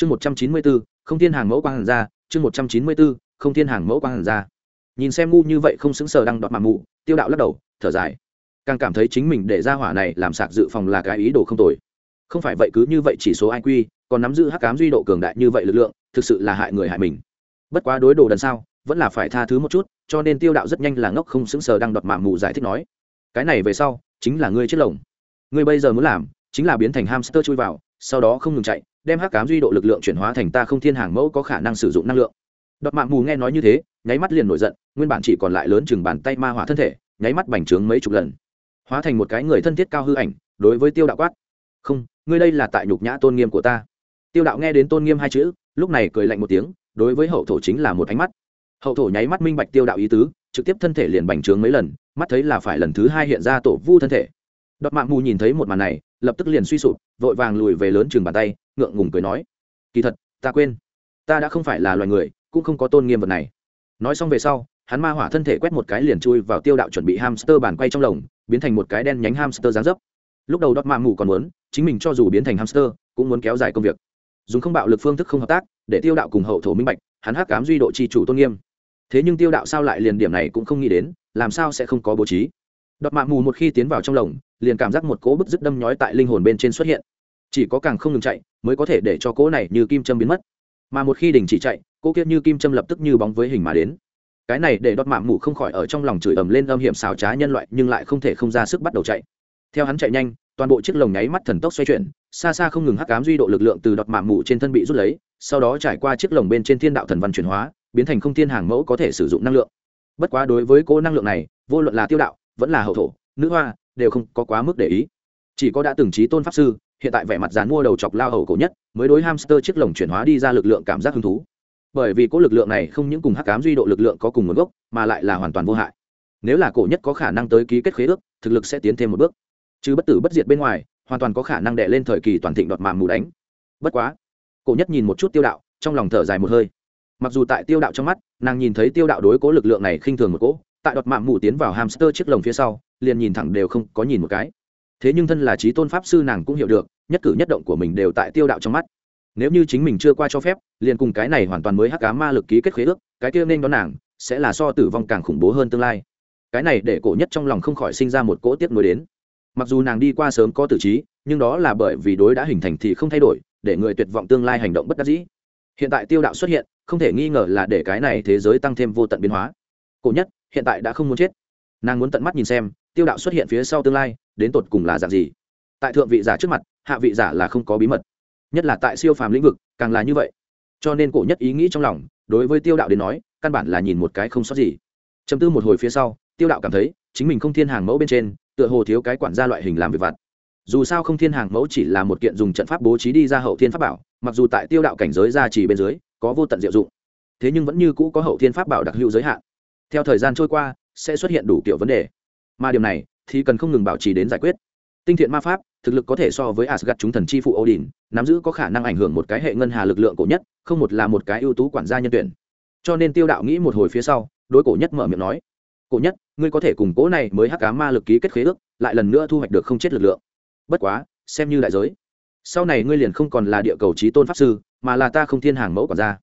chương một trăm chín mươi bốn không thiên hàng mẫu quang hàn ra. Chương một trăm chín mươi bốn không thiên hàng mẫu quang hàn ra. Nhìn xem ngu như vậy không xứng sờ đang đọt mạng mụ tiêu đạo lắc đầu, thở dài. Càng cảm thấy chính mình để ra hỏa này làm sạc dự phòng là cái ý đồ không tồi. Không phải vậy cứ như vậy chỉ số iq còn nắm giữ hắc cám duy độ cường đại như vậy lực lượng, thực sự là hại người hại mình. Bất quá đối đồ đần sao, vẫn là phải tha thứ một chút, cho nên tiêu đạo rất nhanh là ngốc không xứng sờ đang đọt mạng mù giải thích nói. Cái này về sau, chính là ngươi chết lồng. Ngươi bây giờ muốn làm, chính là biến thành hamster chui vào, sau đó không ngừng chạy đem hắc cám duy độ lực lượng chuyển hóa thành ta không thiên hàng mẫu có khả năng sử dụng năng lượng. Đọt mạng mù nghe nói như thế, nháy mắt liền nổi giận, nguyên bản chỉ còn lại lớn chừng bàn tay ma hỏa thân thể, nháy mắt bành trướng mấy chục lần. Hóa thành một cái người thân thiết cao hư ảnh, đối với tiêu đạo quát, không, ngươi đây là tại nhục nhã tôn nghiêm của ta. Tiêu đạo nghe đến tôn nghiêm hai chữ, lúc này cười lạnh một tiếng, đối với hậu thổ chính là một ánh mắt. Hậu thổ nháy mắt minh bạch tiêu đạo ý tứ, trực tiếp thân thể liền bành trướng mấy lần, mắt thấy là phải lần thứ hai hiện ra tổ vu thân thể đọt mạng mù nhìn thấy một màn này, lập tức liền suy sụp, vội vàng lùi về lớn chừng bàn tay, ngượng ngùng cười nói, kỳ thật, ta quên. Ta đã không phải là loài người, cũng không có tôn nghiêm vật này. Nói xong về sau, hắn ma hỏa thân thể quét một cái liền chui vào tiêu đạo chuẩn bị hamster bàn quay trong lồng, biến thành một cái đen nhánh hamster dáng dấp. Lúc đầu đọt mạng mù còn muốn, chính mình cho dù biến thành hamster, cũng muốn kéo dài công việc. Dùng không bạo lực phương thức không hợp tác, để tiêu đạo cùng hậu thổ minh bạch, hắn hắc cám duy độ tri chủ tôn nghiêm. Thế nhưng tiêu đạo sao lại liền điểm này cũng không nghĩ đến, làm sao sẽ không có bố trí? Đọt mạng mù một khi tiến vào trong lồng liền cảm giác một cỗ bức dứt đâm nhói tại linh hồn bên trên xuất hiện. Chỉ có càng không ngừng chạy, mới có thể để cho cỗ này như kim châm biến mất. Mà một khi đình chỉ chạy, cỗ kia như kim châm lập tức như bóng với hình mà đến. Cái này để đọt mạng mù không khỏi ở trong lòng chửi ầm lên âm hiểm xào trá nhân loại, nhưng lại không thể không ra sức bắt đầu chạy. Theo hắn chạy nhanh, toàn bộ chiếc lồng nháy mắt thần tốc xoay chuyển, xa xa không ngừng hắc cám duy độ lực lượng từ đọt mạng mù trên thân bị rút lấy, sau đó trải qua chiếc lồng bên trên thiên đạo thần văn chuyển hóa, biến thành không thiên hàng mẫu có thể sử dụng năng lượng. Bất quá đối với cô năng lượng này, vô luận là tiêu đạo, vẫn là hậu thổ, nữ hoa đều không có quá mức để ý. Chỉ có đã từng trí tôn pháp sư, hiện tại vẻ mặt dán mua đầu chọc lao hầu cổ nhất, mới đối hamster chiếc lồng chuyển hóa đi ra lực lượng cảm giác hứng thú. Bởi vì cỗ lực lượng này không những cùng hắc cám duy độ lực lượng có cùng nguồn gốc, mà lại là hoàn toàn vô hại. Nếu là cổ nhất có khả năng tới ký kết khế ước, thực lực sẽ tiến thêm một bước. Chứ bất tử bất diệt bên ngoài, hoàn toàn có khả năng đệ lên thời kỳ toàn thịnh đoạt màng mù đánh. Bất quá, cổ nhất nhìn một chút tiêu đạo, trong lòng thở dài một hơi. Mặc dù tại tiêu đạo trong mắt, nàng nhìn thấy tiêu đạo đối cố lực lượng này khinh thường một cỗ, tại đoạt mạng mù tiến vào hamster chiếc lồng phía sau liền nhìn thẳng đều không có nhìn một cái. Thế nhưng thân là trí tôn pháp sư nàng cũng hiểu được, nhất cử nhất động của mình đều tại tiêu đạo trong mắt. Nếu như chính mình chưa qua cho phép, liền cùng cái này hoàn toàn mới hắc cá ma lực ký kết khế ước, cái kia nên đón nàng, sẽ là so tử vong càng khủng bố hơn tương lai. Cái này để cổ nhất trong lòng không khỏi sinh ra một cỗ tiếc nuối đến. Mặc dù nàng đi qua sớm có tử trí, nhưng đó là bởi vì đối đã hình thành thì không thay đổi, để người tuyệt vọng tương lai hành động bất đắc dĩ. Hiện tại tiêu đạo xuất hiện, không thể nghi ngờ là để cái này thế giới tăng thêm vô tận biến hóa. Cổ nhất, hiện tại đã không muốn chết. Nàng muốn tận mắt nhìn xem tiêu đạo xuất hiện phía sau tương lai, đến tột cùng là dạng gì? Tại thượng vị giả trước mặt, hạ vị giả là không có bí mật. Nhất là tại siêu phàm lĩnh vực, càng là như vậy. Cho nên cổ nhất ý nghĩ trong lòng, đối với tiêu đạo đến nói, căn bản là nhìn một cái không sót gì. Chấm tư một hồi phía sau, tiêu đạo cảm thấy, chính mình không thiên hàng mẫu bên trên, tựa hồ thiếu cái quản gia loại hình làm việc vặt. Dù sao không thiên hàng mẫu chỉ là một kiện dùng trận pháp bố trí đi ra hậu thiên pháp bảo, mặc dù tại tiêu đạo cảnh giới ra chỉ bên dưới, có vô tận diệu dụng. Thế nhưng vẫn như cũ có hậu thiên pháp bảo đặc hữu giới hạn. Theo thời gian trôi qua, sẽ xuất hiện đủ kiểu vấn đề mà điểm này thì cần không ngừng bảo trì đến giải quyết. Tinh thiện ma pháp, thực lực có thể so với asgad chúng thần chi phụ odin, nắm giữ có khả năng ảnh hưởng một cái hệ ngân hà lực lượng cổ nhất, không một là một cái ưu tú quản gia nhân tuyển. Cho nên tiêu đạo nghĩ một hồi phía sau, đối cổ nhất mở miệng nói, cổ nhất, ngươi có thể cùng cố này mới hắc cá ma lực ký kết khế ước, lại lần nữa thu hoạch được không chết lực lượng. Bất quá, xem như đại giới. Sau này ngươi liền không còn là địa cầu trí tôn pháp sư, mà là ta không thiên hàng mẫu quản gia.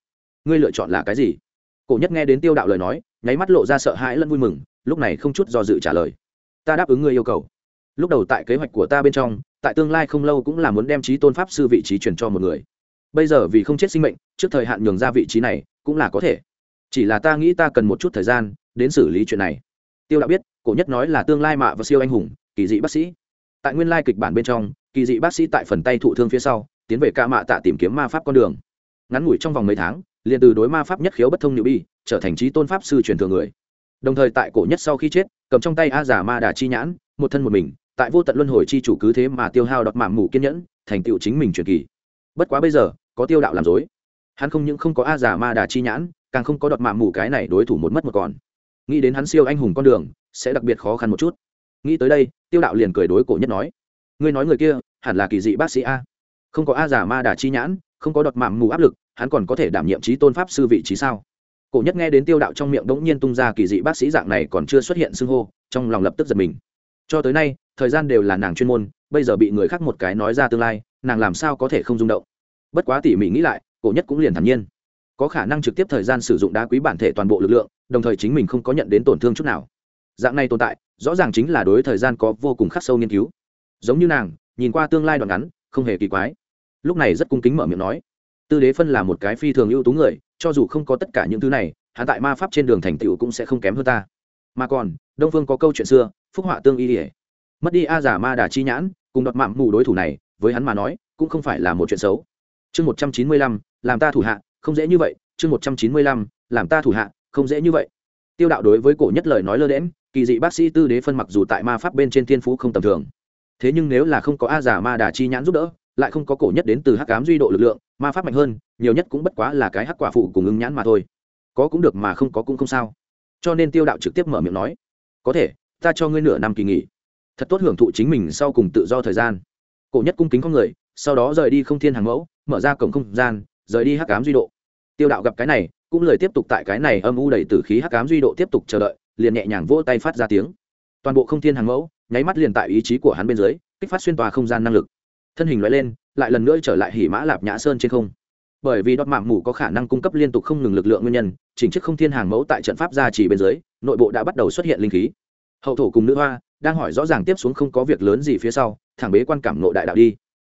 Ngươi lựa chọn là cái gì? Cổ nhất nghe đến tiêu đạo lời nói, nháy mắt lộ ra sợ hãi lẫn vui mừng, lúc này không chút do dự trả lời ta đáp ứng ngươi yêu cầu. Lúc đầu tại kế hoạch của ta bên trong, tại tương lai không lâu cũng là muốn đem trí tôn pháp sư vị trí chuyển cho một người. Bây giờ vì không chết sinh mệnh, trước thời hạn nhường ra vị trí này, cũng là có thể. Chỉ là ta nghĩ ta cần một chút thời gian, đến xử lý chuyện này. Tiêu đã biết, cổ nhất nói là tương lai mạ và siêu anh hùng, kỳ dị bác sĩ. Tại nguyên lai kịch bản bên trong, kỳ dị bác sĩ tại phần tay thụ thương phía sau, tiến về ca mạ tạ tìm kiếm ma pháp con đường. Ngắn ngủi trong vòng mấy tháng, liền từ đối ma pháp nhất khiếu bất thông nhự bi, trở thành trí tôn pháp sư truyền thừa người đồng thời tại cổ nhất sau khi chết, cầm trong tay a giả ma đà chi nhãn, một thân một mình, tại vô tận luân hồi chi chủ cứ thế mà tiêu hao đọt mạng mù kiên nhẫn, thành tựu chính mình truyền kỳ. Bất quá bây giờ, có tiêu đạo làm dối hắn không những không có a giả ma đà chi nhãn, càng không có đọt mạng mù cái này đối thủ một mất một còn. Nghĩ đến hắn siêu anh hùng con đường, sẽ đặc biệt khó khăn một chút. Nghĩ tới đây, tiêu đạo liền cười đối cổ nhất nói, ngươi nói người kia, hẳn là kỳ dị bác sĩ a. Không có a giả ma đà chi nhãn, không có đọt mạng mù áp lực, hắn còn có thể đảm nhiệm trí tôn pháp sư vị trí sao? Cổ nhất nghe đến tiêu đạo trong miệng đống nhiên tung ra kỳ dị bác sĩ dạng này còn chưa xuất hiện xưng hô, trong lòng lập tức giật mình. Cho tới nay, thời gian đều là nàng chuyên môn, bây giờ bị người khác một cái nói ra tương lai, nàng làm sao có thể không rung động? Bất quá tỉ mỉ nghĩ lại, cổ nhất cũng liền thản nhiên. Có khả năng trực tiếp thời gian sử dụng đá quý bản thể toàn bộ lực lượng, đồng thời chính mình không có nhận đến tổn thương chút nào. Dạng này tồn tại, rõ ràng chính là đối thời gian có vô cùng khắc sâu nghiên cứu. Giống như nàng, nhìn qua tương lai đoạn ngắn, không hề kỳ quái. Lúc này rất cung kính mở miệng nói tư đế phân là một cái phi thường ưu tú người, cho dù không có tất cả những thứ này hạ tại ma pháp trên đường thành tựu cũng sẽ không kém hơn ta. Mà còn, đông phương có câu chuyện xưa, phúc họa tương y ỉa mất đi a giả ma đà chi nhãn, cùng đoạt mạng mù đối thủ này, với hắn mà nói, cũng không phải là một chuyện xấu. Chương một trăm chín mươi lăm, làm ta thủ hạ, không dễ như vậy. Chương một trăm chín mươi lăm, làm ta thủ hạ, không dễ như vậy. Tiêu đạo đối với cổ nhất lời nói lơ đễm kỳ dị bác sĩ tư đế phân mặc dù tại ma pháp bên trên thiên phú không tầm thường. Thế nhưng nếu là không có a giả ma đà chi nhãn giúp đỡ, lại không có cổ nhất đến từ hắc cám duy độ lực lượng ma pháp mạnh hơn, nhiều nhất cũng bất quá là cái hắc quả phụ cùng ứng nhãn mà thôi. Có cũng được mà không có cũng không sao. Cho nên tiêu đạo trực tiếp mở miệng nói, có thể, ta cho ngươi nửa năm kỳ nghỉ. Thật tốt hưởng thụ chính mình sau cùng tự do thời gian. Cổ nhất cung kính con người, sau đó rời đi không thiên hàng mẫu, mở ra cổng không gian, rời đi hắc cám duy độ. Tiêu đạo gặp cái này, cũng lời tiếp tục tại cái này âm u đầy t khí hắc cám duy độ tiếp tục chờ đợi, liền nhẹ nhàng vỗ tay phát ra tiếng. Toàn bộ không thiên hàng mẫu, nháy mắt liền tại ý chí của hắn bên dưới, kích phát xuyên tòa không gian năng lực. Thân hình loại lên lại lần nữa trở lại hỉ mã lạp nhã sơn trên không. Bởi vì đọt mạng mù có khả năng cung cấp liên tục không ngừng lực lượng nguyên nhân, chỉnh chức không thiên hàng mẫu tại trận pháp gia chỉ bên dưới, nội bộ đã bắt đầu xuất hiện linh khí. Hậu thổ cùng nữ hoa đang hỏi rõ ràng tiếp xuống không có việc lớn gì phía sau, thẳng bế quan cảm nội đại đạo đi.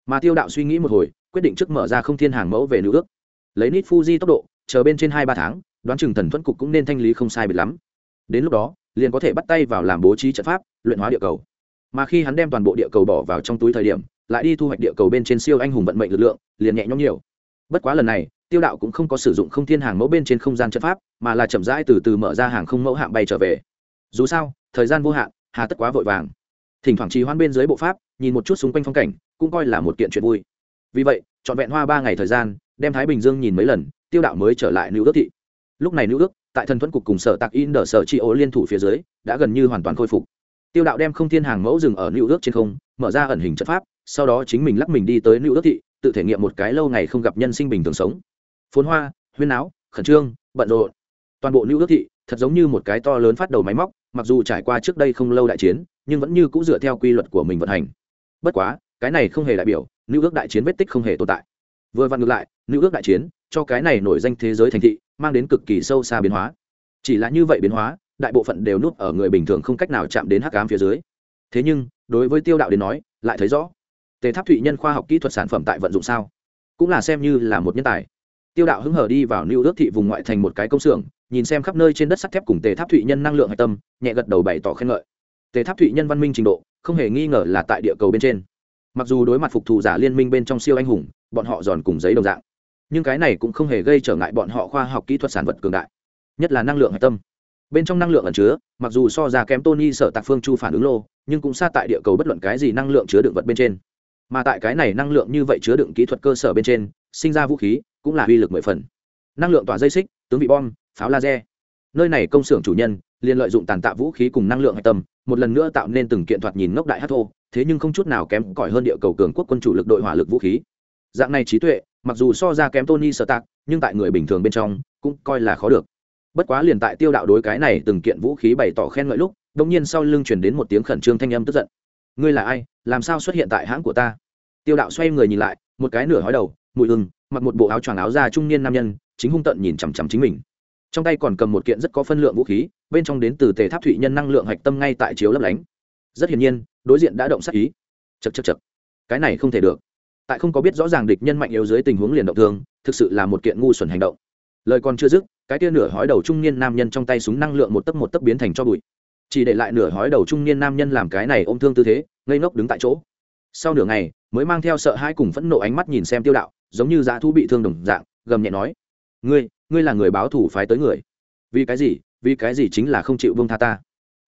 Mà tiêu đạo suy nghĩ một hồi, quyết định trước mở ra không thiên hàng mẫu về nữ ước. Lấy nít fuji tốc độ, chờ bên trên hai ba tháng, đoán chừng thần thuẫn cục cũng nên thanh lý không sai biệt lắm. Đến lúc đó, liền có thể bắt tay vào làm bố trí trận pháp, luyện hóa địa cầu. Mà khi hắn đem toàn bộ địa cầu bỏ vào trong túi thời điểm lại đi thu hoạch địa cầu bên trên siêu anh hùng vận mệnh lực lượng, liền nhẹ nhõm nhiều. Bất quá lần này, tiêu đạo cũng không có sử dụng không thiên hàng mẫu bên trên không gian chất pháp, mà là chậm rãi từ từ mở ra hàng không mẫu hạng bay trở về. Dù sao, thời gian vô hạn, hà tất quá vội vàng. Thỉnh thoảng trì hoãn bên dưới bộ pháp, nhìn một chút xung quanh phong cảnh, cũng coi là một kiện chuyện vui. Vì vậy, trọn vẹn hoa ba ngày thời gian, đem thái bình dương nhìn mấy lần, tiêu đạo mới trở lại nữ ước thị. Lúc này nữ ước tại thần thuẫn cục cùng sở tạc in đờ sở tri ô liên thủ phía dưới, đã gần như hoàn toàn khôi phục. Tiêu đạo đem không thiên hàng mẫu dừng ở nữ ước trên không, mở ra ẩn hình chất pháp sau đó chính mình lắc mình đi tới nữ ước thị, tự thể nghiệm một cái lâu ngày không gặp nhân sinh bình thường sống. Phốn hoa, huyên áo khẩn trương, bận rộn. Toàn bộ nữ ước thị, thật giống như một cái to lớn phát đầu máy móc, mặc dù trải qua trước đây không lâu đại chiến, nhưng vẫn như c ũ dựa theo quy luật của mình vận hành. Bất quá, cái này không hề đại biểu nữ ước đại chiến vết tích không hề tồn tại. Vừa vặn ngược lại nữ ước đại chiến cho cái này nổi danh thế giới thành thị mang đến cực kỳ sâu xa biến hóa. Chỉ là như vậy biến hóa, đại bộ phận đều núp ở người bình thường không cách nào chạm đến hắc ám phía dưới. Thế nhưng, đối với tiêu đạo đến nói, lại thấy rõ tề tháp thụy nhân khoa học kỹ thuật sản phẩm tại vận dụng sao? Cũng là xem như là một nhân tài. Tiêu đạo hứng hở đi vào lưu ước thị vùng ngoại thành một cái công xưởng, nhìn xem khắp nơi trên đất sắt thép cùng tề tháp thụy nhân năng lượng hạch tâm, nhẹ gật đầu bày tỏ khen ngợi. Tề tháp thụy nhân văn minh trình độ, không hề nghi ngờ là tại địa cầu bên trên. Mặc dù đối mặt phục thù giả liên minh bên trong siêu anh hùng, bọn họ giòn cùng giấy đồng dạng. Nhưng cái này cũng không hề gây trở ngại bọn họ khoa học kỹ thuật sản vật cường đại, nhất là năng lượng hạch tâm. Bên trong năng lượng ẩn chứa, mặc dù so ra kém tony sở tạc phương chu phản ứng lô, nhưng cũng xa tại địa cầu bất luận cái gì năng lượng chứa đựng vật bên trên mà tại cái này năng lượng như vậy chứa đựng kỹ thuật cơ sở bên trên, sinh ra vũ khí cũng là uy lực mười phần. Năng lượng tỏa dây xích, tướng vị bom, pháo laser. Nơi này công xưởng chủ nhân liền lợi dụng tàn tạ vũ khí cùng năng lượng hạch tâm, một lần nữa tạo nên từng kiện thoạt nhìn ngốc đại hát thô, thế nhưng không chút nào kém cỏi hơn địa cầu cường quốc quân chủ lực đội hỏa lực vũ khí. Dạng này trí tuệ, mặc dù so ra kém tony sở tạc nhưng tại người bình thường bên trong cũng coi là khó được. Bất quá liền tại tiêu đạo đối cái này từng kiện vũ khí bày tỏ khen ngợi lúc đông nhiên sau lưng chuyển đến một tiếng khẩn trương thanh âm tức giận ngươi là ai, làm sao xuất hiện tại hãng của ta? Tiêu đạo xoay người nhìn lại, một cái nửa hói đầu, mùi hừng mặc một bộ áo choàng áo da trung niên nam nhân, chính hung tận nhìn chằm chằm chính mình. Trong tay còn cầm một kiện rất có phân lượng vũ khí, bên trong đến từ tề tháp thụy nhân năng lượng hạch tâm ngay tại chiếu lấp lánh. Rất hiển nhiên, đối diện đã động sắc ý. Chật chật chật cái này không thể được. Tại không có biết rõ ràng địch nhân mạnh yếu dưới tình huống liền động thương, thực sự là một kiện ngu xuẩn hành động. Lời còn chưa dứt, cái tia nửa hói đầu trung niên nam nhân trong tay súng năng lượng một tấc một tấc biến thành cho bụi chỉ để lại nửa hói đầu trung niên nam nhân làm cái này ôm thương tư thế, ngây ngốc đứng tại chỗ. Sau nửa ngày, mới mang theo sợ hãi cùng phẫn nộ ánh mắt nhìn xem tiêu đạo, giống như dã thu bị thương đồng dạng, gầm nhẹ nói, ngươi ngươi là người báo thủ phái tới người. Vì cái gì, vì cái gì chính là không chịu vương tha ta?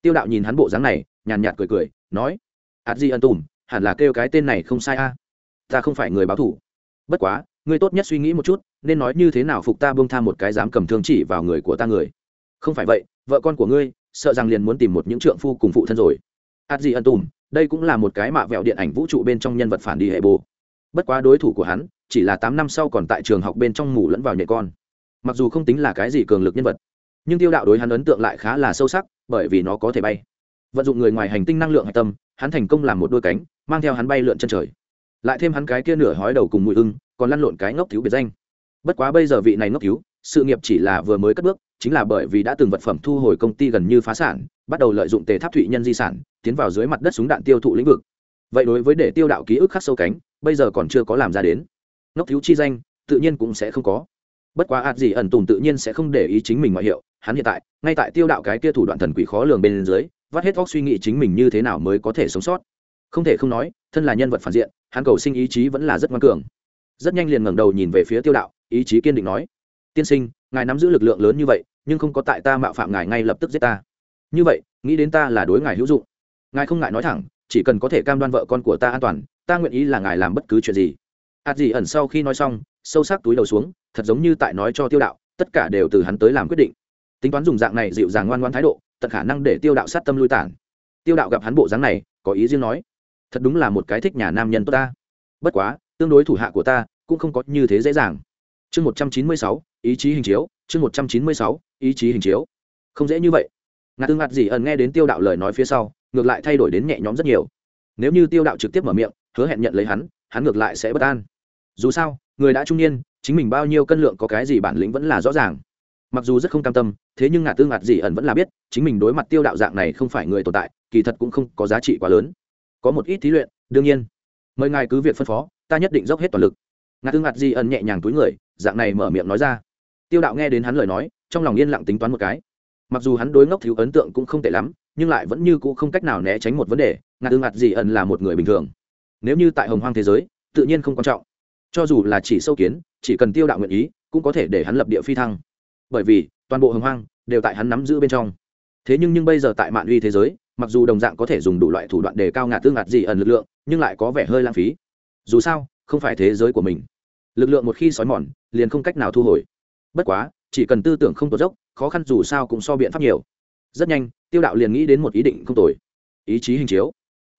Tiêu đạo nhìn hắn bộ dáng này, nhàn nhạt cười cười, nói ạt di ân tùm, hẳn là kêu cái tên này không sai a. Ta không phải người báo thủ bất quá, ngươi tốt nhất suy nghĩ một chút, nên nói như thế nào phục ta buông tha một cái dám cầm thương chỉ vào người của ta người. Không phải vậy, vợ con của ngươi sợ rằng liền muốn tìm một những trượng phu cùng phụ thân rồi. Ạt gì ân tùm, đây cũng là một cái mạ vẹo điện ảnh vũ trụ bên trong nhân vật phản đi hệ bồ. Bất quá đối thủ của hắn, chỉ là tám năm sau còn tại trường học bên trong mù lẫn vào nhạy con. Mặc dù không tính là cái gì cường lực nhân vật, nhưng tiêu đạo đối hắn ấn tượng lại khá là sâu sắc, bởi vì nó có thể bay. Vận dụng người ngoài hành tinh năng lượng hạch tâm, hắn thành công làm một đôi cánh, mang theo hắn bay lượn chân trời. Lại thêm hắn cái kia nửa hói đầu cùng mùi ưng còn lăn lộn cái ngốc thiếu biệt danh. Bất quá bây giờ vị này ngốc thiếu sự nghiệp chỉ là vừa mới cất bước, chính là bởi vì đã từng vật phẩm thu hồi công ty gần như phá sản, bắt đầu lợi dụng tề tháp thụy nhân di sản, tiến vào dưới mặt đất súng đạn tiêu thụ lĩnh vực. Vậy đối với để tiêu đạo ký ức khắc sâu cánh, bây giờ còn chưa có làm ra đến. Ngốc thiếu chi danh, tự nhiên cũng sẽ không có. Bất quá ạt gì ẩn tùng tự nhiên sẽ không để ý chính mình ngoại hiệu, hắn hiện tại, ngay tại tiêu đạo cái kia thủ đoạn thần quỷ khó lường bên dưới, vắt hết óc suy nghĩ chính mình như thế nào mới có thể sống sót. Không thể không nói, thân là nhân vật phản diện, hắn cầu sinh ý chí vẫn là rất ngoan cường. Rất nhanh liền ngẩng đầu nhìn về phía tiêu đạo, ý chí kiên định nói tiên sinh, ngài nắm giữ lực lượng lớn như vậy, nhưng không có tại ta mạo phạm ngài ngay lập tức giết ta. Như vậy, nghĩ đến ta là đối ngài hữu dụng. Ngài không ngại nói thẳng, chỉ cần có thể cam đoan vợ con của ta an toàn, ta nguyện ý là ngài làm bất cứ chuyện gì. Ạt gì ẩn sau khi nói xong, sâu sắc túi đầu xuống, thật giống như tại nói cho tiêu đạo, tất cả đều từ hắn tới làm quyết định. Tính toán dùng dạng này dịu dàng ngoan ngoan thái độ, tận khả năng để tiêu đạo sát tâm lui tản. Tiêu đạo gặp hắn bộ dáng này, có ý riêng nói, thật đúng là một cái thích nhà nam nhân tốt ta. Bất quá, tương đối thủ hạ của ta, cũng không có như thế dễ dàng chương một trăm chín mươi sáu, ý chí hình chiếu, chương một trăm chín mươi sáu, ý chí hình chiếu. Không dễ như vậy. Ngạt tương ngạt gì ẩn nghe đến tiêu đạo lời nói phía sau, ngược lại thay đổi đến nhẹ nhõm rất nhiều. Nếu như tiêu đạo trực tiếp mở miệng, hứa hẹn nhận lấy hắn hắn ngược lại sẽ bất an. Dù sao, người đã trung niên, chính mình bao nhiêu cân lượng có cái gì bản lĩnh vẫn là rõ ràng. Mặc dù rất không cam tâm, thế nhưng ngạt tương ngạt gì ẩn vẫn là biết, chính mình đối mặt tiêu đạo dạng này không phải người tồn tại, kỳ thật cũng không có giá trị quá lớn. Có một ít thí luyện, đương nhiên. Mời ngài cứ việc phân phó, ta nhất định dốc hết toàn lực. Ngạt tương ngạt gì ẩn nhẹ nhàng túi người dạng này mở miệng nói ra. Tiêu đạo nghe đến hắn lời nói, trong lòng yên lặng tính toán một cái. Mặc dù hắn đối ngốc thiếu ấn tượng cũng không tệ lắm, nhưng lại vẫn như cũ không cách nào né tránh một vấn đề ngạt tương ngạt gì ẩn là một người bình thường. Nếu như tại hồng hoang thế giới, tự nhiên không quan trọng. Cho dù là chỉ sâu kiến, chỉ cần tiêu đạo nguyện ý, cũng có thể để hắn lập địa phi thăng. Bởi vì, toàn bộ hồng hoang đều tại hắn nắm giữ bên trong. Thế nhưng nhưng bây giờ tại mạng uy thế giới, mặc dù đồng dạng có thể dùng đủ loại thủ đoạn để cao ngạt tương ngạt gì ẩn lực lượng, nhưng lại có vẻ hơi lãng phí. Dù sao, không phải thế giới của mình. Lực lượng một khi xói mòn liền không cách nào thu hồi. Bất quá, chỉ cần tư tưởng không tốt dốc, khó khăn dù sao cũng so biện pháp nhiều. Rất nhanh, tiêu đạo liền nghĩ đến một ý định không tồi. Ý chí hình chiếu.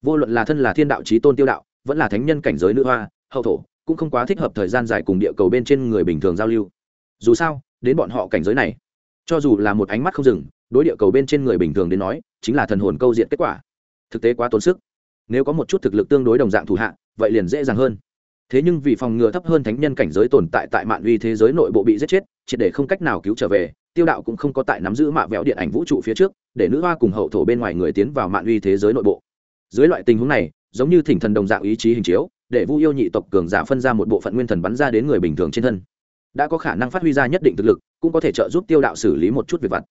Vô luận là thân là thiên đạo trí tôn tiêu đạo, vẫn là thánh nhân cảnh giới nữ hoa, hậu thổ, cũng không quá thích hợp thời gian dài cùng địa cầu bên trên người bình thường giao lưu. Dù sao, đến bọn họ cảnh giới này, cho dù là một ánh mắt không dừng, đối địa cầu bên trên người bình thường đến nói, chính là thần hồn câu diện kết quả. Thực tế quá tốn sức. Nếu có một chút thực lực tương đối đồng dạng thủ hạ, vậy liền dễ dàng hơn thế nhưng vì phòng ngừa thấp hơn thánh nhân cảnh giới tồn tại tại mạng uy thế giới nội bộ bị giết chết, triệt để không cách nào cứu trở về, tiêu đạo cũng không có tại nắm giữ mạ vẹo điện ảnh vũ trụ phía trước, để nữ hoa cùng hậu thổ bên ngoài người tiến vào mạng uy thế giới nội bộ. Dưới loại tình huống này, giống như thỉnh thần đồng dạng ý chí hình chiếu, để vu yêu nhị tộc cường giả phân ra một bộ phận nguyên thần bắn ra đến người bình thường trên thân. Đã có khả năng phát huy ra nhất định thực lực, cũng có thể trợ giúp tiêu đạo xử lý một chút việc vặt.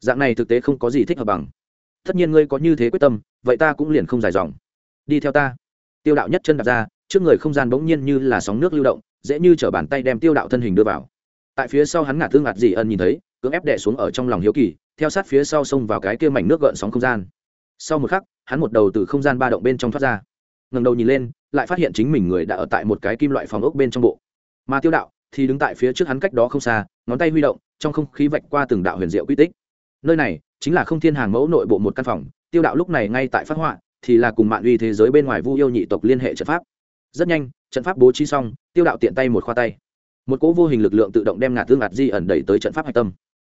Dạng này thực tế không có gì thích hợp bằng. Tất nhiên ngươi có như thế quyết tâm, vậy ta cũng liền không dài dòng. Đi theo ta. Tiêu đạo nhất chân đặt ra trước người không gian bỗng nhiên như là sóng nước lưu động, dễ như chở bàn tay đem tiêu đạo thân hình đưa vào. Tại phía sau hắn ngả tương ngạt dị ân nhìn thấy, cưỡng ép đẻ xuống ở trong lòng hiếu kỳ, theo sát phía sau xông vào cái kia mảnh nước gợn sóng không gian. Sau một khắc, hắn một đầu từ không gian ba động bên trong thoát ra. Ngần đầu nhìn lên, lại phát hiện chính mình người đã ở tại một cái kim loại phòng ốc bên trong bộ. Mà tiêu đạo thì đứng tại phía trước hắn cách đó không xa, ngón tay huy động, trong không khí vạch qua từng đạo huyền diệu quy tích. Nơi này chính là không thiên hàng mẫu nội bộ một căn phòng, tiêu đạo lúc này ngay tại phát họa, thì là cùng mạng uy thế giới bên ngoài vu yêu nhị tộc liên hệ trận pháp rất nhanh, trận pháp bố trí xong, tiêu đạo tiện tay một khoa tay. Một cỗ vô hình lực lượng tự động đem ngạt tương ngạt di ẩn đẩy tới trận pháp hạch tâm.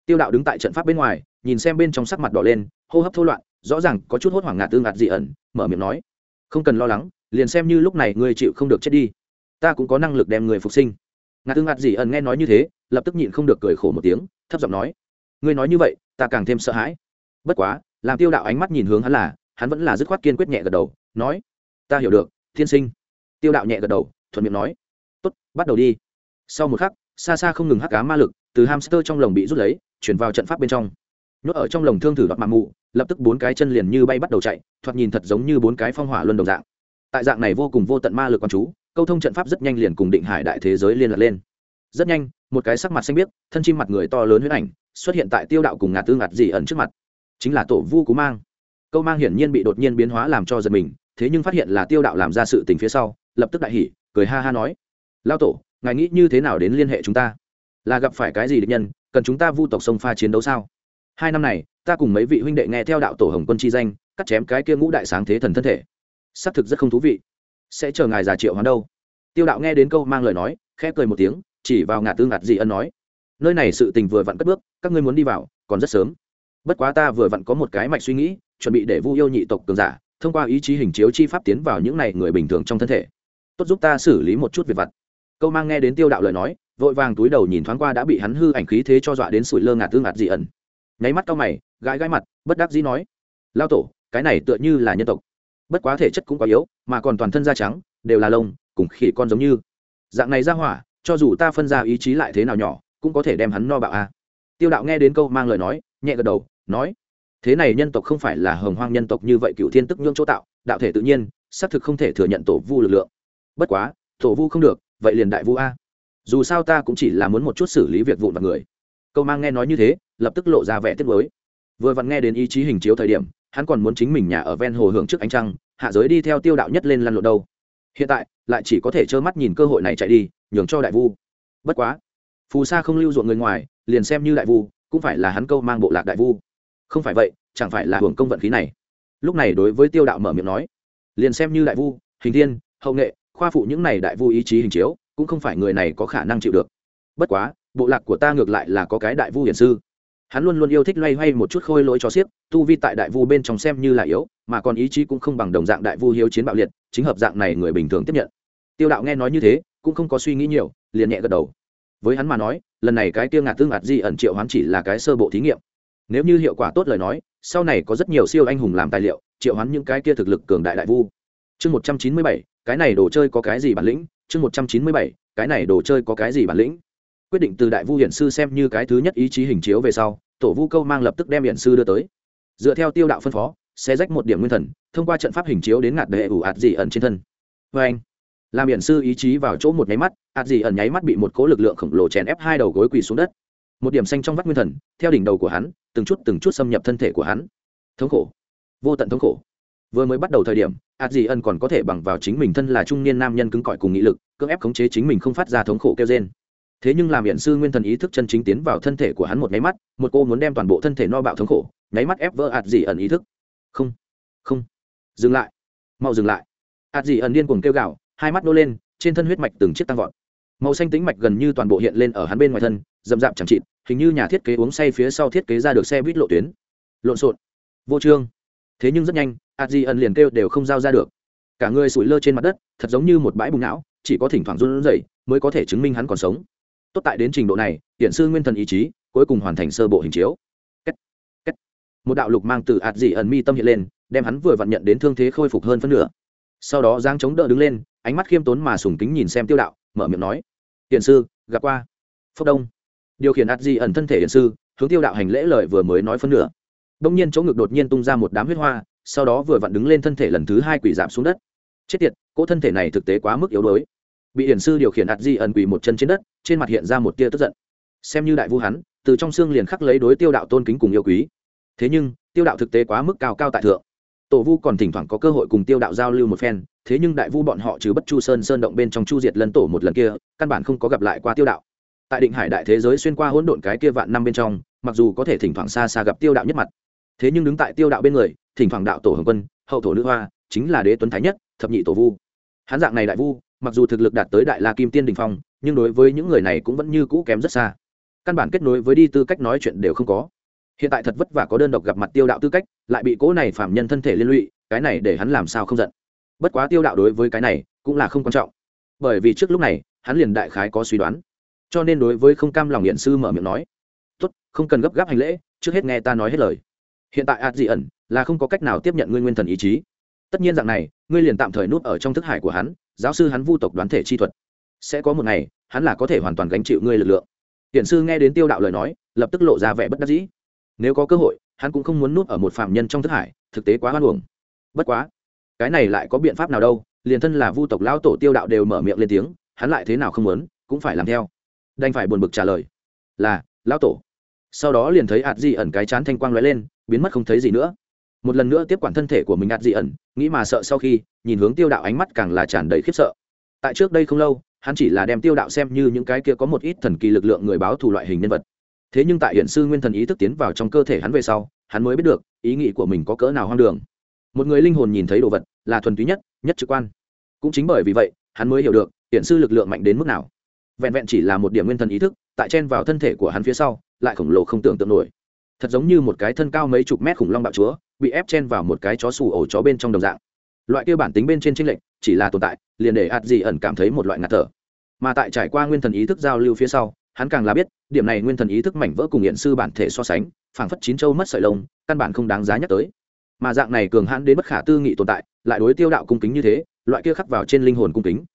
Tiêu đạo đứng tại trận pháp bên ngoài, nhìn xem bên trong sắc mặt đỏ lên, hô hấp thô loạn, rõ ràng có chút hốt hoảng ngạt tương ngạt di ẩn, mở miệng nói, không cần lo lắng, liền xem như lúc này ngươi chịu không được chết đi, ta cũng có năng lực đem người phục sinh. Ngạt tương ngạt di ẩn nghe nói như thế, lập tức nhịn không được cười khổ một tiếng, thấp giọng nói, ngươi nói như vậy, ta càng thêm sợ hãi. Bất quá, làm tiêu đạo ánh mắt nhìn hướng hắn là, hắn vẫn là dứt khoát kiên quyết nhẹ gật đầu, nói, ta hiểu được, thiên sinh tiêu đạo nhẹ gật đầu, thuận miệng nói, tốt, bắt đầu đi. Sau một khắc, xa xa không ngừng hắc cá ma lực từ hamster trong lồng bị rút lấy, chuyển vào trận pháp bên trong. Nhốt ở trong lồng thương thử đoạt mạng mụ, lập tức bốn cái chân liền như bay bắt đầu chạy, thoạt nhìn thật giống như bốn cái phong hỏa luân đồng dạng. Tại dạng này vô cùng vô tận ma lực con chú, câu thông trận pháp rất nhanh liền cùng định hải đại thế giới liên lạc lên. Rất nhanh, một cái sắc mặt xanh biếc, thân chim mặt người to lớn huyết ảnh xuất hiện tại tiêu đạo cùng ngạt tư ngạt dị ẩn trước mặt. Chính là tổ vu cú mang. Câu mang hiển nhiên bị đột nhiên biến hóa làm cho giật mình, thế nhưng phát hiện là tiêu đạo làm ra sự tình phía sau lập tức đại hỉ, cười ha ha nói lao tổ, ngài nghĩ như thế nào đến liên hệ chúng ta? Là gặp phải cái gì địch nhân, cần chúng ta vu tộc sông pha chiến đấu sao? Hai năm này, ta cùng mấy vị huynh đệ nghe theo đạo tổ hồng quân chi danh, cắt chém cái kia ngũ đại sáng thế thần thân thể. Xác thực rất không thú vị. Sẽ chờ ngài già triệu hoán đâu. Tiêu đạo nghe đến câu mang lời nói, khẽ cười một tiếng, chỉ vào ngạt tư ngạt dị ân nói, nơi này sự tình vừa vặn cất bước, các ngươi muốn đi vào, còn rất sớm. Bất quá ta vừa vặn có một cái mạch suy nghĩ, chuẩn bị để vu yêu nhị tộc cường giả, thông qua ý chí hình chiếu chi pháp tiến vào những này người bình thường trong thân thể tốt giúp ta xử lý một chút việc vặt. Câu mang nghe đến tiêu đạo lời nói, vội vàng túi đầu nhìn thoáng qua đã bị hắn hư ảnh khí thế cho dọa đến sủi lơ ngạt tương ngạt dị ẩn. Nháy mắt cao mày, gãi gãi mặt, bất đắc dĩ nói, lao tổ, cái này tựa như là nhân tộc. Bất quá thể chất cũng quá yếu, mà còn toàn thân da trắng, đều là lông, cùng khỉ con giống như. Dạng này ra hỏa, cho dù ta phân ra ý chí lại thế nào nhỏ, cũng có thể đem hắn no bạo a. Tiêu đạo nghe đến câu mang lời nói, nhẹ gật đầu, nói, thế này nhân tộc không phải là hồng hoang nhân tộc như vậy cựu thiên tức nhưỡng chỗ tạo, đạo thể tự nhiên, xác thực không thể thừa nhận tổ vu lực lượng bất quá, thổ vu không được, vậy liền đại vu a. Dù sao ta cũng chỉ là muốn một chút xử lý việc vụn vặt người. Câu mang nghe nói như thế, lập tức lộ ra vẻ tiếc mới vừa vặn nghe đến ý chí hình chiếu thời điểm, hắn còn muốn chính mình nhà ở ven hồ hưởng trước ánh trăng, hạ giới đi theo tiêu đạo nhất lên lăn lộn đâu. Hiện tại, lại chỉ có thể trơ mắt nhìn cơ hội này chạy đi, nhường cho đại vu. Bất quá, phù sa không lưu ruộng người ngoài, liền xem như đại vu, cũng phải là hắn câu mang bộ lạc đại vu. Không phải vậy, chẳng phải là hưởng công vận khí này. Lúc này đối với tiêu đạo mở miệng nói, liền xem như đại vu, hình thiên, hậu nghệ khoa phụ những này đại vu ý chí hình chiếu, cũng không phải người này có khả năng chịu được. Bất quá, bộ lạc của ta ngược lại là có cái đại vu hiển sư. Hắn luôn luôn yêu thích loay hoay một chút khôi lỗi cho xiếc, tu vi tại đại vu bên trong xem như là yếu, mà còn ý chí cũng không bằng đồng dạng đại vu hiếu chiến bạo liệt, chính hợp dạng này người bình thường tiếp nhận. Tiêu đạo nghe nói như thế, cũng không có suy nghĩ nhiều, liền nhẹ gật đầu. Với hắn mà nói, lần này cái tiêu ngạt tương ngạt di ẩn triệu hắn chỉ là cái sơ bộ thí nghiệm. Nếu như hiệu quả tốt lời nói, sau này có rất nhiều siêu anh hùng làm tài liệu, triệu hắn những cái kia thực lực cường đại đại vu chương một trăm chín mươi bảy, cái này đồ chơi có cái gì bản lĩnh? Chương một trăm chín mươi bảy, cái này đồ chơi có cái gì bản lĩnh? Quyết định từ đại vu hiển sư xem như cái thứ nhất ý chí hình chiếu về sau, tổ vu câu mang lập tức đem hiển sư đưa tới. Dựa theo tiêu đạo phân phó, sẽ rách một điểm nguyên thần, thông qua trận pháp hình chiếu đến ngạt đệ ủ ạt dị ẩn trên thân. Vê anh, làm hiển sư ý chí vào chỗ một nháy mắt, ạt dị ẩn nháy mắt bị một cố lực lượng khổng lồ chèn ép hai đầu gối quỳ xuống đất. Một điểm xanh trong vắt nguyên thần, theo đỉnh đầu của hắn, từng chút từng chút xâm nhập thân thể của hắn. Thống khổ. Vô tận thống khổ vừa mới bắt đầu thời điểm ạt dị Ân còn có thể bằng vào chính mình thân là trung niên nam nhân cứng cỏi cùng nghị lực cưỡng ép khống chế chính mình không phát ra thống khổ kêu trên thế nhưng làm hiện sư nguyên thần ý thức chân chính tiến vào thân thể của hắn một nháy mắt một cô muốn đem toàn bộ thân thể no bạo thống khổ nháy mắt ép vỡ ạt dị ẩn ý thức. Không không dừng lại mau dừng lại. Ạt dị ẩn điên cuồng kêu gào, hai mắt nô lên trên thân huyết mạch từng chiếc tăng vọt. Màu xanh tính mạch gần như toàn bộ hiện lên ở hắn bên ngoài thân rậm rạp chẳng chịt hình như nhà thiết kế uống say phía sau thiết kế ra được xe buýt lộ tuyến. Lộn xộn vô trương. Thế nhưng rất nhanh ạt Di ẩn liền kêu đều không giao ra được. Cả người sủi lơ trên mặt đất, thật giống như một bãi bùng não, chỉ có thỉnh thoảng run rẩy mới có thể chứng minh hắn còn sống. Tốt tại đến trình độ này hiện sư nguyên thần ý chí, cuối cùng hoàn thành sơ bộ hình chiếu. Kết. Kết. một đạo lục mang từ ạt Di ẩn mi tâm hiện lên, đem hắn vừa vặn nhận đến thương thế khôi phục hơn phân nửa. Sau đó giang chống đỡ đứng lên, ánh mắt khiêm tốn mà sùng kính nhìn xem tiêu đạo, mở miệng nói hiện sư, gặp qua. Phúc đông. Điều khiển ạt Di ẩn thân thể hiện sư, hướng tiêu đạo hành lễ lời vừa mới nói phân nửa. Đông nhiên chỗ ngực đột nhiên tung ra một đám huyết hoa sau đó vừa vặn đứng lên thân thể lần thứ hai quỷ giảm xuống đất. Chết tiệt, cỗ thân thể này thực tế quá mức yếu đuối. Bị hiển sư điều khiển ạt di ẩn quỳ một chân trên đất, trên mặt hiện ra một tia tức giận. Xem như đại vu hắn, từ trong xương liền khắc lấy đối tiêu đạo tôn kính cùng yêu quý. Thế nhưng, tiêu đạo thực tế quá mức cao cao tại thượng. Tổ vu còn thỉnh thoảng có cơ hội cùng tiêu đạo giao lưu một phen, thế nhưng đại vu bọn họ trừ bất chu sơn sơn động bên trong chu diệt lân tổ một lần kia, căn bản không có gặp lại qua tiêu đạo. Tại định hải đại thế giới xuyên qua hỗn độn cái kia vạn năm bên trong, mặc dù có thể thỉnh thoảng xa xa gặp tiêu đạo nhất mặt thế nhưng đứng tại tiêu đạo bên người, thỉnh thoảng đạo tổ hồng quân, hậu thổ nữ hoa, chính là đế tuấn thái nhất, thập nhị tổ vu. Hắn dạng này đại vu, mặc dù thực lực đạt tới đại la kim tiên đình phong, nhưng đối với những người này cũng vẫn như cũ kém rất xa. Căn bản kết nối với đi tư cách nói chuyện đều không có. Hiện tại thật vất vả có đơn độc gặp mặt tiêu đạo tư cách, lại bị cố này phạm nhân thân thể liên lụy, cái này để hắn làm sao không giận. Bất quá tiêu đạo đối với cái này, cũng là không quan trọng. Bởi vì trước lúc này, hắn liền đại khái có suy đoán. Cho nên đối với không cam lòng hiện sư mở miệng nói, tốt, không cần gấp gáp hành lễ, trước hết nghe ta nói hết lời hiện tại ạt dị ẩn là không có cách nào tiếp nhận ngươi nguyên thần ý chí. Tất nhiên dạng này, ngươi liền tạm thời núp ở trong thức hải của hắn, giáo sư hắn vu tộc đoán thể chi thuật. Sẽ có một ngày, hắn là có thể hoàn toàn gánh chịu ngươi lực lượng. Tiện sư nghe đến tiêu đạo lời nói, lập tức lộ ra vẻ bất đắc dĩ. Nếu có cơ hội, hắn cũng không muốn núp ở một phạm nhân trong thức hải, thực tế quá hoan hồng bất quá, cái này lại có biện pháp nào đâu, liền thân là vu tộc lão tổ tiêu đạo đều mở miệng lên tiếng, hắn lại thế nào không muốn, cũng phải làm theo. Đành phải buồn bực trả lời. Là, lão tổ. Sau đó liền thấy ạt di ẩn cái chán thanh quang lóe lên biến mất không thấy gì nữa. Một lần nữa tiếp quản thân thể của mình ạt dị ẩn, nghĩ mà sợ sau khi, nhìn hướng tiêu đạo ánh mắt càng là tràn đầy khiếp sợ. Tại trước đây không lâu, hắn chỉ là đem tiêu đạo xem như những cái kia có một ít thần kỳ lực lượng người báo thù loại hình nhân vật. Thế nhưng tại hiện sư nguyên thần ý thức tiến vào trong cơ thể hắn về sau, hắn mới biết được, ý nghĩ của mình có cỡ nào hoang đường. Một người linh hồn nhìn thấy đồ vật, là thuần túy nhất nhất trực quan. Cũng chính bởi vì vậy, hắn mới hiểu được, hiện sư lực lượng mạnh đến mức nào. Vẹn vẹn chỉ là một điểm nguyên thần ý thức, tại chen vào thân thể của hắn phía sau, lại khổng lồ không tưởng tượng nổi thật giống như một cái thân cao mấy chục mét khủng long bạo chúa, bị ép chen vào một cái chó xù ổ chó bên trong đồng dạng. Loại kia bản tính bên trên tranh lệch, chỉ là tồn tại, liền để ạt dị ẩn cảm thấy một loại ngạt thở. Mà tại trải qua nguyên thần ý thức giao lưu phía sau, hắn càng là biết, điểm này nguyên thần ý thức mảnh vỡ cùng hiện sư bản thể so sánh, phảng phất chín châu mất sợi lông, căn bản không đáng giá nhắc tới. Mà dạng này cường hãn đến bất khả tư nghị tồn tại, lại đối tiêu đạo cung kính như thế, loại kia khắc vào trên linh hồn cung kính.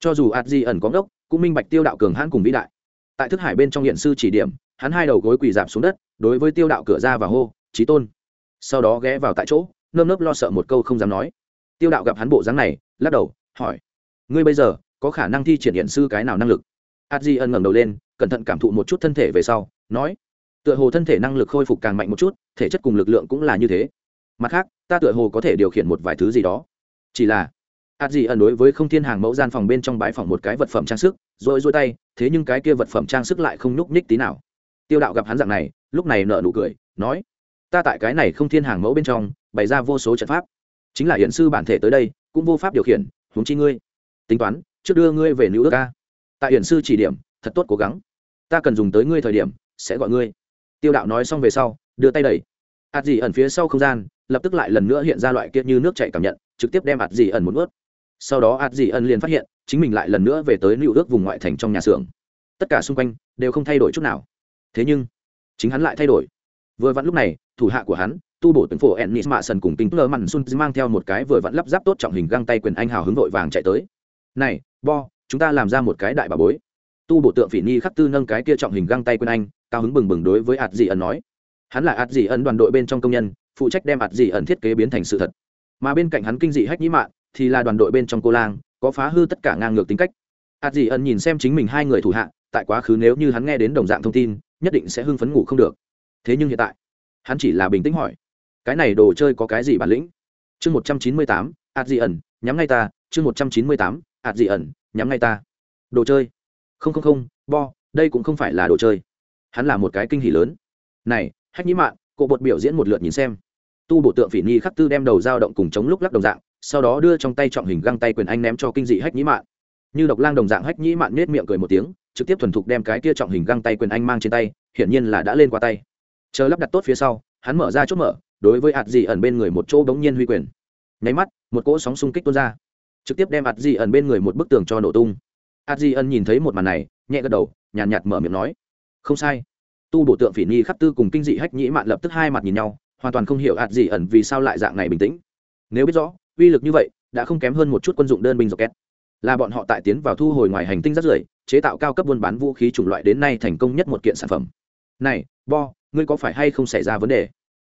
Cho dù ạt di ẩn có ngốc, cũng minh bạch tiêu đạo cường hãn cùng vĩ đại. Tại thức hải bên trong hiện sư chỉ điểm hắn hai đầu gối quỳ giảm xuống đất, đối với tiêu đạo cửa ra và hô trí tôn. Sau đó ghé vào tại chỗ, nơm nớp lo sợ một câu không dám nói. Tiêu đạo gặp hắn bộ dáng này, lắc đầu, hỏi, ngươi bây giờ có khả năng thi triển hiện sư cái nào năng lực? Ạt di ẩn ngẩng đầu lên, cẩn thận cảm thụ một chút thân thể về sau, nói, tựa hồ thân thể năng lực khôi phục càng mạnh một chút, thể chất cùng lực lượng cũng là như thế. Mặt khác, ta tựa hồ có thể điều khiển một vài thứ gì đó. Chỉ là ạt di ẩn đối với không thiên hàng mẫu gian phòng bên trong bãi phòng một cái vật phẩm trang sức, rồi rôi tay, thế nhưng cái kia vật phẩm trang sức lại không nhúc nhích tí nào tiêu đạo gặp hắn dạng này, lúc này nợ nụ cười, nói, ta tại cái này không thiên hàng mẫu bên trong, bày ra vô số trận pháp. Chính là hiện sư bản thể tới đây, cũng vô pháp điều khiển, huống chi ngươi. Tính toán, trước đưa ngươi về nữ ước ca tại hiện sư chỉ điểm, thật tốt cố gắng. Ta cần dùng tới ngươi thời điểm, sẽ gọi ngươi. Tiêu đạo nói xong về sau, đưa tay đẩy. Ạt gì ẩn phía sau không gian, lập tức lại lần nữa hiện ra loại kia như nước chảy cảm nhận, trực tiếp đem ạt gì ẩn một ướt sau đó ạt gì ẩn liền phát hiện, chính mình lại lần nữa về tới lưu ước vùng ngoại thành trong nhà xưởng. Tất cả xung quanh đều không thay đổi chút nào thế nhưng, chính hắn lại thay đổi. Vừa vặn lúc này, thủ hạ của hắn, tu bổ tuyển phổ ennis mạ sần cùng tính lơ mặn sun mang theo một cái vừa vặn lắp ráp tốt trọng hình găng tay quyền anh hào hứng vội vàng chạy tới. Này, bo, chúng ta làm ra một cái đại bà bối. Tu bổ tượng phỉ nhi khắc tư nâng cái kia trọng hình găng tay quyền anh, cao hứng bừng bừng đối với ạt dị ẩn nói. Hắn là ạt dị ẩn đoàn đội bên trong công nhân, phụ trách đem ạt dị ẩn thiết kế biến thành sự thật. Mà bên cạnh hắn kinh dị hách nhĩ mạn, thì là đoàn đội bên trong cô lang, có phá hư tất cả ngang ngược tính cách. Ạt dị ẩn nhìn xem chính mình hai người thủ hạ, tại quá khứ nếu như hắn nghe đến đồng dạng thông tin nhất định sẽ hưng phấn ngủ không được. Thế nhưng hiện tại, hắn chỉ là bình tĩnh hỏi, cái này đồ chơi có cái gì bản lĩnh? Chương một trăm chín mươi tám ạt dị ẩn, nhắm ngay ta. Chương một trăm chín mươi tám ạt dị ẩn, nhắm ngay ta. Đồ chơi. Không không không, bo, đây cũng không phải là đồ chơi. Hắn là một cái kinh hỉ lớn. Này, hách nhĩ mạn, cộ bột biểu diễn một lượt nhìn xem. Tu bộ tượng phỉ nhi khắc tư đem đầu dao động cùng chống lúc lắc đồng dạng, sau đó đưa trong tay trọng hình găng tay quyền anh ném cho kinh dị hách nhĩ mạn như độc lang đồng dạng hách nhĩ mạn nết miệng cười một tiếng trực tiếp thuần thục đem cái kia trọng hình găng tay quyền anh mang trên tay hiển nhiên là đã lên qua tay. Chờ lắp đặt tốt phía sau hắn mở ra chốt mở đối với hạt dị ẩn bên người một chỗ bỗng nhiên huy quyền. Nháy mắt một cỗ sóng xung kích tuôn ra. Trực tiếp đem hạt dị ẩn bên người một bức tường cho nổ tung. Hạt dị ẩn nhìn thấy một màn này nhẹ gật đầu nhàn nhạt, nhạt mở miệng nói không sai. Tu bổ tượng phỉ nhi khắc tư cùng kinh dị hách nhĩ mạn lập tức hai mặt nhìn nhau hoàn toàn không hiểu hạt dị ẩn vì sao lại dạng này bình tĩnh. Nếu biết rõ uy lực như vậy đã không kém hơn một chút quân dụng đơn binh dọc két là bọn họ tại tiến vào thu hồi ngoài hành tinh rất rưởi, chế tạo cao cấp buôn bán vũ khí chủng loại đến nay thành công nhất một kiện sản phẩm. Này, bo, ngươi có phải hay không xảy ra vấn đề?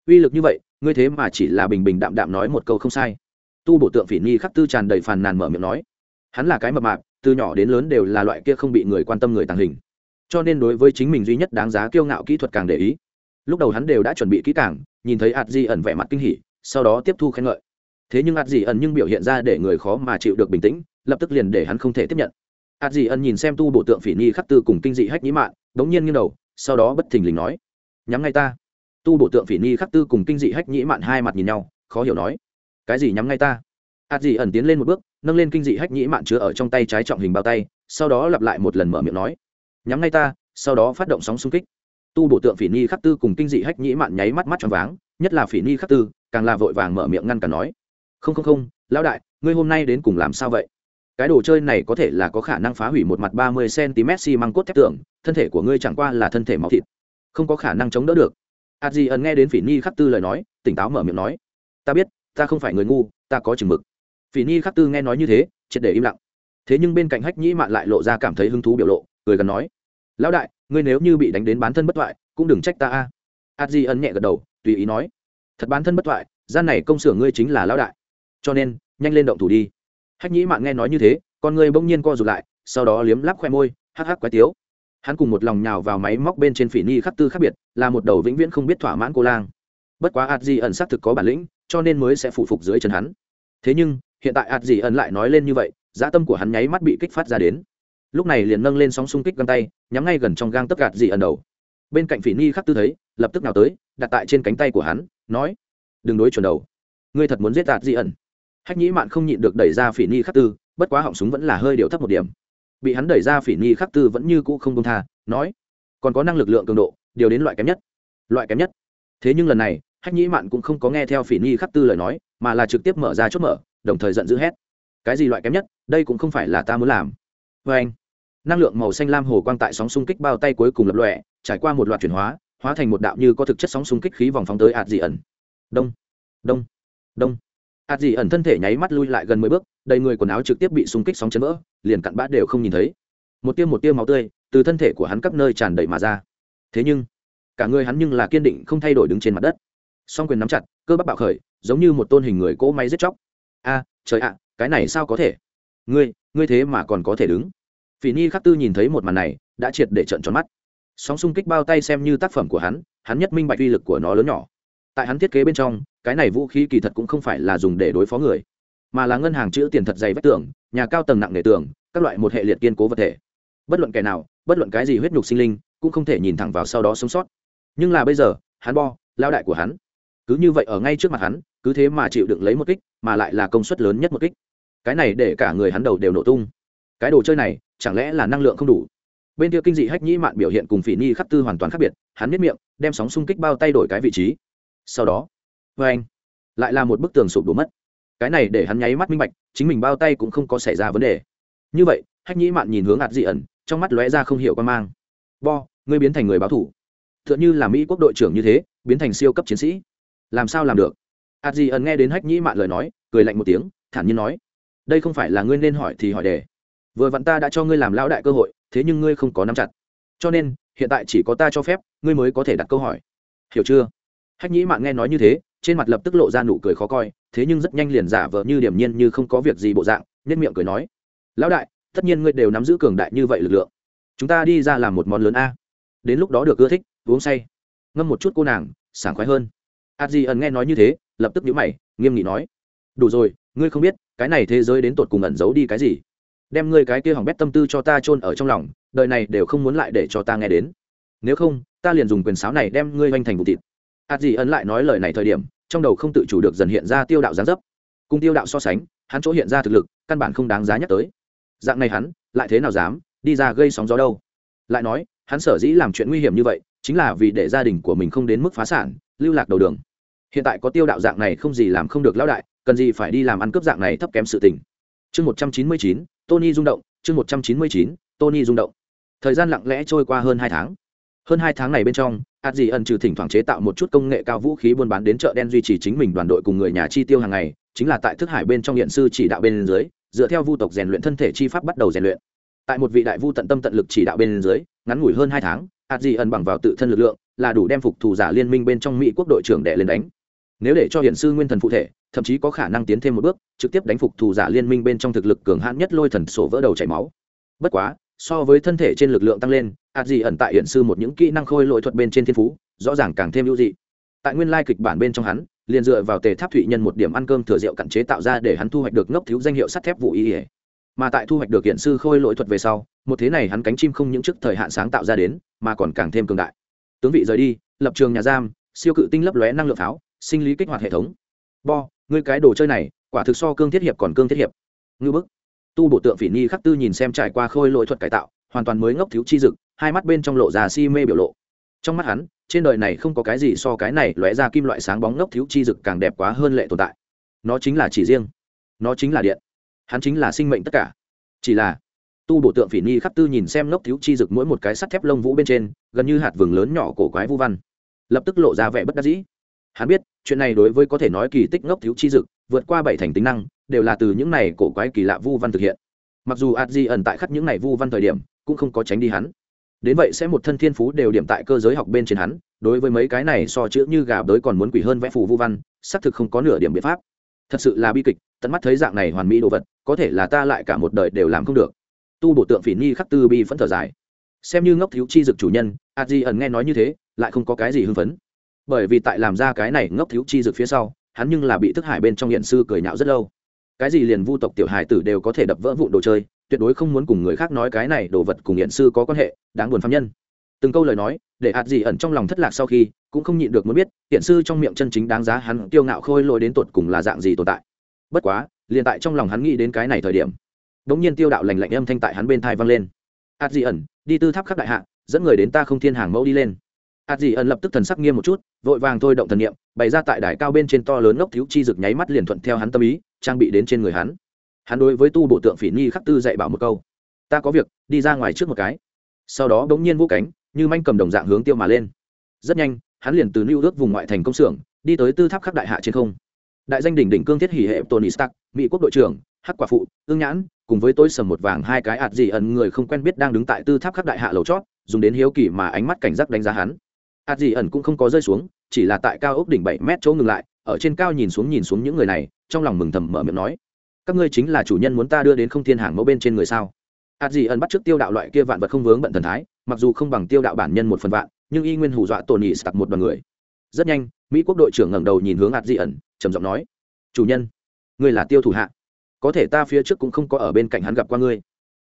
Uy lực như vậy, ngươi thế mà chỉ là bình bình đạm đạm nói một câu không sai. Tu bổ tượng phỉ nhi khắc tư tràn đầy phàn nàn mở miệng nói. Hắn là cái mập mạp, từ nhỏ đến lớn đều là loại kia không bị người quan tâm người tàng hình. Cho nên đối với chính mình duy nhất đáng giá kiêu ngạo kỹ thuật càng để ý. Lúc đầu hắn đều đã chuẩn bị kỹ càng, nhìn thấy ạt di ẩn vẻ mặt kinh hỉ, sau đó tiếp thu khen ngợi thế nhưng ạt dị ẩn nhưng biểu hiện ra để người khó mà chịu được bình tĩnh, lập tức liền để hắn không thể tiếp nhận. Ạt dị ẩn nhìn xem tu bộ tượng phỉ nhi khắc tư cùng kinh dị hách nhĩ mạn, đống nhiên như đầu, sau đó bất thình lình nói, nhắm ngay ta. Tu bộ tượng phỉ nhi khắc tư cùng kinh dị hách nhĩ mạn hai mặt nhìn nhau, khó hiểu nói, cái gì nhắm ngay ta? Ạt dị ẩn tiến lên một bước, nâng lên kinh dị hách nhĩ mạn chứa ở trong tay trái trọng hình bao tay, sau đó lặp lại một lần mở miệng nói, nhắm ngay ta, sau đó phát động sóng xung kích. Tu bổ tượng phỉ nhi khắc tư cùng kinh dị hách nhĩ mạn nháy mắt mắt tròn váng, nhất là phỉ nhi khắc tư, càng là vội vàng mở miệng ngăn cản nói không không không, lão đại, ngươi hôm nay đến cùng làm sao vậy? Cái đồ chơi này có thể là có khả năng phá hủy một mặt ba mươi cm xi măng cốt thép tưởng thân thể của ngươi chẳng qua là thân thể máu thịt. Không có khả năng chống đỡ được. A di ẩn nghe đến phỉ nhi khắc tư lời nói, tỉnh táo mở miệng nói, ta biết, ta không phải người ngu, ta có chừng mực. Phỉ nhi khắc tư nghe nói như thế, triệt để im lặng. Thế nhưng bên cạnh hách nhĩ mạn lại lộ ra cảm thấy hứng thú biểu lộ, cười gần nói, lão đại, ngươi nếu như bị đánh đến bán thân bất thoại, cũng đừng trách ta a. A di ẩn nhẹ gật đầu, tùy ý nói, thật bán thân bất thoại, gian này công xưởng ngươi chính là lão đại cho nên, nhanh lên động thủ đi. Hách nhĩ mạn nghe nói như thế, con ngươi bỗng nhiên co rụt lại, sau đó liếm lắp khoe môi, hắc hắc quái tiếu. Hắn cùng một lòng nhào vào máy móc bên trên phỉ ni khắc tư khác biệt, là một đầu vĩnh viễn không biết thỏa mãn cô lang. Bất quá ạt di ẩn xác thực có bản lĩnh, cho nên mới sẽ phụ phục dưới chân hắn. Thế nhưng, hiện tại ạt di ẩn lại nói lên như vậy dã tâm của hắn nháy mắt bị kích phát ra đến. Lúc này liền nâng lên sóng xung kích găng tay, nhắm ngay gần trong gang tất gạt dị ẩn đầu. Bên cạnh phỉ ni khắc tư thấy, lập tức nào tới, đặt tại trên cánh tay của hắn, nói, đừng đối chuẩn đầu. Ngươi thật muốn giết gạt dị ẩn hách nhĩ mạn không nhịn được đẩy ra phỉ ni khắc tư, bất quá họng súng vẫn là hơi điệu thấp một điểm. Bị hắn đẩy ra phỉ ni khắc tư vẫn như cũ không công tha, nói, còn có năng lực lượng cường độ, điều đến loại kém nhất. Loại kém nhất? Thế nhưng lần này, hách nhĩ mạn cũng không có nghe theo phỉ ni khắc tư lời nói, mà là trực tiếp mở ra chốt mở, đồng thời giận dữ hét, cái gì loại kém nhất? Đây cũng không phải là ta muốn làm. Vê anh, năng lượng màu xanh lam hồ quang tại sóng xung kích bao tay cuối cùng lập lòe, trải qua một loạt chuyển hóa hóa thành một đạo như có thực chất sóng xung kích khí vòng phóng tới ạt dị ẩn. Đông đông đông ạt dị ẩn thân thể nháy mắt lui lại gần mười bước, đầy người quần áo trực tiếp bị xung kích sóng chấn vỡ, liền cặn bã đều không nhìn thấy. Một tiêm một tiêm máu tươi từ thân thể của hắn các nơi tràn đầy mà ra. Thế nhưng, cả người hắn nhưng là kiên định không thay đổi đứng trên mặt đất. Song quyền nắm chặt, cơ bắp bạo khởi, giống như một tôn hình người cỗ máy giết chóc. A, trời ạ, cái này sao có thể? Ngươi ngươi thế mà còn có thể đứng. Phỉ Nhi khắc tư nhìn thấy một màn này, đã triệt để trận tròn mắt. Sóng xung kích bao tay xem như tác phẩm của hắn hắn nhất minh bạch uy lực của nó lớn nhỏ tại hắn thiết kế bên trong, cái này vũ khí kỳ thật cũng không phải là dùng để đối phó người, mà là ngân hàng chữ tiền thật dày vách tường, nhà cao tầng nặng nề tường, các loại một hệ liệt kiên cố vật thể. Bất luận kẻ nào, bất luận cái gì huyết nhục sinh linh, cũng không thể nhìn thẳng vào sau đó sống sót. Nhưng là bây giờ, hắn bo lao đại của hắn. Cứ như vậy ở ngay trước mặt hắn, cứ thế mà chịu đựng lấy một kích, mà lại là công suất lớn nhất một kích. Cái này để cả người hắn đầu đều nổ tung. Cái đồ chơi này, chẳng lẽ là năng lượng không đủ? Bên kia kinh dị hách nhĩ mạn biểu hiện cùng phỉ nhi khắc tư hoàn toàn khác biệt, hắn miết miệng, đem sóng xung kích bao tay đổi cái vị trí sau đó, vê anh, lại là một bức tường sụp đổ mất. Cái này để hắn nháy mắt minh bạch, chính mình bao tay cũng không có xảy ra vấn đề. Như vậy, hách nhĩ mạn nhìn hướng ạt dị ẩn, trong mắt lóe ra không hiểu quan mang. Bo, ngươi biến thành người báo thủ. T h ư ợ n h ư là mỹ quốc đội trưởng như thế, biến thành siêu cấp chiến sĩ. Làm sao làm được? Ạt dị ẩn nghe đến hách nhĩ mạn lời nói, cười lạnh một tiếng, thản nhiên nói, đây không phải là ngươi nên hỏi thì hỏi đề vừa vặn ta đã cho ngươi làm lão đại cơ hội, thế nhưng ngươi không có nắm chặt. Cho nên, hiện tại chỉ có ta cho phép, ngươi mới có thể đặt câu hỏi. Hiểu chưa? Hách nhĩ mạn nghe nói như thế, trên mặt lập tức lộ ra nụ cười khó coi, thế nhưng rất nhanh liền giả vờ như điểm nhiên như không có việc gì bộ dạng nhất miệng cười nói, lão đại, tất nhiên ngươi đều nắm giữ cường đại như vậy lực lượng. Chúng ta đi ra làm một món lớn a. Đến lúc đó được ưa thích, uống say. Ngâm một chút cô nàng, sảng khoái hơn. A di ẩn nghe nói như thế, lập tức nhíu mày, nghiêm nghị nói, đủ rồi, ngươi không biết, cái này thế giới đến tột cùng ẩn giấu đi cái gì? Đem ngươi cái kia hỏng bét tâm tư cho ta chôn ở trong lòng, đời này đều không muốn lại để cho ta nghe đến. Nếu không, ta liền dùng quyền sáo này đem ngươi hoành thành vụ thịt a gì ẩn lại nói lời này thời điểm, trong đầu không tự chủ được dần hiện ra tiêu đạo gián dấp. Cùng tiêu đạo so sánh, hắn chỗ hiện ra thực lực, căn bản không đáng giá nhắc tới. Dạng này hắn, lại thế nào dám đi ra gây sóng gió đâu? Lại nói, hắn sở dĩ làm chuyện nguy hiểm như vậy, chính là vì để gia đình của mình không đến mức phá sản, lưu lạc đầu đường. Hiện tại có tiêu đạo dạng này không gì làm không được lão đại, cần gì phải đi làm ăn cướp dạng này thấp kém sự tình. Chương một trăm chín mươi chín, tony rung động, chương một trăm chín mươi chín, tony rung động. Thời gian lặng lẽ trôi qua hơn hai tháng hơn hai tháng này bên trong ạt dị ẩn trừ thỉnh thoảng chế tạo một chút công nghệ cao vũ khí buôn bán đến chợ đen duy trì chính mình đoàn đội cùng người nhà chi tiêu hàng ngày, chính là tại thức hải bên trong hiện sư chỉ đạo bên dưới, dựa theo vu tộc rèn luyện thân thể chi pháp bắt đầu rèn luyện. Tại một vị đại vu tận tâm tận lực chỉ đạo bên dưới, ngắn ngủi hơn hai tháng hạt dị ẩn bằng vào tự thân lực lượng, là đủ đem phục thù giả liên minh bên trong mỹ quốc đội trưởng đệ lên đánh. Nếu để cho hiện sư nguyên thần phụ thể, thậm chí có khả năng tiến thêm một bước, trực tiếp đánh phục thù giả liên minh bên trong thực lực cường hãn nhất lôi thần sổ vỡ đầu chảy máu. Bất quá so với thân thể trên lực lượng tăng lên hạt dị ẩn tại hiện sư một những kỹ năng khôi lội thuật bên trên thiên phú, rõ ràng càng thêm ưu dị. Tại nguyên lai kịch bản bên trong hắn, liền dựa vào tề tháp thụy nhân một điểm ăn cơm thừa rượu cặn chế tạo ra để hắn thu hoạch được ngốc thiếu danh hiệu sắt thép vụ ý ỉa mà tại thu hoạch được hiện sư khôi lỗi thuật về sau, một thế này hắn cánh chim không những trước thời hạn sáng tạo ra đến, mà còn càng thêm cường đại. Tướng vị rời đi, lập trường nhà giam, siêu cự tinh lấp lóe năng lượng pháo sinh lý kích hoạt hệ thống. Bo, ngươi cái đồ chơi này, quả thực so cương thiết hiệp còn cương thiết hiệp. Ngư bức tu bộ tượng phỉ nhi khắc tư nhìn xem trải qua khôi lỗi thuật cải tạo, hoàn toàn mới ngốc thiếu chi dực, hai mắt bên trong lộ già si mê biểu lộ. Trong mắt hắn, trên đời này không có cái gì so cái này lóe ra kim loại sáng bóng ngốc thiếu chi dực càng đẹp quá hơn lệ tồn tại. Nó chính là chỉ riêng. Nó chính là điện. Hắn chính là sinh mệnh tất cả. Chỉ là, tu bộ tượng phỉ nhi Khắc tư nhìn xem ngốc thiếu chi dực mỗi một cái sắt thép lông vũ bên trên, gần như hạt vừng lớn nhỏ cổ quái vu văn. Lập tức lộ ra vẻ bất đắc dĩ. Hắn biết, chuyện này đối với có thể nói kỳ tích ngốc thiếu chi dực vượt qua bảy thành tính năng, đều là từ những này cổ quái kỳ lạ vu văn thực hiện. Mặc dù ạt di ẩn tại khắp những này vu văn thời điểm, cũng không có tránh đi hắn. Đến vậy sẽ một thân thiên phú đều điểm tại cơ giới học bên trên hắn, đối với mấy cái này so chữ như gà bới còn muốn quỷ hơn vẽ phù vu văn, xác thực không có nửa điểm biện pháp. Thật sự là bi kịch, tận mắt thấy dạng này hoàn mỹ đồ vật, có thể là ta lại cả một đời đều làm không được. Tu bổ tượng phỉ nhi khắc tư bi phẫn thở dài. Xem như ngốc thiếu chi dực chủ nhân a di ẩn nghe nói như thế, lại không có cái gì hưng phấn. Bởi vì tại làm ra cái này ngốc thiếu chi dực phía sau hắn nhưng là bị thức hải bên trong hiện sư cười nhạo rất lâu. Cái gì liền vu tộc tiểu hải tử đều có thể đập vỡ vụn đồ chơi, tuyệt đối không muốn cùng người khác nói cái này đồ vật cùng hiện sư có quan hệ, đáng buồn phạm nhân. Từng câu lời nói, để ạt gì ẩn trong lòng thất lạc sau khi, cũng không nhịn được muốn biết hiện sư trong miệng chân chính đáng giá hắn tiêu ngạo khôi lỗi đến tột cùng là dạng gì tồn tại. Bất quá, liền tại trong lòng hắn nghĩ đến cái này thời điểm đ ỗ n g nhiên tiêu đạo lành lạnh âm thanh tại hắn bên thai vang lên. Ạt dị ẩn, đi tư tháp khắc đại hạ, dẫn người đến ta không thiên hàng mẫu đi lên ạt dị ẩn lập tức thần sắc nghiêm một chút, vội vàng thôi động thần nghiệm bày ra tại đài cao bên trên to lớn ngốc thiếu chi rực nháy mắt liền thuận theo hắn tâm ý, trang bị đến trên người hắn. Hắn đối với tu bộ tượng phỉ nhi khắc tư dạy bảo một câu. Ta có việc, đi ra ngoài trước một cái. Sau đó bỗng nhiên vũ cánh, như manh cầm đồng dạng hướng tiêu mà lên. Rất nhanh, hắn liền từ lưu ước vùng ngoại thành công xưởng, đi tới tư tháp khắc đại hạ trên không. Đại danh đỉnh đỉnh cương thiết hỉ hệ tony stark, mỹ quốc đội trưởng, hắc quả phụ, ương nhãn, cùng với tối sầm một vàng hai cái ạt dị ẩn người không quen biết đang đứng tại tư tháp khắc đại hạ lầu chót, dùng đến hiếu kỳ mà ánh mắt cảnh giác đánh giá hắn ạt dị ẩn cũng không có rơi xuống, chỉ là tại cao ốc đỉnh bảy mét chỗ ngừng lại, ở trên cao nhìn xuống nhìn xuống những người này, trong lòng mừng thầm mở miệng nói, các ngươi chính là chủ nhân muốn ta đưa đến không thiên hàng mẫu bên trên người sao? Ạt dị ẩn bắt trước tiêu đạo loại kia vạn vật không vướng bận thần thái, mặc dù không bằng tiêu đạo bản nhân một phần vạn, nhưng y nguyên hù dọa tổn nhị sặc một đoàn người. Rất nhanh, mỹ quốc đội trưởng ngẩng đầu nhìn hướng ạt dị ẩn, trầm giọng nói, chủ nhân, ngươi là tiêu thủ hạ. Có thể ta phía trước cũng không có ở bên cạnh hắn gặp qua ngươi.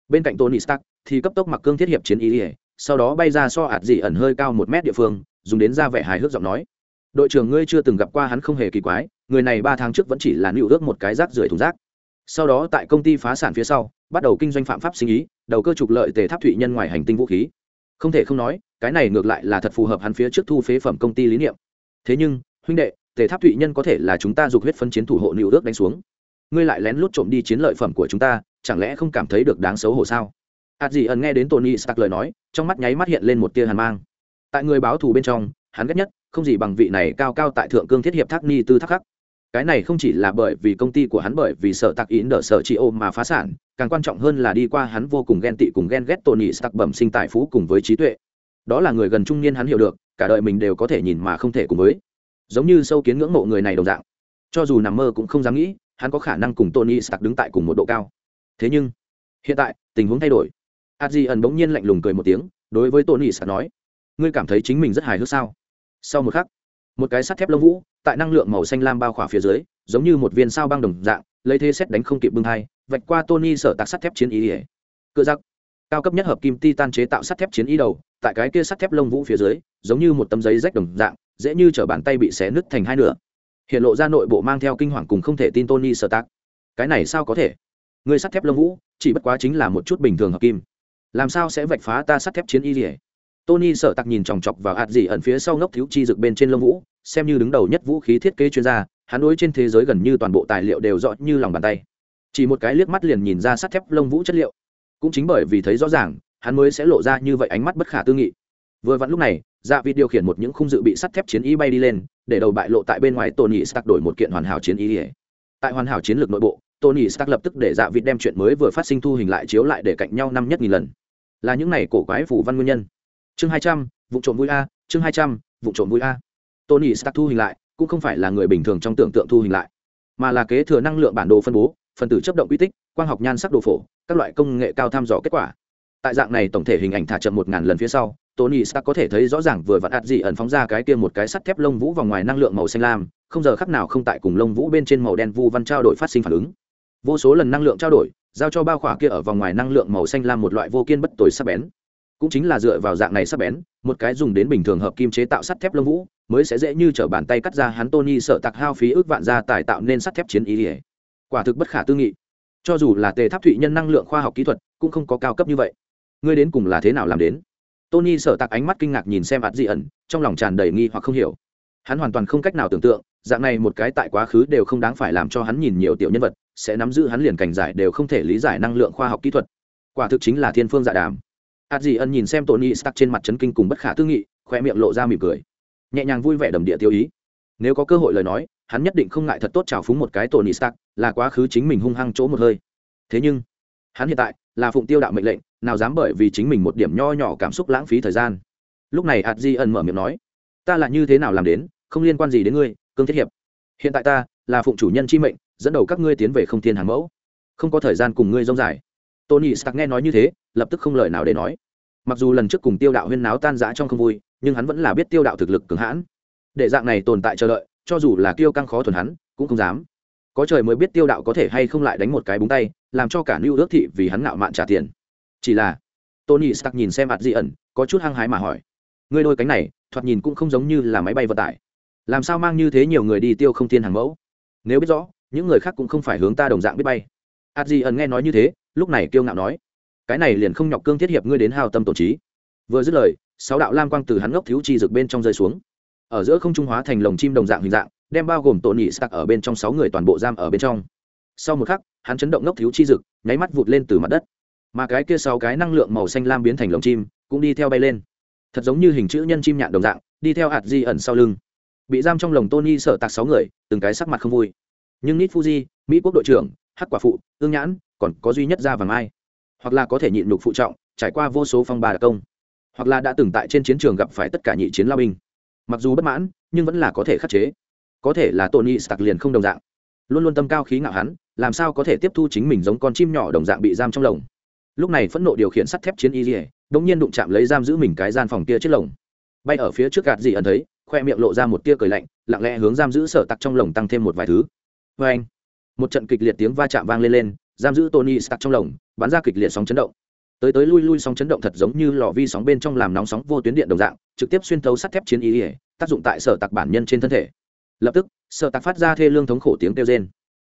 Bên cạnh tony stark thì cấp tốc mặc cương thiết hiệp chiến ý ỉa sau đó bay ra so ạt dị ẩn hơi cao một mét địa phương dùng đến ra vẻ hài hước giọng nói. Đội trưởng ngươi chưa từng gặp qua hắn không hề kỳ quái, người này ba tháng trước vẫn chỉ là nịu ước một cái rác rưởi thùng rác. Sau đó tại công ty phá sản phía sau, bắt đầu kinh doanh phạm pháp sinh ý, đầu cơ trục lợi tề tháp thụy nhân ngoài hành tinh vũ khí. Không thể không nói, cái này ngược lại là thật phù hợp hắn phía trước thu phế phẩm công ty lý niệm. Thế nhưng, huynh đệ, tề tháp thụy nhân có thể là chúng ta dục huyết phân chiến thủ hộ nịu ước đánh xuống. Ngươi lại lén lút trộm đi chiến lợi phẩm của chúng ta, chẳng lẽ không cảm thấy được đáng xấu hổ sao? Ạt gì ẩn nghe đến tony stark lời nói, trong mắt nháy mắt hiện lên một tia hàn mang tại người báo thù bên trong, hắn ghét nhất, không gì bằng vị này cao cao tại thượng cương thiết hiệp thác ni tư thác khắc. Cái này không chỉ là bởi vì công ty của hắn bởi vì sợ tặc ín đỡ sợ chị ô mà phá sản, càng quan trọng hơn là đi qua hắn vô cùng ghen tị cùng ghen ghét tony stark bẩm sinh tài phú cùng với trí tuệ. Đó là người gần trung niên hắn hiểu được, cả đời mình đều có thể nhìn mà không thể cùng với. Giống như sâu kiến ngưỡng mộ người này đồng dạng. Cho dù nằm mơ cũng không dám nghĩ, hắn có khả năng cùng tony stark đứng tại cùng một độ cao. Thế nhưng, hiện tại, tình huống thay đổi. Adji ẩn bỗng nhiên lạnh lùng cười một tiếng, đối với tony sắc nói ngươi cảm thấy chính mình rất hài hước sao? Sau một khắc, một cái sắt thép lông vũ tại năng lượng màu xanh lam bao khỏa phía dưới, giống như một viên sao băng đồng dạng, lấy thế xét đánh không kịp bưng hai, vạch qua tony sở tạc sắt thép chiến ý ỉa cựa giặc cao cấp nhất hợp kim titan chế tạo sắt thép chiến ý đầu, tại cái kia sắt thép lông vũ phía dưới, giống như một tấm giấy rách đồng dạng, dễ như t bàn tay bị xé nứt thành hai nửa. Hiện lộ ra nội bộ mang theo kinh hoàng cùng không thể tin tony sở tạc. Cái này sao có thể? Người sắt thép lông vũ, chỉ bất quá chính là một chút bình thường hợp kim. Làm sao sẽ vạch phá ta sắt thép chiến y ỉa tony sợ tặc nhìn chòng chọc vào hạt dị ẩn phía sau ngốc thiếu chi rực bên trên lông vũ, xem như đứng đầu nhất vũ khí thiết kế chuyên gia, hắn đối trên thế giới gần như toàn bộ tài liệu đều rõ như lòng bàn tay. Chỉ một cái liếc mắt liền nhìn ra sắt thép lông vũ chất liệu. Cũng chính bởi vì thấy rõ ràng, hắn mới sẽ lộ ra như vậy ánh mắt bất khả tư nghị. Vừa vặn lúc này dạ vịt điều khiển một những khung dự bị sắt thép chiến y bay đi lên, để đầu bại lộ tại bên ngoài tony stark đổi một kiện hoàn hảo chiến y tại hoàn hảo chiến lược nội bộ, tony stark lập tức để dạ vịt đem chuyện mới vừa phát sinh thu hình lại chiếu lại để cạnh nhau năm nhất nghìn lần. Là những này cổ quái phủ văn nguyên nhân chương hai trăm, vụ trộm vui a, chương hai trăm, vụ trộm vui a. Tony stark thu hình lại, cũng không phải là người bình thường trong tưởng tượng thu hình lại, mà là kế thừa năng lượng bản đồ phân bố, phần tử chấp động quy tích, quang học nhan sắc đồ phổ, các loại công nghệ cao thăm dò kết quả. Tại dạng này tổng thể hình ảnh thả chậm một ngàn lần phía sau, tony stark có thể thấy rõ ràng vừa vặn ạt dị ẩn phóng ra cái kia một cái sắt thép lông vũ vòng ngoài năng lượng màu xanh lam, không giờ khắc nào không tại cùng lông vũ bên trên màu đen vu văn trao đổi phát sinh phản ứng. Vô số lần năng lượng trao đổi, giao cho bao khỏa kia ở vòng ngoài năng lượng màu xanh lam một loại vô kiên bất tồi sắc bén cũng chính là dựa vào dạng này sắc bén, một cái dùng đến bình thường hợp kim chế tạo sắt thép lông vũ, mới sẽ dễ như t bàn tay cắt ra hắn tony sợ tặc hao phí ước vạn gia tài tạo nên sắt thép chiến ý ỉa quả thực bất khả tư nghị. Cho dù là tề tháp thụy nhân năng lượng khoa học kỹ thuật, cũng không có cao cấp như vậy. Ngươi đến cùng là thế nào làm đến? Tony sợ tặc ánh mắt kinh ngạc nhìn xem ạt dị ẩn, trong lòng tràn đầy nghi hoặc không hiểu. Hắn hoàn toàn không cách nào tưởng tượng, dạng này một cái tại quá khứ đều không đáng phải làm cho hắn nhìn nhiều tiểu nhân vật, sẽ nắm giữ hắn liền cảnh giải đều không thể lý giải năng lượng khoa học kỹ thuật. Quả thực chính là thiên phương dạ đàm. Hạt dị Ân nhìn xem tony stark trên mặt chấn kinh cùng bất khả tư nghị khoe miệng lộ ra mỉm cười. Nhẹ nhàng vui vẻ đầm địa tiêu ý. Nếu có cơ hội lời nói, hắn nhất định không ngại thật tốt trào phúng một cái tony stark, là quá khứ chính mình hung hăng chỗ một hơi. Thế nhưng, hắn hiện tại là phụng tiêu đạo mệnh lệnh, nào dám bởi vì chính mình một điểm nho nhỏ cảm xúc lãng phí thời gian. Lúc này Hạt di ẩn mở miệng nói, ta là như thế nào làm đến, không liên quan gì đến ngươi, cương thiết hiệp. Hiện tại ta là phụng chủ nhân chi mệnh, dẫn đầu các ngươi tiến về không thiên hàng mẫu. Không có thời gian cùng ngươi rông dài tony stark nghe nói như thế, lập tức không lời nào để nói. Mặc dù lần trước cùng tiêu đạo huyên náo tan rã trong không vui, nhưng hắn vẫn là biết tiêu đạo thực lực cường hãn. Để dạng này tồn tại chờ đợi, cho dù là tiêu căng khó thuần hắn, cũng không dám. Có trời mới biết tiêu đạo có thể hay không lại đánh một cái búng tay, làm cho cả lưu ước thị vì hắn ngạo mạn trả tiền. Chỉ là, tony stark nhìn xem mặt di ẩn, có chút hăng hái mà hỏi, ngươi đôi cánh này, thoạt nhìn cũng không giống như là máy bay vận tải. Làm sao mang như thế nhiều người đi tiêu không thiên hàng mẫu? Nếu biết rõ, những người khác cũng không phải hướng ta đồng dạng biết bay. Ạt di ẩn nghe nói như thế lúc này kiêu ngạo nói, cái này liền không nhọc cương thiết hiệp ngươi đến hao tâm tổ trí. Vừa dứt lời, sáu đạo lam quang từ hắn ngốc thiếu chi rực bên trong rơi xuống. Ở giữa không trung hóa thành lồng chim đồng dạng hình dạng, đem bao gồm tổ nhị sắc ở bên trong sáu người toàn bộ giam ở bên trong. Sau một khắc, hắn chấn động ngốc thiếu chi rực nháy mắt vụt lên từ mặt đất. Mà cái kia sáu cái năng lượng màu xanh lam biến thành lồng chim, cũng đi theo bay lên. Thật giống như hình chữ nhân chim nhạn đồng dạng, đi theo hạt di ẩn sau lưng. Bị giam trong lồng tony sợ tạc sáu người, từng cái sắc mặt không vui. Nhưng nít fuji mỹ quốc đội trưởng, hắc quả phụ, ương nhãn còn có duy nhất ra vàng ai hoặc là có thể nhịn nhục phụ trọng, trải qua vô số phong ba đặc công. Hoặc là đã từng tại trên chiến trường gặp phải tất cả nhị chiến lao binh. Mặc dù bất mãn, nhưng vẫn là có thể khắc chế. Có thể là tony stark liền không đồng dạng. Luôn luôn tâm cao khí ngạo hắn, làm sao có thể tiếp thu chính mình giống con chim nhỏ đồng dạng bị giam trong lồng? Lúc này phẫn nộ điều khiển sắt thép chiến y dỉa đ nhiên đụng chạm lấy giam giữ mình cái gian phòng kia chiếc lồng. Bay ở phía trước gạt gì ẩn thấy, khoe miệng lộ ra một tia cười lạnh, lặng lẽ hướng giam giữ sở tặc trong lồng tăng thêm một vài thứ. Vê anh một trận kịch liệt tiếng va chạm vang lên lên giam giữ tony stark trong lồng bắn ra kịch liệt sóng chấn động. Tới tới lui lui sóng chấn động thật giống như lò vi sóng bên trong làm nóng sóng vô tuyến điện đồng dạng trực tiếp xuyên thấu sắt thép chiến y tác dụng tại sở tạc bản nhân trên thân thể. Lập tức sở tạc phát ra thê lương thống khổ tiếng kêu rên.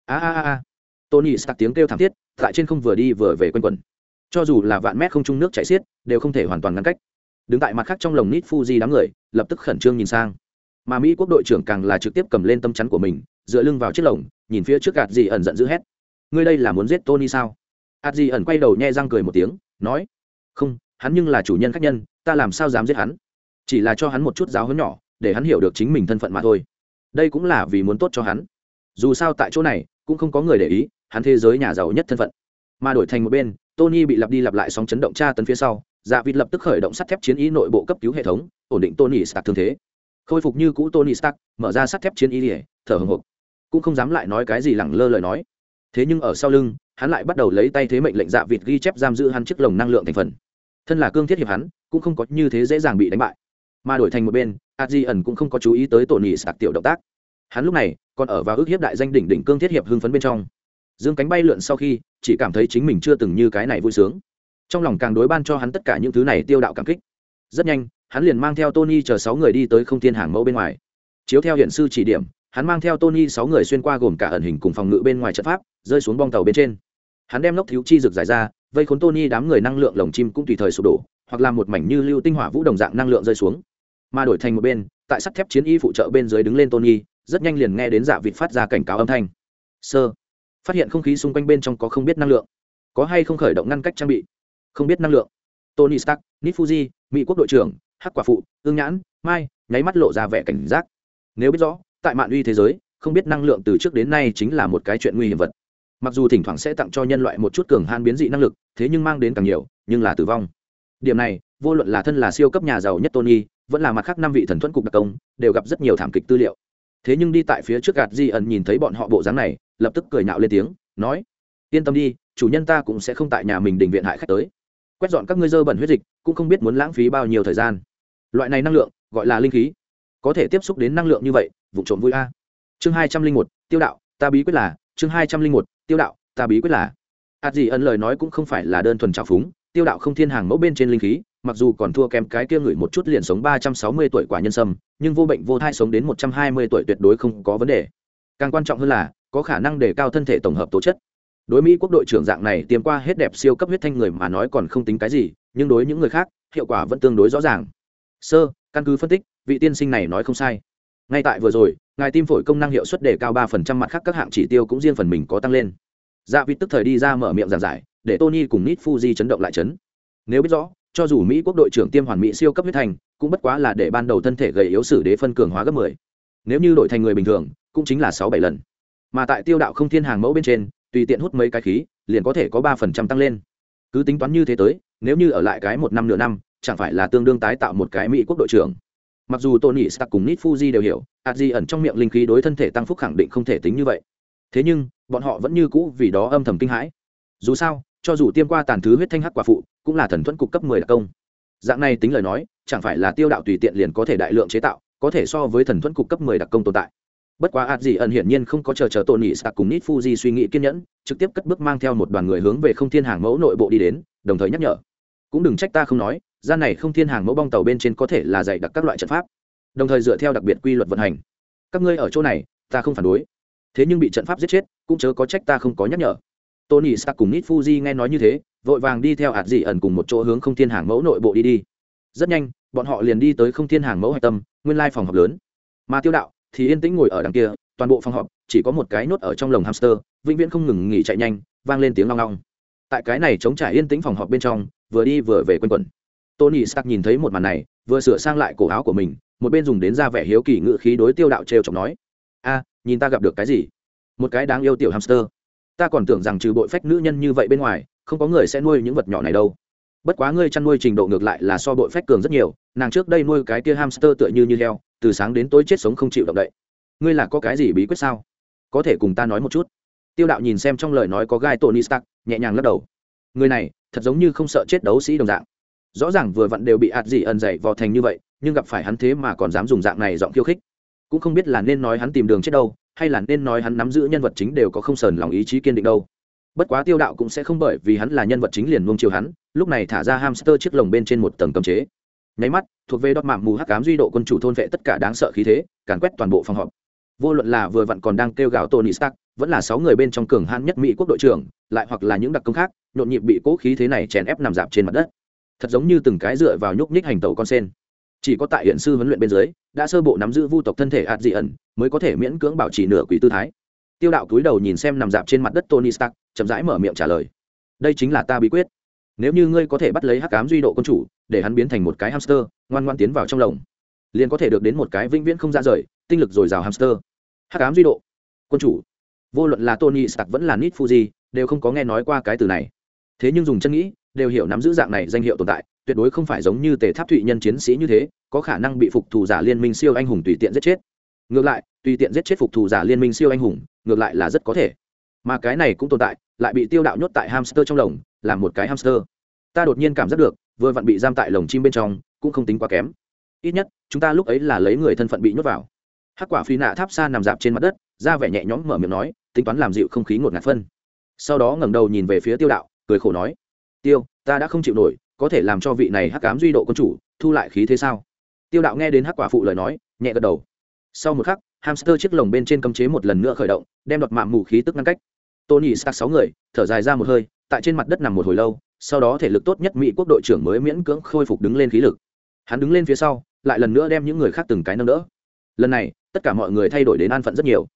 A a a a, tony stark tiếng kêu thảm thiết tại trên không vừa đi vừa về quanh quẩn. Cho dù là vạn mét không trung nước chảy xiết đều không thể hoàn toàn ngăn cách. Đứng tại mặt khác trong lồng nít fuji đám người lập tức khẩn trương nhìn sang. Mà mỹ quốc đội trưởng càng là trực tiếp cầm lên tâm chắn của mình dựa lưng vào chiếc lồng nhìn phía trước gạt gì ẩn giận dữ hét ngươi đây là muốn giết tony sao? Ạt gì ẩn quay đầu nhẹ răng cười một tiếng, nói, không, hắn nhưng là chủ nhân khách nhân, ta làm sao dám giết hắn? Chỉ là cho hắn một chút giáo huấn nhỏ, để hắn hiểu được chính mình thân phận mà thôi. Đây cũng là vì muốn tốt cho hắn. Dù sao tại chỗ này, cũng không có người để ý, hắn thế giới nhà giàu nhất thân phận. Mà đổi thành một bên, tony bị lặp đi lặp lại sóng chấn động tra tấn phía sau dạ vịt lập tức khởi động sắt thép chiến ý nội bộ cấp cứu hệ thống, ổn định tony stark thương thế. Khôi phục như cũ tony stark, mở ra sắt thép chiến ý ỉa thở hồng hộc. Cũng không dám lại nói cái gì lẳng lơ lời nói thế nhưng ở sau lưng, hắn lại bắt đầu lấy tay thế mệnh lệnh dạ vịt ghi chép giam giữ hắn chiếc lồng năng lượng thành phần. Thân là cương thiết hiệp hắn, cũng không có như thế dễ dàng bị đánh bại. Mà đổi thành một bên adji ẩn cũng không có chú ý tới tổ nỉ sạc tiểu động tác. Hắn lúc này còn ở vào ước hiếp đại danh đỉnh đỉnh cương thiết hiệp hưng phấn bên trong. Dương cánh bay lượn sau khi, chỉ cảm thấy chính mình chưa từng như cái này vui sướng. Trong lòng càng đối ban cho hắn tất cả những thứ này tiêu đạo cảm kích. Rất nhanh, hắn liền mang theo tony chờ sáu người đi tới không thiên hàng mẫu bên ngoài. Chiếu theo hiện sư chỉ điểm hắn mang theo tony sáu người xuyên qua gồm cả ẩn hình cùng phòng ngự bên ngoài trận pháp, rơi xuống bong tàu bên trên. Hắn đem lốc thiếu chi rực giải ra, vây khốn tony đám người năng lượng lồng chim cũng tùy thời sụp đổ, hoặc làm một mảnh như lưu tinh hỏa vũ đồng dạng năng lượng rơi xuống. Mà đổi thành một bên, tại sắt thép chiến y phụ trợ bên dưới đứng lên tony, rất nhanh liền nghe đến dạ vịt phát ra cảnh cáo âm thanh. Sơ. Phát hiện không khí xung quanh bên trong có không biết năng lượng. Có hay không khởi động ngăn cách trang bị? Không biết năng lượng. Tony stark, nifuji, mỹ quốc đội trưởng, hắc quả phụ, ương nhãn, mai, nháy mắt lộ ra vẻ cảnh giác. Nếu biết rõ tại mạng uy thế giới, không biết năng lượng từ trước đến nay chính là một cái chuyện nguy hiểm vật. Mặc dù thỉnh thoảng sẽ tặng cho nhân loại một chút cường han biến dị năng lực, thế nhưng mang đến càng nhiều, nhưng là tử vong. Điểm này, vô luận là thân là siêu cấp nhà giàu nhất tony, vẫn là mặt khác năm vị thần thuẫn cục đặc công, đều gặp rất nhiều thảm kịch tư liệu. Thế nhưng đi tại phía trước gạt di ẩn nhìn thấy bọn họ bộ dáng này, lập tức cười nhạo lên tiếng, nói, yên tâm đi, chủ nhân ta cũng sẽ không tại nhà mình đình viện hại khách tới. Quét dọn các ngươi dơ bẩn huyết dịch, cũng không biết muốn lãng phí bao nhiêu thời gian. Loại này năng lượng, gọi là linh khí. Có thể tiếp xúc đến năng lượng như vậy vụ trộm vui a. Chương hai trăm linh một, tiêu đạo, ta bí quyết là, chương hai trăm linh một, tiêu đạo, ta bí quyết là. Ạt gì ẩn lời nói cũng không phải là đơn thuần trào phúng, tiêu đạo không thiên hàng mẫu bên trên linh khí, mặc dù còn thua kém cái kia người một chút liền sống ba trăm sáu mươi tuổi quả nhân sâm, nhưng vô bệnh vô thai sống đến một trăm hai mươi tuổi tuyệt đối không có vấn đề. Càng quan trọng hơn là, có khả năng đề cao thân thể tổng hợp tố chất. Đối mỹ quốc đội trưởng dạng này tiêm qua hết đẹp siêu cấp huyết thanh người mà nói còn không tính cái gì, nhưng đối những người khác, hiệu quả vẫn tương đối rõ ràng. Sơ, căn cứ phân tích, vị tiên sinh này nói không sai ngay tại vừa rồi, ngài tim phổi công năng hiệu suất đề cao ba phần trăm mặt khác các hạng chỉ tiêu cũng riêng phần mình có tăng lên. Dạ vịt tức thời đi ra mở miệng giảng giải, để tony cùng nít fuji chấn động lại chấn. Nếu biết rõ, cho dù mỹ quốc đội trưởng tiêm hoàn mỹ siêu cấp huyết thành, cũng bất quá là để ban đầu thân thể gầy yếu xử đế phân cường hóa gấp mười. Nếu như đội thành người bình thường, cũng chính là sáu bảy lần. Mà tại tiêu đạo không thiên hàng mẫu bên trên, tùy tiện hút mấy cái khí, liền có thể có ba phần trăm tăng lên. Cứ tính toán như thế tới, nếu như ở lại cái một năm nửa năm, chẳng phải là tương đương tái tạo một cái mỹ quốc đội trưởng mặc dù tony stark cùng nít fuji đều hiểu ạt di ẩn trong miệng linh khí đối thân thể tăng phúc khẳng định không thể tính như vậy. Thế nhưng, bọn họ vẫn như cũ vì đó âm thầm kinh hãi. Dù sao, cho dù tiêm qua tàn thứ huyết thanh hắc quả phụ, cũng là thần thuẫn cục cấp mười đặc công. Dạng này tính lời nói, chẳng phải là tiêu đạo tùy tiện liền có thể đại lượng chế tạo, có thể so với thần thuẫn cục cấp mười đặc công tồn tại. Bất quá ạt gì ẩn hiển nhiên không có chờ chờ tổ nhị sạc cùng nít fuji suy nghĩ kiên nhẫn, trực tiếp cất bước mang theo một đoàn người hướng về không thiên hàng mẫu nội bộ đi đến, đồng thời nhắc nhở. Cũng đừng trách ta không nói gian này không thiên hàng mẫu bong tàu bên trên có thể là dạy đặc các loại trận pháp, đồng thời dựa theo đặc biệt quy luật vận hành. Các ngươi ở chỗ này, ta không phản đối. Thế nhưng bị trận pháp giết chết, cũng chớ có trách ta không có nhắc nhở. Tony stark cùng nít fuji nghe nói như thế, vội vàng đi theo hạt dị ẩn cùng một chỗ hướng không thiên hàng mẫu nội bộ đi đi. Rất nhanh, bọn họ liền đi tới không thiên hàng mẫu hạch tâm, nguyên lai phòng họp lớn. Mà tiêu đạo, thì yên tĩnh ngồi ở đằng kia, toàn bộ phòng họp, chỉ có một cái nốt ở trong lồng hamster, vĩnh viễn không ngừng nghỉ chạy nhanh, vang lên tiếng long long. Tại cái này chống trải yên tĩnh phòng họp bên trong, vừa đi vừa về quanh quẩn tony stark nhìn thấy một màn này, vừa sửa sang lại cổ áo của mình, một bên dùng đến ra vẻ hiếu kỳ ngự khí đối tiêu đạo trêu chọc nói, a, nhìn ta gặp được cái gì? Một cái đáng yêu tiểu hamster. Ta còn tưởng rằng trừ bội phách nữ nhân như vậy bên ngoài, không có người sẽ nuôi những vật nhỏ này đâu. Bất quá ngươi chăn nuôi trình độ ngược lại là so bội phách cường rất nhiều, nàng trước đây nuôi cái kia hamster tựa như như heo, từ sáng đến tối chết sống không chịu động đậy. Ngươi là có cái gì bí quyết sao? Có thể cùng ta nói một chút. Tiêu đạo nhìn xem trong lời nói có gai tony stark, nhẹ nhàng lắc đầu. Người này thật giống như không sợ chết đấu sĩ đồng dạng rõ ràng vừa vặn đều bị ạt gì ẩn dậy vò thành như vậy, nhưng gặp phải hắn thế mà còn dám dùng dạng này giọng khiêu khích. Cũng không biết là nên nói hắn tìm đường chết đâu, hay là nên nói hắn nắm giữ nhân vật chính đều có không sờn lòng ý chí kiên định đâu. Bất quá tiêu đạo cũng sẽ không bởi vì hắn là nhân vật chính liền mông chiều hắn, lúc này thả ra hamster chiếc lồng bên trên một tầng cấm chế. Nháy mắt, thuộc về đọt mạng mù hắc cám duy độ quân chủ thôn vệ tất cả đáng sợ khí thế, càn quét toàn bộ phòng họp. Vô luận là vừa vặn còn đang kêu gào tony stark, vẫn là sáu người bên trong cường hãn nhất mỹ quốc đội trưởng, lại hoặc là những đặc công khác, nhộn nhịp bị cố khí thế này chèn ép nằm dạp trên mặt đất thật giống như từng cái dựa vào nhúc nhích hành tàu con sen. Chỉ có tại hiện sư huấn luyện bên dưới, đã sơ bộ nắm giữ vu tộc thân thể ạt dị ẩn, mới có thể miễn cưỡng bảo trì nửa quỷ tư thái. Tiêu đạo cúi đầu nhìn xem nằm dạp trên mặt đất tony stark, chậm rãi mở miệng trả lời. Đây chính là ta bí quyết. Nếu như ngươi có thể bắt lấy hắc cám duy độ quân chủ, để hắn biến thành một cái hamster, ngoan ngoan tiến vào trong lồng, liền có thể được đến một cái vĩnh viễn không ra rời, tinh lực dồi dào hamster. Hắc cám duy độ quân chủ. Vô luận là tony stark vẫn là nit fuji, đều không có nghe nói qua cái từ này. Thế nhưng dùng chân nghĩ đều hiểu nắm giữ dạng này danh hiệu tồn tại, tuyệt đối không phải giống như tề tháp thụy nhân chiến sĩ như thế, có khả năng bị phục thù giả liên minh siêu anh hùng tùy tiện giết chết. Ngược lại, tùy tiện giết chết phục thù giả liên minh siêu anh hùng, ngược lại là rất có thể. Mà cái này cũng tồn tại, lại bị tiêu đạo nhốt tại hamster trong lồng, là một cái hamster. Ta đột nhiên cảm giác được, vừa vặn bị giam tại lồng chim bên trong, cũng không tính quá kém. Ít nhất, chúng ta lúc ấy là lấy người thân phận bị nhốt vào. Hắc quả phi nạ tháp xa nằm dạp trên mặt đất, ra vẻ nhẹ nhõm mở miệng nói, tính toán làm dịu không khí ngột ngạt phân. Sau đó ngẩng đầu nhìn về phía tiêu đạo, cười khổ nói tiêu, ta đã không chịu nổi, có thể làm cho vị này hắc cám duy độ quân chủ, thu lại khí thế sao? Tiêu đạo nghe đến hắc quả phụ lời nói, nhẹ gật đầu. Sau một khắc, hamster chiếc lồng bên trên cấm chế một lần nữa khởi động, đem đọt mạng mù khí tức ngăn cách. Tony stark sáu người, thở dài ra một hơi, tại trên mặt đất nằm một hồi lâu, sau đó thể lực tốt nhất mỹ quốc đội trưởng mới miễn cưỡng khôi phục đứng lên khí lực. Hắn đứng lên phía sau, lại lần nữa đem những người khác từng cái nâng đỡ. Lần này, tất cả mọi người thay đổi đến an phận rất nhiều.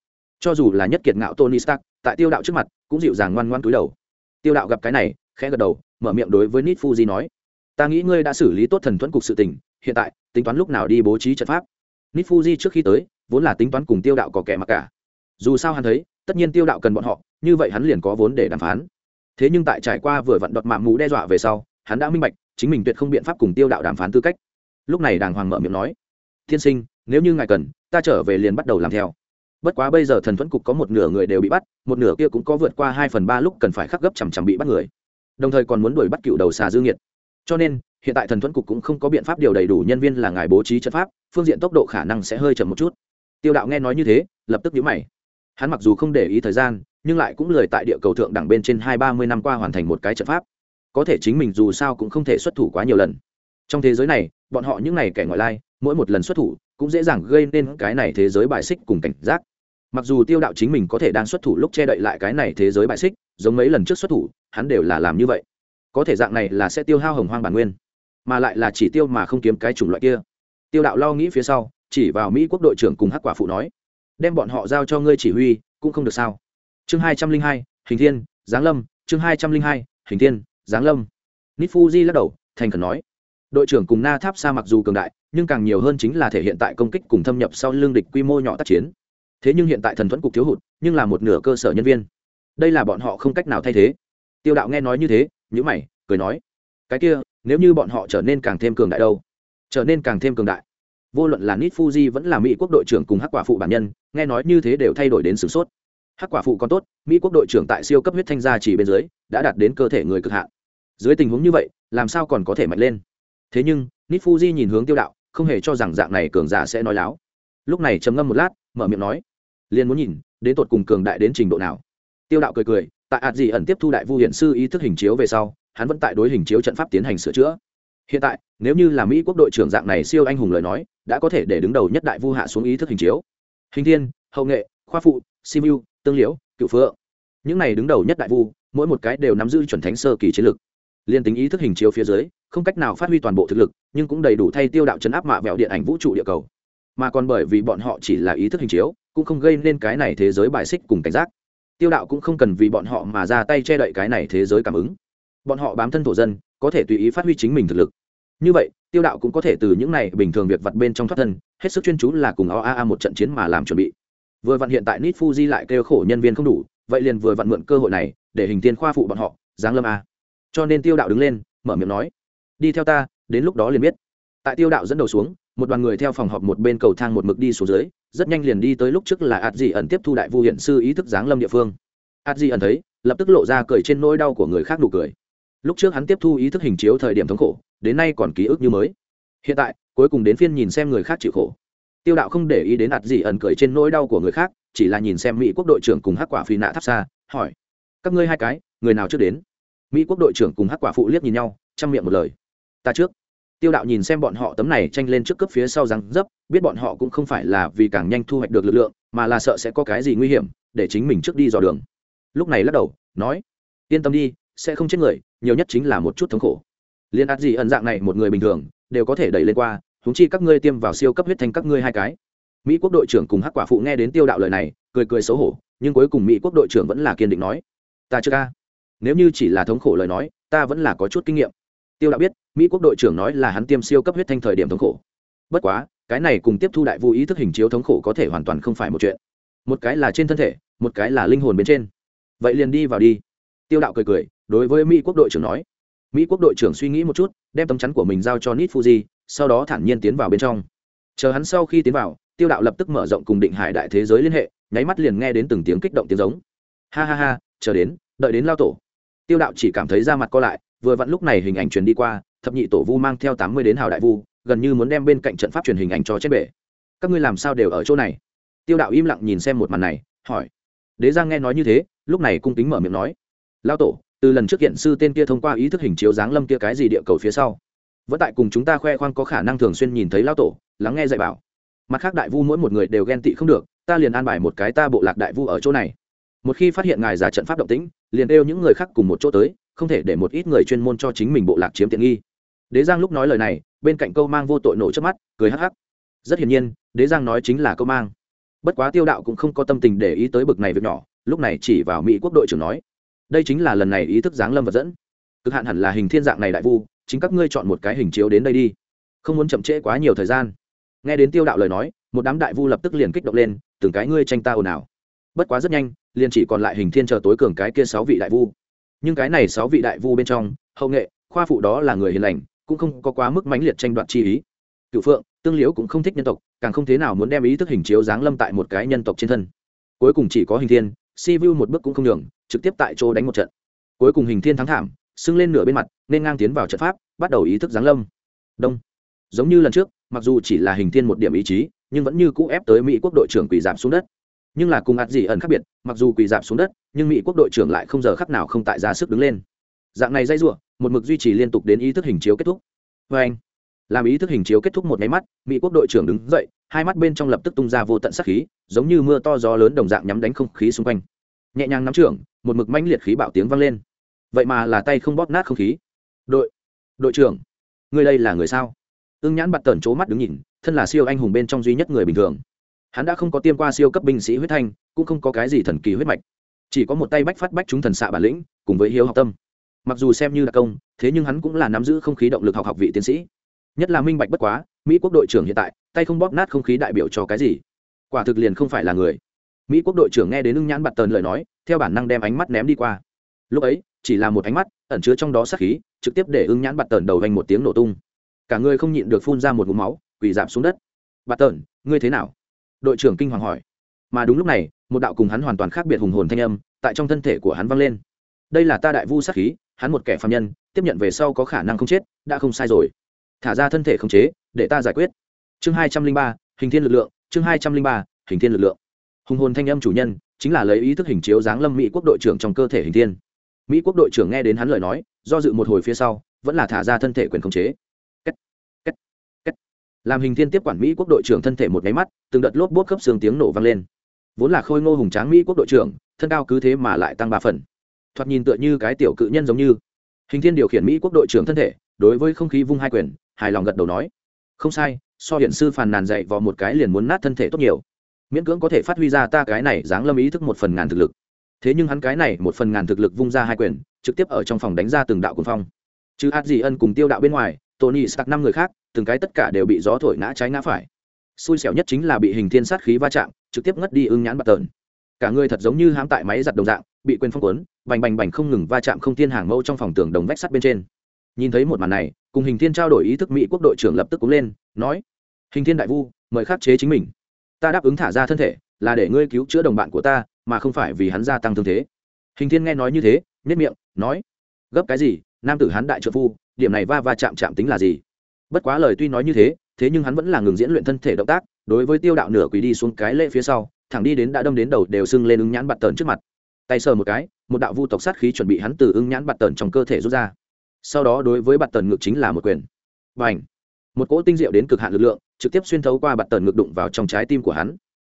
Cho dù là nhất kiệt ngạo tony stark, tại tiêu đạo trước mặt, cũng dịu dàng ngoan ngoan túi đầu. Tiêu đạo gặp cái này, khẽ gật đầu mở miệng đối với nít fuji nói, ta nghĩ ngươi đã xử lý tốt thần thuẫn cục sự tình, hiện tại, tính toán lúc nào đi bố trí trận pháp? Nít fuji trước khi tới, vốn là tính toán cùng tiêu đạo có kẻ mặc cả. Dù sao hắn thấy, tất nhiên tiêu đạo cần bọn họ, như vậy hắn liền có vốn để đàm phán. Thế nhưng tại trải qua vừa vận đọt mạng mù đe dọa về sau, hắn đã minh bạch, chính mình tuyệt không biện pháp cùng tiêu đạo đàm phán tư cách. Lúc này đàng hoàng mở miệng nói tiên sinh, nếu như ngài cần, ta trở về liền bắt đầu làm theo. Bất quá bây giờ thần thuẫn cục có một nửa người đều bị bắt, một nửa kia cũng có vượt qua hai phần ba lúc cần phải khắc gấp chằm chằm bị bắt người đồng thời còn muốn đuổi bắt cựu đầu xà dương nhiệt cho nên, hiện tại thần thuẫn cục cũng không có biện pháp điều đầy đủ nhân viên là ngài bố trí trận pháp, phương diện tốc độ khả năng sẽ hơi chậm một chút. Tiêu đạo nghe nói như thế, lập tức nhíu mày. Hắn mặc dù không để ý thời gian, nhưng lại cũng lười tại địa cầu thượng đẳng bên trên hai ba mươi năm qua hoàn thành một cái trận pháp. Có thể chính mình dù sao cũng không thể xuất thủ quá nhiều lần. Trong thế giới này, bọn họ những n à y kẻ ngoại lai, mỗi một lần xuất thủ, cũng dễ dàng gây nên cái này thế giới bài xích cùng cảnh giác mặc dù tiêu đạo chính mình có thể đang xuất thủ lúc che đậy lại cái này thế giới bại xích, giống mấy lần trước xuất thủ, hắn đều là làm như vậy. Có thể dạng này là sẽ tiêu hao hồng hoang bản nguyên, mà lại là chỉ tiêu mà không kiếm cái chủng loại kia. Tiêu đạo lo nghĩ phía sau, chỉ vào mỹ quốc đội trưởng cùng hắc quả phụ nói, đem bọn họ giao cho ngươi chỉ huy, cũng không được sao? Chương hai trăm linh hai, hình thiên, giáng lâm, chương hai trăm linh hai, hình thiên, giáng lâm. Nít fuji lắc đầu, thành khẩn nói, đội trưởng cùng na tháp sa mặc dù cường đại, nhưng càng nhiều hơn chính là thể hiện tại công kích cùng thâm nhập sau lương địch quy mô nhỏ tác chiến thế nhưng hiện tại thần thuẫn cục thiếu hụt, nhưng là một nửa cơ sở nhân viên. Đây là bọn họ không cách nào thay thế. Tiêu đạo nghe nói như thế nhữ mày, cười nói, cái kia, nếu như bọn họ trở nên càng thêm cường đại đâu? Trở nên càng thêm cường đại. Vô luận là nít fuji vẫn là mỹ quốc đội trưởng cùng hắc quả phụ bản nhân, nghe nói như thế đều thay đổi đến sửng sốt. Hắc quả phụ còn tốt, mỹ quốc đội trưởng tại siêu cấp huyết thanh gia chỉ bên dưới, đã đạt đến cơ thể người cực hạn. Dưới tình huống như vậy, làm sao còn có thể mạnh lên? Thế nhưng nít fuji nhìn hướng tiêu đạo, không hề cho rằng dạng này cường giả sẽ nói láo. Lúc này trầm ngâm một lát, mở miệng nói liền muốn nhìn, đến tột cùng cường đại đến trình độ nào. Tiêu đạo cười cười, tại ạt gì ẩn tiếp thu đại vu hiện sư ý thức hình chiếu về sau, hắn vẫn tại đối hình chiếu trận pháp tiến hành sửa chữa. Hiện tại, nếu như là mỹ quốc đội trưởng dạng này siêu anh hùng lời nói, đã có thể để đứng đầu nhất đại vu hạ xuống ý thức hình chiếu. Hình thiên, hậu nghệ, khoa phụ simu tương liễu, cựu phượng. Những này đứng đầu nhất đại vu, mỗi một cái đều nắm giữ chuẩn thánh sơ kỳ chiến lực. Liên tính ý thức hình chiếu phía dưới, không cách nào phát huy toàn bộ thực lực, nhưng cũng đầy đủ thay tiêu đạo chấn áp mạ vẹo điện ảnh vũ trụ địa cầu. Mà còn bởi vì bọn họ chỉ là ý thức hình chiếu cũng không gây nên cái này thế giới bài xích cùng cảnh giác. Tiêu đạo cũng không cần vì bọn họ mà ra tay che đậy cái này thế giới cảm ứng. Bọn họ bám thân thổ dân, có thể tùy ý phát huy chính mình thực lực. Như vậy, tiêu đạo cũng có thể từ những này bình thường việc vặt bên trong thoát thân, hết sức chuyên chú là cùng oaa một trận chiến mà làm chuẩn bị. Vừa vặn hiện tại nít fuji lại kêu khổ nhân viên không đủ, vậy liền vừa vặn mượn cơ hội này, để hình tiên khoa phụ bọn họ, giáng lâm a. Cho nên tiêu đạo đứng lên, mở miệng nói, đi theo ta, đến lúc đó liền biết. Tại tiêu đạo dẫn đầu xuống một đoàn người theo phòng họp một bên cầu thang một mực đi xuống dưới, rất nhanh liền đi tới lúc trước là ạt dị ẩn tiếp thu đại vu hiện sư ý thức giáng lâm địa phương. Ạt dị ẩn thấy, lập tức lộ ra cười trên nỗi đau của người khác nụ cười. Lúc trước hắn tiếp thu ý thức hình chiếu thời điểm thống khổ, đến nay còn ký ức như mới. Hiện tại, cuối cùng đến phiên nhìn xem người khác chịu khổ. Tiêu đạo không để ý đến ạt dị ẩn cười trên nỗi đau của người khác, chỉ là nhìn xem mỹ quốc đội trưởng cùng hắc quả phi nạ tháp xa, hỏi, các ngươi hai cái, người nào trước đến? Mỹ quốc đội trưởng cùng hắc quả phụ liếc nhìn nhau, chăm miệng một lời, ta trước tiêu đạo nhìn xem bọn họ tấm này tranh lên trước cấp phía sau răng dấp, biết bọn họ cũng không phải là vì càng nhanh thu hoạch được lực lượng, mà là sợ sẽ có cái gì nguy hiểm, để chính mình trước đi dò đường. Lúc này lắc đầu, nói, yên tâm đi, sẽ không chết người, nhiều nhất chính là một chút thống khổ. Liên át gì ẩn dạng này một người bình thường, đều có thể đẩy lên qua húng chi các ngươi tiêm vào siêu cấp huyết thành các ngươi hai cái. Mỹ quốc đội trưởng cùng hắc quả phụ nghe đến tiêu đạo lời này, cười cười xấu hổ, nhưng cuối cùng mỹ quốc đội trưởng vẫn là kiên định nói, ta chưa ca. Nếu như chỉ là thống khổ lời nói, ta vẫn là có chút kinh nghiệm tiêu đạo biết, mỹ quốc đội trưởng nói là hắn tiêm siêu cấp huyết thanh thời điểm thống khổ. Bất quá, cái này cùng tiếp thu đại vũ ý thức hình chiếu thống khổ có thể hoàn toàn không phải một chuyện. Một cái là trên thân thể, một cái là linh hồn bên trên. Vậy liền đi vào đi. Tiêu đạo cười cười, đối với mỹ quốc đội trưởng nói. Mỹ quốc đội trưởng suy nghĩ một chút, đem tấm chắn của mình giao cho nít fuji, sau đó thản nhiên tiến vào bên trong. Chờ hắn sau khi tiến vào, tiêu đạo lập tức mở rộng cùng định hải đại thế giới liên hệ, nháy mắt liền nghe đến từng tiếng kích động tiếng giống. Ha ha ha, chờ đến, đợi đến lao tổ. Tiêu đạo chỉ cảm thấy da mặt co lại vừa vặn lúc này hình ảnh truyền đi qua, thập nhị tổ vu mang theo tám mươi đến hào đại vu, gần như muốn đem bên cạnh trận pháp truyền hình ảnh cho chết bể. Các ngươi làm sao đều ở chỗ này? Tiêu đạo im lặng nhìn xem một màn này, hỏi. Đế giang nghe nói như thế, lúc này cung kính mở miệng nói. Lao tổ, từ lần trước hiện sư tên kia thông qua ý thức hình chiếu giáng lâm kia cái gì địa cầu phía sau? Vẫn tại cùng chúng ta khoe khoang có khả năng thường xuyên nhìn thấy lao tổ, lắng nghe dạy bảo. Mặt khác đại vu mỗi một người đều ghen tị không được, ta liền an bài một cái ta bộ lạc đại vu ở chỗ này. Một khi phát hiện ngài giả trận pháp động tĩnh, liền đeo những người khác cùng một chỗ tới không thể để một ít người chuyên môn cho chính mình bộ lạc chiếm tiện nghi. Đế giang lúc nói lời này, bên cạnh câu mang vô tội nổ trước mắt, cười hắc hắc. Rất hiển nhiên, đế giang nói chính là câu mang. Bất quá tiêu đạo cũng không có tâm tình để ý tới bực này việc nhỏ, lúc này chỉ vào mỹ quốc đội trưởng nói, đây chính là lần này ý thức giáng lâm vật dẫn. Cực hạn hẳn là hình thiên dạng này đại vu, chính các ngươi chọn một cái hình chiếu đến đây đi. Không muốn chậm trễ quá nhiều thời gian. Nghe đến tiêu đạo lời nói, một đám đại vu lập tức liền kích động lên, từng cái ngươi tranh ta ồn ào. Bất quá rất nhanh, liền chỉ còn lại hình thiên chờ tối cường cái kia sáu vị đại vu nhưng cái này sáu vị đại vu bên trong, hậu nghệ, khoa phụ đó là người hiền lành, cũng không có quá mức mãnh liệt tranh đoạt chi ý. Cựu phượng, tương liễu cũng không thích nhân tộc, càng không thế nào muốn đem ý thức hình chiếu giáng lâm tại một cái nhân tộc trên thân. Cuối cùng chỉ có hình thiên, si vu một bước cũng không đường trực tiếp tại chỗ đánh một trận. Cuối cùng hình thiên thắng thảm, sưng lên nửa bên mặt, nên ngang tiến vào trận pháp, bắt đầu ý thức giáng lâm. Đông. Giống như lần trước, mặc dù chỉ là hình thiên một điểm ý chí, nhưng vẫn như cũ ép tới mỹ quốc đội trưởng quỷ giảm xuống đất nhưng là cùng ạt gì ẩn khác biệt, mặc dù quỳ dạp xuống đất, nhưng mỹ quốc đội trưởng lại không giờ khắc nào không tại ra sức đứng lên. Dạng này dây r một mực duy trì liên tục đến ý thức hình chiếu kết thúc. Vê anh, làm ý thức hình chiếu kết thúc một máy mắt, mỹ quốc đội trưởng đứng dậy, hai mắt bên trong lập tức tung ra vô tận sắc khí, giống như mưa to gió lớn đồng dạng nhắm đánh không khí xung quanh. Nhẹ nhàng nắm trưởng, một mực manh liệt khí bạo tiếng vang lên. Vậy mà là tay không bóp nát không khí. Đội đội trưởng người đây là người sao? Ưng nhãn bặt tần c mắt đứng nhìn, thân là siêu anh hùng bên trong duy nhất người bình thường hắn đã không có tiêm qua siêu cấp binh sĩ huyết thanh, cũng không có cái gì thần kỳ huyết mạch. Chỉ có một tay bách phát bách chúng thần xạ bản lĩnh, cùng với hiếu học tâm. Mặc dù xem như đặc công, thế nhưng hắn cũng là nắm giữ không khí động lực học học vị tiến sĩ. Nhất là minh bạch bất quá, mỹ quốc đội trưởng hiện tại, tay không bóp nát không khí đại biểu cho cái gì? Quả thực liền không phải là người. Mỹ quốc đội trưởng nghe đến ưng nhãn bạt tờn lời nói, theo bản năng đem ánh mắt ném đi qua. Lúc ấy, chỉ là một ánh mắt, ẩn chứa trong đó sát khí, trực tiếp để ưng nhãn bạt tờn đầu vành một tiếng nổ tung. Cả người không nhịn được phun ra một ngụm máu, quỳ giảm xuống đất. Bạt tờn, ngươi thế nào? Đội trưởng kinh hoàng hỏi. Mà đúng lúc này, một đạo cùng hắn hoàn toàn khác biệt hùng hồn thanh âm tại trong thân thể của hắn vang lên. Đây là ta đại vu sát khí, hắn một kẻ phạm nhân, tiếp nhận về sau có khả năng không chết, đã không sai rồi. Thả ra thân thể không chế, để ta giải quyết. Chương hai trăm linh ba, hình thiên lực lượng, chương hai trăm linh ba, hình thiên lực lượng. Hùng hồn thanh âm chủ nhân chính là lấy ý thức hình chiếu giáng lâm mỹ quốc đội trưởng trong cơ thể hình thiên. Mỹ quốc đội trưởng nghe đến hắn lời nói, do dự một hồi phía sau, vẫn là thả ra thân thể quyền khống chế làm hình thiên tiếp quản mỹ quốc đội trưởng thân thể một máy mắt, từng đợt lốp bốt khớp xương tiếng nổ vang lên. Vốn là khôi ngô hùng tráng mỹ quốc đội trưởng, thân cao cứ thế mà lại tăng ba phần. Thoạt nhìn tựa như cái tiểu cự nhân giống như. Hình thiên điều khiển mỹ quốc đội trưởng thân thể, đối với không khí vung hai quyền, hài lòng gật đầu nói, không sai, so hiện sư phàn nàn dạy vào một cái liền muốn nát thân thể tốt nhiều. Miễn cưỡng có thể phát huy ra ta cái này dáng lâm ý thức một phần ngàn thực lực. Thế nhưng hắn cái này một phần ngàn thực lực vung ra hai quyền, trực tiếp ở trong phòng đánh ra từng đạo cuồng phong. Chứ át gì ân cùng tiêu đạo bên ngoài, tony stark năm người khác từng cái tất cả đều bị gió thổi ngã trái ngã phải. Xui xẻo nhất chính là bị hình thiên sát khí va chạm, trực tiếp ngất đi ưng nhãn bạc tờn. Cả người thật giống như hãm tại máy giặt đồng dạng, bị quên phong cuốn, bành bành bành không ngừng va chạm không thiên hàng mâu trong phòng tường đồng vách sắt bên trên. Nhìn thấy một màn này, cùng hình thiên trao đổi ý thức mỹ quốc đội trưởng lập tức cúng lên, nói, hình thiên đại vu, mời khắc chế chính mình. Ta đáp ứng thả ra thân thể, là để ngươi cứu chữa đồng bạn của ta, mà không phải vì hắn gia tăng thương thế. Hình thiên nghe nói như thế nhất miệng, nói, gấp cái gì, nam tử hắn đại trợ phu, điểm này va va chạm chạm tính là gì? Bất quá lời tuy nói như thế thế nhưng hắn vẫn là ngừng diễn luyện thân thể động tác, đối với tiêu đạo nửa quỳ đi xuống cái lễ phía sau, thẳng đi đến đã đâm đến đầu đều sưng lên ứng nhãn bạt tờn trước mặt. Tay sờ một cái, một đạo vu tộc sát khí chuẩn bị hắn từ ứng nhãn bạt tờn trong cơ thể rút ra. Sau đó đối với bạt tờn ngực chính là một quyền. Và ảnh một cỗ tinh diệu đến cực hạn lực lượng, trực tiếp xuyên thấu qua bạt tờn ngực đụng vào trong trái tim của hắn.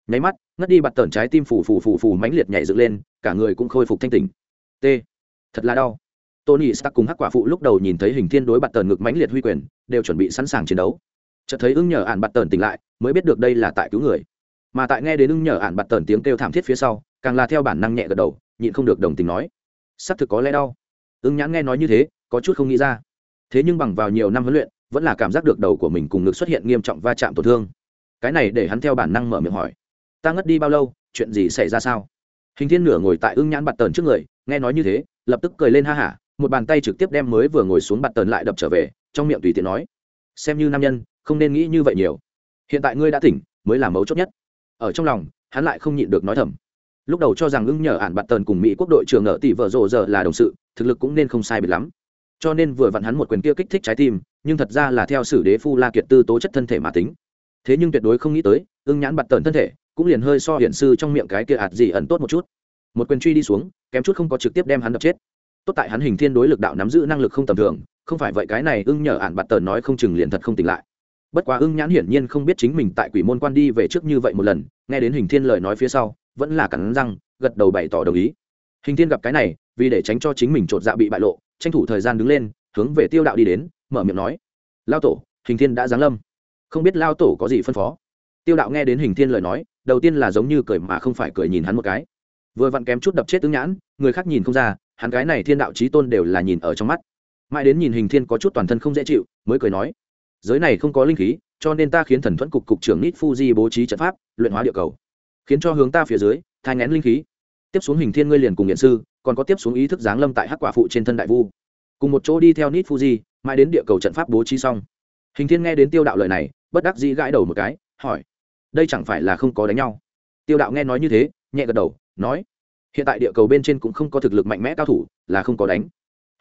Nháy mắt, ngất đi bạt tờn trái tim phù phù phù phù mãnh liệt nhảy dựng lên, cả người cũng khôi phục thanh tỉnh. T! Thật là đau tony stark cùng hắc quả phụ lúc đầu nhìn thấy hình thiên đối bạt tần ngực mãnh liệt huy quyền, đều chuẩn bị sẵn sàng chiến đấu. Chợt thấy ưng nhờ ản bạt tần tỉnh lại, mới biết được đây là tại cứu người. Mà tại nghe đến ưng nhờ ản bạt tần tiếng kêu thảm thiết phía sau, càng là theo bản năng nhẹ gật đầu, nhịn không được đồng tình nói xác thực có lẽ đau. Ưng nhãn nghe nói như thế, có chút không nghĩ ra. Thế nhưng bằng vào nhiều năm huấn luyện, vẫn là cảm giác được đầu của mình cùng ngực xuất hiện nghiêm trọng va chạm tổn thương. Cái này để hắn theo bản năng mở miệng hỏi, ta ngất đi bao lâu, chuyện gì xảy ra sao? Hình thiên nửa ngồi tại ưng nhãn bạt tần trước người, nghe nói như thế, lập tức cười lên ha hả một bàn tay trực tiếp đem mới vừa ngồi xuống bạt tần lại đập trở về, trong miệng tùy tiện nói, xem như nam nhân, không nên nghĩ như vậy nhiều. Hiện tại ngươi đã tỉnh, mới là mấu chốt nhất. Ở trong lòng, hắn lại không nhịn được nói thầm. Lúc đầu cho rằng ưng nhờ ản bạt tần cùng mỹ quốc đội trưởng nợ tỷ vợ rộ giờ là đồng sự, thực lực cũng nên không sai biệt lắm. Cho nên vừa vặn hắn một quyền kia kích thích trái tim, nhưng thật ra là theo sử đế phu la kiệt tư tố chất thân thể mà tính. Thế nhưng tuyệt đối không nghĩ tới, ưng nhãn bặt tần thân thể cũng liền hơi so hiển sư trong miệng cái kia ạt gì ẩn tốt một chút. Một quyền truy đi xuống, kém chút không có trực tiếp đem hắn đập chết tốt tại hắn hình thiên đối lực đạo nắm giữ năng lực không tầm thường, không phải vậy cái này ưng nhờ ản bạt tần nói không chừng liền thật không tỉnh lại. Bất quá ưng nhãn hiển nhiên không biết chính mình tại quỷ môn quan đi về trước như vậy một lần, nghe đến hình thiên lời nói phía sau, vẫn là cắn răng, gật đầu bày tỏ đồng ý. Hình thiên gặp cái này, vì để tránh cho chính mình chột dạ bị bại lộ, tranh thủ thời gian đứng lên, hướng về tiêu đạo đi đến, mở miệng nói, lao tổ, hình thiên đã giáng lâm. Không biết lao tổ có gì phân phó. Tiêu đạo nghe đến hình thiên lời nói, đầu tiên là giống như cười mà không phải cười nhìn hắn một cái. Vừa vặn kém chút đập chết tướng nhãn, người khác nhìn không ra hắn cái này thiên đạo trí tôn đều là nhìn ở trong mắt. Mãi đến nhìn hình thiên có chút toàn thân không dễ chịu, mới cười nói, giới này không có linh khí, cho nên ta khiến thần thuẫn cục cục trưởng nít fuji bố trí trận pháp, luyện hóa địa cầu. Khiến cho hướng ta phía dưới, thai ngén linh khí. Tiếp xuống hình thiên ngươi liền cùng nghiện sư, còn có tiếp xuống ý thức giáng lâm tại hắc quả phụ trên thân đại vu. Cùng một chỗ đi theo nít fuji mãi đến địa cầu trận pháp bố trí xong. Hình thiên nghe đến tiêu đạo lời này, bất đắc dĩ gãi đầu một cái, hỏi, đây chẳng phải là không có đánh nhau? Tiêu đạo nghe nói như thế, nhẹ gật đầu, nói hiện tại địa cầu bên trên cũng không có thực lực mạnh mẽ cao thủ, là không có đánh.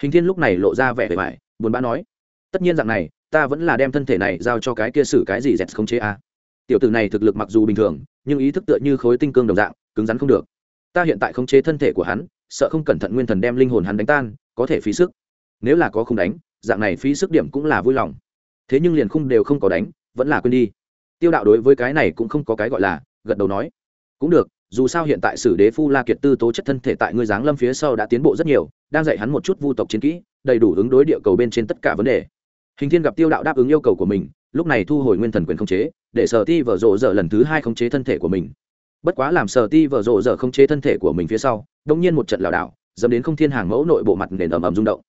Hình thiên lúc này lộ ra vẻ vẻ vải buồn bã nói, tất nhiên dạng này, ta vẫn là đem thân thể này giao cho cái kia xử cái gì dẹt không chế a. Tiểu tử này thực lực mặc dù bình thường, nhưng ý thức tựa như khối tinh cương đồng dạng, cứng rắn không được. Ta hiện tại khống chế thân thể của hắn, sợ không cẩn thận nguyên thần đem linh hồn hắn đánh tan, có thể phí sức. Nếu là có không đánh, dạng này phí sức điểm cũng là vui lòng. Thế nhưng liền khung đều không có đánh, vẫn là quên đi. Tiêu đạo đối với cái này cũng không có cái gọi là gật đầu nói, cũng được dù sao hiện tại sử đế phu la kiệt tư tố chất thân thể tại ngươi giáng lâm phía sau đã tiến bộ rất nhiều, đang dạy hắn một chút vu tộc chiến kỹ, đầy đủ ứng đối địa cầu bên trên tất cả vấn đề. Hình thiên gặp tiêu đạo đáp ứng yêu cầu của mình, lúc này thu hồi nguyên thần quyền khống chế, để sở ti vở rộ dở lần thứ hai khống chế thân thể của mình. Bất quá làm sở ti vở rộ dở khống chế thân thể của mình phía sau, đông nhiên một trận lảo đảo, dẫm đến không thiên hàng mẫu nội bộ mặt nền ầm ầm rung động.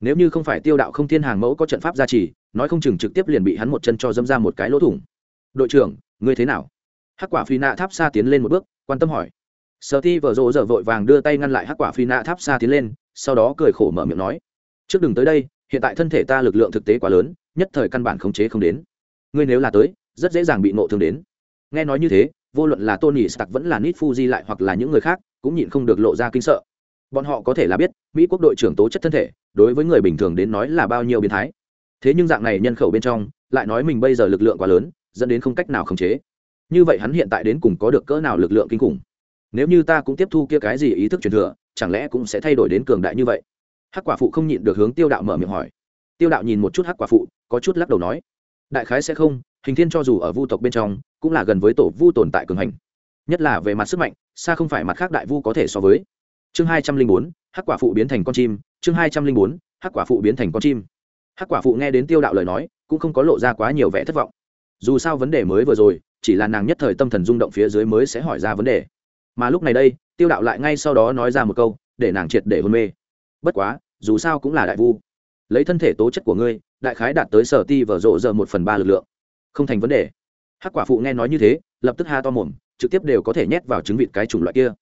Nếu như không phải tiêu đạo không thiên hàng mẫu có trận pháp gia trì, nói không chừng trực tiếp liền bị hắn một chân cho dâm ra một cái lỗ thủng. Đội trưởng, ngươi thế nào? Hắc quả phi nạ tháp xa tiến lên một bước quan tâm hỏi. Sợ ti vợ rộ giờ vội vàng đưa tay ngăn lại hắc quả phi nạ tháp xa tiến lên, sau đó cười khổ mở miệng nói, trước đừng tới đây, hiện tại thân thể ta lực lượng thực tế quá lớn, nhất thời căn bản khống chế không đến. Ngươi nếu là tới, rất dễ dàng bị nộ thương đến. Nghe nói như thế, vô luận là tony stark vẫn là nít fuji lại hoặc là những người khác, cũng nhịn không được lộ ra kinh sợ. Bọn họ có thể là biết, mỹ quốc đội trưởng tố chất thân thể, đối với người bình thường đến nói là bao nhiêu biến thái. Thế nhưng dạng này nhân khẩu bên trong, lại nói mình bây giờ lực lượng quá lớn, dẫn đến không cách nào khống chế như vậy hắn hiện tại đến cùng có được cỡ nào lực lượng kinh khủng? Nếu như ta cũng tiếp thu kia cái gì ý thức truyền thừa, chẳng lẽ cũng sẽ thay đổi đến cường đại như vậy? Hắc quả phụ không nhịn được hướng tiêu đạo mở miệng hỏi. Tiêu đạo nhìn một chút hắc quả phụ, có chút lắc đầu nói, đại khái sẽ không, hình thiên cho dù ở vu tộc bên trong, cũng là gần với tổ vu tồn tại cường hành. Nhất là về mặt sức mạnh, xa không phải mặt khác đại vu có thể so với. Chương hai trăm linh bốn, hắc quả phụ biến thành con chim. Chương hai trăm linh bốn, hắc quả phụ biến thành con chim. Hắc quả phụ nghe đến tiêu đạo lời nói, cũng không có lộ ra quá nhiều vẻ thất vọng dù sao vấn đề mới vừa rồi, chỉ là nàng nhất thời tâm thần rung động phía dưới mới sẽ hỏi ra vấn đề. Mà lúc này đây, tiêu đạo lại ngay sau đó nói ra một câu, để nàng triệt để hôn mê. Bất quá, dù sao cũng là đại vu. Lấy thân thể tố chất của ngươi, đại khái đạt tới sở ti vở rộ giờ một phần ba lực lượng. Không thành vấn đề. Hắc quả phụ nghe nói như thế, lập tức ha to mồm, trực tiếp đều có thể nhét vào trứng vịt cái chủng loại kia.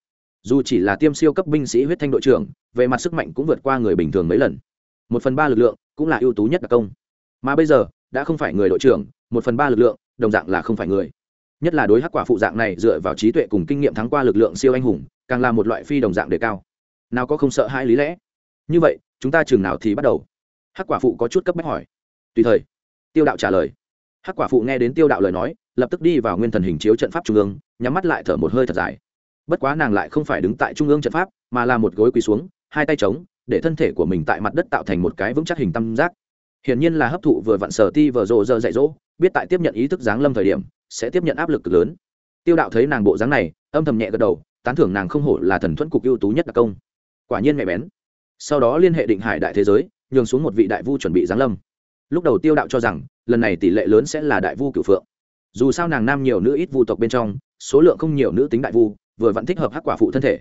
Dù chỉ là tiêm siêu cấp binh sĩ huyết thanh đội trưởng, về mặt sức mạnh cũng vượt qua người bình thường mấy lần. Một phần ba lực lượng cũng là ưu tú nhất đặc công. Mà bây giờ, đã không phải người đội trưởng một phần ba lực lượng, đồng dạng là không phải người. Nhất là đối hắc quả phụ dạng này, dựa vào trí tuệ cùng kinh nghiệm thắng qua lực lượng siêu anh hùng, càng là một loại phi đồng dạng đề cao. Nào có không sợ hai lý lẽ? Như vậy, chúng ta chừng nào thì bắt đầu? Hắc quả phụ có chút cấp bách hỏi. Tùy thời. Tiêu đạo trả lời. Hắc quả phụ nghe đến tiêu đạo lời nói, lập tức đi vào nguyên thần hình chiếu trận pháp trung ương, nhắm mắt lại thở một hơi thật dài. Bất quá nàng lại không phải đứng tại trung ương trận pháp, mà là một gối quỳ xuống, hai tay trống để thân thể của mình tại mặt đất tạo thành một cái vững chắc hình tam giác. Hiển nhiên là hấp thụ vừa vặn sở ti vừa rộ giờ dạy dỗ biết tại tiếp nhận ý thức giáng lâm thời điểm, sẽ tiếp nhận áp lực cực lớn. Tiêu đạo thấy nàng bộ dáng này, âm thầm nhẹ gật đầu, tán thưởng nàng không hổ là thần thuẫn cục ưu tú nhất đặc công. Quả nhiên mẹ bén. Sau đó liên hệ định hải đại thế giới, nhường xuống một vị đại vu chuẩn bị giáng lâm. Lúc đầu tiêu đạo cho rằng, lần này tỷ lệ lớn sẽ là đại vu cửu phượng. Dù sao nàng nam nhiều nữ ít vu tộc bên trong, số lượng không nhiều nữ tính đại vu, vừa vẫn thích hợp hắc quả phụ thân thể.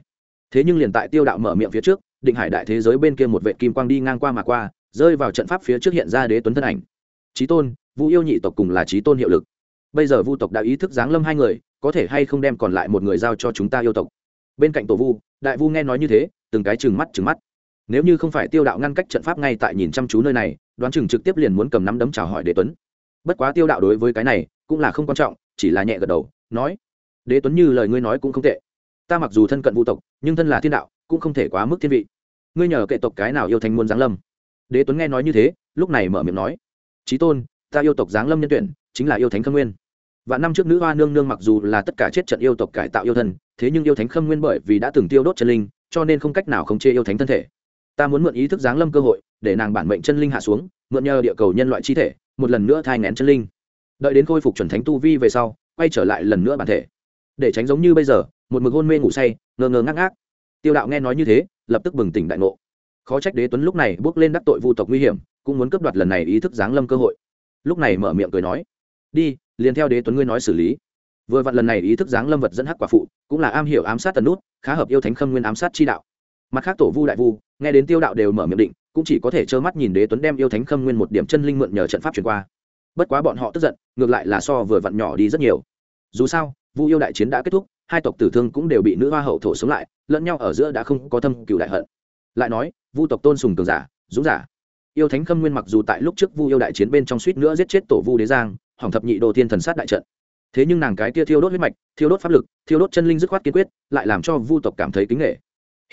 Thế nhưng liền tại tiêu đạo mở miệng phía trước, định hải đại thế giới bên kia một vệ kim quang đi ngang qua mà qua, rơi vào trận pháp phía trước hiện ra đế tuấn thân ảnh. Trí tôn vu yêu nhị tộc cùng là trí tôn hiệu lực. Bây giờ vu tộc đã ý thức giáng lâm hai người, có thể hay không đem còn lại một người giao cho chúng ta yêu tộc? Bên cạnh tổ vu, đại vu nghe nói như thế, từng cái chừng mắt chừng mắt. Nếu như không phải tiêu đạo ngăn cách trận pháp ngay tại nhìn chăm chú nơi này, đoán chừng trực tiếp liền muốn cầm nắm đấm chào hỏi đế tuấn. Bất quá tiêu đạo đối với cái này, cũng là không quan trọng, chỉ là nhẹ gật đầu, nói, đế tuấn như lời ngươi nói cũng không tệ. Ta mặc dù thân cận vũ tộc, nhưng thân là thiên đạo, cũng không thể quá mức thiên vị. Ngươi nhờ kệ tộc cái nào yêu thành muôn giáng lâm? Đế tuấn nghe nói như thế, lúc này mở miệng nói trí tôn ta yêu tộc giáng lâm nhân tuyển, chính là yêu thánh khâm nguyên. Và năm trước nữ hoa nương nương mặc dù là tất cả chết trận yêu tộc cải tạo yêu thân, thế nhưng yêu thánh khâm nguyên bởi vì đã từng tiêu đốt chân linh, cho nên không cách nào không chê yêu thánh thân thể. Ta muốn mượn ý thức giáng lâm cơ hội, để nàng bản mệnh chân linh hạ xuống, mượn nhờ địa cầu nhân loại chi thể, một lần nữa thai ngén chân linh. Đợi đến khôi phục chuẩn thánh tu vi về sau, quay trở lại lần nữa bản thể. Để tránh giống như bây giờ, một mực hôn mê ngủ say, ngơ ngơ ngác ngác. Tiêu đạo nghe nói như thế, lập tức bừng tỉnh đại ngộ. Khó trách đế tuấn lúc này bước lên đắc tội vu tộc nguy hiểm, cũng muốn cướp đoạt lần này ý thức giáng lâm cơ hội lúc này mở miệng cười nói, đi, liền theo đế tuấn ngươi nói xử lý. Vừa vặn lần này ý thức dáng lâm vật dẫn hắc quả phụ, cũng là am hiểu ám sát tần nút, khá hợp yêu thánh khâm nguyên ám sát chi đạo. Mặt khác tổ vu đại vu, nghe đến tiêu đạo đều mở miệng định, cũng chỉ có thể trơ mắt nhìn đế tuấn đem yêu thánh khâm nguyên một điểm chân linh mượn nhờ trận pháp chuyển qua. Bất quá bọn họ tức giận, ngược lại là so vừa vặn nhỏ đi rất nhiều. Dù sao, vu yêu đại chiến đã kết thúc, hai tộc tử thương cũng đều bị nữ hoa hậu thổ sống lại, lẫn nhau ở giữa đã không có thâm cựu đại hận. Lại nói, vu tộc tôn sùng cường giả, dũng giả yêu thánh khâm nguyên mặc dù tại lúc trước vu yêu đại chiến bên trong suýt nữa giết chết tổ vu đế giang, hỏng thập nhị đồ thiên thần sát đại trận. Thế nhưng nàng cái kia thiêu đốt huyết mạch, thiêu đốt pháp lực, thiêu đốt chân linh dứt khoát kiên quyết, lại làm cho vu tộc cảm thấy kính nghệ.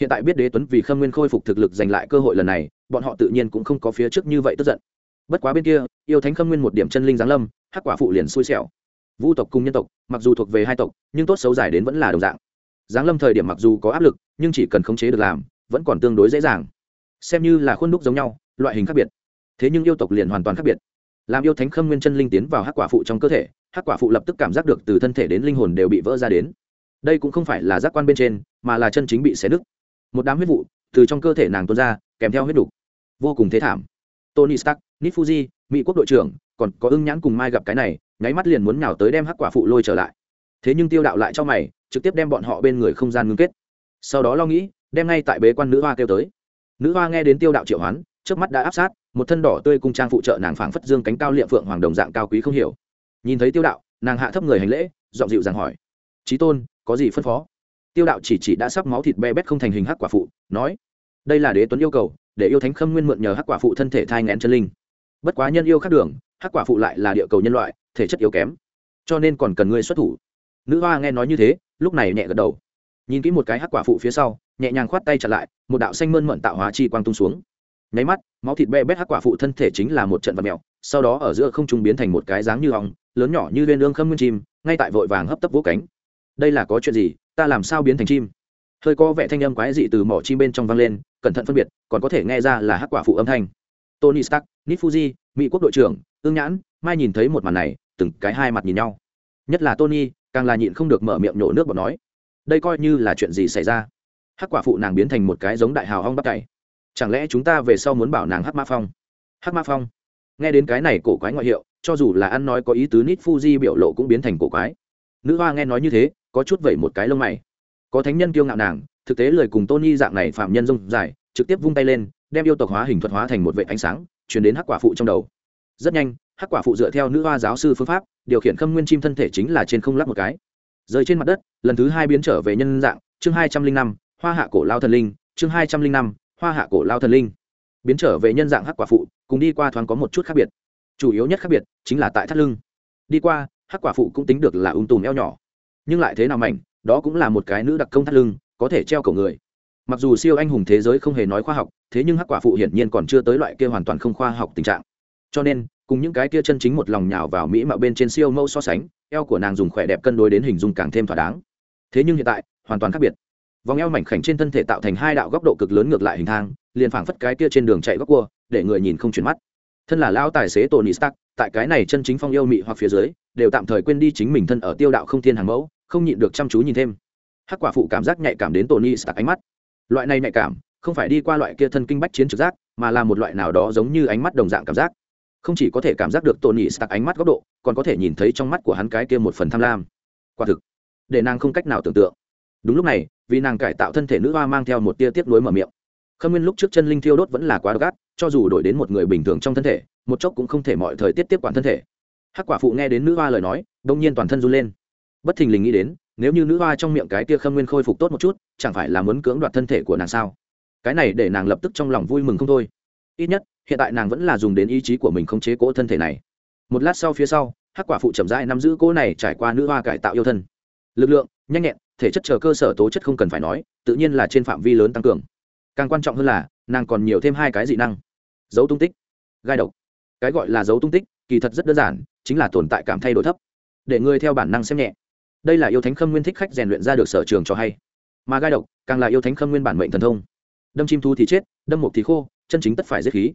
Hiện tại biết đế tuấn vì khâm nguyên khôi phục thực lực giành lại cơ hội lần này, bọn họ tự nhiên cũng không có phía trước như vậy tức giận. Bất quá bên kia, yêu thánh khâm nguyên một điểm chân linh giáng lâm, hắc quả phụ liền xui xẻo. Vu tộc cùng nhân tộc, mặc dù thuộc về hai tộc, nhưng tốt xấu dài đến vẫn là đồng dạng. Giáng lâm thời điểm mặc dù có áp lực, nhưng chỉ cần khống chế được làm, vẫn còn tương đối dễ dàng. Xem như là khuôn đúc giống nhau loại hình khác biệt. Thế nhưng yêu tộc liền hoàn toàn khác biệt. Làm yêu thánh khâm nguyên chân linh tiến vào hắc quả phụ trong cơ thể, hắc quả phụ lập tức cảm giác được từ thân thể đến linh hồn đều bị vỡ ra đến. Đây cũng không phải là giác quan bên trên, mà là chân chính bị xé nứt. Một đám huyết vụ từ trong cơ thể nàng tuôn ra, kèm theo huyết đục. Vô cùng thế thảm. Tony stark nít fuji mỹ quốc đội trưởng, còn có ưng nhãn cùng mai gặp cái này, nháy mắt liền muốn nhào tới đem hắc quả phụ lôi trở lại. Thế nhưng tiêu đạo lại cho mày, trực tiếp đem bọn họ bên người không gian ngưng kết. Sau đó lo nghĩ, đem ngay tại bế quan nữ hoa kêu tới. Nữ hoa nghe đến tiêu đạo triệu hoán trước mắt đã áp sát, một thân đỏ tươi cung trang phụ trợ nàng phảng phất dương cánh cao liệm phượng hoàng đồng dạng cao quý không hiểu. Nhìn thấy tiêu đạo, nàng hạ thấp người hành lễ, giọng dịu rằng hỏi trí tôn, có gì phân phó? Tiêu đạo chỉ chỉ đã sắp máu thịt be bét không thành hình hắc quả phụ, nói, đây là đế tuấn yêu cầu, để yêu thánh khâm nguyên mượn nhờ hắc quả phụ thân thể thai ngén chân linh. Bất quá nhân yêu khác đường, hắc quả phụ lại là địa cầu nhân loại, thể chất yếu kém, cho nên còn cần ngươi xuất thủ. Nữ hoa nghe nói như thế, lúc này nhẹ gật đầu. Nhìn kỹ một cái hắc quả phụ phía sau, nhẹ nhàng khoát tay chặt lại, một đạo xanh mơn mận tạo hóa chi quang tung xuống nháy mắt, máu thịt be bét hắc quả phụ thân thể chính là một trận vật mèo, sau đó ở giữa không trung biến thành một cái dáng như hòng lớn nhỏ như viên lương khâm nguyên chim, ngay tại vội vàng hấp tấp vỗ cánh. Đây là có chuyện gì? Ta làm sao biến thành chim? Hơi có vẻ thanh âm quái dị từ mỏ chim bên trong vang lên, cẩn thận phân biệt, còn có thể nghe ra là hắc quả phụ âm thanh. Tony stark nít fuji mỹ quốc đội trưởng ương nhãn, mai nhìn thấy một màn này, từng cái hai mặt nhìn nhau. Nhất là tony, càng là nhịn không được mở miệng nhổ nước bọt nói, đây coi như là chuyện gì xảy ra? Hắc quả phụ nàng biến thành một cái giống đại hào hong bắt cày chẳng lẽ chúng ta về sau muốn bảo nàng hát ma phong? Hát ma phong? Nghe đến cái này cổ quái ngoại hiệu, cho dù là ăn nói có ý tứ nít fuji biểu lộ cũng biến thành cổ quái. Nữ hoa nghe nói như thế, có chút vẩy một cái lông mày. Có thánh nhân kiêu ngạo nàng, thực tế lời cùng tony dạng này phạm nhân rông dài, trực tiếp vung tay lên, đem yêu tộc hóa hình thuật hóa thành một vệ ánh sáng, chuyển đến hắc quả phụ trong đầu. Rất nhanh, hắc quả phụ dựa theo nữ hoa giáo sư phương pháp, điều khiển khâm nguyên chim thân thể chính là trên không lắp một cái. Rơi trên mặt đất, lần thứ hai biến trở về nhân dạng, chương hai trăm linh năm, hoa hạ cổ lao thần linh, chương hai trăm linh năm hoa hạ cổ lao thần linh, biến trở về nhân dạng hắc quả phụ, cùng đi qua thoáng có một chút khác biệt. Chủ yếu nhất khác biệt chính là tại thắt lưng. Đi qua, hắc quả phụ cũng tính được là ung tùm eo nhỏ, nhưng lại thế nào mạnh đó cũng là một cái nữ đặc công thắt lưng, có thể treo cổ người. Mặc dù siêu anh hùng thế giới không hề nói khoa học, thế nhưng hắc quả phụ hiển nhiên còn chưa tới loại kia hoàn toàn không khoa học tình trạng. Cho nên, cùng những cái kia chân chính một lòng nhào vào mỹ mạo bên trên siêu mẫu so sánh, eo của nàng dùng khỏe đẹp cân đối đến hình dung càng thêm thỏa đáng. Thế nhưng hiện tại, hoàn toàn khác biệt vòng eo mảnh khảnh trên thân thể tạo thành hai đạo góc độ cực lớn ngược lại hình thang, liền phảng phất cái kia trên đường chạy góc cua, để người nhìn không chuyển mắt. Thân là lao tài xế tony stark, tại cái này chân chính phong yêu mị hoặc phía dưới, đều tạm thời quên đi chính mình thân ở tiêu đạo không thiên hàng mẫu, không nhịn được chăm chú nhìn thêm. Hắc quả phụ cảm giác nhạy cảm đến tony stark ánh mắt. Loại này nhạy cảm, không phải đi qua loại kia thân kinh bách chiến trực giác, mà là một loại nào đó giống như ánh mắt đồng dạng cảm giác. Không chỉ có thể cảm giác được tony stark ánh mắt góc độ, còn có thể nhìn thấy trong mắt của hắn cái kia một phần tham lam. Quả thực, để nàng không cách nào tưởng tượng. Đúng lúc này vì nàng cải tạo thân thể nữ hoa mang theo một tia tiếp nối mở miệng. Khâm nguyên lúc trước chân linh thiêu đốt vẫn là quá gắt, cho dù đổi đến một người bình thường trong thân thể, một chốc cũng không thể mọi thời tiết tiếp quản thân thể. Hắc quả phụ nghe đến nữ hoa lời nói, đông nhiên toàn thân run lên. Bất thình lình nghĩ đến, nếu như nữ hoa trong miệng cái tia khâm nguyên khôi phục tốt một chút, chẳng phải là muốn cưỡng đoạt thân thể của nàng sao? Cái này để nàng lập tức trong lòng vui mừng không thôi. Ít nhất, hiện tại nàng vẫn là dùng đến ý chí của mình không chế cỗ thân thể này. Một lát sau phía sau, hắc quả phụ chậm rãi nắm giữ cỗ này trải qua nữ hoa cải tạo yêu thân. Lực lượng, nhanh nhẹn thể chất chờ cơ sở tố chất không cần phải nói, tự nhiên là trên phạm vi lớn tăng cường. Càng quan trọng hơn là, nàng còn nhiều thêm hai cái dị năng. Dấu tung tích, gai độc. Cái gọi là dấu tung tích, kỳ thật rất đơn giản, chính là tồn tại cảm thay đổi thấp. Để người theo bản năng xem nhẹ. Đây là yêu thánh khâm nguyên thích khách rèn luyện ra được sở trường cho hay. Mà gai độc, càng là yêu thánh khâm nguyên bản mệnh thần thông. Đâm chim thu thì chết, đâm mục thì khô, chân chính tất phải giết khí.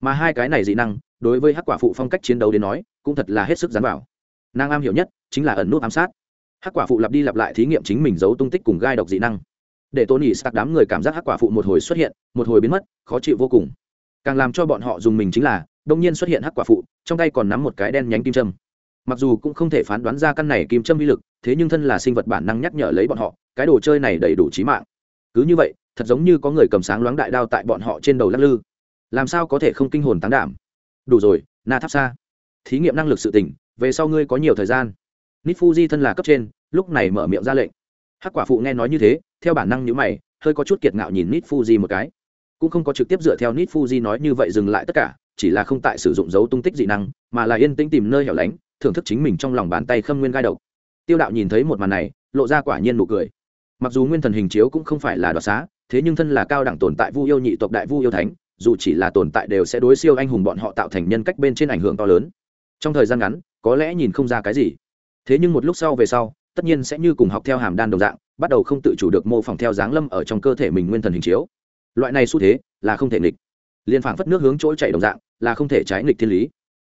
Mà hai cái này dị năng, đối với hắc quả phụ phong cách chiến đấu đến nói, cũng thật là hết sức dán bảo. Nàng am hiểu nhất, chính là ẩn nút ám sát hắc quả phụ lặp đi lặp lại thí nghiệm chính mình giấu tung tích cùng gai độc dị năng. Để tony sạc đám người cảm giác hắc quả phụ một hồi xuất hiện, một hồi biến mất, khó chịu vô cùng. Càng làm cho bọn họ dùng mình chính là, đông nhiên xuất hiện hắc quả phụ, trong tay còn nắm một cái đen nhánh kim châm. Mặc dù cũng không thể phán đoán ra căn này kim châm uy lực, thế nhưng thân là sinh vật bản năng nhắc nhở lấy bọn họ, cái đồ chơi này đầy đủ trí mạng. Cứ như vậy, thật giống như có người cầm sáng loáng đại đao tại bọn họ trên đầu lắc lư. Làm sao có thể không kinh hồn tán đảm? Đủ rồi, na tháp xa thí nghiệm năng lực sự tỉnh, về sau ngươi có nhiều thời gian nít fuji thân là cấp trên, lúc này mở miệng ra lệnh. Hắc quả phụ nghe nói như thế, theo bản năng nhữ mày, hơi có chút kiệt ngạo nhìn nít fuji một cái. Cũng không có trực tiếp dựa theo nít fuji nói như vậy dừng lại tất cả, chỉ là không tại sử dụng dấu tung tích dị năng, mà là yên tĩnh tìm nơi hẻo lánh, thưởng thức chính mình trong lòng bàn tay khâm nguyên gai độc. Tiêu đạo nhìn thấy một màn này, lộ ra quả nhiên nụ cười. Mặc dù nguyên thần hình chiếu cũng không phải là đoạt xá, thế nhưng thân là cao đẳng tồn tại vu yêu nhị tộc đại vu yêu thánh, dù chỉ là tồn tại đều sẽ đối siêu anh hùng bọn họ tạo thành nhân cách bên trên ảnh hưởng to lớn. Trong thời gian ngắn, có lẽ nhìn không ra cái gì thế nhưng một lúc sau về sau, tất nhiên sẽ như cùng học theo hàm đan đồng dạng, bắt đầu không tự chủ được mô phỏng theo dáng lâm ở trong cơ thể mình nguyên thần hình chiếu. Loại này xu thế là không thể nghịch. Liên phảng phất nước hướng chỗ chạy đồng dạng, là không thể trái nghịch thiên lý.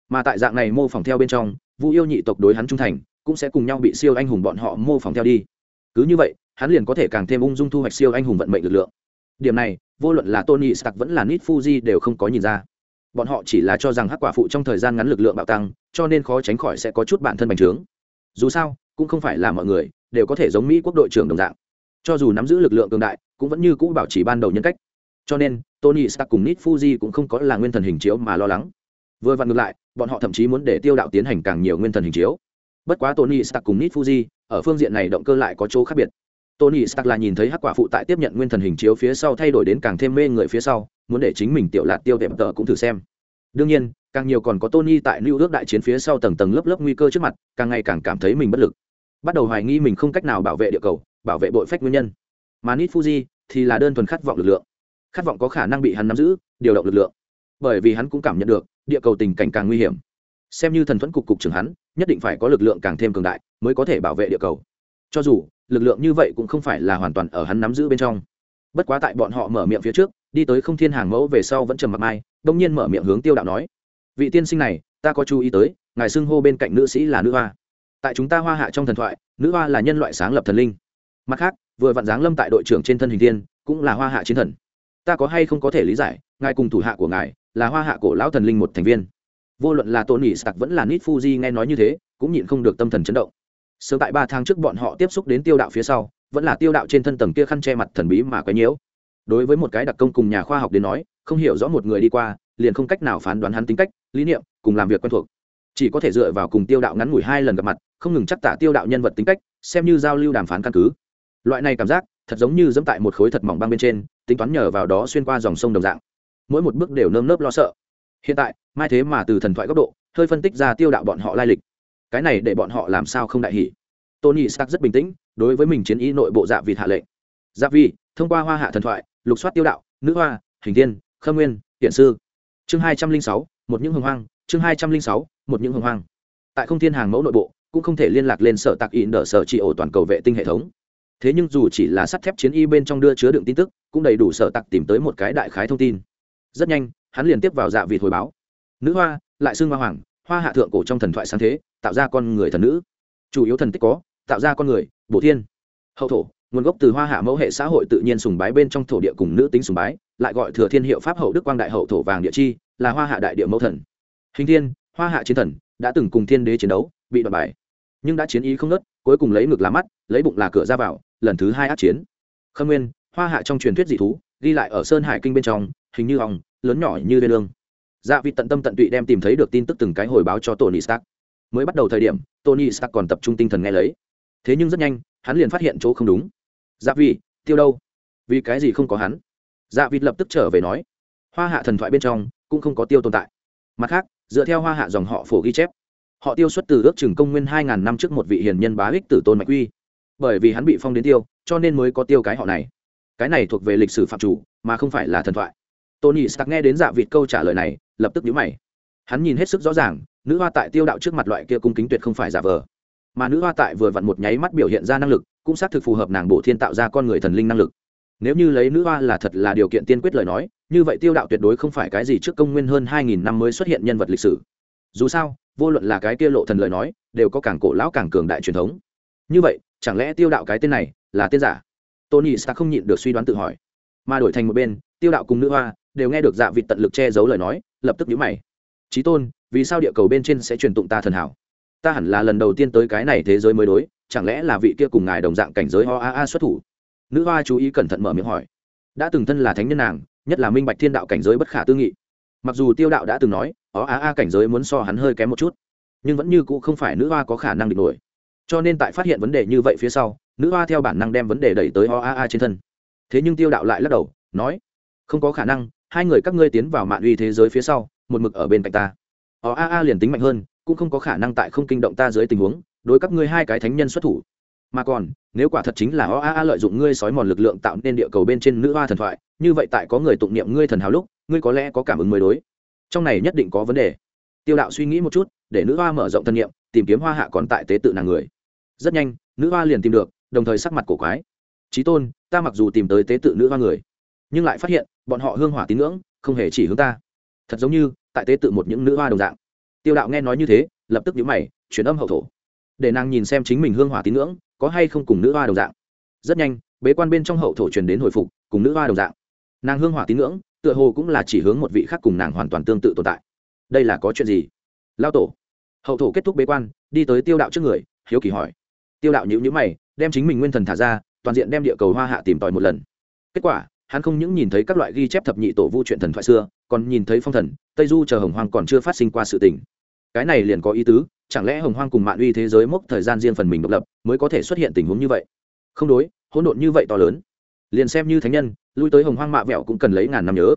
Mà tại dạng này mô phỏng theo bên trong, vu yêu nhị tộc đối hắn trung thành, cũng sẽ cùng nhau bị siêu anh hùng bọn họ mô phỏng theo đi. Cứ như vậy, hắn liền có thể càng thêm ung dung thu hoạch siêu anh hùng vận mệnh lực lượng. Điểm này, vô luận là tony stark vẫn là nit fuji đều không có nhìn ra. Bọn họ chỉ là cho rằng hắc quả phụ trong thời gian ngắn lực lượng bạo tăng, cho nên khó tránh khỏi sẽ có chút bản thân bành trướng dù sao, cũng không phải là mọi người đều có thể giống mỹ quốc đội trưởng đồng dạng. Cho dù nắm giữ lực lượng cường đại, cũng vẫn như cũ bảo trì ban đầu nhân cách. Cho nên, tony stark cùng nit fuji cũng không có là nguyên thần hình chiếu mà lo lắng. Vừa vặn ngược lại, bọn họ thậm chí muốn để tiêu đạo tiến hành càng nhiều nguyên thần hình chiếu. Bất quá tony stark cùng nit fuji ở phương diện này động cơ lại có chỗ khác biệt. Tony stark là nhìn thấy hắc quả phụ tại tiếp nhận nguyên thần hình chiếu phía sau thay đổi đến càng thêm mê người phía sau, muốn để chính mình tiểu lạt tiêu đẹp tờ cũng thử xem đương nhiên, càng nhiều còn có tony tại lưu ước đại chiến phía sau tầng tầng lớp lớp nguy cơ trước mặt, càng ngày càng cảm thấy mình bất lực. Bắt đầu hoài nghi mình không cách nào bảo vệ địa cầu, bảo vệ bội phách nguyên nhân. Mà nít fuji thì là đơn thuần khát vọng lực lượng. Khát vọng có khả năng bị hắn nắm giữ, điều động lực lượng. Bởi vì hắn cũng cảm nhận được, địa cầu tình cảnh càng nguy hiểm. Xem như thần thuẫn cục cục trưởng hắn, nhất định phải có lực lượng càng thêm cường đại mới có thể bảo vệ địa cầu. Cho dù, lực lượng như vậy cũng không phải là hoàn toàn ở hắn nắm giữ bên trong. Bất quá tại bọn họ mở miệng phía trước, đi tới không thiên hàng mẫu về sau vẫn trầm mặc mai đông nhiên mở miệng hướng tiêu đạo nói, vị tiên sinh này, ta có chú ý tới, ngài xưng hô bên cạnh nữ sĩ là nữ hoa. Tại chúng ta hoa hạ trong thần thoại, nữ hoa là nhân loại sáng lập thần linh. Mặt khác, vừa vặn dáng lâm tại đội trưởng trên thân hình tiên, cũng là hoa hạ chiến thần. Ta có hay không có thể lý giải, ngài cùng thủ hạ của ngài, là hoa hạ cổ lão thần linh một thành viên. Vô luận là tôn nỉ sặc vẫn là nít fuji nghe nói như thế, cũng nhịn không được tâm thần chấn động. Sớm tại ba tháng trước bọn họ tiếp xúc đến tiêu đạo phía sau, vẫn là tiêu đạo trên thân tầng kia khăn che mặt thần bí mà quấy nhiễu. Đối với một cái đặc công cùng nhà khoa học đến nói không hiểu rõ một người đi qua, liền không cách nào phán đoán hắn tính cách, lý niệm, cùng làm việc quen thuộc. Chỉ có thể dựa vào cùng tiêu đạo ngắn ngủi hai lần gặp mặt, không ngừng chắc tả tiêu đạo nhân vật tính cách, xem như giao lưu đàm phán căn cứ. Loại này cảm giác, thật giống như dẫm tại một khối thật mỏng băng bên trên, tính toán nhờ vào đó xuyên qua dòng sông đồng dạng. Mỗi một bước đều nơm nớp lo sợ. Hiện tại, mai thế mà từ thần thoại góc độ, hơi phân tích ra tiêu đạo bọn họ lai lịch. Cái này để bọn họ làm sao không đại hỷ tony stark rất bình tĩnh, đối với mình chiến ý nội bộ dạ vị hạ lệnh. Dạ vị thông qua hoa hạ thần thoại, lục soát tiêu đạo, nữ hoa, hình tiên khâm nguyên hiện sư. Chương hai trăm linh sáu, một những hồng hoang, chương hai trăm linh sáu, một những hồng hoang. Tại không thiên hàng mẫu nội bộ, cũng không thể liên lạc lên sở tạc in đỡ sở trị ổ toàn cầu vệ tinh hệ thống. Thế nhưng dù chỉ là sắt thép chiến y bên trong đưa chứa đựng tin tức, cũng đầy đủ sở tặc tìm tới một cái đại khái thông tin. Rất nhanh, hắn liền tiếp vào dạ vịt hồi báo. Nữ hoa, lại xưng hoa hoàng, hoa hạ thượng cổ trong thần thoại sáng thế, tạo ra con người thần nữ. Chủ yếu thần tích có, tạo ra con người, bổ thiên. Hậu thổ, nguồn gốc từ hoa hạ mẫu hệ xã hội tự nhiên sùng bái bên trong thổ địa cùng nữ tính sùng bái lại gọi thừa thiên hiệu pháp hậu đức quang đại hậu thổ vàng địa chi, là hoa hạ đại địa mẫu thần. Hình thiên, hoa hạ chiến thần, đã từng cùng thiên đế chiến đấu, bị đoạt bài. Nhưng đã chiến ý không nớt cuối cùng lấy ngực làm mắt, lấy bụng là cửa ra vào, lần thứ hai át chiến. Khâm nguyên, hoa hạ trong truyền thuyết dị thú, ghi lại ở sơn hải kinh bên trong, hình như hòng, lớn nhỏ như viên lương. Dạ vị tận tâm tận tụy đem tìm thấy được tin tức từng cái hồi báo cho tony stark. Mới bắt đầu thời điểm, tony stark còn tập trung tinh thần nghe lấy. Thế nhưng rất nhanh, hắn liền phát hiện chỗ không đúng. Dạ vị tiêu đâu? Vì cái gì không có hắn? Dạ vịt lập tức trở về nói, hoa hạ thần thoại bên trong cũng không có tiêu tồn tại. Mặt khác, dựa theo hoa hạ dòng họ phổ ghi chép, họ tiêu xuất từ ước chừng công nguyên hai ngàn năm trước một vị hiền nhân bá ích tử tôn mạch quy. Bởi vì hắn bị phong đến tiêu, cho nên mới có tiêu cái họ này. Cái này thuộc về lịch sử phạm chủ, mà không phải là thần thoại. Tony stark nghe đến dạ vịt câu trả lời này, lập tức nhíu mày. Hắn nhìn hết sức rõ ràng, nữ hoa tại tiêu đạo trước mặt loại kia cung kính tuyệt không phải giả vờ. Mà nữ hoa tại vừa vặn một nháy mắt biểu hiện ra năng lực, cũng xác thực phù hợp nàng bổ thiên tạo ra con người thần linh năng lực nếu như lấy nữ hoa là thật là điều kiện tiên quyết lời nói, như vậy tiêu đạo tuyệt đối không phải cái gì trước công nguyên hơn hai nghìn năm mới xuất hiện nhân vật lịch sử. Dù sao, vô luận là cái kia lộ thần lời nói, đều có càng cổ lão càng cường đại truyền thống. Như vậy, chẳng lẽ tiêu đạo cái tên này là tên giả? Tony stark không nhịn được suy đoán tự hỏi. Mà đổi thành một bên, tiêu đạo cùng nữ hoa đều nghe được dạ vịt tận lực che giấu lời nói, lập tức nhíu mày. Trí tôn, vì sao địa cầu bên trên sẽ truyền tụng ta thần hảo? Ta hẳn là lần đầu tiên tới cái này thế giới mới đối, chẳng lẽ là vị kia cùng ngài đồng dạng cảnh giới o a a xuất thủ? Nữ hoa chú ý cẩn thận mở miệng hỏi. Đã từng thân là thánh nhân nàng, nhất là minh bạch thiên đạo cảnh giới bất khả tư nghị. Mặc dù tiêu đạo đã từng nói, ó a a cảnh giới muốn so hắn hơi kém một chút. Nhưng vẫn như cũ không phải nữ hoa có khả năng địch nổi. Cho nên tại phát hiện vấn đề như vậy phía sau, nữ hoa theo bản năng đem vấn đề đẩy tới o a a trên thân. Thế nhưng tiêu đạo lại lắc đầu, nói, không có khả năng, hai người các ngươi tiến vào mạng uy thế giới phía sau, một mực ở bên cạnh ta. O a a liền tính mạnh hơn, cũng không có khả năng tại không kinh động ta dưới tình huống, đối các ngươi hai cái thánh nhân xuất thủ mà còn, nếu quả thật chính là o a a lợi dụng ngươi sói mòn lực lượng tạo nên địa cầu bên trên nữ hoa thần thoại, như vậy tại có người tụng niệm ngươi thần hào lúc, ngươi có lẽ có cảm ứng mới đối. Trong này nhất định có vấn đề. Tiêu đạo suy nghĩ một chút, để nữ hoa mở rộng thân nhiệm tìm kiếm hoa hạ còn tại tế tự nàng người. Rất nhanh, nữ hoa liền tìm được, đồng thời sắc mặt cổ quái. Trí tôn, ta mặc dù tìm tới tế tự nữ hoa người, nhưng lại phát hiện, bọn họ hương hỏa tín ngưỡng, không hề chỉ hướng ta. Thật giống như, tại tế tự một những nữ hoa đồng dạng. Tiêu đạo nghe nói như thế, lập tức nhíu mày chuyển âm hậu thổ. Để nàng nhìn xem chính mình hương hỏa tín ngưỡng có hay không cùng nữ hoa đồng dạng. Rất nhanh, bế quan bên trong hậu thổ truyền đến hồi phục, cùng nữ hoa đồng dạng. Nàng hương hỏa tín ngưỡng, tựa hồ cũng là chỉ hướng một vị khác cùng nàng hoàn toàn tương tự tồn tại. Đây là có chuyện gì? Lao tổ. Hậu thổ kết thúc bế quan, đi tới tiêu đạo trước người, hiếu kỳ hỏi. Tiêu đạo nhữ nhữ mày, đem chính mình nguyên thần thả ra, toàn diện đem địa cầu hoa hạ tìm tòi một lần. Kết quả, hắn không những nhìn thấy các loại ghi chép thập nhị tổ vu chuyện thần thoại xưa, còn nhìn thấy phong thần, tây du chờ hồng hoang còn chưa phát sinh qua sự tình. Cái này liền có ý tứ chẳng lẽ hồng hoang cùng mạng uy thế giới mốc thời gian riêng phần mình độc lập mới có thể xuất hiện tình huống như vậy? Không đối, hỗn độn như vậy to lớn. Liền xem như thánh nhân, lui tới hồng hoang mạ vẹo cũng cần lấy ngàn năm nhớ.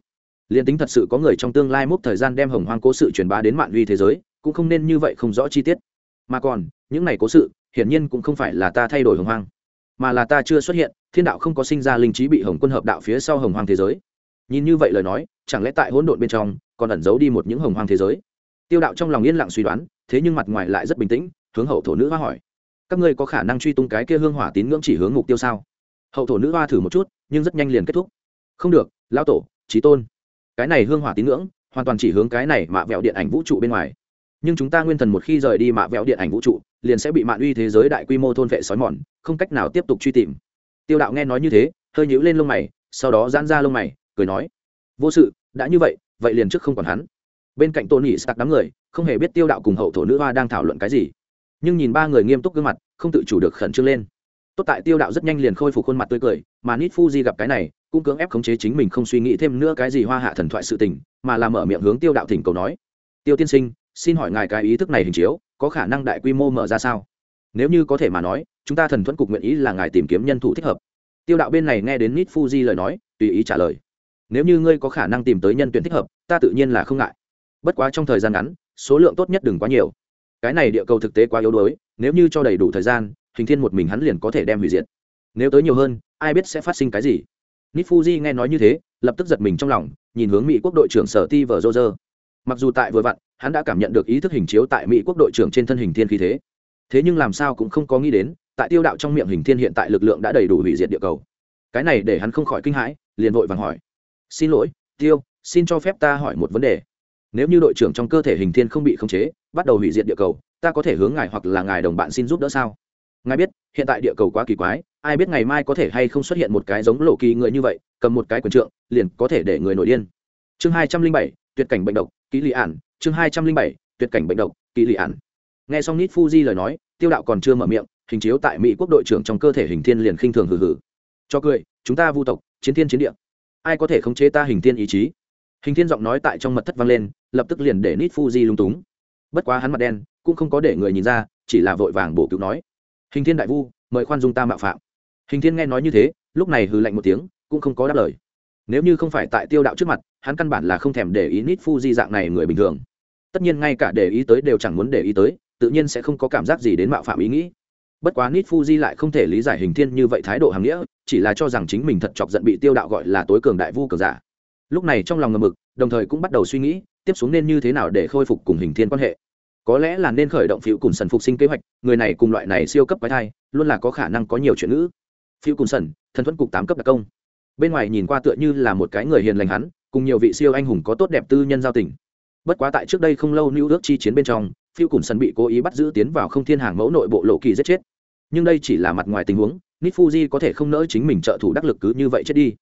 Liền tính thật sự có người trong tương lai mốc thời gian đem hồng hoang cố sự truyền bá đến mạng uy thế giới, cũng không nên như vậy không rõ chi tiết. Mà còn, những này cố sự, hiển nhiên cũng không phải là ta thay đổi hồng hoang, mà là ta chưa xuất hiện, thiên đạo không có sinh ra linh trí bị hồng quân hợp đạo phía sau hồng hoang thế giới. Nhìn như vậy lời nói, chẳng lẽ tại hỗn độn bên trong, còn ẩn giấu đi một những hồng hoang thế giới? Tiêu đạo trong lòng yên lặng suy đoán thế nhưng mặt ngoài lại rất bình tĩnh, hướng hậu thổ nữ hoa hỏi. Các ngươi có khả năng truy tung cái kia hương hỏa tín ngưỡng chỉ hướng mục tiêu sao? Hậu thổ nữ hoa thử một chút, nhưng rất nhanh liền kết thúc. Không được, lão tổ trí tôn. Cái này hương hỏa tín ngưỡng, hoàn toàn chỉ hướng cái này mạ vẹo điện ảnh vũ trụ bên ngoài. Nhưng chúng ta nguyên thần một khi rời đi mạ vẹo điện ảnh vũ trụ, liền sẽ bị mạng uy thế giới đại quy mô thôn vệ sói mòn, không cách nào tiếp tục truy tìm. Tiêu đạo nghe nói như thế, hơi nhíu lên lông mày, sau đó giãn ra lông mày, cười nói, vô sự, đã như vậy vậy liền trước không còn hắn bên cạnh tôn nhị sạc đám người, không hề biết tiêu đạo cùng hậu thổ nữ hoa đang thảo luận cái gì. nhưng nhìn ba người nghiêm túc gương mặt, không tự chủ được khẩn trương lên. tốt tại tiêu đạo rất nhanh liền khôi phục khuôn mặt tươi cười, mà nít fuji gặp cái này, cũng cưỡng ép khống chế chính mình không suy nghĩ thêm nữa cái gì hoa hạ thần thoại sự tình, mà làm mở miệng hướng tiêu đạo thỉnh cầu nói, tiêu tiên sinh, xin hỏi ngài cái ý thức này hình chiếu, có khả năng đại quy mô mở ra sao? nếu như có thể mà nói, chúng ta thần thuẫn cục nguyện ý là ngài tìm kiếm nhân thủ thích hợp. tiêu đạo bên này nghe đến nít fuji lời nói, tùy ý trả lời, nếu như ngươi có khả năng tìm tới nhân tuyển thích hợp, ta tự nhiên là không ngại bất quá trong thời gian ngắn, số lượng tốt nhất đừng quá nhiều. Cái này địa cầu thực tế quá yếu đuối, nếu như cho đầy đủ thời gian, hình thiên một mình hắn liền có thể đem hủy diệt. Nếu tới nhiều hơn, ai biết sẽ phát sinh cái gì. Nít fuji nghe nói như thế, lập tức giật mình trong lòng, nhìn hướng mỹ quốc đội trưởng sở ti vờ Roger. mặc dù tại vừa vặn, hắn đã cảm nhận được ý thức hình chiếu tại mỹ quốc đội trưởng trên thân hình thiên khí thế. Thế nhưng làm sao cũng không có nghĩ đến, tại tiêu đạo trong miệng hình thiên hiện tại lực lượng đã đầy đủ hủy diệt địa cầu. Cái này để hắn không khỏi kinh hãi, liền vội vàng hỏi. Xin lỗi, tiêu, xin cho phép ta hỏi một vấn đề nếu như đội trưởng trong cơ thể hình thiên không bị khống chế, bắt đầu hủy diệt địa cầu, ta có thể hướng ngài hoặc là ngài đồng bạn xin giúp đỡ sao? Ngài biết, hiện tại địa cầu quá kỳ quái, ai biết ngày mai có thể hay không xuất hiện một cái giống lộ kỳ người như vậy, cầm một cái quyền trượng, liền có thể để người nổi điên. Chương hai trăm linh bảy, tuyệt cảnh bệnh độc kỹ lị ản. Chương hai trăm linh bảy, tuyệt cảnh bệnh độc kỹ lị ản. Nghe xong nít fuji lời nói, tiêu đạo còn chưa mở miệng, hình chiếu tại mỹ quốc đội trưởng trong cơ thể hình thiên liền khinh thường hừ hừ. Cho cười, chúng ta vu tộc, chiến thiên chiến địa. Ai có thể khống chế ta hình thiên ý chí? Hình thiên giọng nói tại trong mật thất vang lên, lập tức liền để nít fuji lung túng. Bất quá hắn mặt đen, cũng không có để người nhìn ra, chỉ là vội vàng bổ cứu nói. Hình thiên đại vu, mời khoan dung ta mạo phạm. Hình thiên nghe nói như thế, lúc này hừ lạnh một tiếng, cũng không có đáp lời. Nếu như không phải tại tiêu đạo trước mặt, hắn căn bản là không thèm để ý nít fuji dạng này người bình thường. Tất nhiên ngay cả để ý tới đều chẳng muốn để ý tới, tự nhiên sẽ không có cảm giác gì đến mạo phạm ý nghĩ. Bất quá nít fuji lại không thể lý giải hình thiên như vậy thái độ hàng nghĩa, chỉ là cho rằng chính mình thật chọc giận bị tiêu đạo gọi là tối cường đại vu cường giả lúc này trong lòng ngầm mực, đồng thời cũng bắt đầu suy nghĩ, tiếp xuống nên như thế nào để khôi phục cùng hình thiên quan hệ. Có lẽ là nên khởi động phiêu cùng sần phục sinh kế hoạch, người này cùng loại này siêu cấp quái thai, luôn là có khả năng có nhiều chuyện ngữ. Phiêu cùng sần, thần thuẫn cục tám cấp đặc công. Bên ngoài nhìn qua tựa như là một cái người hiền lành hắn, cùng nhiều vị siêu anh hùng có tốt đẹp tư nhân giao tình. Bất quá tại trước đây không lâu nữ ước chi chiến bên trong, phiêu cùng sần bị cố ý bắt giữ tiến vào không thiên hàng mẫu nội bộ lộ kỳ giết chết. Nhưng đây chỉ là mặt ngoài tình huống nít fuji có thể không nỡ chính mình trợ thủ đắc lực cứ như vậy chết đi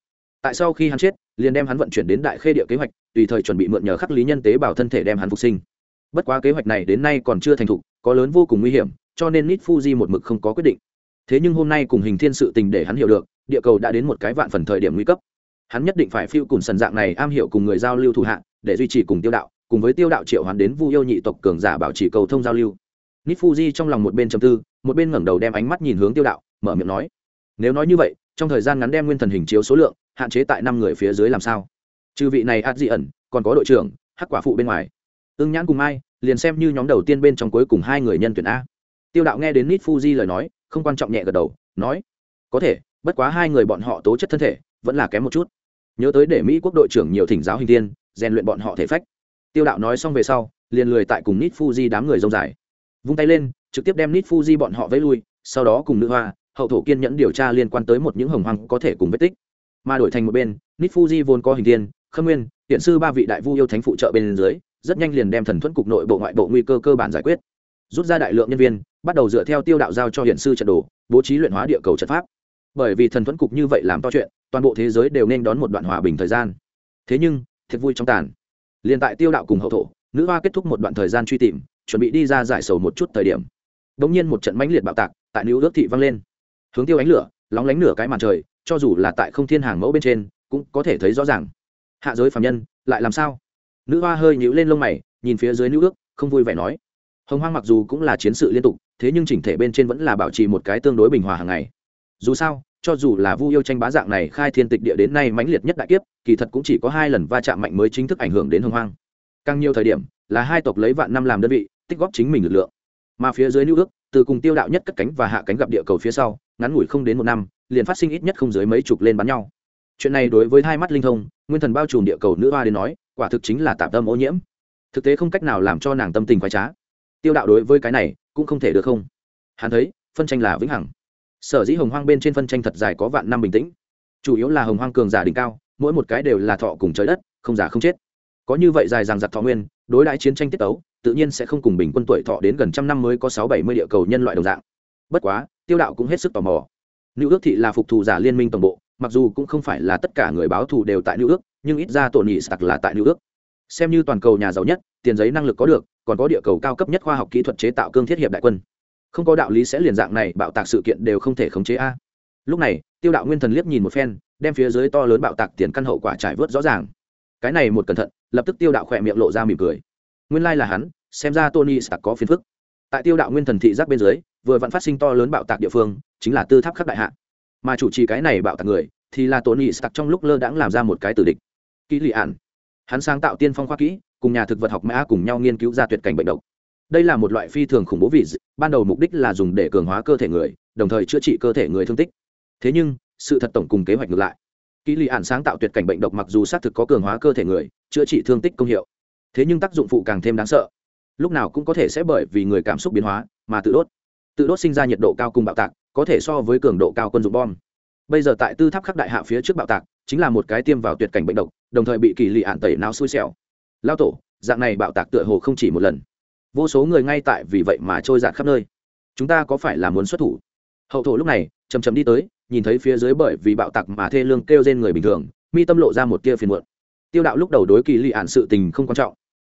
tại sau khi hắn chết, liền đem hắn vận chuyển đến đại khê địa kế hoạch, tùy thời chuẩn bị mượn nhờ khắc lý nhân tế bào thân thể đem hắn phục sinh. Bất quá kế hoạch này đến nay còn chưa thành thục, có lớn vô cùng nguy hiểm, cho nên nít fuji một mực không có quyết định. Thế nhưng hôm nay cùng hình thiên sự tình để hắn hiểu được, địa cầu đã đến một cái vạn phần thời điểm nguy cấp. Hắn nhất định phải phiêu cùng sần dạng này am hiểu cùng người giao lưu thủ hạ, để duy trì cùng tiêu đạo, cùng với tiêu đạo triệu hắn đến vu yêu nhị tộc cường giả bảo trì cầu thông giao lưu. Nít fuji trong lòng một bên chầm tư, một bên ngẩng đầu đem ánh mắt nhìn hướng tiêu đạo, mở miệng nói, nếu nói như vậy, trong thời gian ngắn đem nguyên thần hình chiếu số lượng hạn chế tại năm người phía dưới làm sao? Trừ vị này ạt dị ẩn, còn có đội trưởng, hắc quả phụ bên ngoài. Ưng nhãn cùng ai liền xem như nhóm đầu tiên bên trong cuối cùng hai người nhân tuyển a. Tiêu đạo nghe đến nít fuji lời nói, không quan trọng nhẹ gật đầu, nói, có thể, bất quá hai người bọn họ tố chất thân thể, vẫn là kém một chút. Nhớ tới để mỹ quốc đội trưởng nhiều thỉnh giáo hình tiên, rèn luyện bọn họ thể phách. Tiêu đạo nói xong về sau, liền lười tại cùng nít fuji đám người rông dài. Vung tay lên, trực tiếp đem nít fuji bọn họ vẫy lui, sau đó cùng nữ hoa, hậu thổ kiên nhẫn điều tra liên quan tới một những hồng hoang có thể cùng vết tích mà đổi thành một bên nít fuji vốn có hình tiên khâm nguyên hiện sư ba vị đại vu yêu thánh phụ trợ bên dưới, rất nhanh liền đem thần thuẫn cục nội bộ ngoại bộ nguy cơ cơ bản giải quyết. Rút ra đại lượng nhân viên, bắt đầu dựa theo tiêu đạo giao cho hiện sư trận đồ, bố trí luyện hóa địa cầu trận pháp. Bởi vì thần thuẫn cục như vậy làm to chuyện, toàn bộ thế giới đều nên đón một đoạn hòa bình thời gian. Thế nhưng, thiệt vui trong tàn. Liền tại tiêu đạo cùng hậu thổ, nữ hoa kết thúc một đoạn thời gian truy tìm, chuẩn bị đi ra giải sầu một chút thời điểm. Đ ỗ n g nhiên một trận mãnh liệt bạo tạc, tại nữ ước thị vang lên. Hướng tiêu ánh lửa, lóng lánh nửa cái màn trời cho dù là tại không thiên hàng mẫu bên trên, cũng có thể thấy rõ ràng. Hạ giới phạm nhân, lại làm sao? Nữ hoa hơi nhíu lên lông mày, nhìn phía dưới nữ ước, không vui vẻ nói. Hồng hoang mặc dù cũng là chiến sự liên tục, thế nhưng chỉnh thể bên trên vẫn là bảo trì một cái tương đối bình hòa hàng ngày. Dù sao, cho dù là vu yêu tranh bá dạng này khai thiên tịch địa đến nay mãnh liệt nhất đại kiếp, kỳ thật cũng chỉ có hai lần va chạm mạnh mới chính thức ảnh hưởng đến hồng hoang. Càng nhiều thời điểm, là hai tộc lấy vạn năm làm đơn vị, tích góp chính mình lực lượng. Mà phía dưới lưu ước, từ cùng tiêu đạo nhất cất cánh và hạ cánh gặp địa cầu phía sau ngắn ngủi không đến một năm, liền phát sinh ít nhất không dưới mấy chục lên bắn nhau. Chuyện này đối với hai mắt linh thông, nguyên thần bao trùm địa cầu nữ hoa đến nói, quả thực chính là tạm tâm ô nhiễm. Thực tế không cách nào làm cho nàng tâm tình khoái trá. Tiêu đạo đối với cái này, cũng không thể được không. Hắn thấy, phân tranh là vĩnh hằng. Sở dĩ hồng hoang bên trên phân tranh thật dài có vạn năm bình tĩnh. Chủ yếu là hồng hoang cường giả đỉnh cao, mỗi một cái đều là thọ cùng trời đất, không giả không chết. Có như vậy dài rằng giặc thọ nguyên, đối đãi chiến tranh tiết tấu, tự nhiên sẽ không cùng bình quân tuổi thọ đến gần trăm năm mới có sáu bảy mươi địa cầu nhân loại đồng dạng. Bất quá tiêu đạo cũng hết sức tò mò. Nữ ước thị là phục thù giả liên minh tổng bộ, mặc dù cũng không phải là tất cả người báo thù đều tại nữ ước, nhưng ít ra tổn nhị sặc là tại nữ ước. Xem như toàn cầu nhà giàu nhất, tiền giấy năng lực có được, còn có địa cầu cao cấp nhất khoa học kỹ thuật chế tạo cương thiết hiệp đại quân. Không có đạo lý sẽ liền dạng này bạo tạc sự kiện đều không thể khống chế a. Lúc này, tiêu đạo nguyên thần liếc nhìn một phen, đem phía dưới to lớn bạo tạc tiền căn hậu quả trải vớt rõ ràng. Cái này một cẩn thận, lập tức tiêu đạo khỏe miệng lộ ra mỉm cười. Nguyên lai là hắn, xem ra tony stark có phiền phức. Tại tiêu đạo nguyên thần thị giác bên dưới vừa vặn phát sinh to lớn bạo tạc địa phương, chính là tư tháp khắc đại hạ. Mà chủ trì cái này bạo tạc người, thì là tổn nghị sặc trong lúc lơ đãng làm ra một cái tử địch. Kỹ lị ạn hắn sáng tạo tiên phong khoa kỹ, cùng nhà thực vật học mã cùng nhau nghiên cứu ra tuyệt cảnh bệnh độc. Đây là một loại phi thường khủng bố vì ban đầu mục đích là dùng để cường hóa cơ thể người, đồng thời chữa trị cơ thể người thương tích. Thế nhưng, sự thật tổng cùng kế hoạch ngược lại. Kỹ lị ạn sáng tạo tuyệt cảnh bệnh độc mặc dù xác thực có cường hóa cơ thể người, chữa trị thương tích công hiệu. Thế nhưng tác dụng phụ càng thêm đáng sợ. Lúc nào cũng có thể sẽ bởi vì người cảm xúc biến hóa mà tự đốt tự đốt sinh ra nhiệt độ cao cùng bạo tạc, có thể so với cường độ cao quân dụng bom. Bây giờ tại tư tháp khắc đại hạ phía trước bạo tạc, chính là một cái tiêm vào tuyệt cảnh bệnh độc, đồng thời bị kỳ lì ạn tẩy não xui xẻo. Lao tổ, dạng này bạo tạc tựa hồ không chỉ một lần. Vô số người ngay tại vì vậy mà trôi giạt khắp nơi. Chúng ta có phải là muốn xuất thủ? Hậu thổ lúc này chầm chầm đi tới, nhìn thấy phía dưới bởi vì bạo tạc mà thê lương kêu trên người bình thường, mi tâm lộ ra một tia phiền muộn. Tiêu đạo lúc đầu đối kỳ lì ạn sự tình không quan trọng.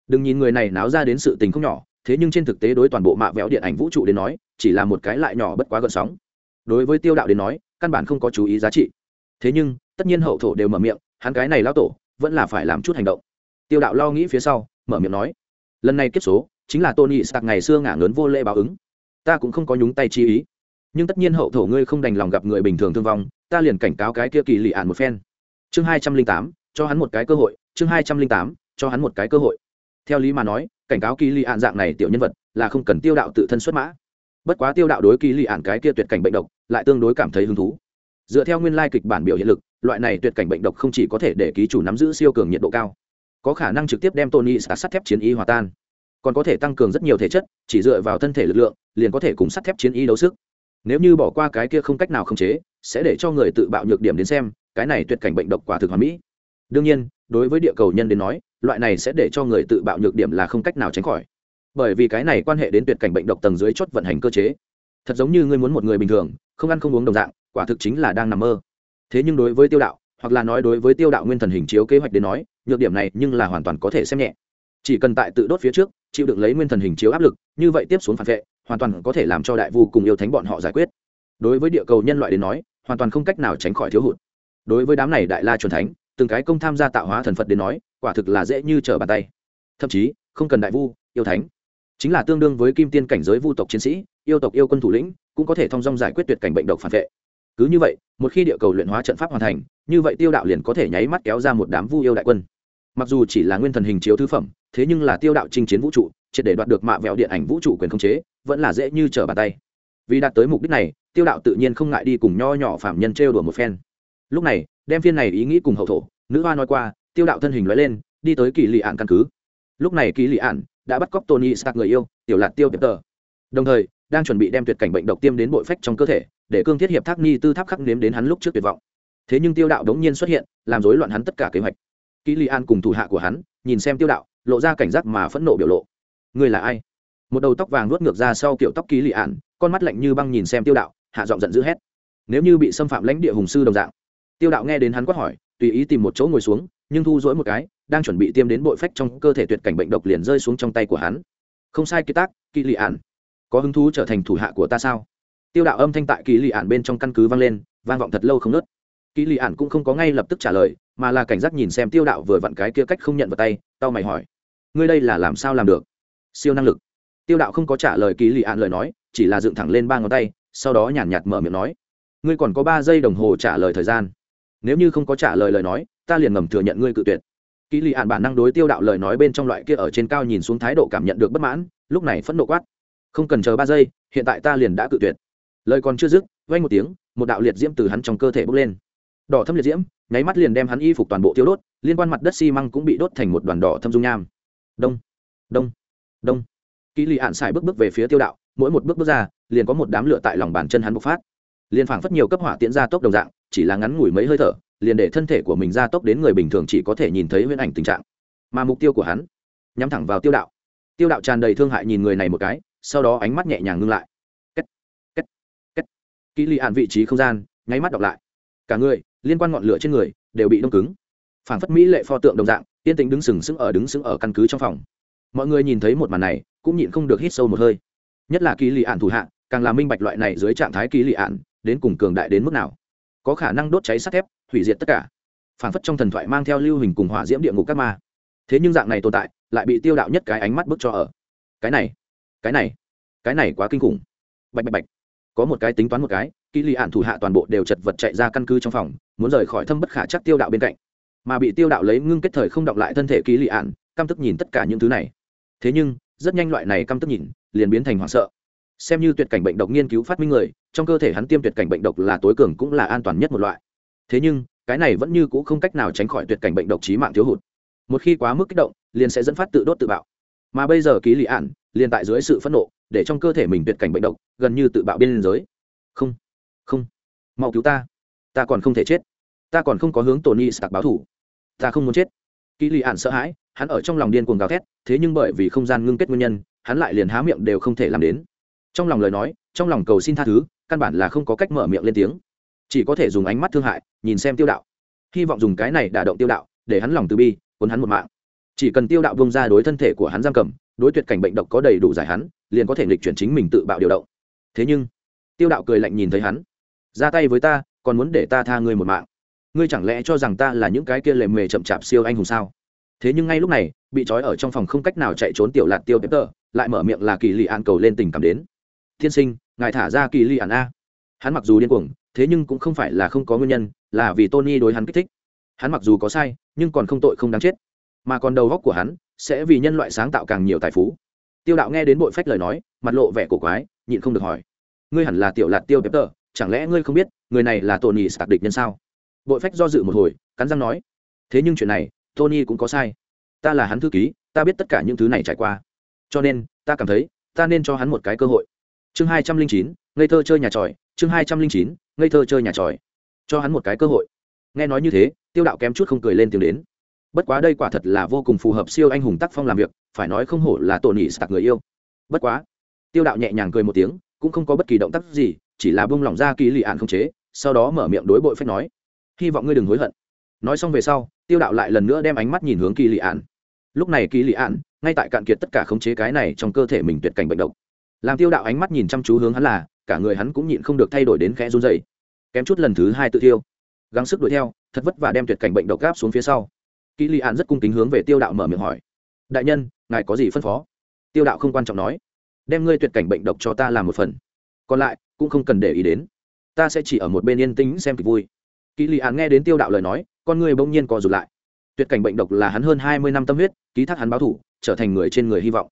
Đừng nhìn người này náo ra đến sự tình không nhỏ thế nhưng trên thực tế đối toàn bộ mạ vẽo điện ảnh vũ trụ đến nói, chỉ là một cái lại nhỏ bất quá gợn sóng. Đối với tiêu đạo đến nói, căn bản không có chú ý giá trị. Thế nhưng, tất nhiên hậu thổ đều mở miệng, hắn cái này lao tổ, vẫn là phải làm chút hành động. Tiêu đạo lo nghĩ phía sau, mở miệng nói, lần này kết số, chính là tony sạc ngày xưa ngả ngớn vô lễ báo ứng. Ta cũng không có nhúng tay chi ý. Nhưng tất nhiên hậu thổ ngươi không đành lòng gặp người bình thường thương vong, ta liền cảnh cáo cái kia kỳ lì ạn một phen. Chương hai trăm linh tám, cho hắn một cái cơ hội, chương hai trăm linh tám, cho hắn một cái cơ hội. Theo lý mà nói cảnh cáo kỳ lì ạn dạng này tiểu nhân vật là không cần tiêu đạo tự thân xuất mã. Bất quá tiêu đạo đối kỳ lì ạn cái kia tuyệt cảnh bệnh độc lại tương đối cảm thấy hứng thú. Dựa theo nguyên lai kịch bản biểu hiện lực, loại này tuyệt cảnh bệnh độc không chỉ có thể để ký chủ nắm giữ siêu cường nhiệt độ cao, có khả năng trực tiếp đem tony sắt thép chiến y hòa tan. Còn có thể tăng cường rất nhiều thể chất, chỉ dựa vào thân thể lực lượng, liền có thể cùng sắt thép chiến y đấu sức. Nếu như bỏ qua cái kia không cách nào khống chế, sẽ để cho người tự bạo nhược điểm đến xem, cái này tuyệt cảnh bệnh độc quả thực hoàn mỹ. Đương nhiên, đối với địa cầu nhân đến nói loại này sẽ để cho người tự bạo nhược điểm là không cách nào tránh khỏi. Bởi vì cái này quan hệ đến tuyệt cảnh bệnh độc tầng dưới chốt vận hành cơ chế. Thật giống như ngươi muốn một người bình thường, không ăn không uống đồng dạng, quả thực chính là đang nằm mơ. Thế nhưng đối với tiêu đạo, hoặc là nói đối với tiêu đạo nguyên thần hình chiếu kế hoạch đến nói, nhược điểm này nhưng là hoàn toàn có thể xem nhẹ. Chỉ cần tại tự đốt phía trước, chịu đựng lấy nguyên thần hình chiếu áp lực, như vậy tiếp xuống phản vệ, hoàn toàn có thể làm cho đại vu cùng yêu thánh bọn họ giải quyết. Đối với địa cầu nhân loại đến nói, hoàn toàn không cách nào tránh khỏi thiếu hụt. Đối với đám này đại la truyền thánh, từng cái công tham gia tạo hóa thần phật đến nói quả thực là dễ như trở bàn tay. Thậm chí, không cần đại vu, yêu thánh. Chính là tương đương với kim tiên cảnh giới vu tộc chiến sĩ, yêu tộc yêu quân thủ lĩnh, cũng có thể thông dong giải quyết tuyệt cảnh bệnh độc phản vệ. Cứ như vậy, một khi địa cầu luyện hóa trận pháp hoàn thành, như vậy tiêu đạo liền có thể nháy mắt kéo ra một đám vu yêu đại quân. Mặc dù chỉ là nguyên thần hình chiếu thứ phẩm, thế nhưng là tiêu đạo chinh chiến vũ trụ, triệt để đoạt được mạ vẹo điện ảnh vũ trụ quyền khống chế, vẫn là dễ như trở bàn tay. Vì đạt tới mục đích này, tiêu đạo tự nhiên không ngại đi cùng nho nhỏ phạm nhân trêu đùa một phen. Lúc này, đem phiên này ý nghĩ cùng hậu thổ, nữ hoa nói qua tiêu đạo thân hình nói lên, đi tới kỳ lị ạn căn cứ. Lúc này kỳ lị ạn đã bắt cóc tony stark người yêu, tiểu lạt tiêu tiệp tờ. Đồng thời, đang chuẩn bị đem tuyệt cảnh bệnh độc tiêm đến bội phách trong cơ thể, để cương thiết hiệp thác ni tư tháp khắc nếm đến hắn lúc trước tuyệt vọng. Thế nhưng tiêu đạo đống nhiên xuất hiện, làm rối loạn hắn tất cả kế hoạch. Kỳ lị an cùng thủ hạ của hắn, nhìn xem tiêu đạo, lộ ra cảnh giác mà phẫn nộ biểu lộ. Người là ai? Một đầu tóc vàng nuốt ngược ra sau kiểu tóc Kỳ lị ạn con mắt lạnh như băng nhìn xem tiêu đạo, hạ giọng giận dữ hét. Nếu như bị xâm phạm lãnh địa hùng sư đồng dạng, tiêu đạo nghe đến hắn quát hỏi, tùy ý tìm một chỗ ngồi xuống nhưng thu dỗi một cái, đang chuẩn bị tiêm đến bội phách trong cơ thể tuyệt cảnh bệnh độc liền rơi xuống trong tay của hắn. Không sai ký tác, kỳ lị ạn có hứng thú trở thành thủ hạ của ta sao? Tiêu đạo âm thanh tại kỳ lị ạn bên trong căn cứ vang lên, vang vọng thật lâu không nớt kỳ lị ạn cũng không có ngay lập tức trả lời, mà là cảnh giác nhìn xem tiêu đạo vừa vặn cái kia cách không nhận vào tay, tao mày hỏi. Ngươi đây là làm sao làm được? Siêu năng lực. Tiêu đạo không có trả lời kỳ lị ạn lời nói, chỉ là dựng thẳng lên ba ngón tay, sau đó nhàn nhạt mở miệng nói. Ngươi còn có ba giây đồng hồ trả lời thời gian. Nếu như không có trả lời lời nói ta liền ngầm thừa nhận ngươi cự tuyệt. Kỳ lị ạn bản năng đối tiêu đạo lời nói bên trong loại kia ở trên cao nhìn xuống thái độ cảm nhận được bất mãn, lúc này phẫn nộ quát. Không cần chờ ba giây, hiện tại ta liền đã cự tuyệt. Lời còn chưa dứt vay một tiếng, một đạo liệt diễm từ hắn trong cơ thể bốc lên. Đỏ thâm liệt diễm, nháy mắt liền đem hắn y phục toàn bộ tiêu đốt, liên quan mặt đất xi măng cũng bị đốt thành một đoàn đỏ thâm dung nham. Đông đông đông. Kỳ lì ạn xài bước bước về phía tiêu đạo, mỗi một bước bước ra, liền có một đám lửa tại lòng bàn chân hắn bộc phát. Liền phảng phất nhiều cấp hỏa tiễn ra tốc đồng dạng, chỉ là ngắn ngủi mấy hơi thở liền để thân thể của mình ra tốc đến người bình thường chỉ có thể nhìn thấy huyễn ảnh tình trạng. Mà mục tiêu của hắn, nhắm thẳng vào tiêu đạo. Tiêu đạo tràn đầy thương hại nhìn người này một cái, sau đó ánh mắt nhẹ nhàng ngưng lại. Két két két. Kỹ lì ạn vị trí không gian, nháy mắt đọc lại. Cả người, liên quan ngọn lửa trên người, đều bị đông cứng. Phảng phất mỹ lệ pho tượng đồng dạng yên tĩnh đứng sừng sững ở đứng sững ở căn cứ trong phòng. Mọi người nhìn thấy một màn này, cũng nhịn không được hít sâu một hơi. Nhất là kỳ lì ạn thủ hạ, càng là minh bạch loại này dưới trạng thái kỳ lị ạn, đến cùng cường đại đến mức nào có khả năng đốt cháy sắt thép, hủy diệt tất cả. Phản phất trong thần thoại mang theo lưu hình cùng hỏa diễm địa ngục các ma. Thế nhưng dạng này tồn tại, lại bị tiêu đạo nhất cái ánh mắt bức cho ở. Cái này cái này cái này quá kinh khủng. Bạch bạch bạch. Có một cái tính toán một cái kỹ lì ạn thủ hạ toàn bộ đều chật vật chạy ra căn cứ trong phòng, muốn rời khỏi thâm bất khả chắc tiêu đạo bên cạnh. Mà bị tiêu đạo lấy ngưng kết thời không động lại thân thể kỹ lì ạn căm tức nhìn tất cả những thứ này. Thế nhưng, rất nhanh loại này căm tức nhìn, liền biến thành hoảng sợ xem như tuyệt cảnh bệnh độc nghiên cứu phát minh người, trong cơ thể hắn tiêm tuyệt cảnh bệnh độc là tối cường cũng là an toàn nhất một loại. Thế nhưng, cái này vẫn như c ũ không cách nào tránh khỏi tuyệt cảnh bệnh độc trí mạng thiếu hụt. Một khi quá mức kích động, liền sẽ dẫn phát tự đốt tự bạo. Mà bây giờ ký lì ạn liền tại dưới sự phẫn nộ, để trong cơ thể mình tuyệt cảnh bệnh độc gần như tự bạo biên giới. Không không. Mau cứu ta. Ta còn không thể chết. Ta còn không có hướng tony sạc báo thủ. Ta không muốn chết. Ký lì ạn sợ hãi, hắn ở trong lòng điên cuồng gào thét, thế nhưng bởi vì không gian ngưng kết nguyên nhân, hắn lại liền há miệng đều không thể làm đến trong lòng lời nói, trong lòng cầu xin tha thứ, căn bản là không có cách mở miệng lên tiếng. Chỉ có thể dùng ánh mắt thương hại, nhìn xem tiêu đạo. Hy vọng dùng cái này đả động tiêu đạo, để hắn lòng từ bi, cuốn hắn một mạng. Chỉ cần tiêu đạo bông ra đối thân thể của hắn giam cầm, đối tuyệt cảnh bệnh độc có đầy đủ giải hắn, liền có thể nghịch chuyển chính mình tự bạo điều động. Thế nhưng, tiêu đạo cười lạnh nhìn thấy hắn. Ra tay với ta, còn muốn để ta tha ngươi một mạng. Ngươi chẳng lẽ cho rằng ta là những cái kia lề mề chậm chạp siêu anh hùng sao? Thế nhưng ngay lúc này, bị trói ở trong phòng không cách nào chạy trốn tiểu lạt tiêu pepper lại mở miệng là kỳ lì an cầu lên tình cảm đến thiên sinh, ngài thả ra kỳ ly ản a. Hắn mặc dù điên cuồng, thế nhưng cũng không phải là không có nguyên nhân, là vì tony đối hắn kích thích. Hắn mặc dù có sai, nhưng còn không tội không đáng chết. Mà còn đầu góc của hắn sẽ vì nhân loại sáng tạo càng nhiều tài phú. Tiêu đạo nghe đến bội phách lời nói, mặt lộ vẻ cổ quái, nhịn không được hỏi, ngươi hẳn là tiểu lạt tiêu pepper, chẳng lẽ ngươi không biết, người này là tony sạc địch nhân sao? Bội phách do dự một hồi, cắn răng nói, thế nhưng chuyện này, tony cũng có sai. Ta là hắn thư ký, ta biết tất cả những thứ này trải qua. Cho nên, ta cảm thấy, ta nên cho hắn một cái cơ hội chương hai trăm linh chín, ngây thơ chơi nhà tròi, chương hai trăm linh chín, ngây thơ chơi nhà tròi. Cho hắn một cái cơ hội. Nghe nói như thế, tiêu đạo kém chút không cười lên tiếng đến. Bất quá đây quả thật là vô cùng phù hợp siêu anh hùng tác phong làm việc, phải nói không hổ là tổ nỉ sạc người yêu. Bất quá, tiêu đạo nhẹ nhàng cười một tiếng, cũng không có bất kỳ động tác gì, chỉ là bông lỏng ra kỳ lì ạn không chế, sau đó mở miệng đối bội phép nói, hy vọng ngươi đừng hối hận. Nói xong về sau, tiêu đạo lại lần nữa đem ánh mắt nhìn hướng kỳ lì ạn. Lúc này kỳ lì ạn, ngay tại cạn kiệt tất cả khống chế cái này trong cơ thể mình tuyệt cảnh bệnh độc làm tiêu đạo ánh mắt nhìn chăm chú hướng hắn là, cả người hắn cũng nhịn không được thay đổi đến khẽ run dày kém chút lần thứ hai tự tiêu gắng sức đuổi theo, thật vất vả đem tuyệt cảnh bệnh độc gáp xuống phía sau. Kỹ lị hạn rất cung kính hướng về tiêu đạo mở miệng hỏi. Đại nhân, ngài có gì phân phó? Tiêu đạo không quan trọng nói. Đem ngươi tuyệt cảnh bệnh độc cho ta làm một phần. Còn lại, cũng không cần để ý đến. Ta sẽ chỉ ở một bên yên tĩnh xem kịch vui. Kỳ lị ạn nghe đến tiêu đạo lời nói, con người bỗng nhiên co rụt lại. Tuyệt cảnh bệnh độc là hắn hơn hai mươi năm tâm huyết, ký thác hắn báo thủ, trở thành người trên người hy vọng.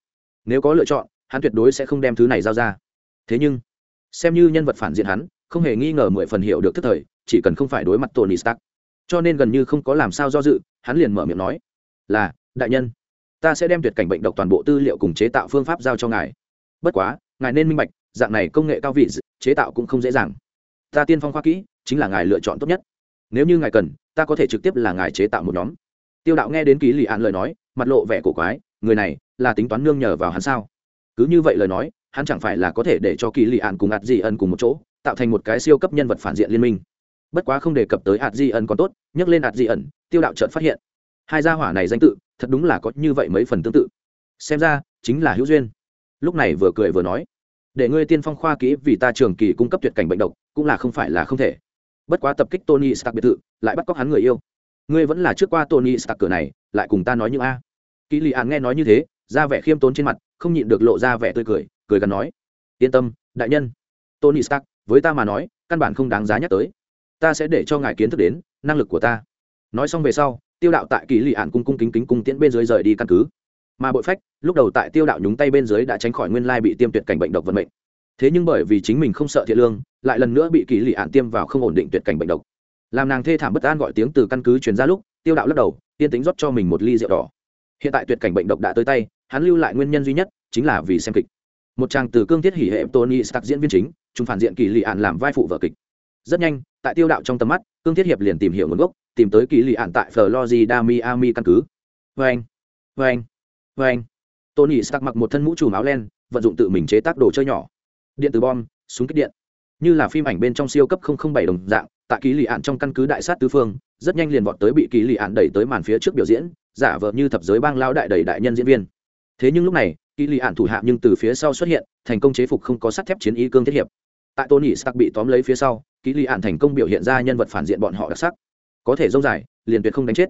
Nếu có lựa chọn hắn tuyệt đối sẽ không đem thứ này giao ra. Thế nhưng, xem như nhân vật phản diện hắn, không hề nghi ngờ mười phần hiểu được thức thời, chỉ cần không phải đối mặt tony stark. Cho nên gần như không có làm sao do dự, hắn liền mở miệng nói, là, đại nhân, ta sẽ đem tuyệt cảnh bệnh độc toàn bộ tư liệu cùng chế tạo phương pháp giao cho ngài. Bất quá, ngài nên minh bạch, dạng này công nghệ cao vị, chế tạo cũng không dễ dàng. Ta tiên phong khoa kỹ, chính là ngài lựa chọn tốt nhất. Nếu như ngài cần, ta có thể trực tiếp là ngài chế tạo một nhóm. Tiêu đạo nghe đến ký lì an lời nói, mặt lộ vẻ cổ quái, người này là tính toán nương nhờ vào hắn sao? Cứ như vậy lời nói, hắn chẳng phải là có thể để cho kỳ lì an cùng ạt di ân cùng một chỗ, tạo thành một cái siêu cấp nhân vật phản diện liên minh. Bất quá không đề cập tới ạt di ân còn tốt, nhắc lên ạt di ẩn tiêu đạo trợn phát hiện. Hai gia hỏa này danh tự, thật đúng là có như vậy mấy phần tương tự. Xem ra, chính là hữu duyên. Lúc này vừa cười vừa nói, để ngươi tiên phong khoa kỹ vì ta trường kỳ cung cấp tuyệt cảnh bệnh độc, cũng là không phải là không thể. Bất quá tập kích tony stark biệt thự, lại bắt cóc hắn người yêu. Ngươi vẫn là trước qua tony stark cửa này, lại cùng ta nói những a. Kỳ lì an nghe nói như thế ra vẻ khiêm tốn trên mặt, không nhịn được lộ ra vẻ tươi cười cười gần nói, yên tâm, đại nhân. Tony stark, với ta mà nói, căn bản không đáng giá nhắc tới. Ta sẽ để cho ngài kiến thức đến năng lực của ta. Nói xong về sau, tiêu đạo tại kỳ lị ạn cung cung kính kính cung tiễn bên dưới rời đi căn cứ. Mà bội phách, lúc đầu tại tiêu đạo nhúng tay bên dưới đã tránh khỏi nguyên lai bị tiêm tuyệt cảnh bệnh độc vận mệnh. Thế nhưng bởi vì chính mình không sợ thiện lương, lại lần nữa bị kỳ lị ạn tiêm vào không ổn định tuyệt cảnh bệnh độc. Làm nàng thê thảm bất an gọi tiếng từ căn cứ truyền ra lúc, tiêu đạo lắc đầu tiên tính rót cho mình một ly rượu đỏ. Hiện tại tuyệt cảnh bệnh độc đã tới tay hắn lưu lại nguyên nhân duy nhất chính là vì xem kịch. Một chàng từ cương thiết hỉ hệ tony stark diễn viên chính chúng phản diện kỳ lị ạn làm vai phụ vở kịch. Rất nhanh, tại tiêu đạo trong tầm mắt, cương thiết hiệp liền tìm hiểu nguồn gốc, tìm tới kỳ lị ạn tại florida, miami căn cứ. Vê anh vê anh vê anh. Tony stark mặc một thân mũ trùm áo len, vận dụng tự mình chế tác đồ chơi nhỏ. Điện từ bom, súng kích điện. Như là phim ảnh bên trong siêu cấp bảy đồng dạng, tại kỳ lị ạn trong căn cứ đại sát tứ phương, rất nhanh liền vọt tới bị kỳ lị ạn đẩy tới màn phía trước biểu diễn, giả vờ như thập giới bang lao đại đầy đại nhân diễn viên thế nhưng lúc này kỳ lì ạn thủ hạ nhưng từ phía sau xuất hiện, thành công chế phục không có sắt thép chiến y cương thiết hiệp. Tại tony stark bị tóm lấy phía sau kỳ lì ạn thành công biểu hiện ra nhân vật phản diện bọn họ đặc sắc. Có thể dông dài, liền tuyệt không đánh chết.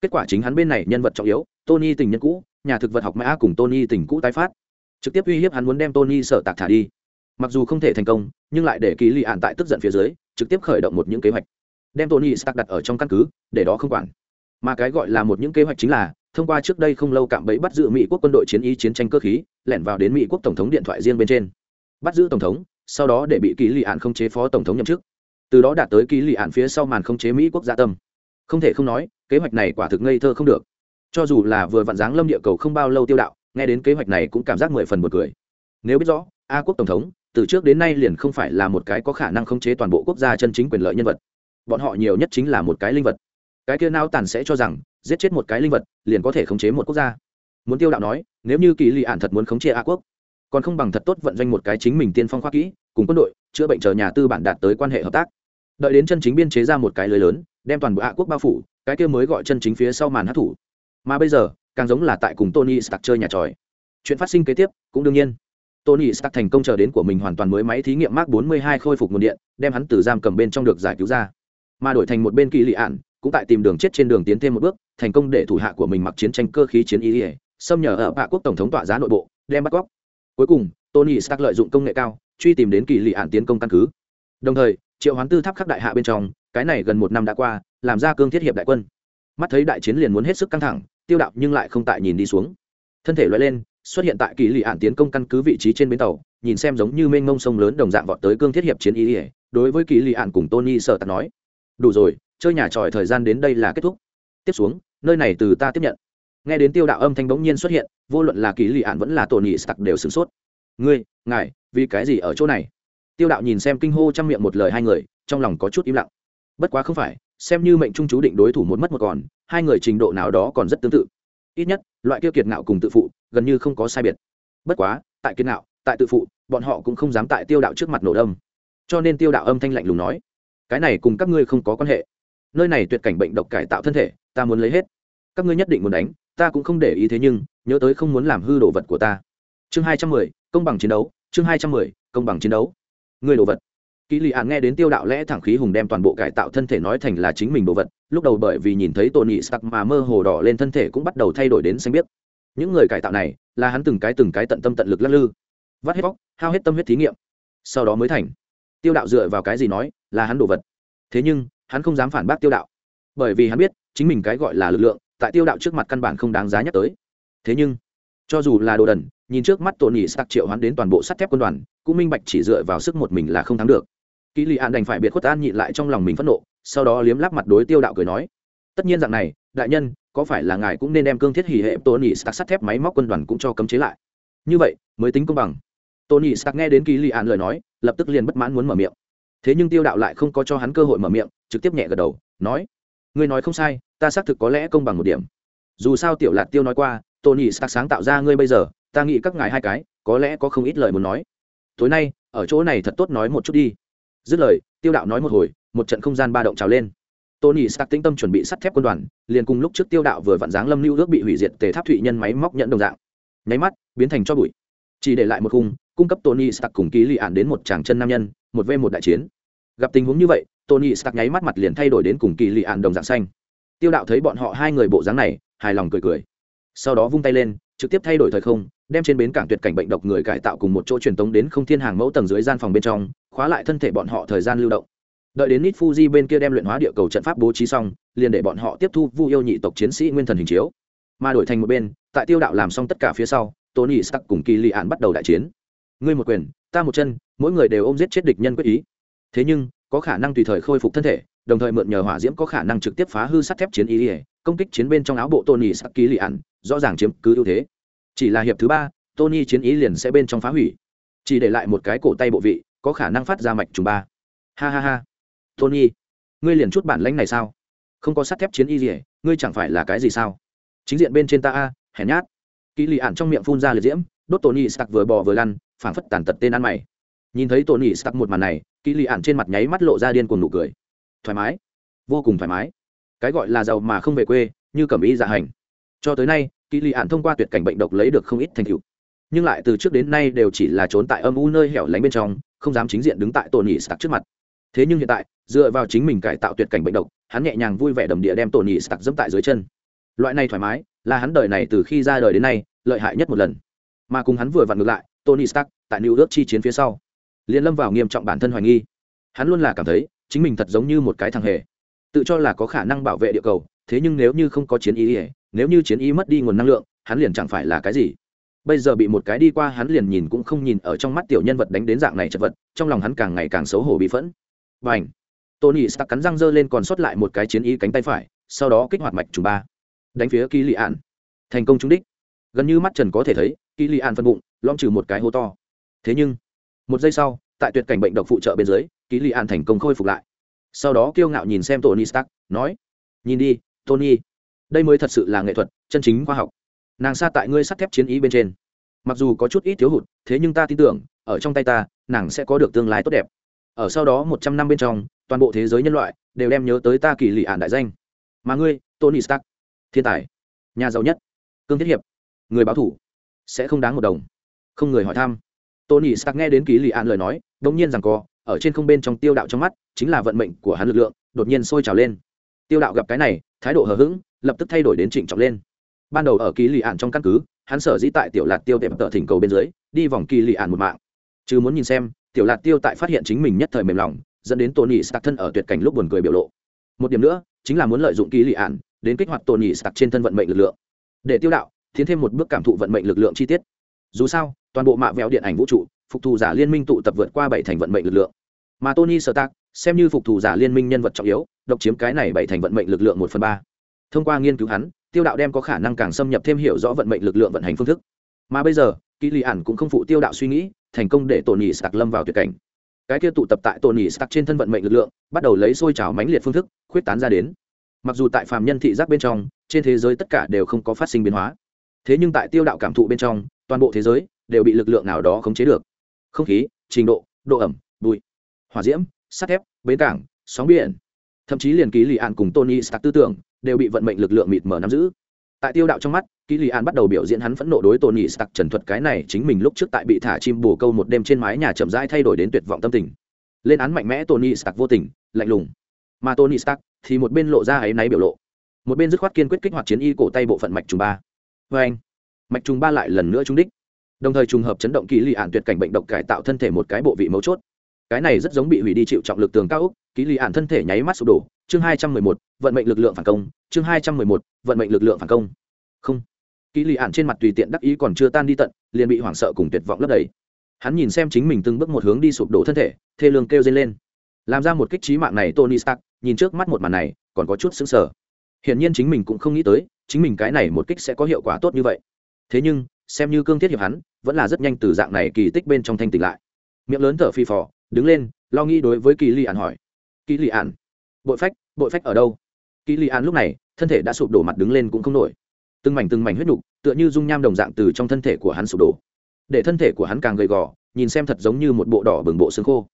Kết quả chính hắn bên này nhân vật trọng yếu, tony tình nhân cũ, nhà thực vật học mã cùng tony tình cũ tái phát. Trực tiếp uy hiếp hắn muốn đem tony sợ tạc thả đi. Mặc dù không thể thành công, nhưng lại để kỳ lì ạn tại tức giận phía dưới, trực tiếp khởi động một những kế hoạch. Đem tony stark đặt ở trong căn cứ, để đó không quản. Mà cái gọi là một những kế hoạch chính là thông qua trước đây không lâu cạm bẫy bắt giữ mỹ quốc quân đội chiến ý chiến tranh cơ khí, lẻn vào đến mỹ quốc tổng thống điện thoại riêng bên trên. Bắt giữ tổng thống, sau đó để bị kỳ lị ạn không chế phó tổng thống nhậm chức. Từ đó đạt tới kỳ lị ạn phía sau màn không chế mỹ quốc gia tâm. Không thể không nói, kế hoạch này quả thực ngây thơ không được. Cho dù là vừa vặn dáng lâm địa cầu không bao lâu tiêu đạo, nghe đến kế hoạch này cũng cảm giác mười phần một cười. Nếu biết rõ, a quốc tổng thống, từ trước đến nay liền không phải là một cái có khả năng khống chế toàn bộ quốc gia chân chính quyền lợi nhân vật. Bọn họ nhiều nhất chính là một cái linh vật. Cái kia nao tàn sẽ cho rằng giết chết một cái linh vật, liền có thể khống chế một quốc gia. Muốn tiêu đạo nói, nếu như kỳ lì ạn thật muốn khống chế a quốc, còn không bằng thật tốt vận doanh một cái chính mình tiên phong khoa kỹ, cùng quân đội, chữa bệnh chờ nhà tư bản đạt tới quan hệ hợp tác. Đợi đến chân chính biên chế ra một cái lưới lớn, đem toàn bộ a quốc bao phủ, cái kia mới gọi chân chính phía sau màn hát thủ. Mà bây giờ, càng giống là tại cùng tony stark chơi nhà tròi. Chuyện phát sinh kế tiếp cũng đương nhiên. Tony stark thành công chờ đến của mình hoàn toàn mới máy thí nghiệm mark 42 khôi phục nguồn điện, đem hắn từ giam cầm bên trong được giải cứu ra. Mà đổi thành một bên kỳ lị ạn cũng tại tìm đường chết trên đường tiến thêm một bước, thành công để thủ hạ của mình mặc chiến tranh cơ khí chiến y xâm nhờ ở bạ quốc tổng thống tọa giá nội bộ, đem bắt cóc. Cuối cùng, tony stark lợi dụng công nghệ cao, truy tìm đến kỳ lị ạn tiến công căn cứ. Đồng thời, triệu hoán tư tháp khắc đại hạ bên trong, cái này gần một năm đã qua, làm ra cương thiết hiệp đại quân. Mắt thấy đại chiến liền muốn hết sức căng thẳng, tiêu đạo nhưng lại không tại nhìn đi xuống. Thân thể loại lên, xuất hiện tại kỳ lị ạn tiến công căn cứ vị trí trên bến tàu, nhìn xem giống như mênh mông sông lớn đồng dạng vọt tới cương thiết hiệp chiến y ỉa đối với kỳ lị ạn cùng tony sợ tạt nói. Đủ rồi chơi nhà tròi thời gian đến đây là kết thúc. Tiếp xuống, nơi này từ ta tiếp nhận. Nghe đến tiêu đạo âm thanh bỗng nhiên xuất hiện, vô luận là kỳ lì ạn vẫn là tổ nhị sặc đều sửng sốt. Ngươi, ngài, vì cái gì ở chỗ này? Tiêu đạo nhìn xem kinh hô trong miệng một lời hai người, trong lòng có chút im lặng. Bất quá không phải, xem như mệnh trung chú định đối thủ một mất một còn, hai người trình độ nào đó còn rất tương tự. Ít nhất, loại kia kiệt ngạo cùng tự phụ, gần như không có sai biệt. Bất quá, tại kiệt ngạo, tại tự phụ, bọn họ cũng không dám tại tiêu đạo trước mặt nổ đâm. Cho nên tiêu đạo âm thanh lạnh lùng nói, cái này cùng các ngươi không có quan hệ nơi này tuyệt cảnh bệnh độc cải tạo thân thể, ta muốn lấy hết. Các ngươi nhất định muốn đánh, ta cũng không để ý thế nhưng, nhớ tới không muốn làm hư đồ vật của ta. Chương hai trăm mười, công bằng chiến đấu, chương hai trăm mười, công bằng chiến đấu. Ngươi đồ vật. Kỳ lì ạn nghe đến tiêu đạo lẽ thẳng khí hùng đem toàn bộ cải tạo thân thể nói thành là chính mình đồ vật, lúc đầu bởi vì nhìn thấy tony stark mà mơ hồ đỏ lên thân thể cũng bắt đầu thay đổi đến xanh biết những người cải tạo này, là hắn từng cái từng cái tận tâm tận lực lắc lư. Vắt hết bóc hao hết tâm huyết thí nghiệm. Sau đó mới thành. Tiêu đạo dựa vào cái gì nói, là hắn đồ vật. Thế nhưng hắn không dám phản bác tiêu đạo. Bởi vì hắn biết, chính mình cái gọi là lực lượng, tại tiêu đạo trước mặt căn bản không đáng giá nhắc tới. Thế nhưng, cho dù là đồ đần, nhìn trước mắt tổ nhị sạc triệu hắn đến toàn bộ sắt thép quân đoàn, cũng minh bạch chỉ dựa vào sức một mình là không thắng được. Kỳ lì an đành phải biệt khuất an nhịn lại trong lòng mình phẫn nộ, sau đó liếm lắp mặt đối tiêu đạo cười nói, tất nhiên dạng này, đại nhân, có phải là ngài cũng nên đem cương thiết hỉ hệ tô nhị sắc sắt thép máy móc quân đoàn cũng cho cấm chế lại? Như vậy, mới tính công bằng. Tony sắc nghe đến kỳ lì an lời nói, lập tức liền bất mãn muốn mở miệng thế nhưng tiêu đạo lại không có cho hắn cơ hội mở miệng, trực tiếp nhẹ gật đầu, nói, ngươi nói không sai, ta xác thực có lẽ công bằng một điểm. Dù sao tiểu lạt tiêu nói qua, tony stark sáng tạo ra ngươi bây giờ, ta nghĩ các ngài hai cái, có lẽ có không ít lời muốn nói. Tối nay, ở chỗ này thật tốt nói một chút đi. Dứt lời, tiêu đạo nói một hồi, một trận không gian ba động trào lên. Tony stark tĩnh tâm chuẩn bị sắt thép quân đoàn, liền cùng lúc trước tiêu đạo vừa vặn dáng lâm lưu ước bị hủy diệt tề tháp thụy nhân máy móc nhận đồng dạng. Nháy mắt, biến thành cho bụi. Chỉ để lại một khung, cung cấp tony stark cùng ký lì ạn đến một tràng chân nam nhân một v một đại chiến. Gặp tình huống như vậy, tony stark nháy mắt mặt liền thay đổi đến cùng kỳ lì ạn đồng dạng xanh. Tiêu đạo thấy bọn họ hai người bộ dáng này, hài lòng cười cười. Sau đó vung tay lên, trực tiếp thay đổi thời không, đem trên bến cảng tuyệt cảnh bệnh độc người cải tạo cùng một chỗ truyền tống đến không thiên hàng mẫu tầng dưới gian phòng bên trong, khóa lại thân thể bọn họ thời gian lưu động. Đợi đến nít fuji bên kia đem luyện hóa địa cầu trận pháp bố trí xong, liền để bọn họ tiếp thu vu yêu nhị tộc chiến sĩ nguyên thần hình chiếu. Mà đổi thành một bên, tại tiêu đạo làm xong tất cả phía sau, tony stark cùng kỳ lì ạn bắt đầu đại chiến ngươi một quyền, ta một chân, mỗi người đều ôm giết chết địch nhân quyết ý. Thế nhưng, có khả năng tùy thời khôi phục thân thể, đồng thời mượn nhờ hỏa diễm có khả năng trực tiếp phá hư sắt thép chiến ý ỉa công kích chiến bên trong áo bộ tony sắc ký lì ạn rõ ràng chiếm cứ ưu thế. Chỉ là hiệp thứ ba, tony chiến ý liền sẽ bên trong phá hủy. Chỉ để lại một cái cổ tay bộ vị, có khả năng phát ra mạch trùng ba. Ha ha ha. Tony, ngươi liền chút bản lãnh này sao? Không có sắt thép chiến y gì ngươi chẳng phải là cái gì sao? Chính diện bên trên ta a, hèn nhát. Ký lì ạn trong miệng phun ra liệt diễm, đốt tony stark vừa bò vừa lăn phảng phất tàn tật tên ăn mày. Nhìn thấy tony stark một màn này kỳ lì ạn trên mặt nháy mắt lộ ra điên cuồng nụ cười. Thoải mái. Vô cùng thoải mái. Cái gọi là giàu mà không về quê, như cẩm ý dạ hành. Cho tới nay kỳ lì ạn thông qua tuyệt cảnh bệnh độc lấy được không ít thành tựu. Nhưng lại từ trước đến nay đều chỉ là trốn tại âm u nơi hẻo lánh bên trong, không dám chính diện đứng tại tony stark trước mặt. Thế nhưng hiện tại, dựa vào chính mình cải tạo tuyệt cảnh bệnh độc, hắn nhẹ nhàng vui vẻ đầm địa đem tony stark dẫm tại dưới chân. Loại này thoải mái, là hắn đời này từ khi ra đời đến nay, lợi hại nhất một lần. Mà cùng hắn vừa vặn ngược lại tony stark tại new york chi chiến phía sau. Liền lâm vào nghiêm trọng bản thân hoài nghi. Hắn luôn là cảm thấy, chính mình thật giống như một cái thằng hề. Tự cho là có khả năng bảo vệ địa cầu, thế nhưng nếu như không có chiến ý ỉa nếu như chiến ý mất đi nguồn năng lượng, hắn liền chẳng phải là cái gì. Bây giờ bị một cái đi qua, hắn liền nhìn cũng không nhìn ở trong mắt tiểu nhân vật đánh đến dạng này chật vật, trong lòng hắn càng ngày càng xấu hổ bị phẫn. Và ảnh tony stark cắn răng giơ lên còn sót lại một cái chiến ý cánh tay phải, sau đó kích hoạt mạch trùng ba. Đánh phía kỳ lị ạn thành công trúng đích. Gần như mắt trần có thể thấy kỳ lị ạn phân bụng lom trừ một cái hô to. Thế nhưng, một giây sau, tại tuyệt cảnh bệnh độc phụ trợ bên dưới ký lị an thành công khôi phục lại. Sau đó kiêu ngạo nhìn xem tony stark, nói, nhìn đi, tony, đây mới thật sự là nghệ thuật, chân chính khoa học. Nàng xa tại ngươi sắt thép chiến ý bên trên. Mặc dù có chút ít thiếu hụt, thế nhưng ta tin tưởng, ở trong tay ta, nàng sẽ có được tương lai tốt đẹp. Ở sau đó một trăm năm bên trong, toàn bộ thế giới nhân loại đều đem nhớ tới ta kỳ lị ạn đại danh. Mà ngươi, tony stark, thiên tài, nhà giàu nhất, cương thiết hiệp, người báo thủ, sẽ không đáng một đồng không người hỏi thăm. Tony stark nghe đến kỳ lì an lời nói đ ỗ n g nhiên rằng co ở trên không bên trong tiêu đạo trong mắt chính là vận mệnh của hắn lực lượng đột nhiên sôi trào lên. Tiêu đạo gặp cái này thái độ hờ hững lập tức thay đổi đến trịnh trọng lên. Ban đầu ở kỳ lì an trong căn cứ hắn sở dĩ tại tiểu lạt tiêu tệm tợ thỉnh cầu bên dưới đi vòng kỳ lì an một mạng. Chứ muốn nhìn xem tiểu lạt tiêu tại phát hiện chính mình nhất thời mềm lòng dẫn đến tony stark thân ở tuyệt cảnh lúc buồn cười biểu lộ. Một điểm nữa chính là muốn lợi dụng kỳ lì an, đến kích hoạt tony stark trên thân vận mệnh lực lượng. Để tiêu đạo tiến thêm một bước cảm thụ vận mệnh lực lượng chi tiết. Dù sao toàn bộ mạ vẹo điện ảnh vũ trụ, phục thù giả liên minh tụ tập vượt qua bảy thành vận mệnh lực lượng. Mà tony stark, xem như phục thù giả liên minh nhân vật trọng yếu, độc chiếm cái này bảy thành vận mệnh lực lượng một phần ba. Thông qua nghiên cứu hắn, tiêu đạo đem có khả năng càng xâm nhập thêm hiểu rõ vận mệnh lực lượng vận hành phương thức. Mà bây giờ kỳ lì ản cũng không phụ tiêu đạo suy nghĩ, thành công để tony sạc lâm vào tuyệt cảnh. Cái kia tụ tập tại tony sạc trên thân vận mệnh lực lượng, bắt đầu lấy xôi trào mãnh liệt phương thức, khuyết tán ra đến. Mặc dù tại phàm nhân thị giác bên trong, trên thế giới tất cả đều không có phát sinh biến hóa. Thế nhưng tại tiêu đạo cảm thụ bên trong, toàn bộ thế giới đều bị lực lượng nào đó khống chế được. Không khí, trình độ độ ẩm, bụi, hỏa diễm, sắt thép, bến cảng, sóng biển. Thậm chí liền ký lì ạn cùng tony stark tư tưởng đều bị vận mệnh lực lượng mịt mờ nắm giữ. Tại tiêu đạo trong mắt ký lì ạn bắt đầu biểu diễn hắn phẫn nộ đối tony stark trần thuật cái này chính mình lúc trước tại bị thả chim bù câu một đêm trên mái nhà chậm rãi thay đổi đến tuyệt vọng tâm tình. Lên án mạnh mẽ tony stark vô tình, lạnh lùng. Mà tony stark thì một bên lộ ra ấy náy biểu lộ, một bên dứt khoát kiên quyết kích hoạt chiến y cổ tay bộ phận mạch trùng ba. Vê anh mạch trùng ba lại lần nữa trúng đích đồng thời trùng hợp chấn động kỳ lì ạn tuyệt cảnh bệnh độc cải tạo thân thể một cái bộ vị mấu chốt. Cái này rất giống bị hủy đi chịu trọng lực tường cao úc ký lì ạn thân thể nháy mắt sụp đổ. Chương hai trăm mười một, vận mệnh lực lượng phản công. Chương hai trăm mười một, vận mệnh lực lượng phản công. Không. Ký lì ạn trên mặt tùy tiện đắc ý còn chưa tan đi tận, liền bị hoảng sợ cùng tuyệt vọng lấp đầy. Hắn nhìn xem chính mình từng bước một hướng đi sụp đổ thân thể, thê lương kêu dây lên. Làm ra một kích trí mạng này tony stark, nhìn trước mắt một màn này, còn có chút xứng sở hiển nhiên chính mình cũng không nghĩ tới, chính mình cái này một kích sẽ có hiệu quả tốt như vậy. Thế nhưng xem như cương thiết hiệp hắn, vẫn là rất nhanh từ dạng này kỳ tích bên trong thanh tỉnh lại. Miệng lớn thở phi phò, đứng lên, lo nghĩ đối với kỳ lì ạn hỏi. Kỳ lì ạn bội phách bội phách ở đâu? Kỳ lì ạn lúc này, thân thể đã sụp đổ mặt đứng lên cũng không nổi. Từng mảnh từng mảnh huyết nhục tựa như dung nham đồng dạng từ trong thân thể của hắn sụp đổ. Để thân thể của hắn càng gầy gò, nhìn xem thật giống như một bộ đỏ bừng bộ xương khô.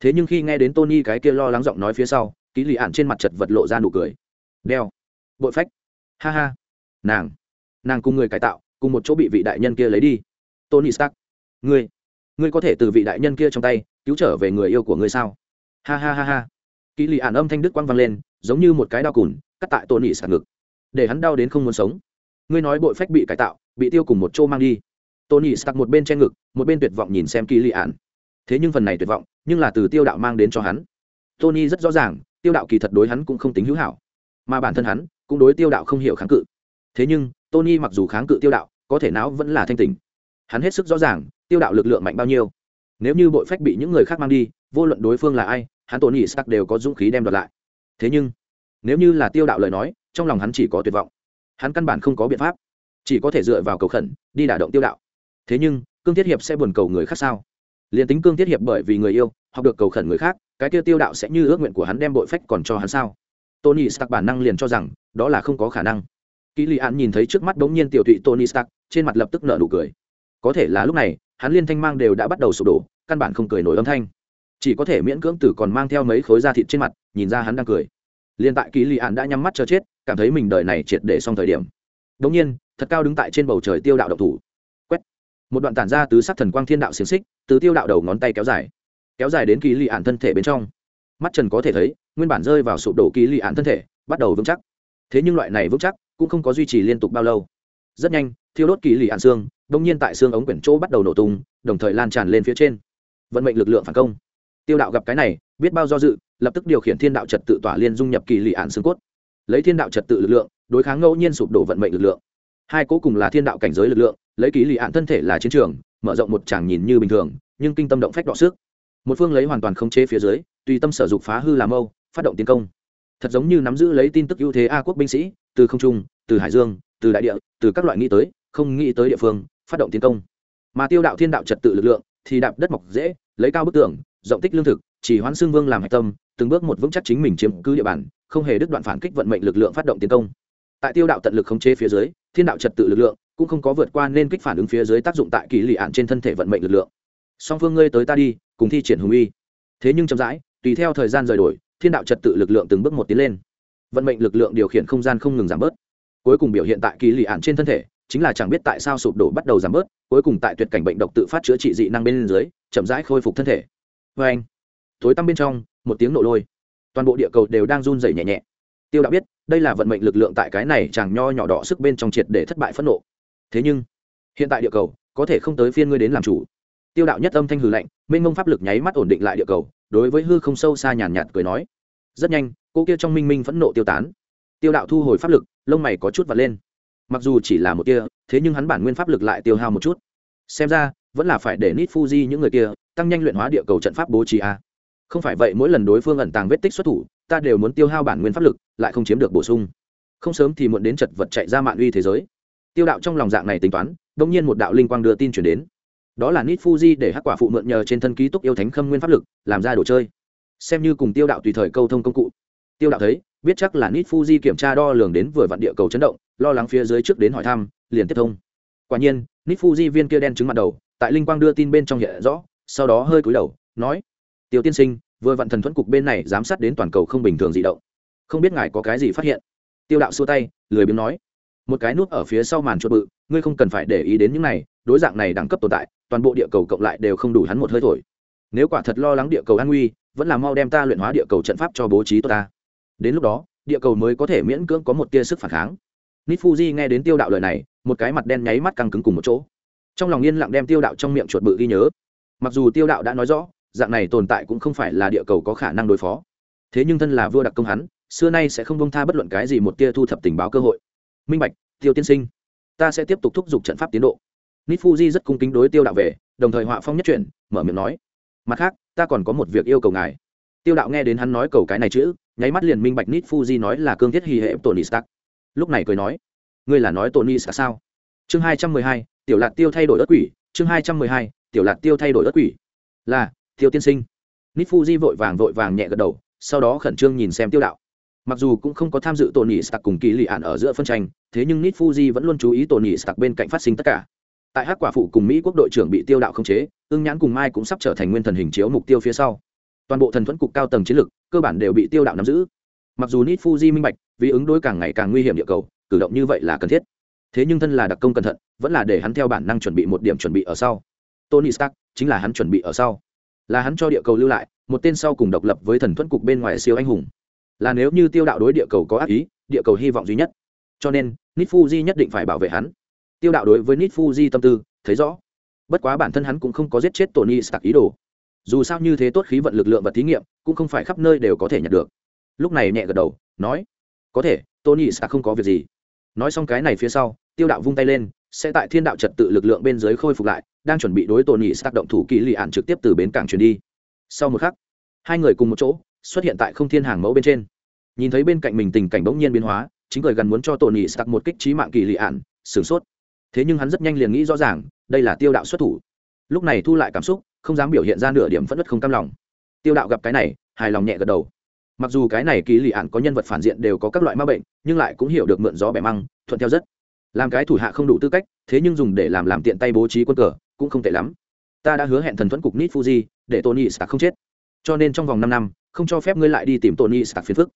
Thế nhưng khi nghe đến tony cái kia lo lắng giọng nói phía sau, kỳ lì ạn trên mặt chật vật lộ ra nụ cười. Đeo. Bội phách. Ha ha. Nàng. Nàng cùng người cải tạo cùng một chỗ bị vị đại nhân kia lấy đi. Tony stark, ngươi ngươi có thể từ vị đại nhân kia trong tay cứu trở về người yêu của ngươi sao? Ha ha ha ha. Kỳ lì ản âm thanh đức quang vang lên, giống như một cái đau cùn, cắt tại tony stark sạt ngực. Để hắn đau đến không muốn sống. Ngươi nói bội phách bị cải tạo, bị tiêu cùng một chỗ mang đi. Tony Stark một bên che ngực, một bên tuyệt vọng nhìn xem kỳ lì ản thế nhưng phần này tuyệt vọng, nhưng là từ tiêu đạo mang đến cho hắn. Tony rất rõ ràng, tiêu đạo kỳ thật đối hắn cũng không tính hữu hảo. Mà bản thân hắn, cũng đối tiêu đạo không hiểu kháng cự. Thế nhưng tony mặc dù kháng cự tiêu đạo, có thể não vẫn là thanh tình hắn hết sức rõ ràng, tiêu đạo lực lượng mạnh bao nhiêu. Nếu như bội phách bị những người khác mang đi, vô luận đối phương là ai, hắn tổn nhị sắc đều có dũng khí đem đoạt lại. Thế nhưng, nếu như là tiêu đạo lời nói, trong lòng hắn chỉ có tuyệt vọng. Hắn căn bản không có biện pháp. Chỉ có thể dựa vào cầu khẩn, đi đả động tiêu đạo. Thế nhưng, cương thiết hiệp sẽ buồn cầu người khác sao? Liền tính cương thiết hiệp bởi vì người yêu học được cầu khẩn người khác, cái tiêu tiêu đạo sẽ như ước nguyện của hắn đem bội phách còn cho hắn sao? Tony stark bản năng liền cho rằng, đó là không có khả năng kỹ lì an nhìn thấy trước mắt bỗng nhiên tiểu thụy tony stark, trên mặt lập tức nở nụ cười. Có thể là lúc này, hắn liên thanh mang đều đã bắt đầu sụp đổ, căn bản không cười nổi âm thanh. Chỉ có thể miễn cưỡng tử còn mang theo mấy khối da thịt trên mặt, nhìn ra hắn đang cười. Liên tại kỳ lì an đã nhắm mắt chờ chết, cảm thấy mình đời này triệt để xong thời điểm. Đống nhiên, thật cao đứng tại trên bầu trời tiêu đạo độc thủ. Quét. Một đoạn tản ra tứ sắc thần quang thiên đạo xiềng xích, từ tiêu đạo đầu ngón tay kéo dài. Kéo dài đến kỳ lì ạn thân thể bên trong. Mắt trần có thể thấy, nguyên bản rơi vào sụp đổ kỳ lì ạn thân thể, bắt đầu vững chắc. Thế nhưng loại này vững chắc cũng không có duy trì liên tục bao lâu. Rất nhanh, thiêu đốt kỳ lì ạn xương đông nhiên tại xương ống quyển chỗ bắt đầu nổ tung, đồng thời lan tràn lên phía trên. Vận mệnh lực lượng phản công. Tiêu đạo gặp cái này, biết bao do dự, lập tức điều khiển thiên đạo trật tự tỏa liên dung nhập kỳ lì ạn xương cốt. Lấy thiên đạo trật tự lực lượng, đối kháng ngẫu nhiên sụp đổ vận mệnh lực lượng. Hai cố cùng là thiên đạo cảnh giới lực lượng, lấy kỳ lì ạn thân thể là chiến trường, mở rộng một tràng nhìn như bình thường, nhưng kinh tâm động phách đọ sức. Một phương lấy hoàn toàn khống chế phía dưới, tùy tâm sở dục phá hư làm mâu, phát động tiến công. Thật giống như nắm giữ lấy tin tức ưu thế a quốc binh sĩ từ không trung, từ hải dương, từ đại địa, từ các loại nghĩ tới, không nghĩ tới địa phương, phát động tiến công. Mà tiêu đạo thiên đạo trật tự lực lượng thì đạp đất mọc dễ, lấy cao bức tường, rộng tích lương thực, chỉ hoán xương vương làm hạch tâm, từng bước một vững chắc chính mình chiếm cứ địa bàn, không hề đứt đoạn phản kích vận mệnh lực lượng phát động tiến công. Tại tiêu đạo tận lực khống chế phía dưới, thiên đạo trật tự lực lượng cũng không có vượt qua nên kích phản ứng phía dưới tác dụng tại kỳ lì ạn trên thân thể vận mệnh lực lượng. Song phương ngươi tới ta đi, cùng thi triển hùng uy. Thế nhưng chậm rãi, tùy theo thời gian rời đổi, thiên đạo trật tự lực lượng từng bước một tiến lên vận mệnh lực lượng điều khiển không gian không ngừng giảm bớt. Cuối cùng biểu hiện tại kỳ lì ạn trên thân thể chính là chẳng biết tại sao sụp đổ bắt đầu giảm bớt cuối cùng tại tuyệt cảnh bệnh độc tự phát chữa trị dị năng bên dưới chậm rãi khôi phục thân thể. Vê anh tối tăm bên trong một tiếng nổ lôi. Toàn bộ địa cầu đều đang run rẩy nhẹ nhẹ. Tiêu đã biết đây là vận mệnh lực lượng tại cái này chàng nho nhỏ đỏ sức bên trong triệt để thất bại phẫn nộ. Thế nhưng hiện tại địa cầu có thể không tới phiên ngươi đến làm chủ. Tiêu đạo nhất âm thanh hừ lạnh mênh mông pháp lực nháy mắt ổn định lại địa cầu đối với hư không sâu xa nhàn nhạt, cười nói. Rất nhanh cô kia trong minh minh phẫn nộ tiêu tán. Tiêu đạo thu hồi pháp lực, lông mày có chút vật lên. Mặc dù chỉ là một kia thế nhưng hắn bản nguyên pháp lực lại tiêu hao một chút. Xem ra, vẫn là phải để nít fuji những người kia, tăng nhanh luyện hóa địa cầu trận pháp bố trí a. Không phải vậy mỗi lần đối phương ẩn tàng vết tích xuất thủ, ta đều muốn tiêu hao bản nguyên pháp lực, lại không chiếm được bổ sung. Không sớm thì muộn đến chật vật chạy ra mạng uy thế giới. Tiêu đạo trong lòng dạng này tính toán đông nhiên một đạo linh quang đưa tin chuyển đến. Đó là nít fuji để hắc quả phụ mượn nhờ trên thân ký túc yêu thánh khâm nguyên pháp lực, làm ra đồ chơi. Xem như cùng tiêu đạo tùy thời câu thông công cụ tiêu đạo thấy, biết chắc là nít fuji kiểm tra đo lường đến vừa vặn địa cầu chấn động, lo lắng phía dưới trước đến hỏi thăm, liền tiếp thông. Quả nhiên nít fuji viên kia đen trứng mặt đầu, tại linh quang đưa tin bên trong hiện rõ, sau đó hơi cúi đầu, nói tiêu tiên sinh, vừa vặn thần thuẫn cục bên này giám sát đến toàn cầu không bình thường dị động. Không biết ngài có cái gì phát hiện? Tiêu đạo xua tay, lười biếng nói, một cái nút ở phía sau màn chuột bự, ngươi không cần phải để ý đến những này, đối dạng này đẳng cấp tồn tại, toàn bộ địa cầu cộng lại đều không đủ hắn một hơi thổi. Nếu quả thật lo lắng địa cầu an nguy, vẫn là mau đem ta luyện hóa địa cầu trận pháp cho bố trí tốt ta đến lúc đó, địa cầu mới có thể miễn cưỡng có một tia sức phản kháng. Nít fuji nghe đến tiêu đạo lời này, một cái mặt đen nháy mắt căng cứng cùng một chỗ. Trong lòng yên lặng đem tiêu đạo trong miệng chuột bự ghi nhớ. Mặc dù tiêu đạo đã nói rõ, dạng này tồn tại cũng không phải là địa cầu có khả năng đối phó. Thế nhưng thân là vua đặc công hắn, xưa nay sẽ không bông tha bất luận cái gì một tia thu thập tình báo cơ hội. Minh bạch, tiêu tiên sinh, ta sẽ tiếp tục thúc giục trận pháp tiến độ. Nít fuji rất cung kính đối tiêu đạo về, đồng thời họa phong nhất chuyển, mở miệng nói. Mặt khác, ta còn có một việc yêu cầu ngài. Tiêu đạo nghe đến hắn nói cầu cái này chữ nháy mắt liền minh bạch nít fuji nói là cương thiết hì hệ tony stark. Lúc này cười nói, ngươi là nói tony stark sao? Chương hai trăm mười hai, tiểu lạc tiêu thay đổi đất quỷ. Chương hai trăm mười hai, tiểu lạc tiêu thay đổi đất quỷ. Là tiêu tiên sinh. Nít fuji vội vàng vội vàng nhẹ gật đầu, sau đó khẩn trương nhìn xem tiêu đạo. Mặc dù cũng không có tham dự tony stark cùng kỳ lì ạn ở giữa phân tranh, thế nhưng nít fuji vẫn luôn chú ý tony stark bên cạnh phát sinh tất cả. Tại hát quả phụ cùng mỹ quốc đội trưởng bị tiêu đạo khống chế, ưng nhãn cùng mai cũng sắp trở thành nguyên thần hình chiếu mục tiêu phía sau toàn bộ thần thuẫn cục cao tầng chiến lược, cơ bản đều bị tiêu đạo nắm giữ. Mặc dù nít fuji minh bạch, vì ứng đối càng ngày càng nguy hiểm địa cầu, cử động như vậy là cần thiết. Thế nhưng thân là đặc công cẩn thận, vẫn là để hắn theo bản năng chuẩn bị một điểm chuẩn bị ở sau. Tony stark chính là hắn chuẩn bị ở sau. Là hắn cho địa cầu lưu lại, một tên sau cùng độc lập với thần thuẫn cục bên ngoài siêu anh hùng. Là nếu như tiêu đạo đối địa cầu có ác ý, địa cầu hy vọng duy nhất. Cho nên nít fuji nhất định phải bảo vệ hắn. Tiêu đạo đối với nít fuji tâm tư, thấy rõ. Bất quá bản thân hắn cũng không có giết chết tony stark ý đồ dù sao như thế tốt khí vận lực lượng vật thí nghiệm cũng không phải khắp nơi đều có thể nhận được. Lúc này nhẹ gật đầu, nói, có thể, tony stark không có việc gì. Nói xong cái này phía sau, tiêu đạo vung tay lên, sẽ tại thiên đạo trật tự lực lượng bên dưới khôi phục lại, đang chuẩn bị đối tony stark động thủ kỳ lì ạn trực tiếp từ bến cảng chuyển đi. Sau một khắc, hai người cùng một chỗ xuất hiện tại không thiên hàng mẫu bên trên. Nhìn thấy bên cạnh mình tình cảnh bỗng nhiên biến hóa, chính người gần muốn cho tony stark một kích trí mạng kỳ lì ạn sửng sốt. Thế nhưng hắn rất nhanh liền nghĩ rõ ràng, đây là tiêu đạo xuất thủ. Lúc này thu lại cảm xúc không dám biểu hiện ra nửa điểm phẫn nứt không cam lòng. Tiêu đạo gặp cái này, hài lòng nhẹ gật đầu. Mặc dù cái này ký lì ạn có nhân vật phản diện đều có các loại ma bệnh, nhưng lại cũng hiểu được mượn gió bẻ măng, thuận theo rất. Làm cái thủ hạ không đủ tư cách, thế nhưng dùng để làm làm tiện tay bố trí quân cờ, cũng không tệ lắm. Ta đã hứa hẹn thần thuẫn cục nít fuji, để tony stark không chết. Cho nên trong vòng năm năm, không cho phép ngươi lại đi tìm tony stark phiền phức.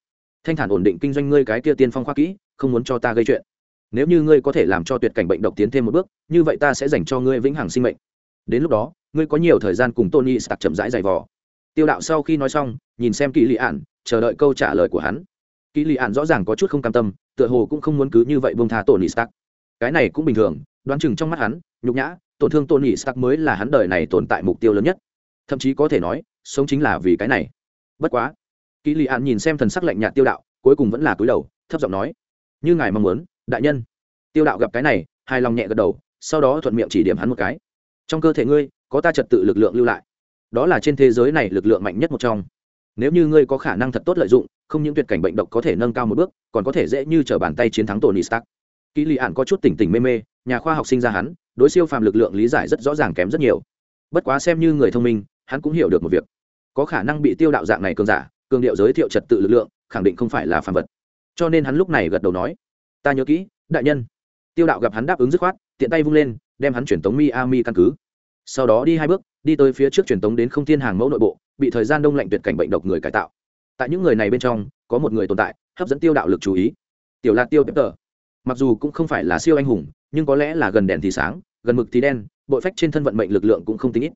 Thanh thản ổn định kinh doanh ngươi cái kia tiên phong khoa kỹ, không muốn cho ta gây chuyện. Nếu như ngươi có thể làm cho tuyệt cảnh bệnh độc tiến thêm một bước, như vậy ta sẽ dành cho ngươi vĩnh hằng sinh mệnh đến lúc đó, ngươi có nhiều thời gian cùng tony stark chậm rãi dày vò. Tiêu đạo sau khi nói xong, nhìn xem kỳ lị ạn chờ đợi câu trả lời của hắn. Kỳ lị ạn rõ ràng có chút không cam tâm, tựa hồ cũng không muốn cứ như vậy bông tha tony stark. Cái này cũng bình thường, đoán chừng trong mắt hắn, nhục nhã, tổn thương tony stark mới là hắn đời này tồn tại mục tiêu lớn nhất. Thậm chí có thể nói, sống chính là vì cái này. Bất quá, kỳ lị ạn nhìn xem thần sắc lạnh nhạt tiêu đạo, cuối cùng vẫn là cúi đầu, thấp giọng nói, như ngài mong muốn, đại nhân. Tiêu đạo gặp cái này, hài lòng nhẹ gật đầu, sau đó thuận miệng chỉ điểm hắn một cái trong cơ thể ngươi, có ta trật tự lực lượng lưu lại. Đó là trên thế giới này lực lượng mạnh nhất một trong. Nếu như ngươi có khả năng thật tốt lợi dụng, không những tuyệt cảnh bệnh độc có thể nâng cao một bước, còn có thể dễ như t r ở bàn tay chiến thắng tony stark. Kỹ lì ạn có chút tỉnh tỉnh mê mê, nhà khoa học sinh ra hắn, đối siêu phàm lực lượng lý giải rất rõ ràng kém rất nhiều. Bất quá xem như người thông minh, hắn cũng hiểu được một việc. Có khả năng bị tiêu đạo dạng này cường giả, cường điệu giới thiệu trật tự lực lượng, khẳng định không phải là phàm vật. Cho nên hắn lúc này gật đầu nói, ta nhớ kỹ, đại nhân. Tiêu đạo gặp hắn đáp ứng dứt khoát, tiện tay vung lên đem hắn chuyển tống Miami căn cứ. Sau đó đi hai bước, đi tới phía trước truyền tống đến không thiên hàng mẫu nội bộ, bị thời gian đông lạnh tuyệt cảnh bệnh độc người cải tạo. Tại những người này bên trong, có một người tồn tại, hấp dẫn tiêu đạo lực chú ý. Tiểu lạc tiêu peter mặc dù cũng không phải là siêu anh hùng, nhưng có lẽ là gần đèn thì sáng, gần mực thì đen, bội phách trên thân vận mệnh lực lượng cũng không tính ít.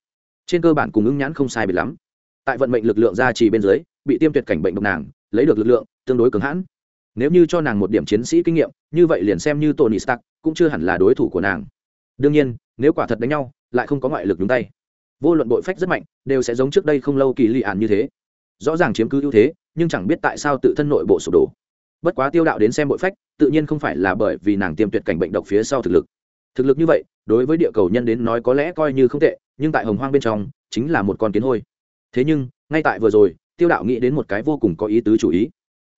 Trên cơ bản cùng ứng nhãn không sai biệt lắm. Tại vận mệnh lực lượng ra trì bên dưới, bị tiêm tuyệt cảnh bệnh độc nàng, lấy được lực lượng tương đối cứng hãn. Nếu như cho nàng một điểm chiến sĩ kinh nghiệm, như vậy liền xem như tony stark cũng chưa hẳn là đối thủ của nàng đương nhiên, nếu quả thật đánh nhau, lại không có ngoại lực đúng tay. Vô luận bội phách rất mạnh, đều sẽ giống trước đây không lâu kỳ lị ạn như thế. Rõ ràng chiếm cứ ưu thế, nhưng chẳng biết tại sao tự thân nội bộ sụp đổ. Bất quá tiêu đạo đến xem bội phách, tự nhiên không phải là bởi vì nàng tiêm tuyệt cảnh bệnh độc phía sau thực lực. Thực lực như vậy, đối với địa cầu nhân đến nói có lẽ coi như không tệ, nhưng tại hồng hoang bên trong, chính là một con kiến hôi. Thế nhưng, ngay tại vừa rồi, tiêu đạo nghĩ đến một cái vô cùng có ý tứ chủ ý.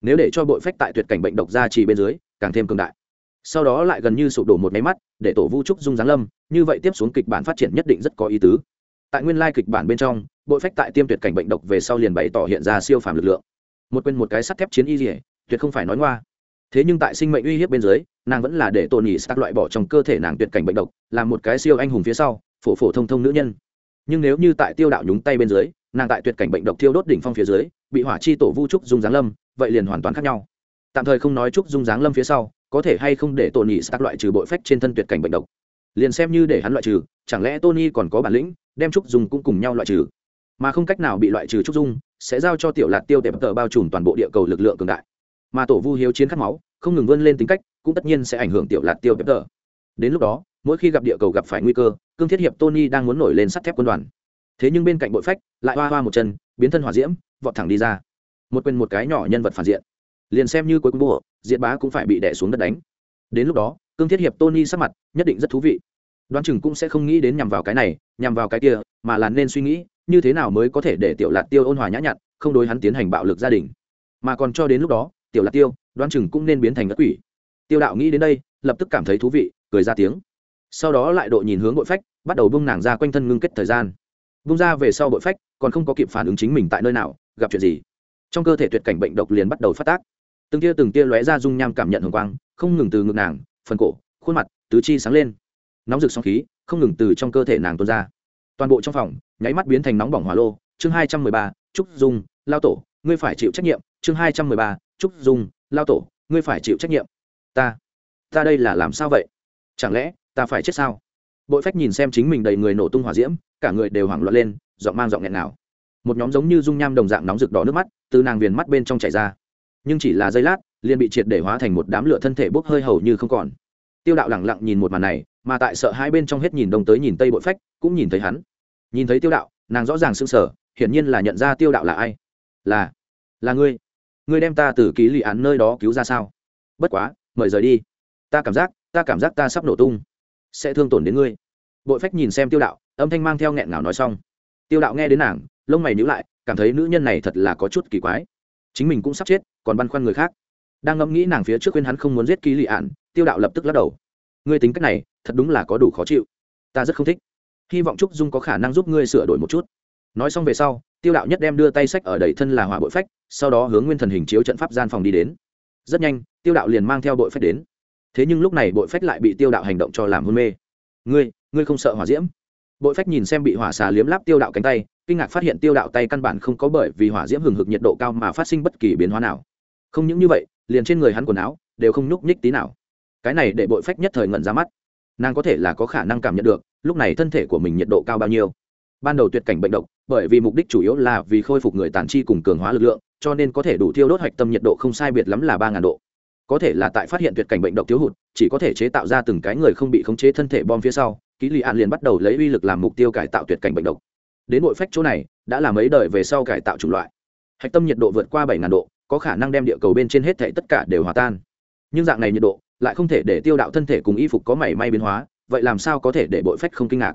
Nếu để cho bội phách tại tuyệt cảnh bệnh độc ra chỉ bên dưới, càng thêm cường đại. Sau đó lại gần như sụp đổ một máy mắt để tổ vu trúc dung giáng lâm, như vậy tiếp xuống kịch bản phát triển nhất định rất có ý tứ. Tại nguyên lai kịch bản bên trong, bội phách tại tiêm tuyệt cảnh bệnh độc về sau liền bày tỏ hiện ra siêu phàm lực lượng. Một quên một cái sắt thép chiến y dỉa tuyệt không phải nói ngoa. Thế nhưng tại sinh mệnh uy hiếp bên dưới, nàng vẫn là để tổ nhị sắc loại bỏ trong cơ thể nàng tuyệt cảnh bệnh độc làm một cái siêu anh hùng phía sau, phổ phổ thông thông nữ nhân. Nhưng nếu như tại tiêu đạo nhúng tay bên dưới, nàng tại tuyệt cảnh bệnh độc thiêu đốt đỉnh phong phía dưới, bị hỏa chi tổ vu trúc dung giáng lâm, vậy liền hoàn toàn khác nhau. Tạm thời không nói trúc dung giáng lâm phía sau có thể hay không để tony stark loại trừ bội phách trên thân tuyệt cảnh bệnh độc? Liền xem như để hắn loại trừ, chẳng lẽ tony còn có bản lĩnh đem trúc dung cũng cùng nhau loại trừ? Mà không cách nào bị loại trừ trúc dung, sẽ giao cho tiểu lạc tiêu tệp tờ bao trùm toàn bộ địa cầu lực lượng cường đại. Mà tổ vu hiếu chiến khát máu, không ngừng vươn lên tính cách, cũng tất nhiên sẽ ảnh hưởng tiểu lạc tiêu tệp tờ. Đến lúc đó, mỗi khi gặp địa cầu gặp phải nguy cơ, cương thiết hiệp tony đang muốn nổi lên sắt thép quân đoàn. Thế nhưng bên cạnh bội phách, lại hoa hoa một chân, biến thân hỏa diễm, vọt thẳng đi ra. Một quên một cái nhỏ nhân vật phản diện liền xem như cuối cùng bộ diệt bá cũng phải bị đẻ xuống đất đánh. Đến lúc đó, cương thiết hiệp tony sắc mặt nhất định rất thú vị. Đoán chừng cũng sẽ không nghĩ đến nhằm vào cái này, nhằm vào cái kia, mà là nên suy nghĩ, như thế nào mới có thể để tiểu lạc tiêu ôn hòa nhã nhặn, không đối hắn tiến hành bạo lực gia đình. Mà còn cho đến lúc đó, tiểu lạc tiêu, đoán chừng cũng nên biến thành ngất quỷ. Tiêu đạo nghĩ đến đây, lập tức cảm thấy thú vị, cười ra tiếng. Sau đó lại độ nhìn hướng bội phách, bắt đầu bung nàng ra quanh thân ngưng kết thời gian. Bung ra về sau bội phách, còn không có kịp phản ứng chính mình tại nơi nào, gặp chuyện gì. Trong cơ thể tuyệt cảnh bệnh độc liền bắt đầu phát tác từng tia từng tia lóe ra dung nham cảm nhận hồng quang, không ngừng từ ngực nàng, phần cổ, khuôn mặt, tứ chi sáng lên. Nóng rực sóng khí, không ngừng từ trong cơ thể nàng tuôn ra. Toàn bộ trong phòng, nháy mắt biến thành nóng bỏng hỏa lô. Chương hai trăm mười ba, trúc dung, lao tổ, ngươi phải chịu trách nhiệm. Chương hai trăm mười ba, trúc dung, lao tổ, ngươi phải chịu trách nhiệm. Ta ta đây là làm sao vậy? Chẳng lẽ, ta phải chết sao? Bội phách nhìn xem chính mình đầy người nổ tung hỏa diễm, cả người đều hoảng loạn lên, giọng mang giọng nghẹn nào một nhóm giống như dung nham đồng dạng nóng rực đỏ nước mắt, từ nàng viền mắt bên trong chảy ra nhưng chỉ là giây lát, liền bị triệt để hóa thành một đám lửa thân thể bốc hơi hầu như không còn. Tiêu đạo lẳng lặng nhìn một màn này, mà tại sợ hai bên trong hết nhìn đông tới nhìn tây bội phách, cũng nhìn thấy hắn. Nhìn thấy tiêu đạo, nàng rõ ràng sưng sở hiển nhiên là nhận ra tiêu đạo là ai. Là là ngươi. Ngươi đem ta từ ký lị án nơi đó cứu ra sao? Bất quá, mời rời đi. Ta cảm giác, ta cảm giác ta sắp nổ tung. Sẽ thương tổn đến ngươi. Bội phách nhìn xem tiêu đạo, âm thanh mang theo nghẹn ngào nói xong. Tiêu đạo nghe đến nàng, lông mày nhíu lại, cảm thấy nữ nhân này thật là có chút kỳ quái. Chính mình cũng sắp chết còn băn khoăn người khác. Đang ngẫm nghĩ nàng phía trước khuyên hắn không muốn giết ký lị ạn, tiêu đạo lập tức lắc đầu. Ngươi tính cách này, thật đúng là có đủ khó chịu. Ta rất không thích. Hy vọng trúc dung có khả năng giúp ngươi sửa đổi một chút. Nói xong về sau, tiêu đạo nhất đem đưa tay sách ở đầy thân là hỏa bội phách, sau đó hướng nguyên thần hình chiếu trận pháp gian phòng đi đến. Rất nhanh, tiêu đạo liền mang theo bội phách đến. Thế nhưng lúc này bội phách lại bị tiêu đạo hành động cho làm hôn mê. Ngươi ngươi không sợ hỏa diễm? Bội phách nhìn xem bị hỏa xà liếm láp tiêu đạo cánh tay, kinh ngạc phát hiện tiêu đạo tay căn bản không có bởi vì hỏa diễm hừng hực nhiệt độ cao mà phát sinh bất kỳ biến hóa nào không những như vậy, liền trên người hắn quần áo đều không nhúc nhích tí nào. Cái này để bội phách nhất thời ngẩn ra mắt. Nàng có thể là có khả năng cảm nhận được, lúc này thân thể của mình nhiệt độ cao bao nhiêu. Ban đầu tuyệt cảnh bệnh độc, bởi vì mục đích chủ yếu là vì khôi phục người tàn chi cùng cường hóa lực lượng, cho nên có thể đủ thiêu đốt hạch tâm nhiệt độ không sai biệt lắm là ba ngàn độ. Có thể là tại phát hiện tuyệt cảnh bệnh độc thiếu hụt, chỉ có thể chế tạo ra từng cái người không bị khống chế thân thể bom phía sau kỹ lì an liền bắt đầu lấy uy lực làm mục tiêu cải tạo tuyệt cảnh bệnh độc. Đến bội phách chỗ này, đã là mấy đời về sau cải tạo chủng loại. Hạch tâm nhiệt độ vượt qua bảy ngàn độ có khả năng đem địa cầu bên trên hết thảy tất cả đều hòa tan. Nhưng dạng này nhiệt độ lại không thể để tiêu đạo thân thể cùng y phục có mảy may biến hóa, vậy làm sao có thể để bội phách không kinh ngạc?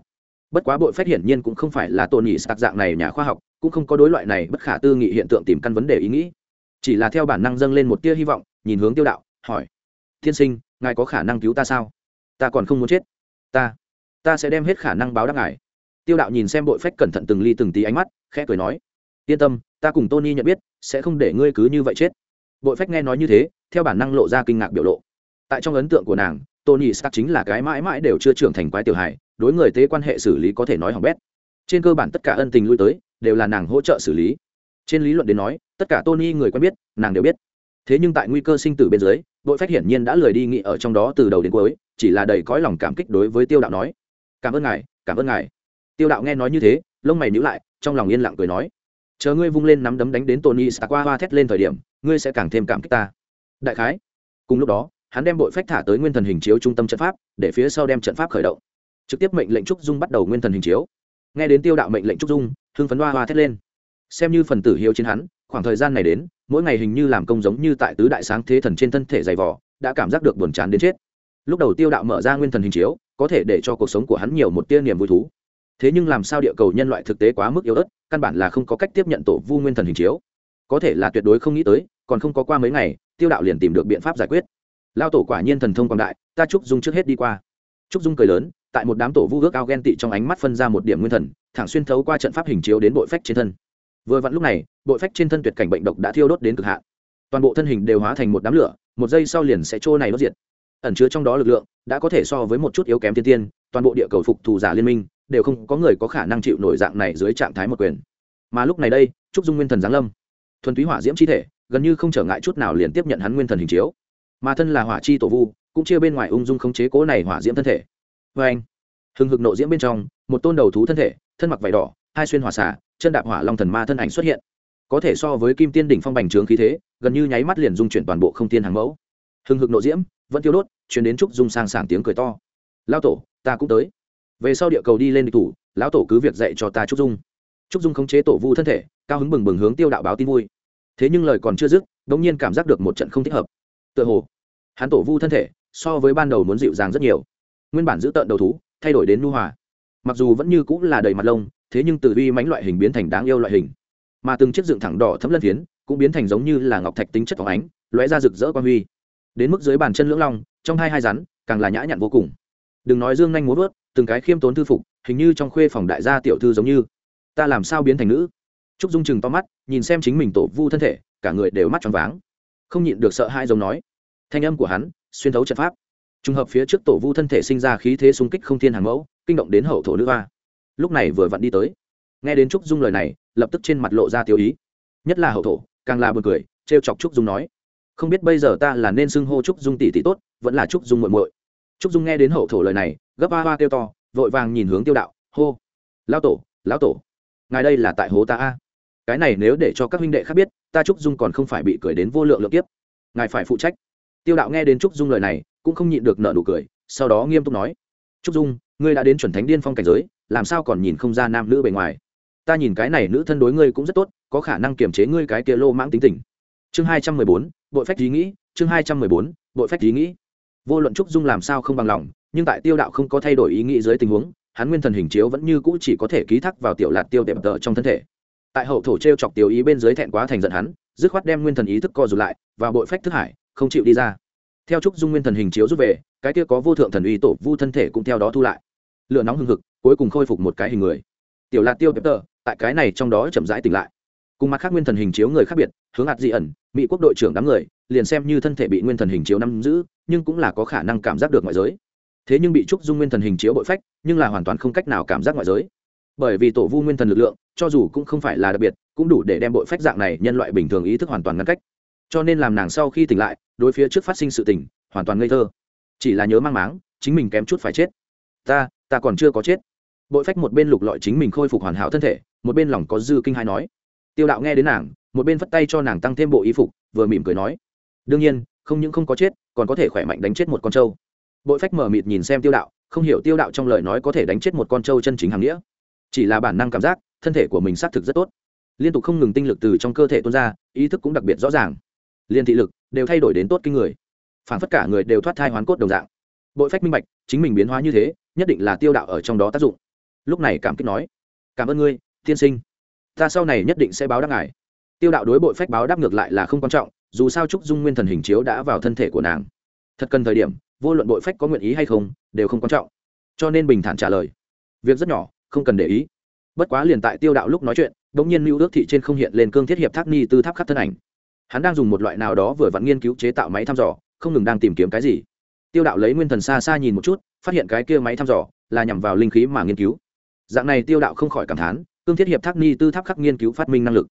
Bất quá bội phách hiển nhiên cũng không phải là tôn nhị sạc dạng này nhà khoa học, cũng không có đối loại này bất khả tư nghị hiện tượng tìm căn vấn đề ý nghĩ. Chỉ là theo bản năng dâng lên một tia hy vọng, nhìn hướng tiêu đạo, hỏi, tiên sinh, ngài có khả năng cứu ta sao? Ta còn không muốn chết. Ta ta sẽ đem hết khả năng báo đáp ngài. Tiêu đạo nhìn xem bội phách cẩn thận từng ly từng tí ánh mắt, khẽ cười nói yên tâm, ta cùng tony nhận biết, sẽ không để ngươi cứ như vậy chết. Bội phách nghe nói như thế, theo bản năng lộ ra kinh ngạc biểu lộ. Tại trong ấn tượng của nàng, tony stark chính là cái mãi mãi đều chưa trưởng thành quái tiểu hài, đối người tế quan hệ xử lý có thể nói hỏng bét. Trên cơ bản tất cả ân tình lui tới, đều là nàng hỗ trợ xử lý. Trên lý luận đến nói, tất cả tony người quen biết, nàng đều biết. Thế nhưng tại nguy cơ sinh tử bên dưới, bội phách hiển nhiên đã lười đi nghị ở trong đó từ đầu đến cuối, chỉ là đầy cõi lòng cảm kích đối với tiêu đạo nói, cảm ơn ngài, cảm ơn ngài. Tiêu đạo nghe nói như thế, lông mày nhữ lại, trong lòng yên lặng cười nói chờ ngươi vung lên nắm đấm đánh đến tony stark qua hoa thét lên thời điểm, ngươi sẽ càng thêm cảm kích ta. Đại khái, cùng lúc đó, hắn đem bội phách thả tới nguyên thần hình chiếu trung tâm trận pháp, để phía sau đem trận pháp khởi động. Trực tiếp mệnh lệnh trúc dung bắt đầu nguyên thần hình chiếu. Nghe đến tiêu đạo mệnh lệnh trúc dung, hưng phấn hoa hoa thét lên. Xem như phần tử hiếu chiến hắn, khoảng thời gian này đến, mỗi ngày hình như làm công giống như tại tứ đại sáng thế thần trên thân thể dày vỏ đã cảm giác được buồn chán đến chết. Lúc đầu tiêu đạo mở ra nguyên thần hình chiếu, có thể để cho cuộc sống của hắn nhiều một tia niềm vui thú thế nhưng làm sao địa cầu nhân loại thực tế quá mức yếu ớt, căn bản là không có cách tiếp nhận tổ vu nguyên thần hình chiếu. Có thể là tuyệt đối không nghĩ tới, còn không có qua mấy ngày, tiêu đạo liền tìm được biện pháp giải quyết. Lao tổ quả nhiên thần thông quảng đại, ta chúc dung trước hết đi qua. Trúc dung cười lớn, tại một đám tổ vu ước ao ghen tị trong ánh mắt phân ra một điểm nguyên thần, thẳng xuyên thấu qua trận pháp hình chiếu đến bội phách trên thân. Vừa vặn lúc này, bội phách trên thân tuyệt cảnh bệnh độc đã thiêu đốt đến cực hạn. Toàn bộ thân hình đều hóa thành một đám lửa, một giây sau liền sẽ trô này đốt diệt. Ẩn chứa trong đó lực lượng, đã có thể so với một chút yếu kém thiên tiên, toàn bộ địa cầu phục thù giả liên minh đều không có người có khả năng chịu nổi dạng này dưới trạng thái một quyền. Mà lúc này đây, trúc dung nguyên thần giáng lâm, thuần túy hỏa diễm chi thể, gần như không trở ngại chút nào liền tiếp nhận hắn nguyên thần hình chiếu. Mà thân là hỏa chi tổ vu, cũng chia bên ngoài ung dung khống chế cố này hỏa diễm thân thể. Vê anh, hừng hực nộ diễm bên trong, một tôn đầu thú thân thể, thân mặc vải đỏ, hai xuyên hỏa xả chân đạp hỏa long thần ma thân ảnh xuất hiện. Có thể so với kim tiên đỉnh phong bành trướng khí thế, gần như nháy mắt liền dung chuyển toàn bộ không tiên hàng mẫu. Hừng hực nộ diễm, vẫn tiêu đốt chuyển đến trúc dung sang sảng tiếng cười to. Lao tổ, ta cũng tới về sau địa cầu đi lên địch thủ, lão tổ cứ việc dạy cho ta trúc dung. Trúc dung khống chế tổ vu thân thể, cao hứng bừng bừng hướng tiêu đạo báo tin vui. Thế nhưng lời còn chưa dứt đ ỗ n g nhiên cảm giác được một trận không thích hợp. Tựa hồ, hắn tổ vu thân thể, so với ban đầu muốn dịu dàng rất nhiều. Nguyên bản giữ tợn đầu thú, thay đổi đến nu hòa. Mặc dù vẫn như cũng là đầy mặt lông, thế nhưng từ vi mánh loại hình biến thành đáng yêu loại hình. Mà từng chiếc dựng thẳng đỏ thấm lân phiến, cũng biến thành giống như là ngọc thạch tính chất phóng ánh, lóe ra rực rỡ quan huy. Đến mức dưới bàn chân lưỡng long, trong hai hai rắn, càng là nhã nhặn vô cùng. Đừng nói dương nhanh muốn vớt từng cái khiêm tốn thư phục, hình như trong khuê phòng đại gia tiểu thư giống như. Ta làm sao biến thành nữ? Trúc dung chừng to mắt, nhìn xem chính mình tổ vu thân thể, cả người đều mắt tròn váng. Không nhịn được sợ hai giống nói. Thanh âm của hắn, xuyên thấu trận pháp. Trùng hợp phía trước tổ vu thân thể sinh ra khí thế xung kích không thiên hàng mẫu, kinh động đến hậu thổ nữ hoa. Lúc này vừa vặn đi tới. Nghe đến trúc dung lời này, lập tức trên mặt lộ ra tiêu ý. Nhất là hậu thổ, càng là b u ồ n cười t r e o chọc trúc dung nói. Không biết bây giờ ta là nên xưng hô trúc dung tỷ tỷ tốt, vẫn là trúc dung muội muội. Trúc dung nghe đến hậu thổ lời này gấp hoa hoa kêu to, vội vàng nhìn hướng tiêu đạo, hô lao tổ, lão tổ, ngài đây là tại hố ta a? Cái này nếu để cho các huynh đệ khác biết, ta trúc dung còn không phải bị cười đến vô lượng lượng tiếp ngài phải phụ trách. Tiêu đạo nghe đến trúc dung lời này, cũng không nhịn được nợ nụ cười, sau đó nghiêm túc nói, trúc dung, ngươi đã đến chuẩn thánh điên phong cảnh giới, làm sao còn nhìn không ra nam nữ bề ngoài? Ta nhìn cái này nữ thân đối ngươi cũng rất tốt, có khả năng kiềm chế ngươi cái kia lô mãng tính tình. Chương hai trăm mười bốn, bội phách ý nghĩ, chương hai trăm mười bốn, bội phách ý nghĩ. Vô luận trúc dung làm sao không bằng lòng nhưng tại tiêu đạo không có thay đổi ý nghĩ dưới tình huống, hắn nguyên thần hình chiếu vẫn như cũ chỉ có thể ký thác vào tiểu lạt tiêu đẹp tợ trong thân thể. Tại hậu thổ t r e o chọc tiểu ý bên dưới thẹn quá thành giận hắn, dứt khoát đem nguyên thần ý thức co rụt lại và bội phách thức hải, không chịu đi ra. Theo trúc dung nguyên thần hình chiếu rút về, cái kia có vô thượng thần uy tổ vu thân thể cũng theo đó thu lại. Lửa nóng hừng hực, cuối cùng khôi phục một cái hình người. Tiểu lạt tiêu đẹp tợ tại cái này trong đó chậm rãi tỉnh lại. Cùng mặt khác nguyên thần hình chiếu người khác biệt, hướng hạt dị ẩn, mỹ quốc đội trưởng đám người, liền xem như thân thể bị nguyên thần hình chiếu nắm giữ, nhưng cũng là có khả năng cảm giác được ngoại giới thế nhưng bị trúc dung nguyên thần hình chiếu bội phách, nhưng là hoàn toàn không cách nào cảm giác ngoại giới. Bởi vì tổ vu nguyên thần lực lượng, cho dù cũng không phải là đặc biệt, cũng đủ để đem bội phách dạng này nhân loại bình thường ý thức hoàn toàn ngăn cách. Cho nên làm nàng sau khi tỉnh lại, đối phía trước phát sinh sự tỉnh hoàn toàn ngây thơ. Chỉ là nhớ mang máng, chính mình kém chút phải chết. Ta ta còn chưa có chết. Bội phách một bên lục lọi chính mình khôi phục hoàn hảo thân thể, một bên lòng có dư kinh hai nói. Tiêu đạo nghe đến nàng, một bên phất tay cho nàng tăng thêm bộ y phục, vừa mỉm cười nói. Đương nhiên, không những không có chết, còn có thể khỏe mạnh đánh chết một con trâu bội phách mở mịt nhìn xem tiêu đạo, không hiểu tiêu đạo trong lời nói có thể đánh chết một con trâu chân chính hàng nghĩa. Chỉ là bản năng cảm giác, thân thể của mình xác thực rất tốt. Liên tục không ngừng tinh lực từ trong cơ thể tuôn ra, ý thức cũng đặc biệt rõ ràng. Liên thị lực đều thay đổi đến tốt kinh người. Phản phất cả người đều thoát thai hoán cốt đồng dạng. Bội phách minh bạch, chính mình biến hóa như thế, nhất định là tiêu đạo ở trong đó tác dụng. Lúc này cảm kích nói, cảm ơn ngươi, tiên sinh. Ta sau này nhất định sẽ báo đáp ngài. Tiêu đạo đối bội phách báo đáp ngược lại là không quan trọng, dù sao trúc dung nguyên thần hình chiếu đã vào thân thể của nàng. Thật cần thời điểm vô luận bội phách có nguyện ý hay không, đều không quan trọng. Cho nên bình thản trả lời, việc rất nhỏ, không cần để ý. Bất quá liền tại tiêu đạo lúc nói chuyện đ ỗ n g nhiên mưu ước thị trên không hiện lên cương thiết hiệp tháp ni tư tháp khắc thân ảnh. Hắn đang dùng một loại nào đó vừa vặn nghiên cứu chế tạo máy thăm dò, không ngừng đang tìm kiếm cái gì. Tiêu đạo lấy nguyên thần xa xa nhìn một chút, phát hiện cái kia máy thăm dò là nhằm vào linh khí mà nghiên cứu. Dạng này tiêu đạo không khỏi cảm thán, cương thiết hiệp tháp ni tư tháp khắc nghiên cứu phát minh năng lực.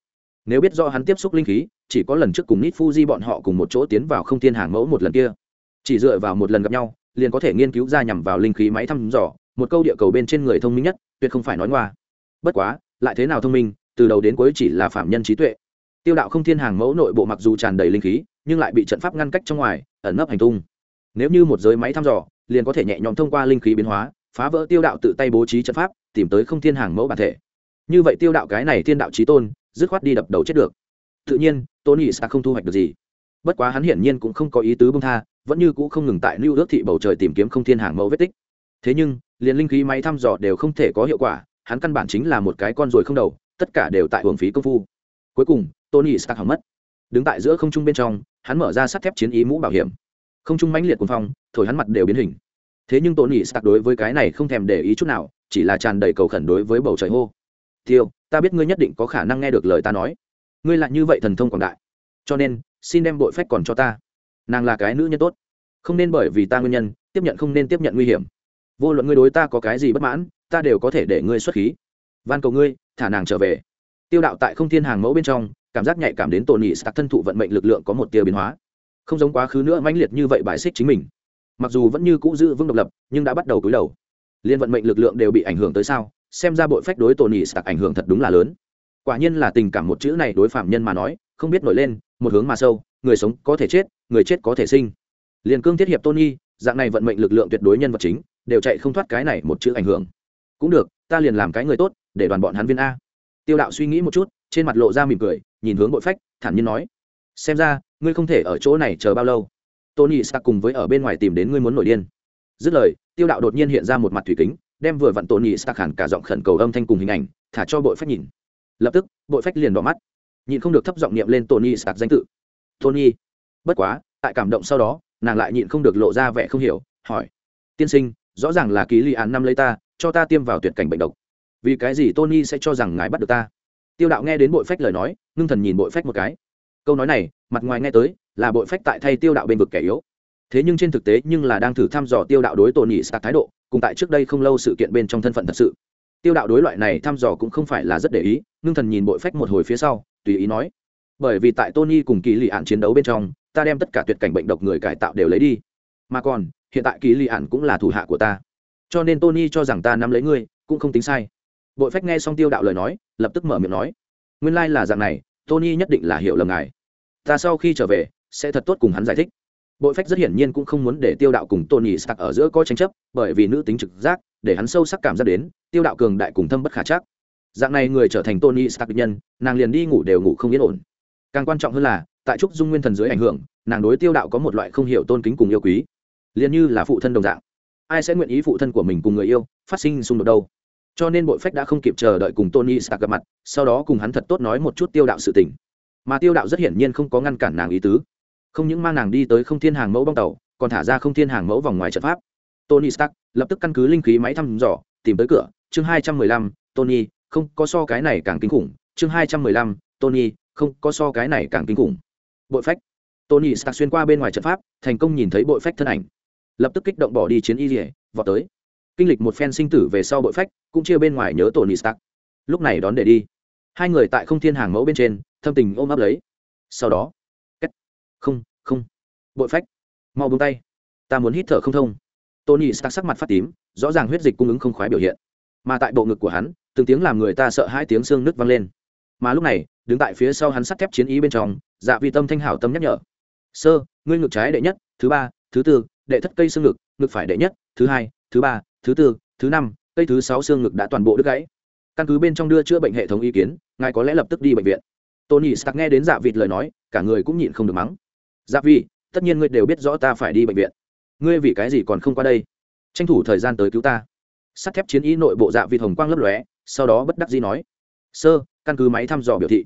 Nếu biết do hắn tiếp xúc linh khí, chỉ có lần trước cùng nít fuji bọn họ cùng một chỗ tiến vào không thiên hàng mẫu một lần kia chỉ dựa vào một lần gặp nhau, liền có thể nghiên cứu ra nhằm vào linh khí máy thăm dò, một câu địa cầu bên trên người thông minh nhất, tuyệt không phải nói ngoa. Bất quá, lại thế nào thông minh, từ đầu đến cuối chỉ là phạm nhân trí tuệ. Tiêu đạo không thiên hàng mẫu nội bộ mặc dù tràn đầy linh khí, nhưng lại bị trận pháp ngăn cách trong ngoài, ẩn nấp hành tung. Nếu như một giới máy thăm dò, liền có thể nhẹ nhõm thông qua linh khí biến hóa, phá vỡ tiêu đạo tự tay bố trí trận pháp, tìm tới không thiên hàng mẫu bản thể. Như vậy tiêu đạo cái này thiên đạo trí tôn, dứt khoát đi đập đầu chết được. Tự nhiên, tony sẽ không thu hoạch được gì. Bất quá hắn hiển nhiên cũng không có ý tứ bông tha vẫn như cũ không ngừng tại lưu ước thị bầu trời tìm kiếm không thiên hàng mẫu vết tích. Thế nhưng, liền linh khí máy thăm dò đều không thể có hiệu quả, hắn căn bản chính là một cái con ruồi không đầu, tất cả đều tại hưởng phí công phu. Cuối cùng, tony stark hỏng mất. Đứng tại giữa không trung bên trong, hắn mở ra sắt thép chiến ý mũ bảo hiểm. Không trung mãnh liệt cuồng phong, thổi hắn mặt đều biến hình. Thế nhưng tony stark đối với cái này không thèm để ý chút nào, chỉ là tràn đầy cầu khẩn đối với bầu trời hô. Tiêu, ta biết ngươi nhất định có khả năng nghe được lời ta nói. Ngươi lại như vậy thần thông quảng đại. Cho nên, xin đem bội phách còn cho ta nàng là cái nữ nhân tốt. Không nên bởi vì ta nguyên nhân, tiếp nhận không nên tiếp nhận nguy hiểm. Vô luận ngươi đối ta có cái gì bất mãn, ta đều có thể để ngươi xuất khí. Van cầu ngươi, thả nàng trở về. Tiêu đạo tại không thiên hàng mẫu bên trong, cảm giác nhạy cảm đến tổn nhị sạc thân thụ vận mệnh lực lượng có một tia biến hóa. Không giống quá khứ nữa mãnh liệt như vậy bài xích chính mình. Mặc dù vẫn như cũ giữ vững độc lập, nhưng đã bắt đầu cúi đầu. Liên vận mệnh lực lượng đều bị ảnh hưởng tới sao? Xem ra bội phách đối tổn nhị sạc ảnh hưởng thật đúng là lớn. Quả nhiên là tình cảm một chữ này đối phạm nhân mà nói, không biết nổi lên, một hướng mà sâu, người sống có thể chết người chết có thể sinh. Liền cương thiết hiệp tôn nhi dạng này vận mệnh lực lượng tuyệt đối nhân vật chính, đều chạy không thoát cái này một chữ ảnh hưởng. Cũng được, ta liền làm cái người tốt, để đoàn bọn hắn viên a. Tiêu đạo suy nghĩ một chút, trên mặt lộ ra mỉm cười, nhìn hướng bội phách, thản nhiên nói. Xem ra, ngươi không thể ở chỗ này chờ bao lâu. Tony stark cùng với ở bên ngoài tìm đến ngươi muốn nổi điên. Dứt lời, tiêu đạo đột nhiên hiện ra một mặt thủy kính, đem vừa vặn tony stark hẳn cả giọng khẩn cầu âm thanh cùng hình ảnh, thả cho bội phách nhìn. Lập tức, bội phách liền đỏ mắt. Nhìn không được thấp giọng niệm lên tony stark danh tự. Tony bất quá, tại cảm động sau đó, nàng lại nhịn không được lộ ra vẻ không hiểu, hỏi, tiên sinh, rõ ràng là ký li án năm lấy ta, cho ta tiêm vào tuyệt cảnh bệnh độc. Vì cái gì tony sẽ cho rằng ngài bắt được ta? Tiêu đạo nghe đến bội phách lời nói, ngưng thần nhìn bội phách một cái. Câu nói này, mặt ngoài nghe tới, là bội phách tại thay tiêu đạo bên vực kẻ yếu. Thế nhưng trên thực tế nhưng là đang thử thăm dò tiêu đạo đối tony sạc thái độ, cùng tại trước đây không lâu sự kiện bên trong thân phận thật sự. Tiêu đạo đối loại này thăm dò cũng không phải là rất để ý, ngưng thần nhìn bội phách một hồi phía sau, tùy ý nói bởi vì tại tony cùng kỳ lì ạn chiến đấu bên trong, ta đem tất cả tuyệt cảnh bệnh độc người cải tạo đều lấy đi. Mà còn, hiện tại kỳ lì ạn cũng là thủ hạ của ta. Cho nên tony cho rằng ta nắm lấy ngươi, cũng không tính sai. Bội phách nghe xong tiêu đạo lời nói, lập tức mở miệng nói, nguyên lai、like、là dạng này, tony nhất định là hiểu lầm ngài. Ta sau khi trở về, sẽ thật tốt cùng hắn giải thích. Bội phách rất hiển nhiên cũng không muốn để tiêu đạo cùng tony stark ở giữa có tranh chấp, bởi vì nữ tính trực giác, để hắn sâu sắc cảm giác đến, tiêu đạo cường đại cùng thâm bất khả chắc. Dạng này người trở thành tony stark nhân, nàng liền đi ngủ đều ngủ không yên ổn càng quan trọng hơn là, tại trúc dung nguyên thần dưới ảnh hưởng, nàng đối tiêu đạo có một loại không hiểu tôn kính cùng yêu quý. Liền như là phụ thân đồng dạng. Ai sẽ nguyện ý phụ thân của mình cùng người yêu phát sinh xung đột đâu? Cho nên bội phách đã không kịp chờ đợi cùng tony stark gặp mặt, sau đó cùng hắn thật tốt nói một chút tiêu đạo sự tình. Mà tiêu đạo rất hiển nhiên không có ngăn cản nàng ý tứ. Không những mang nàng đi tới không thiên hàng mẫu bong tàu, còn thả ra không thiên hàng mẫu vòng ngoài trận pháp. Tony stark lập tức căn cứ linh khí máy thăm dò, tìm tới cửa. Chương hai trăm mười lăm, tony, không, có so cái này càng kinh khủng. Chương hai trăm mười lăm, tony không có so cái này càng kinh khủng. Bội phách. Tony stark xuyên qua bên ngoài trận pháp, thành công nhìn thấy bội phách thân ảnh. Lập tức kích động bỏ đi chiến y rỉa vọt tới. Kinh lịch một phen sinh tử về sau bội phách, cũng chia bên ngoài nhớ tony stark. Lúc này đón để đi. Hai người tại không thiên hàng mẫu bên trên, thâm tình ôm ấp lấy. Sau đó cách không không. Bội phách. Mau bông tay. Ta muốn hít thở không thông. Tony stark sắc mặt phát tím, rõ ràng huyết dịch cung ứng không khoái biểu hiện. Mà tại bộ ngực của hắn, từng tiếng làm người ta sợ hai tiếng xương nứt vang lên. Mà lúc này đứng tại phía sau hắn sắt thép chiến ý bên trong dạ vi tâm thanh hảo tâm nhắc nhở. Sơ, ngươi ngực trái đệ nhất, thứ ba, thứ tư, đệ thất cây xương ngực ngực phải đệ nhất, thứ hai, thứ ba, thứ tư, thứ năm, cây thứ sáu xương ngực đã toàn bộ đứt gãy. Căn cứ bên trong đưa chữa bệnh hệ thống ý kiến, ngài có lẽ lập tức đi bệnh viện. Tony stark nghe đến dạ vịt lời nói, cả người cũng nhịn không được mắng. Dạ vi tất nhiên ngươi đều biết rõ ta phải đi bệnh viện. Ngươi vì cái gì còn không qua đây? Tranh thủ thời gian tới cứu ta. Sắt thép chiến ý nội bộ dạ vịt hồng quang lấp lóe, sau đó bất đắc dĩ nói. Sơ, căn cứ máy thăm dò biểu thị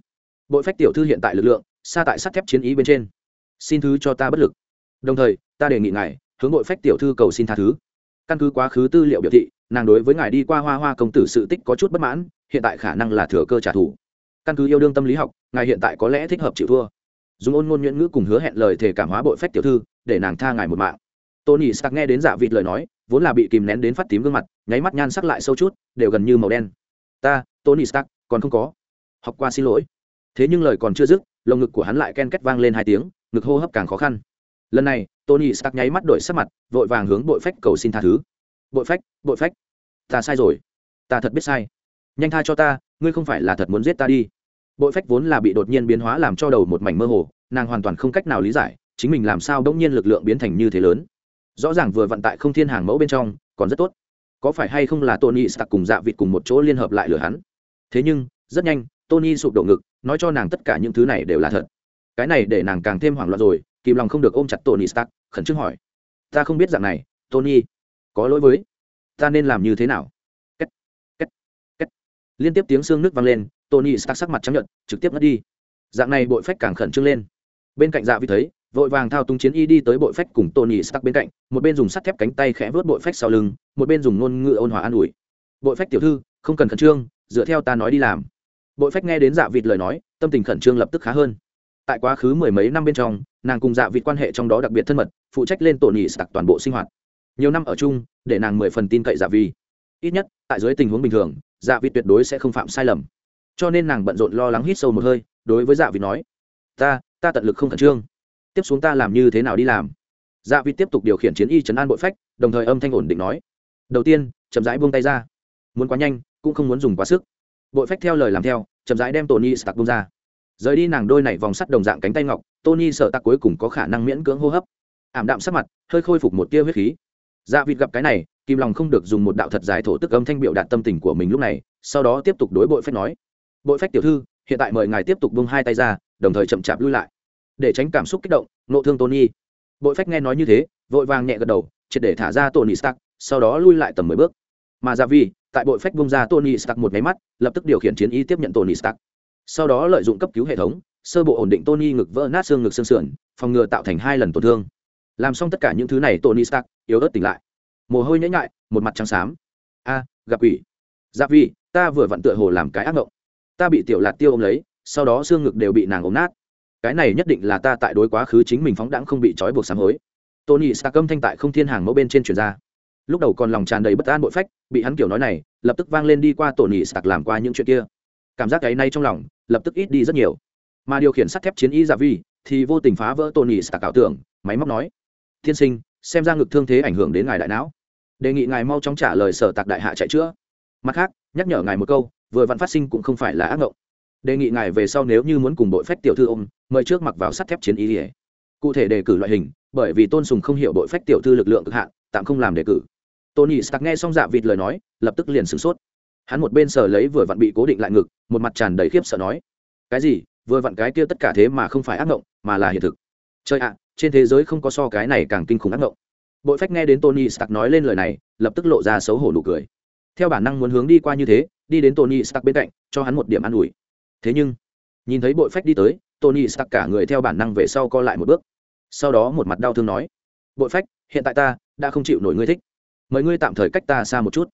bội phách tiểu thư hiện tại lực lượng, xa tại sắt thép chiến ý bên trên. Xin thứ cho ta bất lực. Đồng thời, ta đề nghị ngài, hướng bội phách tiểu thư cầu xin tha thứ. Căn cứ quá khứ tư liệu biểu thị, nàng đối với ngài đi qua hoa hoa công tử sự tích có chút bất mãn, hiện tại khả năng là thừa cơ trả thù. Căn cứ yêu đương tâm lý học, ngài hiện tại có lẽ thích hợp chịu thua. Dùng ôn ngôn nhuyễn ngữ cùng hứa hẹn lời thể cảm hóa bội phách tiểu thư, để nàng tha ngài một mạng. Tony stark nghe đến giả vịt lời nói, vốn là bị kìm nén đến phát tím gương mặt, nháy mắt nhan sắc lại sâu chút, đều gần như màu đen. Ta, tony stark, còn không có. Học qua xin lỗi thế nhưng lời còn chưa dứt, lồng ngực của hắn lại ken két vang lên hai tiếng, ngực hô hấp càng khó khăn. Lần này, tony stark nháy mắt đổi sắc mặt, vội vàng hướng bội phách cầu xin tha thứ. Bội phách bội phách, ta sai rồi, ta thật biết sai. Nhanh tha cho ta, ngươi không phải là thật muốn giết ta đi. Bội phách vốn là bị đột nhiên biến hóa làm cho đầu một mảnh mơ hồ, nàng hoàn toàn không cách nào lý giải, chính mình làm sao đông nhiên lực lượng biến thành như thế lớn. Rõ ràng vừa vận tải không thiên hàng mẫu bên trong, còn rất tốt. Có phải hay không là tony stark cùng dạ vịt cùng một chỗ liên hợp lại lừa hắn? Thế nhưng, rất nhanh, tony sụp đổ ngực nói cho nàng tất cả những thứ này đều là thật. Cái này để nàng càng thêm hoảng loạn rồi kìm lòng không được ôm chặt tony stark khẩn trương hỏi. Ta không biết dạng này tony có lỗi với ta nên làm như thế nào? Kết, kết, kết. liên tiếp tiếng xương nước vang lên tony stark sắc mặt trắng nhận trực tiếp mất đi. Dạng này bội phách càng khẩn trương lên. Bên cạnh dạ vi thấy vội vàng thao túng chiến y đi tới bội phách cùng tony stark bên cạnh một bên dùng sắt thép cánh tay khẽ vớt bội phách sau lưng một bên dùng ngôn ngữ ôn hòa an ủi. Bội phách tiểu thư không cần khẩn trương dựa theo ta nói đi làm bội phách nghe đến dạ vịt lời nói, tâm tình khẩn trương lập tức khá hơn. Tại quá khứ mười mấy năm bên trong, nàng cùng dạ vịt quan hệ trong đó đặc biệt thân mật, phụ trách lên tổ nhị sạc toàn bộ sinh hoạt. Nhiều năm ở chung, để nàng mười phần tin cậy dạ vi. Ít nhất, tại dưới tình huống bình thường dạ vịt tuyệt đối sẽ không phạm sai lầm. Cho nên nàng bận rộn lo lắng hít sâu một hơi, đối với dạ vịt nói, ta ta tận lực không khẩn trương. Tiếp xuống ta làm như thế nào đi làm? Dạ vịt tiếp tục điều khiển chiến y chấn an bội phách, đồng thời âm thanh ổn định nói, đầu tiên, chậm rãi buông tay ra. Muốn quá nhanh, cũng không muốn dùng quá sức bội phách theo lời làm theo, chậm rãi đem tony stark bung ra. Rời đi nàng đôi này vòng sắt đồng dạng cánh tay ngọc, tony sợ tặc cuối cùng có khả năng miễn cưỡng hô hấp. Ảm đạm sắc mặt, hơi khôi phục một tia huyết khí. Dạ vịt gặp cái này kim lòng không được dùng một đạo thật dài thổ tức âm thanh biểu đạt tâm tình của mình lúc này, sau đó tiếp tục đối bội phách nói. Bội phách tiểu thư, hiện tại mời ngài tiếp tục bung hai tay ra, đồng thời chậm chạp lui lại, để tránh cảm xúc kích động, nộ thương tony. Bội phách nghe nói như thế, vội vàng nhẹ gật đầu, triệt để thả ra tony stark, sau đó lui lại tầm mười bước. Mà dạ ra Vi tại bội phách bung ra tony stark một máy mắt, lập tức điều khiển chiến y tiếp nhận tony stark. Sau đó lợi dụng cấp cứu hệ thống, sơ bộ ổn định tony ngực vỡ nát xương ngực xương sườn, phòng ngừa tạo thành hai lần tổn thương. Làm xong tất cả những thứ này, tony stark yếu ớt tỉnh lại. Mồ hôi nhễ nhại, một mặt trắng xám. A, gặp ủy giáp vi, ta vừa vặn tựa hồ làm cái ác mộng ta bị tiểu lạt tiêu ôm lấy, sau đó xương ngực đều bị nàng ôm nát. Cái này nhất định là ta tại đối quá khứ chính mình phóng đãng không bị trói buộc sám hối. Tony stark âm thanh tại không thiên hàng mẫu bên trên chuyển ra lúc đầu còn lòng tràn đầy bất an bội phách, bị hắn kiểu nói này, lập tức vang lên đi qua tổ nỉ sạc làm qua những chuyện kia. Cảm giác cái nay trong lòng, lập tức ít đi rất nhiều. Mà điều khiển sắt thép chiến y giả vi, thì vô tình phá vỡ tổ nỉ sạc ảo tưởng, máy móc nói tiên sinh, xem ra ngực thương thế ảnh hưởng đến ngài đại não. Đề nghị ngài mau chóng trả lời sở tạc đại hạ chạy chữa. Mặt khác, nhắc nhở ngài một câu, vừa vặn phát sinh cũng không phải là ác ngộng. Đề nghị ngài về sau nếu như muốn cùng đội phách tiểu thư ôm, mời trước mặc vào sắt thép chiến y cụ thể đề cử loại hình, bởi vì tôn sùng không hiểu đội phách tiểu thư lực lượng cực hạn, tạm không làm đề cử tony stark nghe xong dạ vịt lời nói, lập tức liền sửng sốt. Hắn một bên sờ lấy vừa vặn bị cố định lại ngực, một mặt tràn đầy khiếp sợ nói, cái gì? Vừa vặn cái kia tất cả thế mà không phải ác mộng mà là hiện thực. Chơi ạ, trên thế giới không có so cái này càng kinh khủng ác mộng bội phách nghe đến tony stark nói lên lời này, lập tức lộ ra xấu hổ nụ cười. Theo bản năng muốn hướng đi qua như thế, đi đến tony stark bên cạnh, cho hắn một điểm an ủi. Thế nhưng, nhìn thấy bội phách đi tới, tony stark cả người theo bản năng về sau co lại một bước. Sau đó một mặt đau thương nói, bội phách, hiện tại ta đã không chịu nổi ngươi thích mời ngươi tạm thời cách ta xa một chút.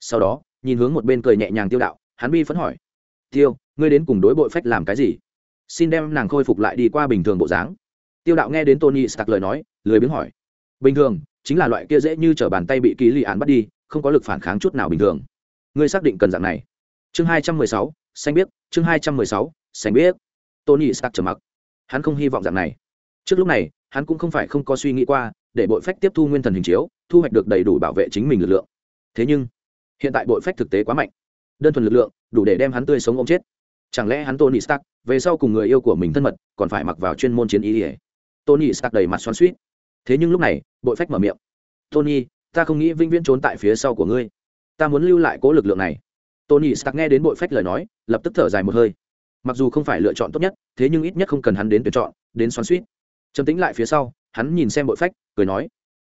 Sau đó, nhìn hướng một bên cười nhẹ nhàng tiêu đạo, hắn bi phấn hỏi, tiêu, ngươi đến cùng đối bội phách làm cái gì? Xin đem nàng khôi phục lại đi qua bình thường bộ dáng. Tiêu đạo nghe đến tony stark lời nói, lười biếng hỏi, bình thường, chính là loại kia dễ như t r ở bàn tay bị ký lì án bắt đi, không có lực phản kháng chút nào bình thường. Ngươi xác định cần dạng này. Chương hai trăm mười sáu xanh biết, chương hai trăm mười sáu xanh biết. Tony stark trầm mặc. Hắn không hy vọng dạng này. Trước lúc này, hắn cũng không phải không có suy nghĩ qua, để bội phách tiếp thu nguyên thần hình chiếu thu hoạch được đầy đủ bảo vệ chính mình lực lượng. Thế nhưng, hiện tại bội phách thực tế quá mạnh. Đơn thuần lực lượng, đủ để đem hắn tươi sống ôm chết. Chẳng lẽ hắn tony stark, về sau cùng người yêu của mình thân mật, còn phải mặc vào chuyên môn chiến ý ỉa tony stark đầy mặt xoắn suýt thế nhưng lúc này, bội phách mở miệng. Tony, ta không nghĩ vĩnh viễn trốn tại phía sau của ngươi. Ta muốn lưu lại cố lực lượng này. Tony stark nghe đến bội phách lời nói, lập tức thở dài một hơi. Mặc dù không phải lựa chọn tốt nhất, thế nhưng ít nhất không cần hắn đến tuyển chọn, đến xoắn suýt trầm tính lại phía sau, hắn nhìn xem bội phách, cười nói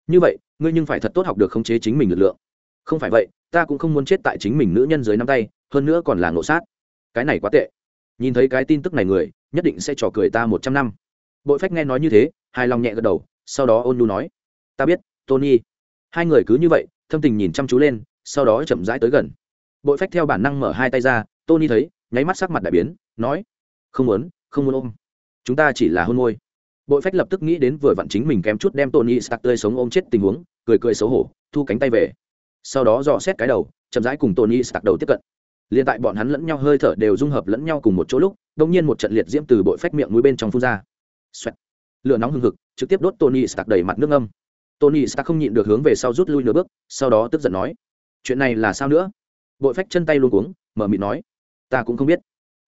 như vậy, ngươi nhưng phải thật tốt học được khống chế chính mình lực lượng. Không phải vậy, ta cũng không muốn chết tại chính mình nữ nhân dưới năm tay, hơn nữa còn là ngộ sát. Cái này quá tệ. Nhìn thấy cái tin tức này người, nhất định sẽ trò cười ta một trăm năm. Bội phách nghe nói như thế, hài lòng nhẹ gật đầu, sau đó ôn nu nói, ta biết, tony. Hai người cứ như vậy, thâm tình nhìn chăm chú lên, sau đó chậm rãi tới gần. Bội phách theo bản năng mở hai tay ra, tony thấy, nháy mắt sắc mặt đại biến, nói, không muốn không muốn ôm. Chúng ta chỉ là hôn môi bội phách lập tức nghĩ đến vừa vặn chính mình kém chút đem tony stark tươi sống ôm chết tình huống, cười cười xấu hổ, thu cánh tay về. Sau đó dò xét cái đầu, chậm rãi cùng tony stark đầu tiếp cận. Liền tại bọn hắn lẫn nhau hơi thở đều dung hợp lẫn nhau cùng một chỗ lúc đông nhiên một trận liệt diễm từ bội phách miệng mũi bên trong phun ra. Xoẹt. lửa nóng hừng hực, trực tiếp đốt tony stark đầy mặt nước âm tony stark không nhịn được hướng về sau rút lui nửa bước, sau đó tức giận nói, chuyện này là sao nữa? Bội phách chân tay luôn cuống, mở mịt nói, ta cũng không biết.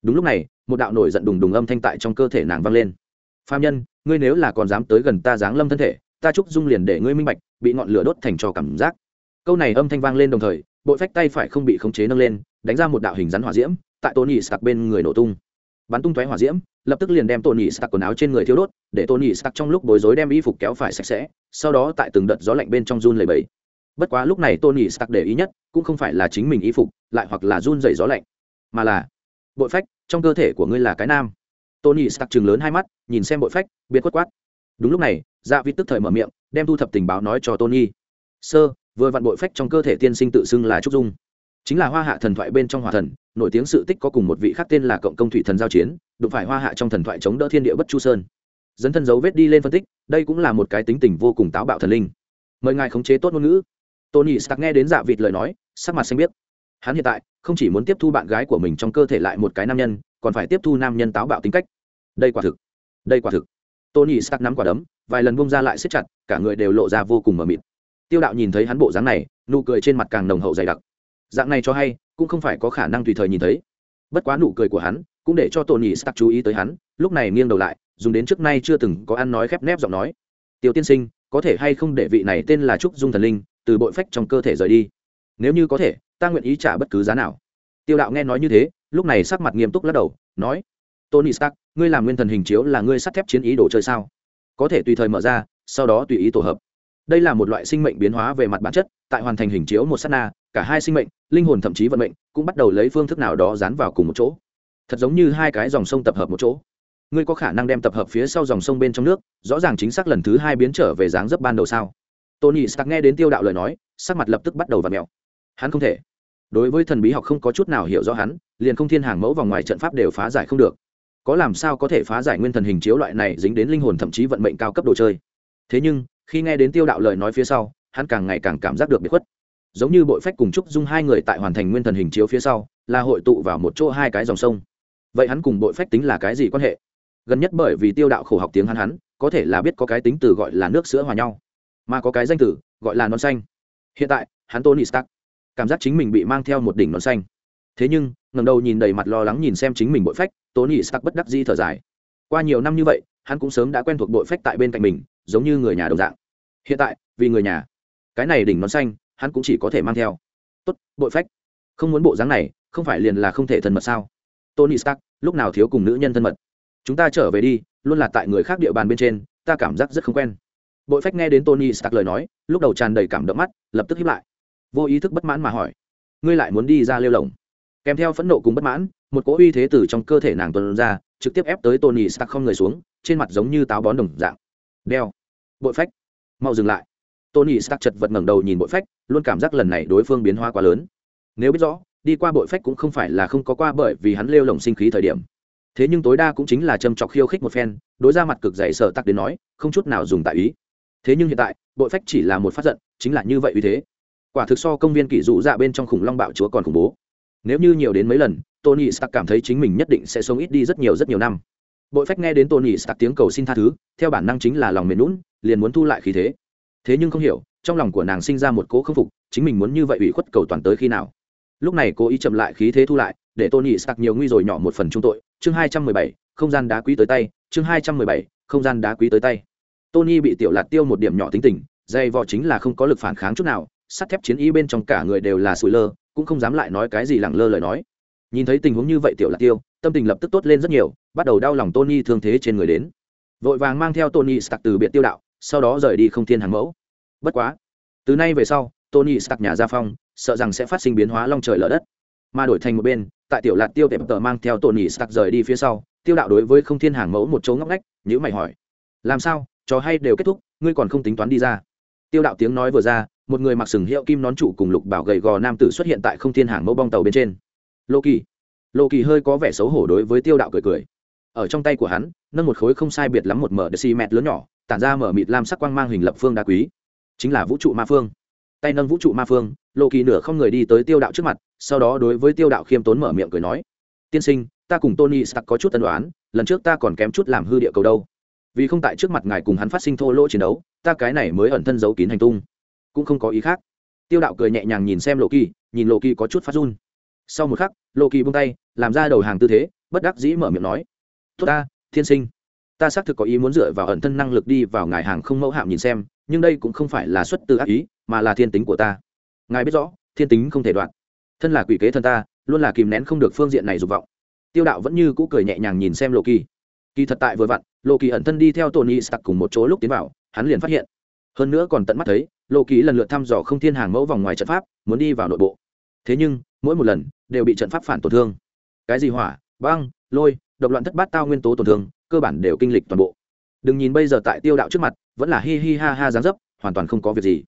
Đúng lúc này, một đạo nổi giận đùng đùng âm thanh tại trong cơ thể nàng vang lên phạm nhân, ngươi nếu là còn dám tới gần ta giáng lâm thân thể, ta chúc dung liền để ngươi minh bạch, bị ngọn lửa đốt thành trò cảm giác. Câu này âm thanh vang lên đồng thời, bội phách tay phải không bị khống chế nâng lên, đánh ra một đạo hình rắn hỏa diễm, tại tôn nhị stark bên người nổ tung. Bắn tung tóe hỏa diễm, lập tức liền đem tôn nhị stark quần áo trên người thiếu đốt, để tôn nhị stark trong lúc bối rối đem y phục kéo phải sạch sẽ, sau đó tại từng đợt gió lạnh bên trong run lầy bẫy bất quá lúc này tôn nhị stark để ý nhất, cũng không phải là chính mình y phục, lại hoặc là run dày gió lạnh, mà là, bội phách, trong cơ thể của ngươi là cái nam tony stark chừng lớn hai mắt, nhìn xem bội phách biết quất quát. Đúng lúc này dạ vịt tức thời mở miệng, đem thu thập tình báo nói cho tony. Sơ vừa vặn bội phách trong cơ thể tiên sinh tự xưng là trúc dung. Chính là hoa hạ thần thoại bên trong hòa thần, nổi tiếng sự tích có cùng một vị khác tên là cộng công thủy thần giao chiến, đụng phải hoa hạ trong thần thoại chống đỡ thiên địa bất chu sơn. Dẫn thân dấu vết đi lên phân tích, đây cũng là một cái tính tình vô cùng táo bạo thần linh. Mời ngài khống chế tốt ngôn ngữ. Tony stark nghe đến dạ vịt lời nói, sắc mặt xanh biết hắn hiện tại không chỉ muốn tiếp thu bạn gái của mình trong cơ thể lại một cái nam nhân còn phải tiếp thu nam nhân táo bạo tính cách. Đây quả thực, đây quả thực. Tony stark nắm quả đấm, vài lần bông ra lại siết chặt, cả người đều lộ ra vô cùng mờ mịt. Tiêu đạo nhìn thấy hắn bộ dáng này, nụ cười trên mặt càng nồng hậu dày đặc. Dạng này cho hay, cũng không phải có khả năng tùy thời nhìn thấy. Bất quá nụ cười của hắn, cũng để cho tony stark chú ý tới hắn, lúc này nghiêng đầu lại, dùng đến trước nay chưa từng có ăn nói khép nép giọng nói. Tiêu tiên sinh, có thể hay không để vị này tên là trúc dung thần linh, từ bội phách trong cơ thể rời đi? Nếu như có thể, ta nguyện ý trả bất cứ giá nào. Tiêu đạo nghe nói như thế lúc này sắc mặt nghiêm túc lắc đầu, nói, tony stark, ngươi làm nguyên thần hình chiếu là ngươi sắt thép chiến ý đồ chơi sao? Có thể tùy thời mở ra, sau đó tùy ý tổ hợp. Đây là một loại sinh mệnh biến hóa về mặt bản chất, tại hoàn thành hình chiếu một s á t na, cả hai sinh mệnh, linh hồn thậm chí vận mệnh, cũng bắt đầu lấy phương thức nào đó dán vào cùng một chỗ. Thật giống như hai cái dòng sông tập hợp một chỗ. Ngươi có khả năng đem tập hợp phía sau dòng sông bên trong nước, rõ ràng chính xác lần thứ hai biến trở về dáng dấp ban đầu sao? Tony stark nghe đến tiêu đạo lời nói, sắc mặt lập tức bắt đầu v ặ mẹo hắn không thể đối với thần bí học không có chút nào hiểu rõ hắn, liền không thiên hàng mẫu vòng ngoài trận pháp đều phá giải không được. Có làm sao có thể phá giải nguyên thần hình chiếu loại này dính đến linh hồn thậm chí vận mệnh cao cấp đồ chơi? Thế nhưng, khi nghe đến tiêu đạo lời nói phía sau, hắn càng ngày càng cảm giác được bị khuất. Giống như bội phách cùng trúc dung hai người tại hoàn thành nguyên thần hình chiếu phía sau, là hội tụ vào một chỗ hai cái dòng sông. Vậy hắn cùng bội phách tính là cái gì quan hệ? Gần nhất bởi vì tiêu đạo khổ học tiếng hắn hắn, có thể là biết có cái tính từ gọi là nước sữa hòa nhau, mà có cái danh từ gọi là non xanh. Hiện tại, hắn tony stark cảm giác chính mình bị mang theo một đỉnh nón xanh. Thế nhưng ngầm đầu nhìn đầy mặt lo lắng nhìn xem chính mình bội phách, tony stark bất đắc di thở dài. Qua nhiều năm như vậy, hắn cũng sớm đã quen thuộc bội phách tại bên cạnh mình, giống như người nhà đồng dạng. Hiện tại, vì người nhà, cái này đỉnh nón xanh, hắn cũng chỉ có thể mang theo. Tốt, bội phách. Không muốn bộ dáng này, không phải liền là không thể thân mật sao? Tony stark, lúc nào thiếu cùng nữ nhân thân mật? Chúng ta trở về đi, luôn là tại người khác địa bàn bên trên, ta cảm giác rất không quen. Bội phách nghe đến tony stark lời nói, lúc đầu tràn đầy cảm động mắt, lập tức hiếp lại vô ý thức bất mãn mà hỏi, ngươi lại muốn đi ra lêu lồng? Kèm theo phẫn nộ cùng bất mãn, một cỗ uy thế từ trong cơ thể nàng tuần ra, trực tiếp ép tới tony stark không người xuống, trên mặt giống như táo bón đồng dạng. Đeo, bội phách, mau dừng lại. Tony stark chật vật ngẩng đầu nhìn bội phách, luôn cảm giác lần này đối phương biến hóa quá lớn. Nếu biết rõ, đi qua bội phách cũng không phải là không có qua bởi vì hắn lêu lồng sinh khí thời điểm. Thế nhưng tối đa cũng chính là châm chọc khiêu khích một phen, đối ra mặt cực dày sợ tắc đến nói, không chút nào dùng tại ý. Thế nhưng hiện tại, bội phách chỉ là một phát giận, chính là như vậy uy thế quả thực so công viên kỷ dụ dạ bên trong khủng long bạo chúa còn khủng bố. Nếu như nhiều đến mấy lần, tony stark cảm thấy chính mình nhất định sẽ sống ít đi rất nhiều rất nhiều năm. Bội phách nghe đến tony stark tiếng cầu xin tha thứ, theo bản năng chính là lòng mềm lún liền muốn thu lại khí thế. Thế nhưng không hiểu, trong lòng của nàng sinh ra một cố k phục, chính mình muốn như vậy ủy khuất cầu toàn tới khi nào. Lúc này cố ý chậm lại khí thế thu lại, để tony Stark nhiều nguy rồi nhỏ một phần trung tội. Chương hai trăm mười bảy, không gian đá quý tới tay. Chương hai trăm mười bảy, không gian đá quý tới tay. Tony bị tiểu lạt tiêu một điểm nhỏ tính tình, dây vò chính là không có lực phản kháng chút nào sắt thép chiến y bên trong cả người đều là sủi lơ, cũng không dám lại nói cái gì lẳng lơ lời nói. Nhìn thấy tình huống như vậy tiểu lạt tiêu, tâm tình lập tức tốt lên rất nhiều, bắt đầu đau lòng tony thương thế trên người đến. Vội vàng mang theo tony stark từ biệt tiêu đạo, sau đó rời đi không thiên hàng mẫu. Bất quá, từ nay về sau, tony stark nhà gia phong, sợ rằng sẽ phát sinh biến hóa long trời lở đất. Mà đổi thành một bên, tại tiểu lạt tiêu tệp tờ mang theo tony stark rời đi phía sau, tiêu đạo đối với không thiên hàng mẫu một chỗ ngóc ngách nhữ mày hỏi, làm sao? Trò hay đều kết thúc, ngươi còn không tính toán đi ra? Tiêu đạo tiếng nói vừa ra một người mặc sừng hiệu kim nón trụ cùng lục bảo gầy gò nam tử xuất hiện tại không thiên hàng mẫu bong tàu bên trên. Lô kỳ lô kỳ hơi có vẻ xấu hổ đối với tiêu đạo cười cười. Ở trong tay của hắn, nâng một khối không sai biệt lắm một mở xi mẹt lớn nhỏ, tản ra mở mịt lam sắc quang mang hình lập phương đá quý. Chính là vũ trụ ma phương. Tay nâng vũ trụ ma phương lô kỳ nửa không người đi tới tiêu đạo trước mặt, sau đó đối với tiêu đạo khiêm tốn mở miệng cười nói, tiên sinh, ta cùng tony stark có chút tân đoán lần trước ta còn kém chút làm hư địa cầu đâu. Vì không tại trước mặt ngài cùng hắn phát sinh thô lỗ chiến đấu, ta cái này mới ẩn thân giấu kín hành tung cũng không có ý khác. Tiêu đạo cười nhẹ nhàng nhìn xem lộ kỳ, nhìn lộ kỳ có chút phát run. Sau một khắc, lộ kỳ buông tay, làm ra đầu hàng tư thế, bất đắc dĩ mở miệng nói, tốt ta, thiên sinh. Ta xác thực có ý muốn dựa vào ẩn thân năng lực đi vào ngài hàng không mẫu hạm nhìn xem, nhưng đây cũng không phải là xuất từ ác ý, mà là thiên tính của ta. Ngài biết rõ, thiên tính không thể đoạn. Thân là quỷ kế thân ta, luôn là kìm nén không được phương diện này dục vọng. Tiêu đạo vẫn như cũ cười nhẹ nhàng nhìn xem lộ kỳ. Kỳ thật tại vừa vặn, lộ kỳ ẩn thân đi theo tony stark cùng một chỗ lúc tiến vào, hắn liền phát hiện. Hơn nữa còn tận mắt thấy lộ ký lần lượt thăm dò không thiên hàng mẫu vòng ngoài trận pháp, muốn đi vào nội bộ. Thế nhưng, mỗi một lần, đều bị trận pháp phản tổn thương. Cái gì hỏa, băng, lôi, độc loạn thất bát tao nguyên tố tổn thương, cơ bản đều kinh lịch toàn bộ. Đừng nhìn bây giờ tại tiêu đạo trước mặt, vẫn là hi hi ha ha dáng dấp, hoàn toàn không có việc gì.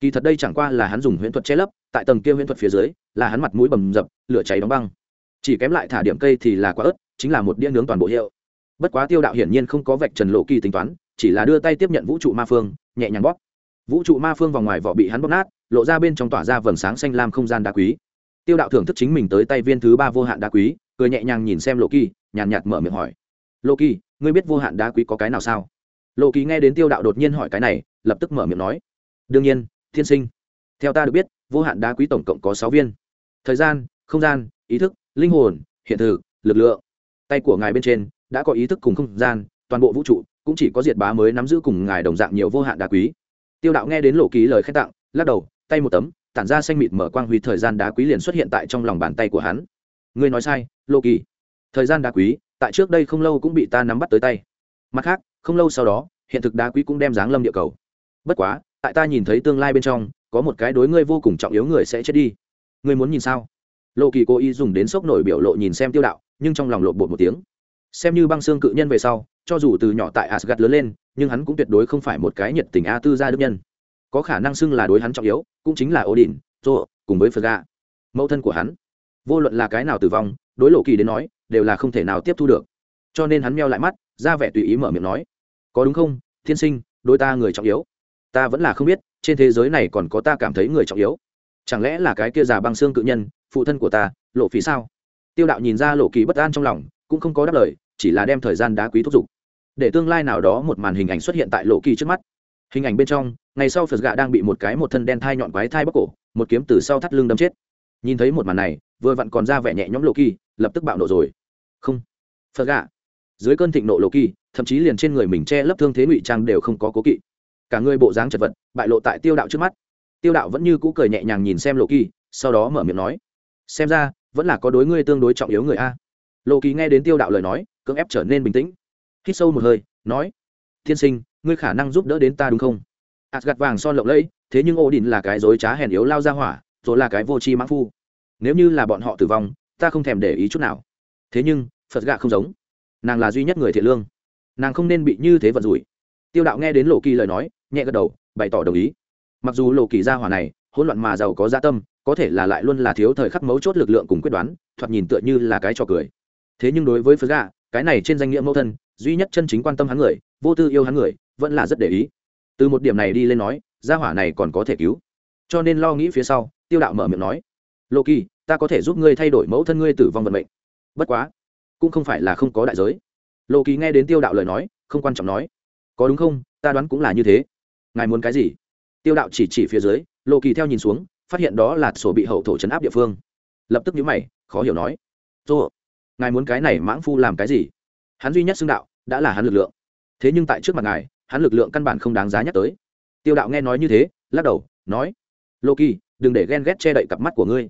Kỳ thật đây chẳng qua là hắn dùng huyễn thuật che lấp, tại tầng kia huyễn thuật phía dưới, là hắn mặt mũi bầm dập, lửa cháy đóng băng. Chỉ kém lại thả điểm cây thì là quá ớt, chính là một đĩa nướng toàn bộ hiệu. Bất quá tiêu đạo hiển nhiên không có vạch trần lộ kỳ tính toán, chỉ là đưa tay tiếp nhận vũ trụ ma phương, nhẹ nhàng bóp vũ trụ ma phương vòng ngoài vỏ bị hắn bóp nát, lộ ra bên trong tỏa ra vầng sáng xanh lam không gian đá quý. Tiêu đạo thưởng thức chính mình tới tay viên thứ ba vô hạn đá quý, cười nhẹ nhàng nhìn xem lộ kỳ nhàn nhạt mở miệng hỏi. Lộ kỳ ngươi biết vô hạn đá quý có cái nào sao? Lộ kỳ nghe đến tiêu đạo đột nhiên hỏi cái này, lập tức mở miệng nói. Đương nhiên, thiên sinh. Theo ta được biết, vô hạn đá quý tổng cộng có sáu viên. Thời gian, không gian, ý thức, linh hồn, hiện thực, lực lượng. Tay của ngài bên trên đã có ý thức cùng không gian, toàn bộ vũ trụ cũng chỉ có diệt bá mới nắm giữ cùng ngài đồng dạng nhiều vô hạn đá quý tiêu đạo nghe đến lộ ký lời khen tặng, lắc đầu, tay một tấm, tản ra xanh mịt mở quang huy thời gian đá quý liền xuất hiện tại trong lòng bàn tay của hắn. Ngươi nói sai, lộ kỳ thời gian đá quý, tại trước đây không lâu cũng bị ta nắm bắt tới tay. Mặt khác, không lâu sau đó, hiện thực đá quý cũng đem giáng lâm địa cầu. Bất quá, tại ta nhìn thấy tương lai bên trong, có một cái đối ngươi vô cùng trọng yếu người sẽ chết đi. Ngươi muốn nhìn sao? Lộ kỳ cố ý dùng đến sốc nổi biểu lộ nhìn xem tiêu đạo, nhưng trong lòng lộ bột một tiếng. Xem như băng xương cự nhân về sau, cho dù từ nhỏ tại asgad lớn lên nhưng hắn cũng tuyệt đối không phải một cái nhiệt tình a tư gia đức nhân. Có khả năng xưng là đối hắn trọng yếu, cũng chính là odin rô cùng với phật gà mẫu thân của hắn. Vô luận là cái nào tử vong, đối lộ kỳ đến nói, đều là không thể nào tiếp thu được. Cho nên hắn meo lại mắt, ra vẻ tùy ý mở miệng nói, có đúng không, thiên sinh đôi ta người trọng yếu? Ta vẫn là không biết, trên thế giới này còn có ta cảm thấy người trọng yếu. Chẳng lẽ là cái kia già băng xương cự nhân, phụ thân của ta, lộ phí sao? Tiêu đạo nhìn ra lộ kỳ bất an trong lòng, cũng không có đáp lời, chỉ là đem thời gian đá quý thúc giục để tương lai nào đó một màn hình ảnh xuất hiện tại lộ kỳ trước mắt. Hình ảnh bên trong ngày sau phật gà đang bị một cái một thân đen thai nhọn quái thai bóc cổ, một kiếm từ sau thắt lưng đâm chết. Nhìn thấy một màn này, vừa vặn còn ra vẻ nhẹ nhõm lộ kỳ, lập tức bạo nộ rồi. Không. Phật gà dưới cơn thịnh nộ lộ kỳ, thậm chí liền trên người mình che lấp thương thế ngụy trang đều không có cố kỵ. Cả người bộ dáng chật vật, bại lộ tại tiêu đạo trước mắt. Tiêu đạo vẫn như cũ cười nhẹ nhàng nhìn xem lộ kỳ, sau đó mở miệng nói, xem ra, vẫn là có đối ngươi tương đối trọng yếu người a. Lộ kỳ nghe đến tiêu đạo lời nói, cưỡng ép trở nên bình tĩnh hít sâu một hơi, nói, tiên sinh, ngươi khả năng giúp đỡ đến ta đúng không? Ạt gặt vàng son lộng lẫy, thế nhưng ô đình là cái dối trá hèn yếu lao ra hỏa rồi là cái vô tri mãn phu. Nếu như là bọn họ tử vong, ta không thèm để ý chút nào. Thế nhưng, phật gạ không giống. Nàng là duy nhất người thiện lương. Nàng không nên bị như thế vật rủi. Tiêu đạo nghe đến lộ kỳ lời nói, nhẹ gật đầu, bày tỏ đồng ý. Mặc dù lộ kỳ gia hỏa này, hỗn loạn mà giàu có gia tâm, có thể là lại luôn là thiếu thời khắc mấu chốt lực lượng cùng quyết đoán, thoạt nhìn tựa như là cái trò cười. Thế nhưng đối với phật gạ cái này trên danh nghĩa mẫu thân, duy nhất chân chính quan tâm hắn người, vô tư yêu hắn người, vẫn là rất để ý. Từ một điểm này đi lên nói, gia hỏa này còn có thể cứu. Cho nên lo nghĩ phía sau, tiêu đạo mở miệng nói, lộ kỳ, ta có thể giúp ngươi thay đổi mẫu thân ngươi tử vong vận mệnh. Bất quá, cũng không phải là không có đại giới. Lộ kỳ nghe đến tiêu đạo lời nói, không quan trọng nói, có đúng không? Ta đoán cũng là như thế. Ngài muốn cái gì? Tiêu đạo chỉ chỉ phía dưới, lộ kỳ theo nhìn xuống, phát hiện đó là sổ bị hậu thổ chấn áp địa phương. Lập tức nhíu mày, khó hiểu nói tô ngài muốn cái này mãng phu làm cái gì? Hắn duy nhất xưng đạo, đã là hắn lực lượng. Thế nhưng tại trước mặt ngài, hắn lực lượng căn bản không đáng giá nhắc tới. Tiêu đạo nghe nói như thế, lắc đầu, nói lô kỳ đừng để ghen ghét che đậy cặp mắt của ngươi.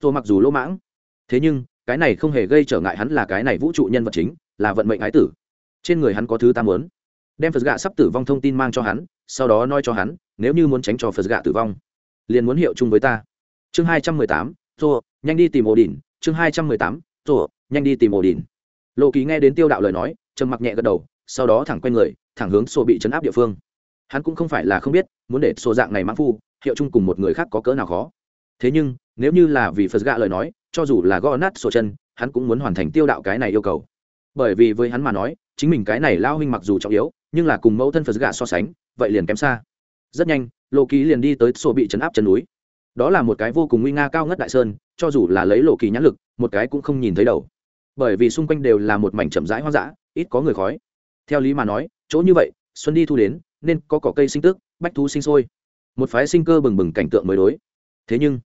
Tôi mặc dù lỗ mãng, thế nhưng, cái này không hề gây trở ngại hắn là cái này vũ trụ nhân vật chính, là vận mệnh ái tử. Trên người hắn có thứ ta muốn. Đem phật gạ sắp tử vong thông tin mang cho hắn, sau đó nói cho hắn, nếu như muốn tránh cho phật gạ tử vong, liền muốn hiệu chung với ta. Chương hai trăm mười tám nhanh đi tìm ổ đỉnh chương hai trăm mười tám rồi nhanh đi tìm ổ đỉnh lộ kỳ nghe đến tiêu đạo lời nói, trầm mặc nhẹ gật đầu, sau đó thẳng quay người, thẳng hướng sổ bị chấn áp địa phương. Hắn cũng không phải là không biết, muốn để sổ dạng này mãn phu, hiệu chung cùng một người khác có cỡ nào khó. Thế nhưng, nếu như là vì phật gạ lời nói, cho dù là gõ nát sổ chân, hắn cũng muốn hoàn thành tiêu đạo cái này yêu cầu. Bởi vì với hắn mà nói, chính mình cái này lao huynh mặc dù trọng yếu, nhưng là cùng mẫu thân phật gạ so sánh, vậy liền kém xa. Rất nhanh lộ ký liền đi tới sổ bị chấn áp chân núi. Đó là một cái vô cùng nguy nga cao ngất đại sơn, cho dù là lấy lộ kỳ nhãn lực, một cái cũng không nhìn thấy đầu bởi vì xung quanh đều là một mảnh chậm rãi hoang dã, ít có người khói. Theo lý mà nói, chỗ như vậy, xuân đi thu đến, nên có cỏ cây sinh tức bách thú sinh sôi. Một phái sinh cơ bừng bừng cảnh tượng mới đối. Thế nhưng,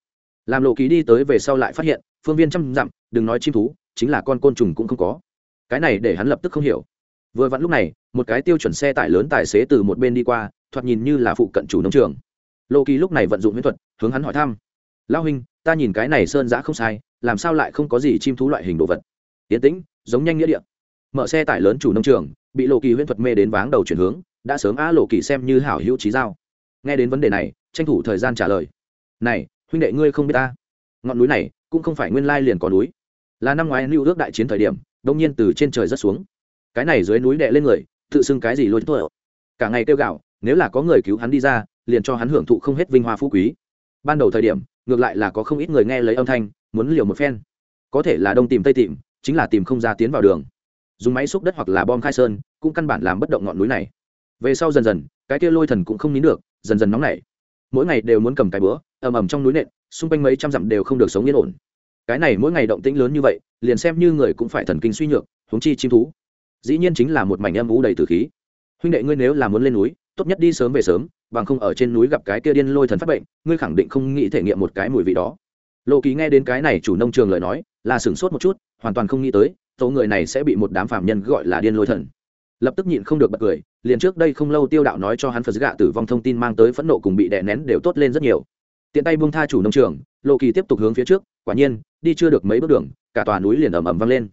làm lộ ký đi tới về sau lại phát hiện, phương viên trăm dặm, đừng nói chim thú, chính là con côn trùng cũng không có. Cái này để hắn lập tức không hiểu. Vừa vặn lúc này, một cái tiêu chuẩn xe tải lớn tài xế từ một bên đi qua, thoạt nhìn như là phụ cận chủ nông trường. Lộ kỳ lúc này vận dụng miễn thuật, hướng hắn hỏi thăm. Lao huynh, ta nhìn cái này sơn giã không sai, làm sao lại không có gì chim thú loại hình đồ vật? Tiến tĩnh, giống nhanh nghĩa địa. Mở xe tải lớn chủ nông trường, bị lộ kỳ huyễn thuật mê đến váng đầu chuyển hướng, đã sớm á lộ kỳ xem như hảo hữu trí giao. Nghe đến vấn đề này, tranh thủ thời gian trả lời. Này, huynh đệ ngươi không biết ta. Ngọn núi này cũng không phải nguyên lai liền có núi. Là năm ngoái lưu ước đại chiến thời điểm, đông nhiên từ trên trời rất xuống. Cái này dưới núi đệ lên người, tự xưng cái gì lôi tôi. cả ngày kêu gạo nếu là có người cứu hắn đi ra, liền cho hắn hưởng thụ không hết vinh hoa phú quý. Ban đầu thời điểm, ngược lại là có không ít người nghe lấy âm thanh, muốn liều một phen. Có thể là đông tìm tây tìm chính là tìm không ra tiến vào đường. Dùng máy xúc đất hoặc là bom khai sơn, cũng căn bản làm bất động ngọn núi này. Về sau dần dần, cái kia lôi thần cũng không nín được, dần dần nóng nảy. Mỗi ngày đều muốn cầm cái bữa, ầm ầm trong núi nện, xung quanh mấy trăm dặm đều không được sống yên ổn. Cái này mỗi ngày động tĩnh lớn như vậy, liền xem như người cũng phải thần kinh suy nhược, huống chi chim thú. Dĩ nhiên chính là một mảnh âm vũ đầy từ khí. Huynh đệ ngươi nếu là muốn lên núi, tốt nhất đi sớm về sớm, bằng không ở trên núi gặp cái kia điên lôi thần phát bệnh, ngươi khẳng định không nghĩ thể nghiệm một cái mùi vị đó lộ ký nghe đến cái này chủ nông trường lời nói, là sửng sốt một chút, hoàn toàn không nghĩ tới số người này sẽ bị một đám phạm nhân gọi là điên lôi thần. Lập tức nhịn không được bật cười, liền trước đây không lâu tiêu đạo nói cho hắn phật gạ tử vong thông tin mang tới phẫn nộ cùng bị đè nén đều tốt lên rất nhiều. Tiện tay buông tha chủ nông trường lộ kỳ tiếp tục hướng phía trước, quả nhiên, đi chưa được mấy bước đường, cả tòa núi liền ầm ầm vang lên.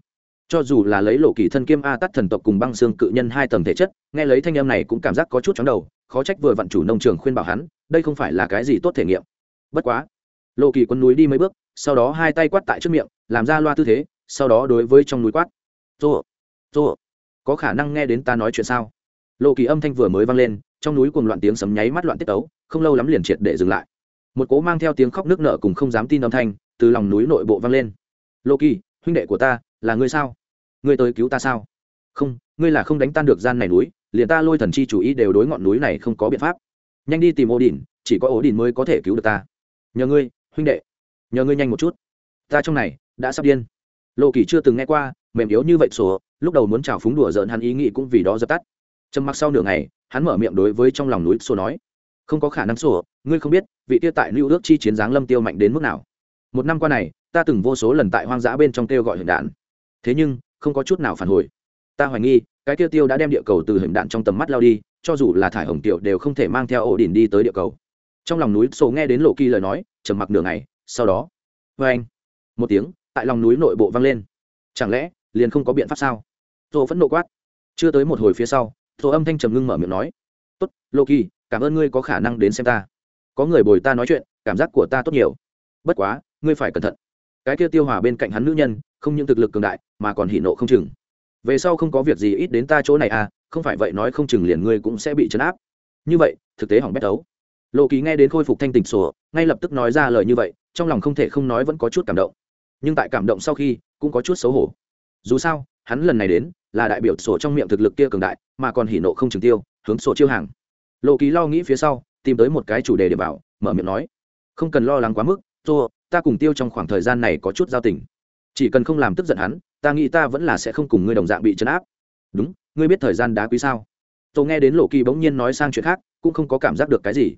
Cho dù là lấy lộ kỳ thân kiêm a tắt thần tộc cùng băng xương cự nhân hai tầng thể chất, nghe lấy thanh âm này cũng cảm giác có chút chóng đầu, khó trách vừa vặn chủ nông trường khuyên bảo hắn, đây không phải là cái gì tốt thể nghiệm. Bất quá lộ kỳ quân núi đi mấy bước, sau đó hai tay quát tại trước miệng, làm ra loa tư thế, sau đó đối với trong núi quát. Rô rô, có khả năng nghe đến ta nói chuyện sao? Lộ kỳ âm thanh vừa mới vang lên, trong núi cùng loạn tiếng sấm nháy mắt loạn tiết tấu, không lâu lắm liền triệt để dừng lại. Một cố mang theo tiếng khóc nước nợ cùng không dám tin âm thanh, từ lòng núi nội bộ vang lên. Lộ kỳ, huynh đệ của ta, là ngươi sao? Ngươi tới cứu ta sao? Không, ngươi là không đánh tan được gian này núi, liền ta lôi thần chi chủ ý đều đối ngọn núi này không có biện pháp. Nhanh đi tìm ổ đỉnh chỉ có ổ đỉnh mới có thể cứu được ta. Nhờ ngươi huynh đệ, nhờ ngươi nhanh một chút. Ta trong này đã sắp điên. Lộ kỳ chưa từng nghe qua, mềm yếu như vậy sổ, lúc đầu muốn chào phúng đùa giỡn hắn ý nghĩ cũng vì đó dập tắt. Trầm mặc sau nửa ngày, hắn mở miệng đối với trong lòng núi sổ nói, không có khả năng sổ, ngươi không biết, vị tiêu tại lưu ước chi chiến giáng lâm tiêu mạnh đến mức nào. Một năm qua này, ta từng vô số lần tại hoang dã bên trong kêu gọi hình đạn. Thế nhưng, không có chút nào phản hồi. Ta hoài nghi, cái tiêu tiêu đã đem địa cầu từ hình đạn trong tầm mắt lao đi, cho dù là thải hồng tiểu đều không thể mang theo ổ đỉnh đi tới địa cầu. Trong lòng núi sổ nghe đến lộ kỳ lời nói trầm mặc nửa ngày, sau đó, vê anh, một tiếng, tại lòng núi nội bộ vang lên. Chẳng lẽ, liền không có biện pháp sao? Tô phẫn nộ quát. Chưa tới một hồi phía sau, tô âm thanh trầm ngưng mở miệng nói. Tốt lô kỳ cảm ơn ngươi có khả năng đến xem ta. Có người bồi ta nói chuyện, cảm giác của ta tốt nhiều. Bất quá, ngươi phải cẩn thận. Cái kia tiêu hòa bên cạnh hắn nữ nhân, không những thực lực cường đại, mà còn hỉ nộ không chừng. Về sau không có việc gì, ít đến ta chỗ này à không phải vậy nói không chừng liền ngươi cũng sẽ bị chấn áp. Như vậy, thực tế hỏng bét đấu lộ kỳ nghe đến khôi phục thanh tỉnh sổ, ngay lập tức nói ra lời như vậy, trong lòng không thể không nói vẫn có chút cảm động. Nhưng tại cảm động sau khi, cũng có chút xấu hổ. Dù sao, hắn lần này đến, là đại biểu sổ trong miệng thực lực kia cường đại, mà còn hỉ nộ không chừng tiêu, hướng sổ chiêu hàng. Lộ kỳ lo nghĩ phía sau, tìm tới một cái chủ đề để bảo, mở miệng nói, không cần lo lắng quá mức, tô, ta cùng tiêu trong khoảng thời gian này có chút giao tình. Chỉ cần không làm tức giận hắn, ta nghĩ ta vẫn là sẽ không cùng ngươi đồng dạng bị chấn áp. Đúng, ngươi biết thời gian đá quý sao? Tôi nghe đến lộ kỳ bỗng nhiên nói sang chuyện khác, cũng không có cảm giác được cái gì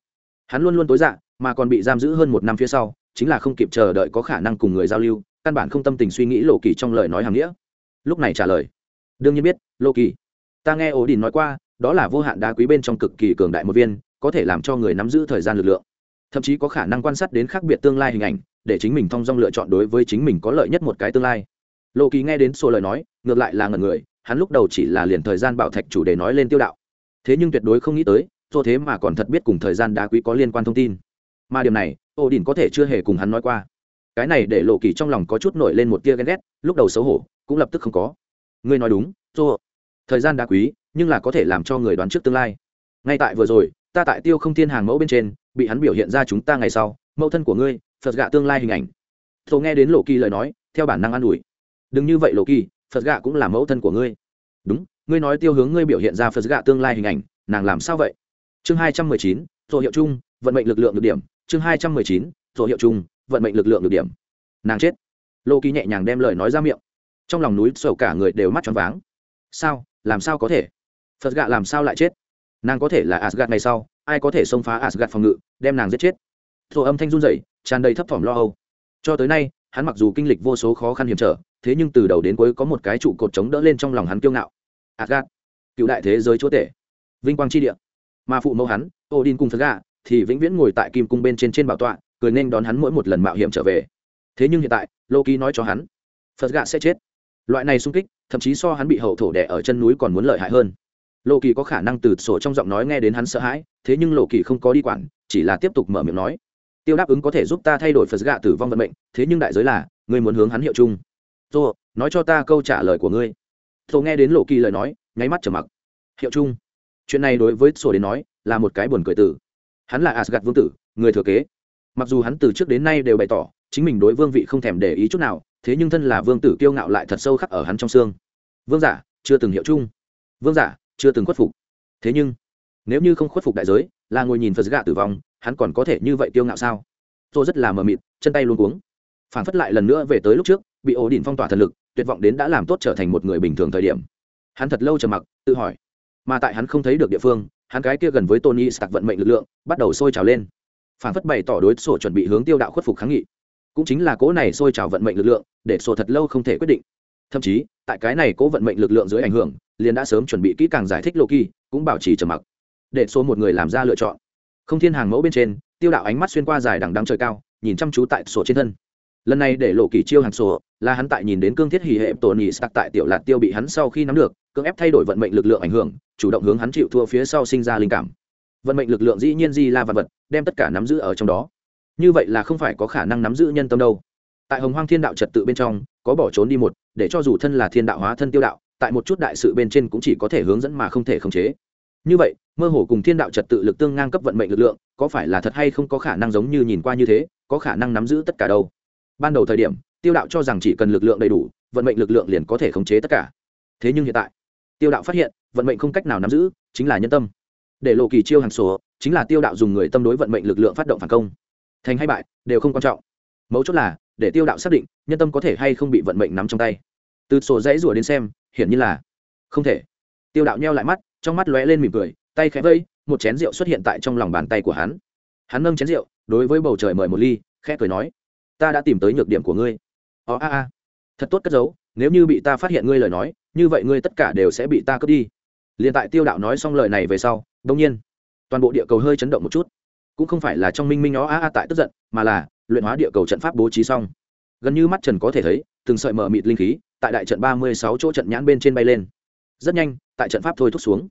hắn luôn luôn tối dạ mà còn bị giam giữ hơn một năm phía sau, chính là không kịp chờ đợi có khả năng cùng người giao lưu, căn bản không tâm tình suy nghĩ lộ kỳ trong lời nói hàng nghĩa. Lúc này trả lời, đương nhiên biết, lộ kỳ, ta nghe ổ đình nói qua, đó là vô hạn đá quý bên trong cực kỳ cường đại một viên, có thể làm cho người nắm giữ thời gian lực lượng. Thậm chí có khả năng quan sát đến khác biệt tương lai hình ảnh, để chính mình thong dong lựa chọn đối với chính mình có lợi nhất một cái tương lai. Lộ kỳ nghe đến số lời nói, ngược lại là ngần người, hắn lúc đầu chỉ là liền thời gian bảo thạch chủ đề nói lên tiêu đạo. Thế nhưng tuyệt đối không nghĩ tới do thế mà còn thật biết cùng thời gian đá quý có liên quan thông tin. Mà điều này ô đình có thể chưa hề cùng hắn nói qua. Cái này để lộ kỳ trong lòng có chút nổi lên một tia ghen ghét, lúc đầu xấu hổ, cũng lập tức không có. Ngươi nói đúng dô thời gian đá quý, nhưng là có thể làm cho người đoán trước tương lai. Ngay tại vừa rồi, ta tại tiêu không thiên hàng mẫu bên trên, bị hắn biểu hiện ra chúng ta ngày sau, mẫu thân của ngươi, phật gạ tương lai hình ảnh. Tôi nghe đến lộ kỳ lời nói, theo bản năng an ủi. Đừng như vậy lộ kỳ, phật gạ cũng là mẫu thân của ngươi. Đúng, ngươi nói tiêu hướng ngươi biểu hiện ra phật gạ tương lai hình ảnh, nàng làm sao vậy? Chương hai trăm mười chín rồi hiệu chung, vận mệnh lực lượng được điểm. Chương hai trăm mười chín rồi hiệu chung, vận mệnh lực lượng được điểm. Nàng chết. Lô kỳ nhẹ nhàng đem lời nói ra miệng. Trong lòng núi sầu cả người đều mắt tròn váng. Sao? Làm sao có thể? Phật gạ làm sao lại chết? Nàng có thể là asgad ngày sau. Ai có thể xông phá asgad phòng ngự, đem nàng giết chết? Thổ âm thanh run rẩy, tràn đầy thấp thỏm lo âu. Cho tới nay, hắn mặc dù kinh lịch vô số khó khăn hiểm trở, thế nhưng từ đầu đến cuối có một cái trụ cột chống đỡ lên trong lòng hắn kiêu ngạo. Asgad cựu đại thế giới chúa tể. Vinh quang tri địa mà phụ mẫu hắn odin cùng phật Gà, thì vĩnh viễn ngồi tại kim cung bên trên trên bảo tọa cười nên đón hắn mỗi một lần mạo hiểm trở về. Thế nhưng hiện tại loki nói cho hắn phật Gà sẽ chết. Loại này sung kích thậm chí so hắn bị hậu thổ đẻ ở chân núi còn muốn lợi hại hơn. Lộ kỳ có khả năng từ sổ trong giọng nói nghe đến hắn sợ hãi thế nhưng lộ kỳ không có đi quản chỉ là tiếp tục mở miệng nói tiêu đáp ứng có thể giúp ta thay đổi phật gạ tử vong vận mệnh thế nhưng đại giới là ngươi muốn hướng hắn hiệu chung. Tô nói cho ta câu trả lời của ngươi. Tô nghe đến lộ kỳ lời nói nháy mắt trở mặc. Hiệu chung? Chuyện này đối với sổ đến nói là một cái buồn cười tử hắn là asgad vương tử, người thừa kế. Mặc dù hắn từ trước đến nay đều bày tỏ chính mình đối vương vị không thèm để ý chút nào, thế nhưng thân là vương tử kiêu ngạo lại thật sâu khắc ở hắn trong xương. Vương giả, chưa từng hiệu chung. Vương giả, chưa từng khuất phục. Thế nhưng, nếu như không khuất phục đại giới, là ngồi nhìn phật gà tử vong, hắn còn có thể như vậy kiêu ngạo sao? Tôi rất là mờ mịt, chân tay luôn cuống. Phản phất lại lần nữa về tới lúc trước, bị ổ đỉnh phong tỏa thần lực, tuyệt vọng đến đã làm tốt trở thành một người bình thường thời điểm. Hắn thật lâu trầm mặc, tự hỏi mà tại hắn không thấy được địa phương, hắn cái kia gần với tony sạc vận mệnh lực lượng bắt đầu sôi trào lên. Phản phất bày tỏ đối sổ chuẩn bị hướng tiêu đạo khuất phục kháng nghị. Cũng chính là cố này sôi trào vận mệnh lực lượng, để sổ thật lâu không thể quyết định. Thậm chí, tại cái này cố vận mệnh lực lượng dưới ảnh hưởng, liền đã sớm chuẩn bị kỹ càng giải thích loki, cũng bảo trì trầm mặc. Để số một người làm ra lựa chọn. Không thiên hàng mẫu bên trên, tiêu đạo ánh mắt xuyên qua dài đằng đăng trời cao, nhìn chăm chú tại sổ trên thân lần này để lộ kỳ chiêu hàng sổ, là hắn tại nhìn đến cương thiết hỉ hệ tổ nhì sạc tại tiểu lạt tiêu bị hắn sau khi nắm được, cưỡng ép thay đổi vận mệnh lực lượng ảnh hưởng, chủ động hướng hắn chịu thua phía sau sinh ra linh cảm. Vận mệnh lực lượng dĩ nhiên di la vật vật, đem tất cả nắm giữ ở trong đó. Như vậy là không phải có khả năng nắm giữ nhân tâm đâu. Tại hồng hoang thiên đạo trật tự bên trong, có bỏ trốn đi một, để cho dù thân là thiên đạo hóa thân tiêu đạo, tại một chút đại sự bên trên cũng chỉ có thể hướng dẫn mà không thể khống chế. Như vậy, mơ hồ cùng thiên đạo trật tự lực tương ngang cấp vận mệnh lực lượng, có phải là thật hay không có khả năng giống như nhìn qua như thế, có khả năng nắm giữ tất cả đâu? Ban đầu thời điểm, tiêu đạo cho rằng chỉ cần lực lượng đầy đủ, vận mệnh lực lượng liền có thể khống chế tất cả. Thế nhưng hiện tại, tiêu đạo phát hiện, vận mệnh không cách nào nắm giữ, chính là nhân tâm. Để lộ kỳ chiêu hàng số, chính là tiêu đạo dùng người tâm đối vận mệnh lực lượng phát động phản công. Thành hay bại, đều không quan trọng. Mấu chốt là, để tiêu đạo xác định, nhân tâm có thể hay không bị vận mệnh nắm trong tay. Từ sổ dãy rủa đến xem, hiển nhiên là không thể. Tiêu đạo nheo lại mắt, trong mắt lóe lên mỉm cười, tay khẽ vây, một chén rượu xuất hiện tại trong lòng bàn tay của hắn. Hắn nâng chén rượu, đối với bầu trời mời một ly, khẽ cười nói ta đã tìm tới nhược điểm của ngươi. Ó a a. Thật tốt cất giấu, nếu như bị ta phát hiện ngươi lời nói, như vậy ngươi tất cả đều sẽ bị ta cướp đi. Liền tại tiêu đạo nói xong lời này về sau đông nhiên, toàn bộ địa cầu hơi chấn động một chút. Cũng không phải là trong minh minh ó a a tại tức giận, mà là luyện hóa địa cầu trận pháp bố trí xong. Gần như mắt trần có thể thấy, từng sợi mở mịt linh khí tại đại trận ba mươi sáu chỗ trận nhãn bên trên bay lên. Rất nhanh, tại trận pháp thôi thúc xuống.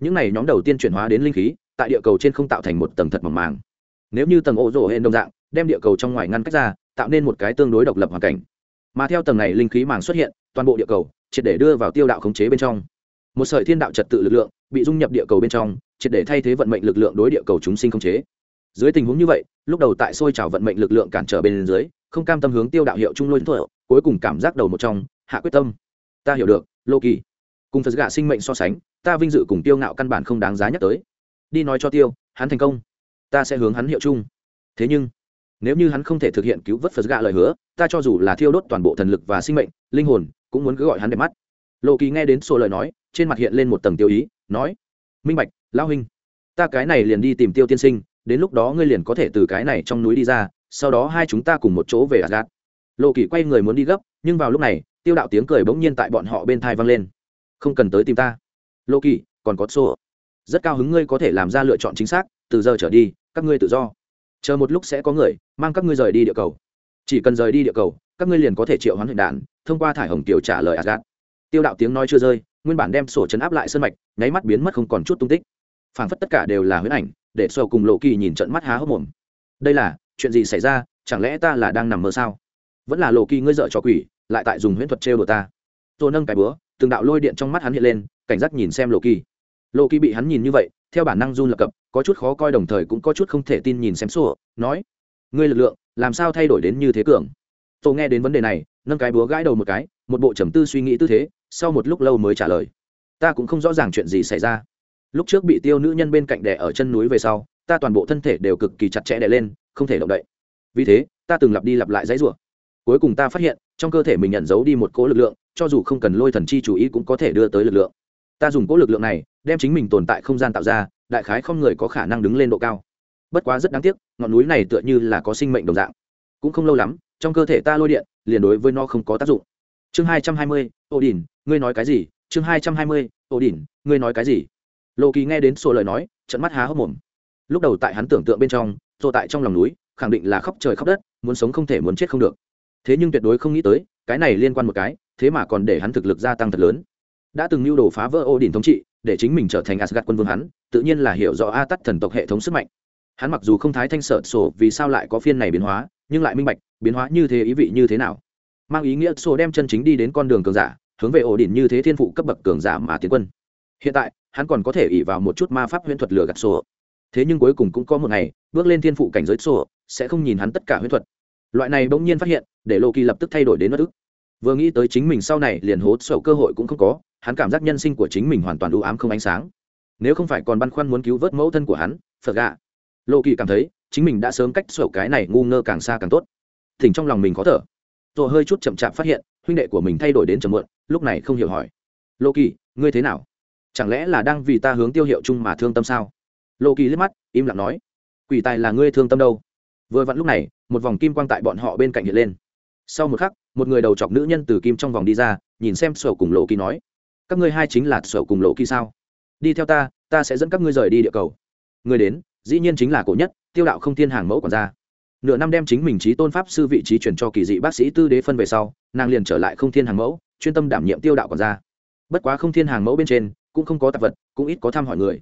Những này nhóm đầu tiên chuyển hóa đến linh khí, tại địa cầu trên không tạo thành một tầng thật mỏng màng. Nếu như tầng ô rổ hệ đồng dạng, đem địa cầu trong ngoài ngăn cách ra tạo nên một cái tương đối độc lập hoàn cảnh. Mà theo tầng này linh khí màng xuất hiện, toàn bộ địa cầu, triệt để đưa vào tiêu đạo khống chế bên trong. Một sợi thiên đạo trật tự lực lượng bị dung nhập địa cầu bên trong, triệt để thay thế vận mệnh lực lượng đối địa cầu chúng sinh khống chế. Dưới tình huống như vậy, lúc đầu tại xôi trào vận mệnh lực lượng cản trở bên dưới, không cam tâm hướng tiêu đạo hiệu trung lôi thuở cuối cùng cảm giác đầu một trong, hạ quyết tâm. Ta hiểu được lô kỳ cùng phật gạ sinh mệnh so sánh, ta vinh dự cùng tiêu ngạo căn bản không đáng giá nhắc tới. Đi nói cho tiêu, hắn thành công. Ta sẽ hướng hắn hiệu chung thế nhưng nếu như hắn không thể thực hiện cứu vớt phật gạ lời hứa, ta cho dù là thiêu đốt toàn bộ thần lực và sinh mệnh, linh hồn, cũng muốn cứ gọi hắn đẹp mắt. Lộ kỳ nghe đến sổ lời nói, trên mặt hiện lên một tầng tiêu ý, nói, minh bạch lao huynh, ta cái này liền đi tìm tiêu tiên sinh, đến lúc đó ngươi liền có thể từ cái này trong núi đi ra, sau đó hai chúng ta cùng một chỗ về asgad lộ kỳ quay người muốn đi gấp, nhưng vào lúc này, tiêu đạo tiếng cười bỗng nhiên tại bọn họ bên thai vang lên. Không cần tới tìm ta. Lộ kỳ, còn có sổ. Rất cao hứng ngươi có thể làm ra lựa chọn chính xác, từ giờ trở đi, các ngươi tự do chờ một lúc sẽ có người mang các ngươi rời đi địa cầu. Chỉ cần rời đi địa cầu, các ngươi liền có thể triệu hoán huyện đạn thông qua thải hồng kiều trả lời asgad tiêu đạo tiếng nói chưa rơi, nguyên bản đem sổ chấn áp lại sân mạch, nháy mắt biến mất không còn chút tung tích. Phảng phất tất cả đều là huyễn ảnh, để sổ cùng lộ kỳ nhìn trận mắt há hốc mồm. Đây là, chuyện gì xảy ra, chẳng lẽ ta là đang nằm mơ sao? Vẫn là lộ kỳ ngươi dợ cho quỷ, lại tại dùng huyễn thuật trêu đồ ta. Tôi nâng cái búa, từng đạo lôi điện trong mắt hắn hiện lên, cảnh giác nhìn xem lộ kỳ lộ kỳ bị hắn nhìn như vậy, theo bản năng run lập cập, có chút khó coi đồng thời cũng có chút không thể tin nhìn xem sổ, nói, ngươi lực lượng, làm sao thay đổi đến như thế cường? Tôi nghe đến vấn đề này, nâng cái búa gãi đầu một cái, một bộ trầm tư suy nghĩ tư thế, sau một lúc lâu mới trả lời, ta cũng không rõ ràng chuyện gì xảy ra. Lúc trước bị tiêu nữ nhân bên cạnh đè ở chân núi về sau, ta toàn bộ thân thể đều cực kỳ chặt chẽ đè lên, không thể động đậy. Vì thế, ta từng lặp đi lặp lại dãy rủa. Cuối cùng ta phát hiện, trong cơ thể mình nhận giấu đi một cỗ lực lượng, cho dù không cần lôi thần chi chú ý cũng có thể đưa tới lực lượng. Ta dùng cỗ lực lượng này đem chính mình tồn tại không gian tạo ra, đại khái không người có khả năng đứng lên độ cao. Bất quá rất đáng tiếc, ngọn núi này tựa như là có sinh mệnh đồng dạng. Cũng không lâu lắm, trong cơ thể ta lôi điện, liền đối với nó không có tác dụng. Chương hai trăm hai mươi ô đình ngươi nói cái gì? Chương hai trăm hai mươi ô đình ngươi nói cái gì? Lộ kỳ nghe đến sổ lời nói trận mắt há hốc mồm. Lúc đầu tại hắn tưởng tượng bên trong rồi tại trong lòng núi, khẳng định là khóc trời khóc đất, muốn sống không thể muốn chết không được. Thế nhưng tuyệt đối không nghĩ tới, cái này liên quan một cái, thế mà còn để hắn thực lực gia tăng thật lớn. Đã từng mưu đồ phá vỡ ô đình thống trị để chính mình trở thành Asgard quân vương hắn, tự nhiên là hiểu rõ a tắt thần tộc hệ thống sức mạnh. Hắn mặc dù không thái thanh sợ sổ vì sao lại có phiên này biến hóa, nhưng lại minh bạch, biến hóa như thế ý vị như thế nào. Mang ý nghĩa sổ đem chân chính đi đến con đường cường giả, hướng về ổ đỉnh như thế thiên phụ cấp bậc cường giả mà tiến quân. Hiện tại, hắn còn có thể ỷ vào một chút ma pháp huyễn thuật lừa gạt sổ. Thế nhưng cuối cùng cũng có một ngày, bước lên thiên phụ cảnh giới sổ, sẽ không nhìn hắn tất cả huyễn thuật. Loại này bỗng nhiên phát hiện, để Loki lập tức thay đổi đến bất ức vừa nghĩ tới chính mình sau này liền hốt sầu cơ hội cũng không có, hắn cảm giác nhân sinh của chính mình hoàn toàn đủ ám không ánh sáng. Nếu không phải còn băn khoăn muốn cứu vớt mẫu thân của hắn, phật gạ lộ kỳ cảm thấy, chính mình đã sớm cách sầu cái này ngu ngơ càng xa càng tốt. Thỉnh trong lòng mình khó thở. Rồi hơi chút chậm chạp phát hiện, huynh đệ của mình thay đổi đến chậm muộn, lúc này không hiểu hỏi. Lộ kỳ, ngươi thế nào? Chẳng lẽ là đang vì ta hướng tiêu hiệu chung mà thương tâm sao? Lộ kỳ liếc mắt, im lặng nói. Quỷ tài là ngươi thương tâm đâu? Vừa vặn lúc này, một vòng kim quang tại bọn họ bên cạnh hiện lên sau một khắc, một người đầu chọc nữ nhân từ kim trong vòng đi ra, nhìn xem sổ cùng lộ kỳ nói, các ngươi hai chính là sổ cùng lộ kỳ sao? Đi theo ta ta sẽ dẫn các ngươi rời đi địa cầu. Người đến, dĩ nhiên chính là cổ nhất, tiêu đạo không thiên hàng mẫu còn ra nửa năm đem chính mình trí tôn pháp sư vị trí chuyển cho kỳ dị bác sĩ tư đế phân về sau, nàng liền trở lại không thiên hàng mẫu, chuyên tâm đảm nhiệm tiêu đạo còn ra bất quá không thiên hàng mẫu bên trên, cũng không có tạp vật, cũng ít có thăm hỏi người.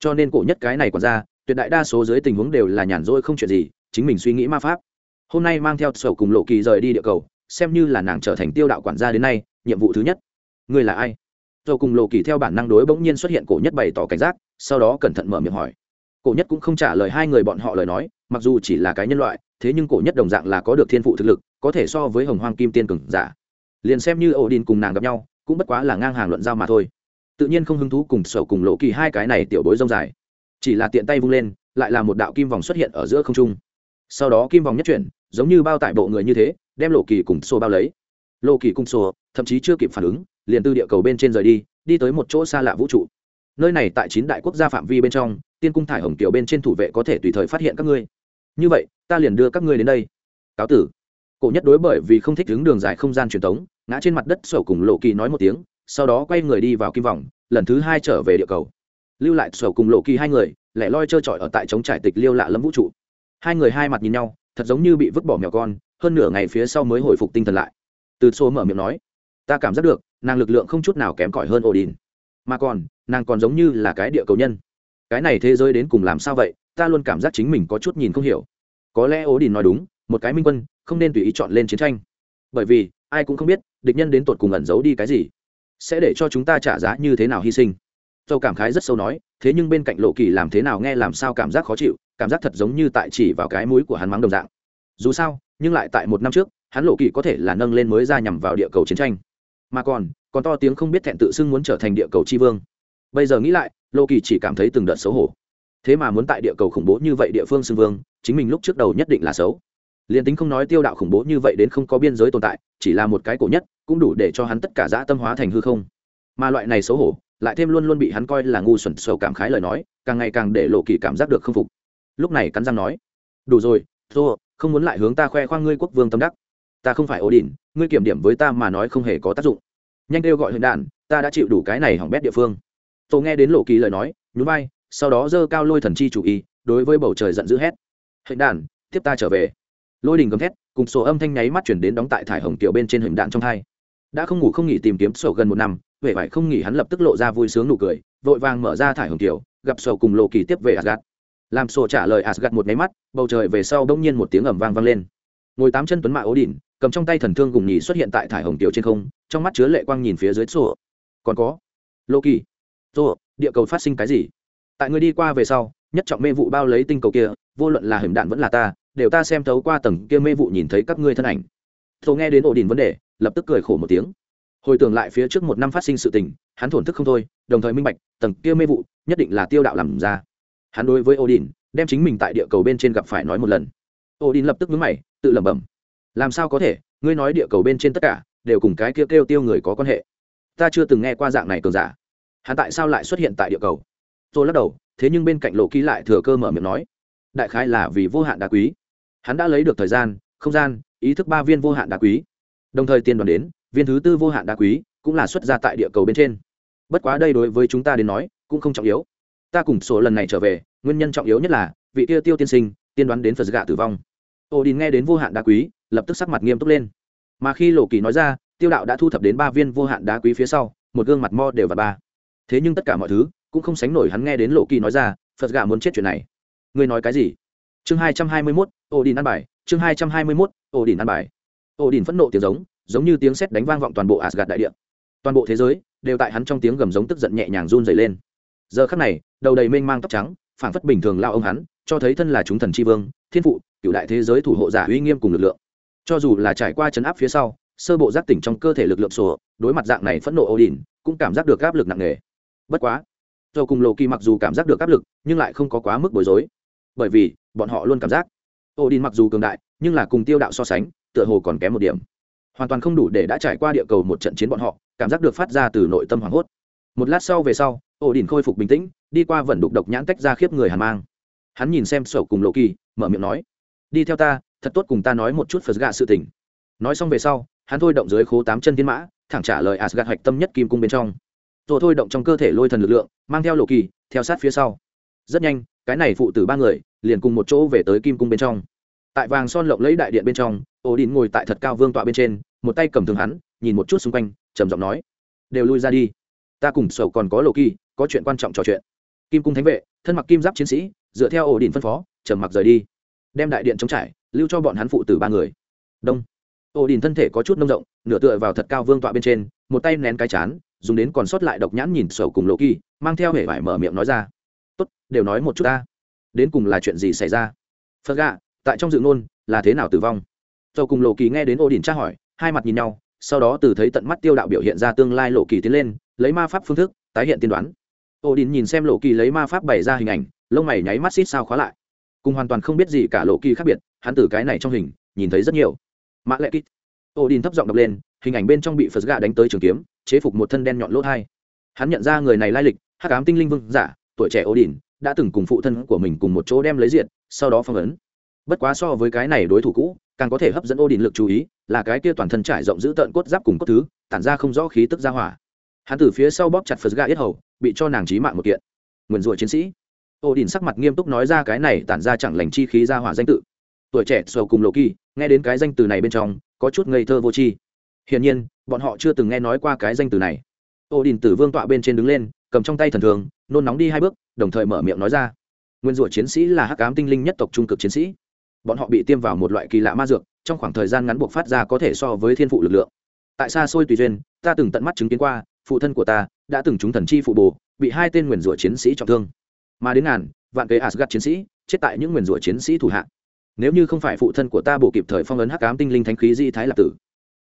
Cho nên cổ nhất cái này còn ra tuyệt đại đa số dưới tình huống đều là nhàn rỗi không chuyện gì, chính mình suy nghĩ ma pháp hôm nay mang theo sầu cùng lộ kỳ rời đi địa cầu, xem như là nàng trở thành tiêu đạo quản gia đến nay, nhiệm vụ thứ nhất. Người là ai? Dầu cùng lộ kỳ theo bản năng đối bỗng nhiên xuất hiện cổ nhất bày tỏ cảnh giác, sau đó cẩn thận mở miệng hỏi. Cổ nhất cũng không trả lời hai người bọn họ lời nói, mặc dù chỉ là cái nhân loại, thế nhưng cổ nhất đồng dạng là có được thiên phụ thực lực, có thể so với hồng hoang kim tiên cường giả. Liền xem như ổ đình cùng nàng gặp nhau, cũng bất quá là ngang hàng luận giao mà thôi. Tự nhiên không hứng thú cùng sầu cùng lộ kỳ hai cái này tiểu bối rông dài. Chỉ là tiện tay vung lên, lại là một đạo kim vòng xuất hiện ở giữa không trung sau đó kim vòng nhất chuyển, giống như bao tải bộ người như thế, đem lộ kỳ cùng xô bao lấy. Lộ kỳ cùng xô thậm chí chưa kịp phản ứng, liền từ địa cầu bên trên rời đi đi tới một chỗ xa lạ vũ trụ. Nơi này tại chín đại quốc gia phạm vi bên trong, tiên cung thải hồng tiểu bên trên thủ vệ có thể tùy thời phát hiện các ngươi. Như vậy, ta liền đưa các ngươi đến đây. Cáo tử. Cổ nhất đối bởi vì không thích đứng đường dài không gian truyền thống ngã trên mặt đất sổ cùng lộ kỳ nói một tiếng, sau đó quay người đi vào kim vòng, lần thứ hai trở về địa cầu. Lưu lại sổ cùng lộ kỳ hai người, lẻ loi trơ trọi ở tại trống trải tịch liêu lạ lẫm vũ trụ hai người hai mặt nhìn nhau, thật giống như bị vứt bỏ mèo con, hơn nửa ngày phía sau mới hồi phục tinh thần lại. Từ xô mở miệng nói, ta cảm giác được, nàng lực lượng không chút nào kém cỏi hơn ổ đình mà còn, nàng còn giống như là cái địa cầu nhân. Cái này thế giới đến cùng làm sao vậy, ta luôn cảm giác chính mình có chút nhìn không hiểu. Có lẽ ổ đình nói đúng, một cái minh quân, không nên tùy ý chọn lên chiến tranh. Bởi vì, ai cũng không biết, địch nhân đến tột cùng ẩn giấu đi cái gì, sẽ để cho chúng ta trả giá như thế nào hy sinh. Dâu cảm khái rất sâu nói, thế nhưng bên cạnh lộ kỳ làm thế nào nghe làm sao cảm giác khó chịu cảm giác thật giống như tại chỉ vào cái mũi của hắn mắng đồng dạng. Dù sao, nhưng lại tại một năm trước, hắn lộ kỳ có thể là nâng lên mới ra nhằm vào địa cầu chiến tranh. Mà còn còn to tiếng không biết thẹn tự xưng muốn trở thành địa cầu tri vương. Bây giờ nghĩ lại, lộ kỳ chỉ cảm thấy từng đợt xấu hổ. Thế mà muốn tại địa cầu khủng bố như vậy địa phương xưng vương, chính mình lúc trước đầu nhất định là xấu. Liền tính không nói tiêu đạo khủng bố như vậy đến không có biên giới tồn tại, chỉ là một cái cổ nhất, cũng đủ để cho hắn tất cả dã tâm hóa thành hư không. Mà loại này xấu hổ, lại thêm luôn luôn bị hắn coi là ngu xuẩn sầu cảm khái lời nói, càng ngày càng để lộ kỳ cảm giác được không phục lúc này cắn răng nói, đủ rồi thua không muốn lại hướng ta khoe khoang ngươi quốc vương tâm đắc. Ta không phải ổ đỉnh ngươi kiểm điểm với ta mà nói không hề có tác dụng. Nhanh kêu gọi huyện đạn ta đã chịu đủ cái này hỏng bét địa phương. Tôi nghe đến lộ kỳ lời nói, nhún vai, sau đó giơ cao lôi thần chi chủ ý đối với bầu trời giận dữ hét huyện đạn tiếp ta trở về. Lôi đình gầm thét, cùng sổ âm thanh nháy mắt chuyển đến đóng tại thải hồng tiểu bên trên hình đạn trong thai đã không ngủ không nghỉ tìm kiếm sổ gần một năm huệ vải không nghỉ hắn lập tức lộ ra vui sướng nụ cười, vội vàng mở ra thải hồng tiểu, gặp sổ cùng lộ kỳ tiếp về asgad làm sổ trả lời asgad một máy mắt, bầu trời về sau bỗng nhiên một tiếng ẩm vang vang lên. Ngồi tám chân tuấn mạ ố đỉnh cầm trong tay thần thương gùng nhì xuất hiện tại thải hồng tiểu trên không, trong mắt chứa lệ quang nhìn phía dưới sổ. Còn có, lô kỳ sổ địa cầu phát sinh cái gì? Tại người đi qua về sau, nhất trọng mê vụ bao lấy tinh cầu kia, vô luận là hiểm đạn vẫn là ta, đều ta xem thấu qua tầng kia mê vụ nhìn thấy các ngươi thân ảnh. Thổ nghe đến ổ đình vấn đề, lập tức cười khổ một tiếng. Hồi tưởng lại phía trước một năm phát sinh sự tình, hắn thổn thức không thôi, đồng thời minh bạch, tầng kia mê vụ nhất định là tiêu đạo làm ra hắn đối với Odin, đem chính mình tại địa cầu bên trên gặp phải nói một lần. Odin lập tức vướng mày tự lẩm bẩm. Làm sao có thể ngươi nói địa cầu bên trên tất cả đều cùng cái kia kêu, kêu tiêu người có quan hệ. Ta chưa từng nghe qua dạng này cường giả. Hắn tại sao lại xuất hiện tại địa cầu? Tôi lắc đầu thế nhưng bên cạnh lộ ký lại thừa cơ mở miệng nói. Đại khái là vì vô hạn đá quý. Hắn đã lấy được thời gian không gian ý thức ba viên vô hạn đá quý. Đồng thời tiền đoàn đến viên thứ tư vô hạn đá quý cũng là xuất ra tại địa cầu bên trên. Bất quá đây đối với chúng ta đến nói cũng không trọng yếu ta cùng số lần này trở về, nguyên nhân trọng yếu nhất là, vị tiêu tiêu tiên sinh, tiên đoán đến phật gạ tử vong. Ô đình nghe đến vô hạn đá quý, lập tức sắc mặt nghiêm túc lên. Mà khi lộ kỳ nói ra, tiêu đạo đã thu thập đến ba viên vô hạn đá quý phía sau, một gương mặt mo đều và ba. Thế nhưng tất cả mọi thứ, cũng không sánh nổi hắn nghe đến lộ kỳ nói ra, phật gạ muốn chết chuyện này. Ngươi nói cái gì? Chương hai trăm hai mươi mốt ổ đình ăn bài, chương hai trăm hai mươi mốt ổ đình ăn bài. Ổ đình phẫn nộ tiếng giống giống như tiếng sét đánh vang vọng toàn bộ asgad đại địa. Toàn bộ thế giới, đều tại hắn trong tiếng gầm giống tức giận nhẹ nhàng run dày lên giờ khắc này, đầu đầy mênh mang tóc trắng, phảng phất bình thường lao ông hắn, cho thấy thân là chúng thần tri vương, thiên phụ, cựu đại thế giới thủ hộ giả uy nghiêm cùng lực lượng. Cho dù là trải qua chấn áp phía sau, sơ bộ giác tỉnh trong cơ thể lực lượng sổ, đối mặt dạng này phẫn nộ ô đình cũng cảm giác được áp lực nặng nề. Bất quá do cùng lộ kỳ mặc dù cảm giác được áp lực, nhưng lại không có quá mức bối rối. Bởi vì, bọn họ luôn cảm giác, odin mặc dù cường đại, nhưng là cùng tiêu đạo so sánh, tựa hồ còn kém một điểm. Hoàn toàn không đủ để đã trải qua địa cầu một trận chiến bọn họ, cảm giác được phát ra từ nội tâm hoảng hốt một lát sau về sau odin khôi phục bình tĩnh, đi qua vẩn đục độc nhãn tách ra khiếp người hàn mang. Hắn nhìn xem sổ cùng lộ kỳ, mở miệng nói, đi theo ta, thật tốt cùng ta nói một chút phật gạ sự tình. Nói xong về sau, hắn thôi động dưới khố tám chân thiên mã, thẳng trả lời asgad hạch tâm nhất kim cung bên trong. Rồi thôi động trong cơ thể lôi thần lực lượng, mang theo lộ kỳ, theo sát phía sau. Rất nhanh, cái này phụ tử ba người, liền cùng một chỗ về tới kim cung bên trong. Tại vàng son lộng lấy đại điện bên trong, ổ Đỉnh ngồi tại thật cao vương tọa bên trên, một tay cầm thường hắn, nhìn một chút xung quanh, trầm giọng nói, đều lui ra đi ta cùng sầu còn có lộ kỳ, có chuyện quan trọng trò chuyện. Kim cung thánh vệ, thân mặc kim giáp chiến sĩ, dựa theo ổ đìn phân phó, trầm mặc rời đi. Đem đại điện chống trải, lưu cho bọn hắn phụ tử ba người. Đông. Ổ đìn thân thể có chút nông rộng, nửa tựa vào thật cao vương tọa bên trên, một tay nén cái chán, dùng đến còn sót lại độc nhãn nhìn sầu cùng lộ kỳ, mang theo hể vải mở miệng nói ra. Tốt, đều nói một chút ta. Đến cùng là chuyện gì xảy ra? Phật gạ, tại trong dự ngôn, là thế nào tử vong? Sầu cùng lộ kỳ nghe đến ổ đình tra hỏi, hai mặt nhìn nhau sau đó từ thấy tận mắt tiêu đạo biểu hiện ra tương lai lộ kỳ tiến lên, lấy ma pháp phương thức, tái hiện tiên đoán. Ô đình nhìn xem lộ kỳ lấy ma pháp bày ra hình ảnh, lông mày nháy mắt xít sao khóa lại. Cùng hoàn toàn không biết gì cả lộ kỳ khác biệt, hắn từ cái này trong hình, nhìn thấy rất nhiều. Mã lệ kít ô đình thấp giọng đọc lên, hình ảnh bên trong bị phật gà đánh tới trường kiếm, chế phục một thân đen nhọn lỗ thai hắn nhận ra người này lai lịch, hắc ám tinh linh vương giả, tuổi trẻ ô đình đã từng cùng phụ thân của mình cùng một chỗ đem lấy diện sau đó phong ấn bất quá so với cái này đối thủ cũ, càng có thể hấp dẫn ô đình lực chú ý, là cái kia toàn thân trải rộng giữ tợn cốt giáp cùng cốt thứ, tản ra không rõ khí tức ra hỏa. Hắn từ phía sau bóp chặt phật gà yết hầu, bị cho nàng trí mạng một kiện. Nguyền rủa chiến sĩ. Ô đình sắc mặt nghiêm túc nói ra cái này tản ra chẳng lành chi khí ra hỏa danh tự. Tuổi trẻ, sầu cùng lộ kỳ nghe đến cái danh từ này bên trong, có chút ngây thơ vô tri. Hiển nhiên, bọn họ chưa từng nghe nói qua cái danh từ này. Ô đình tử vương tọa bên trên đứng lên, cầm trong tay thần thường, nôn nóng đi hai bước, đồng thời mở miệng nói ra. Nguyên rủa chiến sĩ là hắc ám tinh linh nhất tộc trung cực chiến sĩ bọn họ bị tiêm vào một loại kỳ lạ ma dược, trong khoảng thời gian ngắn buộc phát ra có thể so với thiên phụ lực lượng. Tại xa xôi tùy duyên, ta từng tận mắt chứng kiến qua, phụ thân của ta đã từng trúng thần chi phụ bồ, bị hai tên nguyền rủa chiến sĩ trọng thương. Mà đến ngàn, vạn kế asgad chiến sĩ, chết tại những nguyền rủa chiến sĩ thủ hạ nếu như không phải phụ thân của ta bổ kịp thời phong ấn hắc ám tinh linh thánh khí di thái lạc tử.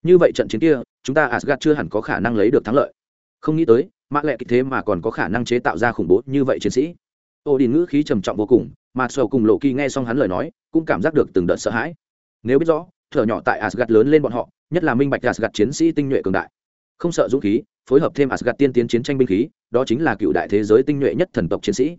Như vậy trận chiến kia, chúng ta asgad chưa hẳn có khả năng lấy được thắng lợi. Không nghĩ tới, mã lệ kịch thế mà còn có khả năng chế tạo ra khủng bố như vậy chiến sĩ ô đình ngữ khí trầm trọng vô cùng, mà sầu cùng lộ kỳ nghe xong hắn lời nói, cũng cảm giác được từng đợt sợ hãi. Nếu biết rõ, thở nhỏ tại asgad lớn lên bọn họ, nhất là minh bạch asgad chiến sĩ tinh nhuệ cường đại. Không sợ dũng khí, phối hợp thêm asgad tiên tiến chiến tranh binh khí, đó chính là cựu đại thế giới tinh nhuệ nhất thần tộc chiến sĩ.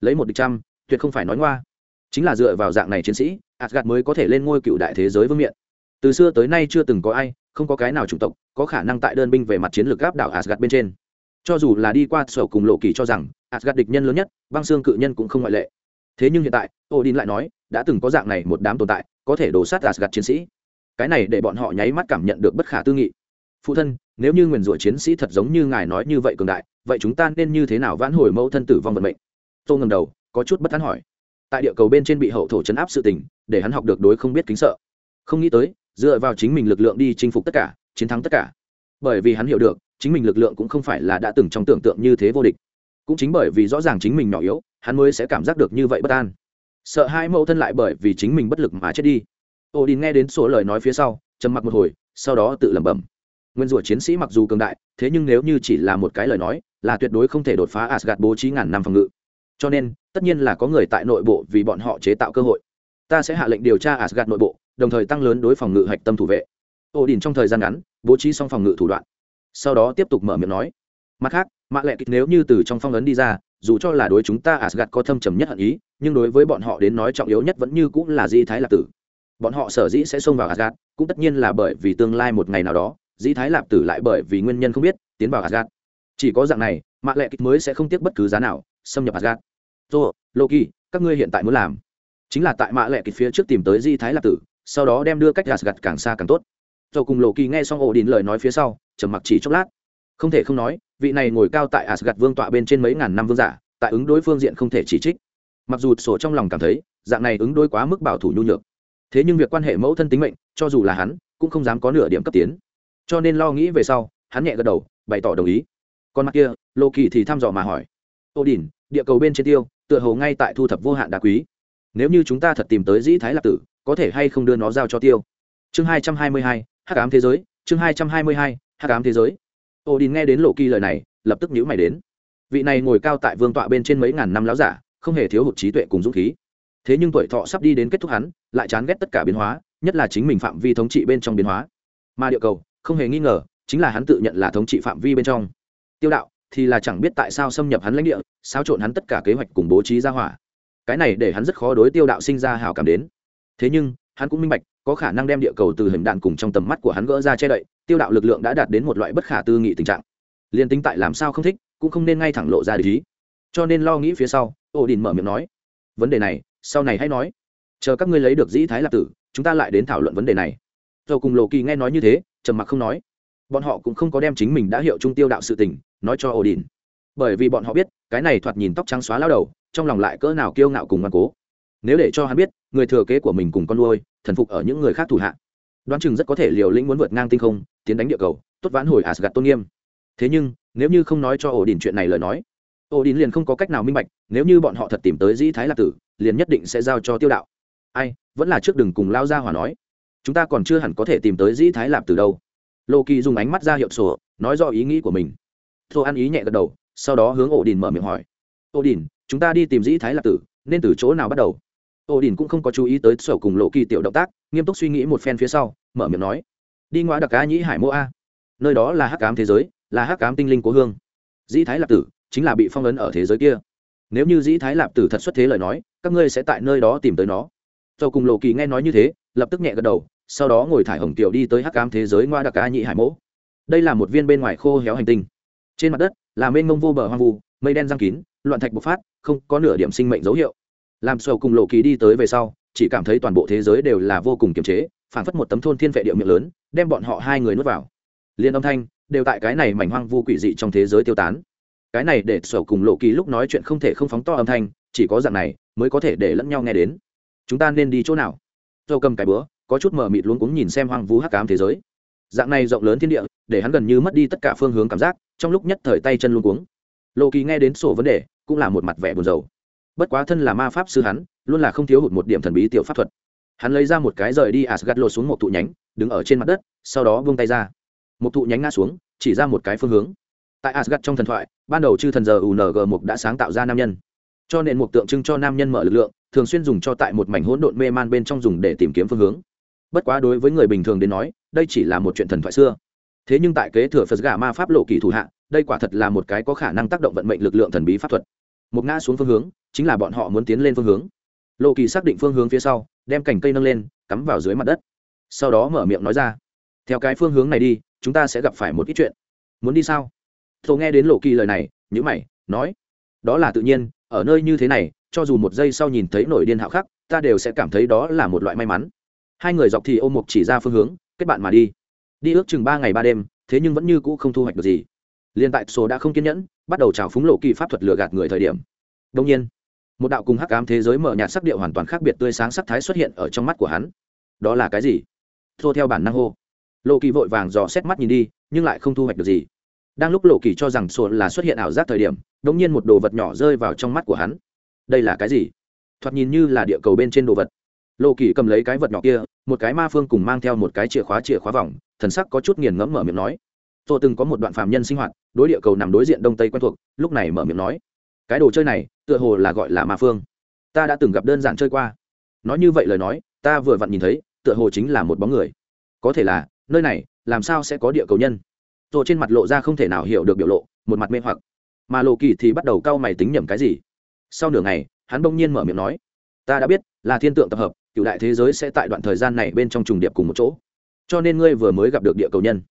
Lấy một địch trăm, tuyệt không phải nói ngoa. Chính là dựa vào dạng này chiến sĩ asgad mới có thể lên ngôi cựu đại thế giới vương miện. Từ xưa tới nay chưa từng có ai, không có cái nào chủng tộc, có khả năng tại đơn binh về mặt chiến lược áp đảo asgad bên trên cho dù là đi qua sở cùng lộ kỳ cho rằng asgad địch nhân lớn nhất, băng xương cự nhân cũng không ngoại lệ. Thế nhưng hiện tại, odin lại nói, đã từng có dạng này một đám tồn tại, có thể đổ sát asgad chiến sĩ. Cái này để bọn họ nháy mắt cảm nhận được bất khả tư nghị. Phụ thân, nếu như nguyền rủa chiến sĩ thật giống như ngài nói như vậy cường đại, vậy chúng ta nên như thế nào vãn hồi mẫu thân tử vong vận mệnh? Tô ngầm đầu, có chút bất tán hỏi. Tại địa cầu bên trên bị hậu thổ chấn áp sự tình, để hắn học được đối không biết kính sợ. Không nghĩ tới, dựa vào chính mình lực lượng đi chinh phục tất cả, chiến thắng tất cả. Bởi vì hắn hiểu được chính mình lực lượng cũng không phải là đã từng trong tưởng tượng như thế vô địch. Cũng chính bởi vì rõ ràng chính mình nhỏ yếu, hắn mới sẽ cảm giác được như vậy bất an. Sợ hai mẫu thân lại bởi vì chính mình bất lực mà chết đi. Ô đi nghe đến số lời nói phía sau, trầm mặc một hồi, sau đó tự lẩm bẩm. Nguyên rủa chiến sĩ mặc dù cường đại, thế nhưng nếu như chỉ là một cái lời nói, là tuyệt đối không thể đột phá asgad bố trí ngàn năm phòng ngự. Cho nên, tất nhiên là có người tại nội bộ vì bọn họ chế tạo cơ hội. Ta sẽ hạ lệnh điều tra asgad nội bộ, đồng thời tăng lớn đối phòng ngự hạch tâm thủ vệ. Ô đình trong thời gian ngắn, bố trí xong phòng ngự thủ đoạn sau đó tiếp tục mở miệng nói, mặt khác mạ lệ kịch nếu như từ trong phong ấn đi ra, dù cho là đối chúng ta asgad có thâm trầm nhất hận ý, nhưng đối với bọn họ đến nói trọng yếu nhất vẫn như cũng là di thái lạc tử. Bọn họ sở dĩ sẽ xông vào asgad cũng tất nhiên là bởi vì tương lai một ngày nào đó di thái lạp tử lại bởi vì nguyên nhân không biết, tiến vào asgad chỉ có dạng này mạ lệ kịch mới sẽ không tiếc bất cứ giá nào, xâm nhập asgad tô, loki, các ngươi hiện tại muốn làm chính là tại mạ lệ kịch phía trước tìm tới di thái lạp tử, sau đó đem đưa cách asgad càng xa càng tốt cho cùng loki nghe xong ổ đình lời nói phía sau, trầm mặc chỉ chốc lát. Không thể không nói, vị này ngồi cao tại asgad vương tọa bên trên mấy ngàn năm vương giả, tại ứng đối phương diện không thể chỉ trích. Mặc dù sổ trong lòng cảm thấy, dạng này ứng đối quá mức bảo thủ nhu nhược. Thế nhưng việc quan hệ mẫu thân tính mệnh, cho dù là hắn, cũng không dám có nửa điểm cấp tiến. Cho nên lo nghĩ về sau, hắn nhẹ gật đầu, bày tỏ đồng ý. Còn mặt kia lô kỳ thì thăm dò mà hỏi. Ô đình địa cầu bên trên tiêu, tựa hồ ngay tại thu thập vô hạn đá quý. Nếu như chúng ta thật tìm tới dĩ thái lạc tử, có thể hay không đưa nó giao cho tiêu? Chương hai trăm hai mươi hai hắc ám thế giới, chương hai trăm hai mươi hai, hắc ám thế giới. Ô đình nghe đến lộ kỳ lời này, lập tức nhữ mày đến. Vị này ngồi cao tại vương tọa bên trên mấy ngàn năm láo giả, không hề thiếu hụt trí tuệ cùng dũng khí. Thế nhưng tuổi thọ sắp đi đến kết thúc hắn, lại chán ghét tất cả biến hóa, nhất là chính mình phạm vi thống trị bên trong biến hóa. Mà địa cầu, không hề nghi ngờ, chính là hắn tự nhận là thống trị phạm vi bên trong. Tiêu đạo, thì là chẳng biết tại sao xâm nhập hắn lãnh địa, xáo trộn hắn tất cả kế hoạch cùng bố trí ra hỏa. Cái này để hắn rất khó đối tiêu đạo sinh ra hào cảm đến. Thế nhưng hắn cũng minh bạch, có khả năng đem địa cầu từ hình đạn cùng trong tầm mắt của hắn gỡ ra che đậy, tiêu đạo lực lượng đã đạt đến một loại bất khả tư nghị tình trạng. Liền tính tại làm sao không thích, cũng không nên ngay thẳng lộ ra lý cho nên lo nghĩ phía sau ổ đình mở miệng nói, vấn đề này, sau này hãy nói. Chờ các ngươi lấy được dĩ thái lạc tử, chúng ta lại đến thảo luận vấn đề này. Rồi cùng lộ kỳ nghe nói như thế, trầm mặc không nói. Bọn họ cũng không có đem chính mình đã hiệu trung tiêu đạo sự tình, nói cho ổ đình bởi vì bọn họ biết, cái này thoạt nhìn tóc trắng xóa lao đầu, trong lòng lại cỡ nào kiêu ngạo cùng ngoan cố nếu để cho hắn biết, người thừa kế của mình cùng con nuôi, thần phục ở những người khác thủ hạ. Đoán chừng rất có thể liều lĩnh muốn vượt ngang tinh không, tiến đánh địa cầu, tốt vãn hồi asgad tôn nghiêm. Thế nhưng, nếu như không nói cho ổ đình chuyện này lời nói ổ đình liền không có cách nào minh bạch, nếu như bọn họ thật tìm tới dĩ thái lạc tử, liền nhất định sẽ giao cho tiêu đạo. Ai, vẫn là trước đừng cùng lao ra hòa nói. Chúng ta còn chưa hẳn có thể tìm tới dĩ thái lạp từ đâu. Lô kỳ dùng ánh mắt ra hiệu sổ, nói do ý nghĩ của mình. Thô ăn ý nhẹ gật đầu, sau đó hướng ổ đình mở miệng hỏi. Ổ đình chúng ta đi tìm dĩ thái lạp tử, nên từ chỗ nào bắt đầu? Ổ đình cũng không có chú ý tới sổ cùng lộ kỳ tiểu động tác, nghiêm túc suy nghĩ một phen phía sau, mở miệng nói, đi ngoã đặc cá nhĩ hải mô a. Nơi đó là hắc cám thế giới, là hắc cám tinh linh của hương. Dĩ thái lạp tử chính là bị phong ấn ở thế giới kia. Nếu như dĩ thái lạp tử thật xuất thế lời nói, các ngươi sẽ tại nơi đó tìm tới nó. Dầu cùng lộ kỳ nghe nói như thế, lập tức nhẹ gật đầu, sau đó ngồi thải hồng tiểu đi tới hắc cám thế giới ngoa đặc cá nhị hải mỗ đây là một viên bên ngoài khô héo hành tinh. Trên mặt đất là mênh mông vô bờ hoang vu, mây đen răng kín, loạn thạch bộc phát, không có nửa điểm sinh mệnh dấu hiệu làm sầu cùng lộ kỳ đi tới về sau, chỉ cảm thấy toàn bộ thế giới đều là vô cùng kiềm chế phản phất một tấm thôn thiên vệ địa miệng lớn, đem bọn họ hai người nuốt vào. Liên âm thanh, đều tại cái này mảnh hoang vu quỷ dị trong thế giới tiêu tán. Cái này để sầu cùng lộ kỳ lúc nói chuyện không thể không phóng to âm thanh, chỉ có dạng này mới có thể để lẫn nhau nghe đến. Chúng ta nên đi chỗ nào? Sầu cầm cái bữa, có chút mờ mịt luống cuống nhìn xem hoang vu hắc cám thế giới. Dạng này rộng lớn thiên địa, để hắn gần như mất đi tất cả phương hướng cảm giác, trong lúc nhất thời tay chân luống cuống. Lộ kỳ nghe đến sổ vấn đề, cũng là một mặt vẻ buồn rầu bất quá thân là ma pháp sư hắn, luôn là không thiếu hụt một điểm thần bí tiểu pháp thuật. Hắn lấy ra một cái rời đi asgad lột xuống một thụ nhánh, đứng ở trên mặt đất, sau đó vung tay ra. Một thụ nhánh ngã xuống, chỉ ra một cái phương hướng. Tại asgad trong thần thoại, ban đầu chư thần giờ ung mục đã sáng tạo ra nam nhân. Cho nên một tượng trưng cho nam nhân mở lực lượng, thường xuyên dùng cho tại một mảnh hỗn độn mê man bên trong dùng để tìm kiếm phương hướng. Bất quá đối với người bình thường đến nói, đây chỉ là một chuyện thần thoại xưa. Thế nhưng tại kế thừa phật gà ma pháp lộ kỳ thủ hạ, đây quả thật là một cái có khả năng tác động vận mệnh lực lượng thần bí pháp thuật. Một ngã xuống phương hướng chính là bọn họ muốn tiến lên phương hướng. Lộ kỳ xác định phương hướng phía sau, đem cành cây nâng lên, cắm vào dưới mặt đất. Sau đó mở miệng nói ra, theo cái phương hướng này đi, chúng ta sẽ gặp phải một ít chuyện. Muốn đi sao? Tôi nghe đến lộ kỳ lời này nhữ mày, nói, đó là tự nhiên, ở nơi như thế này, cho dù một giây sau nhìn thấy nổi điên hạo khắc, ta đều sẽ cảm thấy đó là một loại may mắn. Hai người dọc thì ôm mục chỉ ra phương hướng, kết bạn mà đi. Đi ước chừng ba ngày ba đêm, thế nhưng vẫn như cũ không thu hoạch được gì. Liên tại số đã không kiên nhẫn, bắt đầu trào phúng lộ kỳ pháp thuật lừa gạt người thời điểm. Đông nhiên một đạo cùng hắc ám thế giới mở nhạt sắc điệu hoàn toàn khác biệt tươi sáng sắc thái xuất hiện ở trong mắt của hắn. Đó là cái gì? Thô theo bản năng hô. Lộ kỳ vội vàng dò xét mắt nhìn đi, nhưng lại không thu hoạch được gì. Đang lúc lộ kỳ cho rằng sổ là xuất hiện ảo giác thời điểm đ ỗ n g nhiên một đồ vật nhỏ rơi vào trong mắt của hắn. Đây là cái gì? Thoạt nhìn như là địa cầu bên trên đồ vật. Lộ kỳ cầm lấy cái vật nhỏ kia, một cái ma phương cùng mang theo một cái chìa khóa chìa khóa vòng, thần sắc có chút nghiền ngẫm mở miệng nói. Tôi từng có một đoạn phạm nhân sinh hoạt, đối địa cầu nằm đối diện đông tây quen thuộc, lúc này mở miệng nói cái đồ chơi này tựa hồ là gọi là ma phương. Ta đã từng gặp đơn giản chơi qua. Nói như vậy lời nói, ta vừa vặn nhìn thấy, tựa hồ chính là một bóng người. Có thể là, nơi này, làm sao sẽ có địa cầu nhân? Rồi trên mặt lộ ra không thể nào hiểu được biểu lộ, một mặt mê hoặc. Mà lộ kỳ thì bắt đầu cau mày tính nhầm cái gì? Sau nửa ngày, hắn bỗng nhiên mở miệng nói, ta đã biết, là thiên tượng tập hợp, cựu đại thế giới sẽ tại đoạn thời gian này bên trong trùng điệp cùng một chỗ. Cho nên ngươi vừa mới gặp được địa cầu nhân.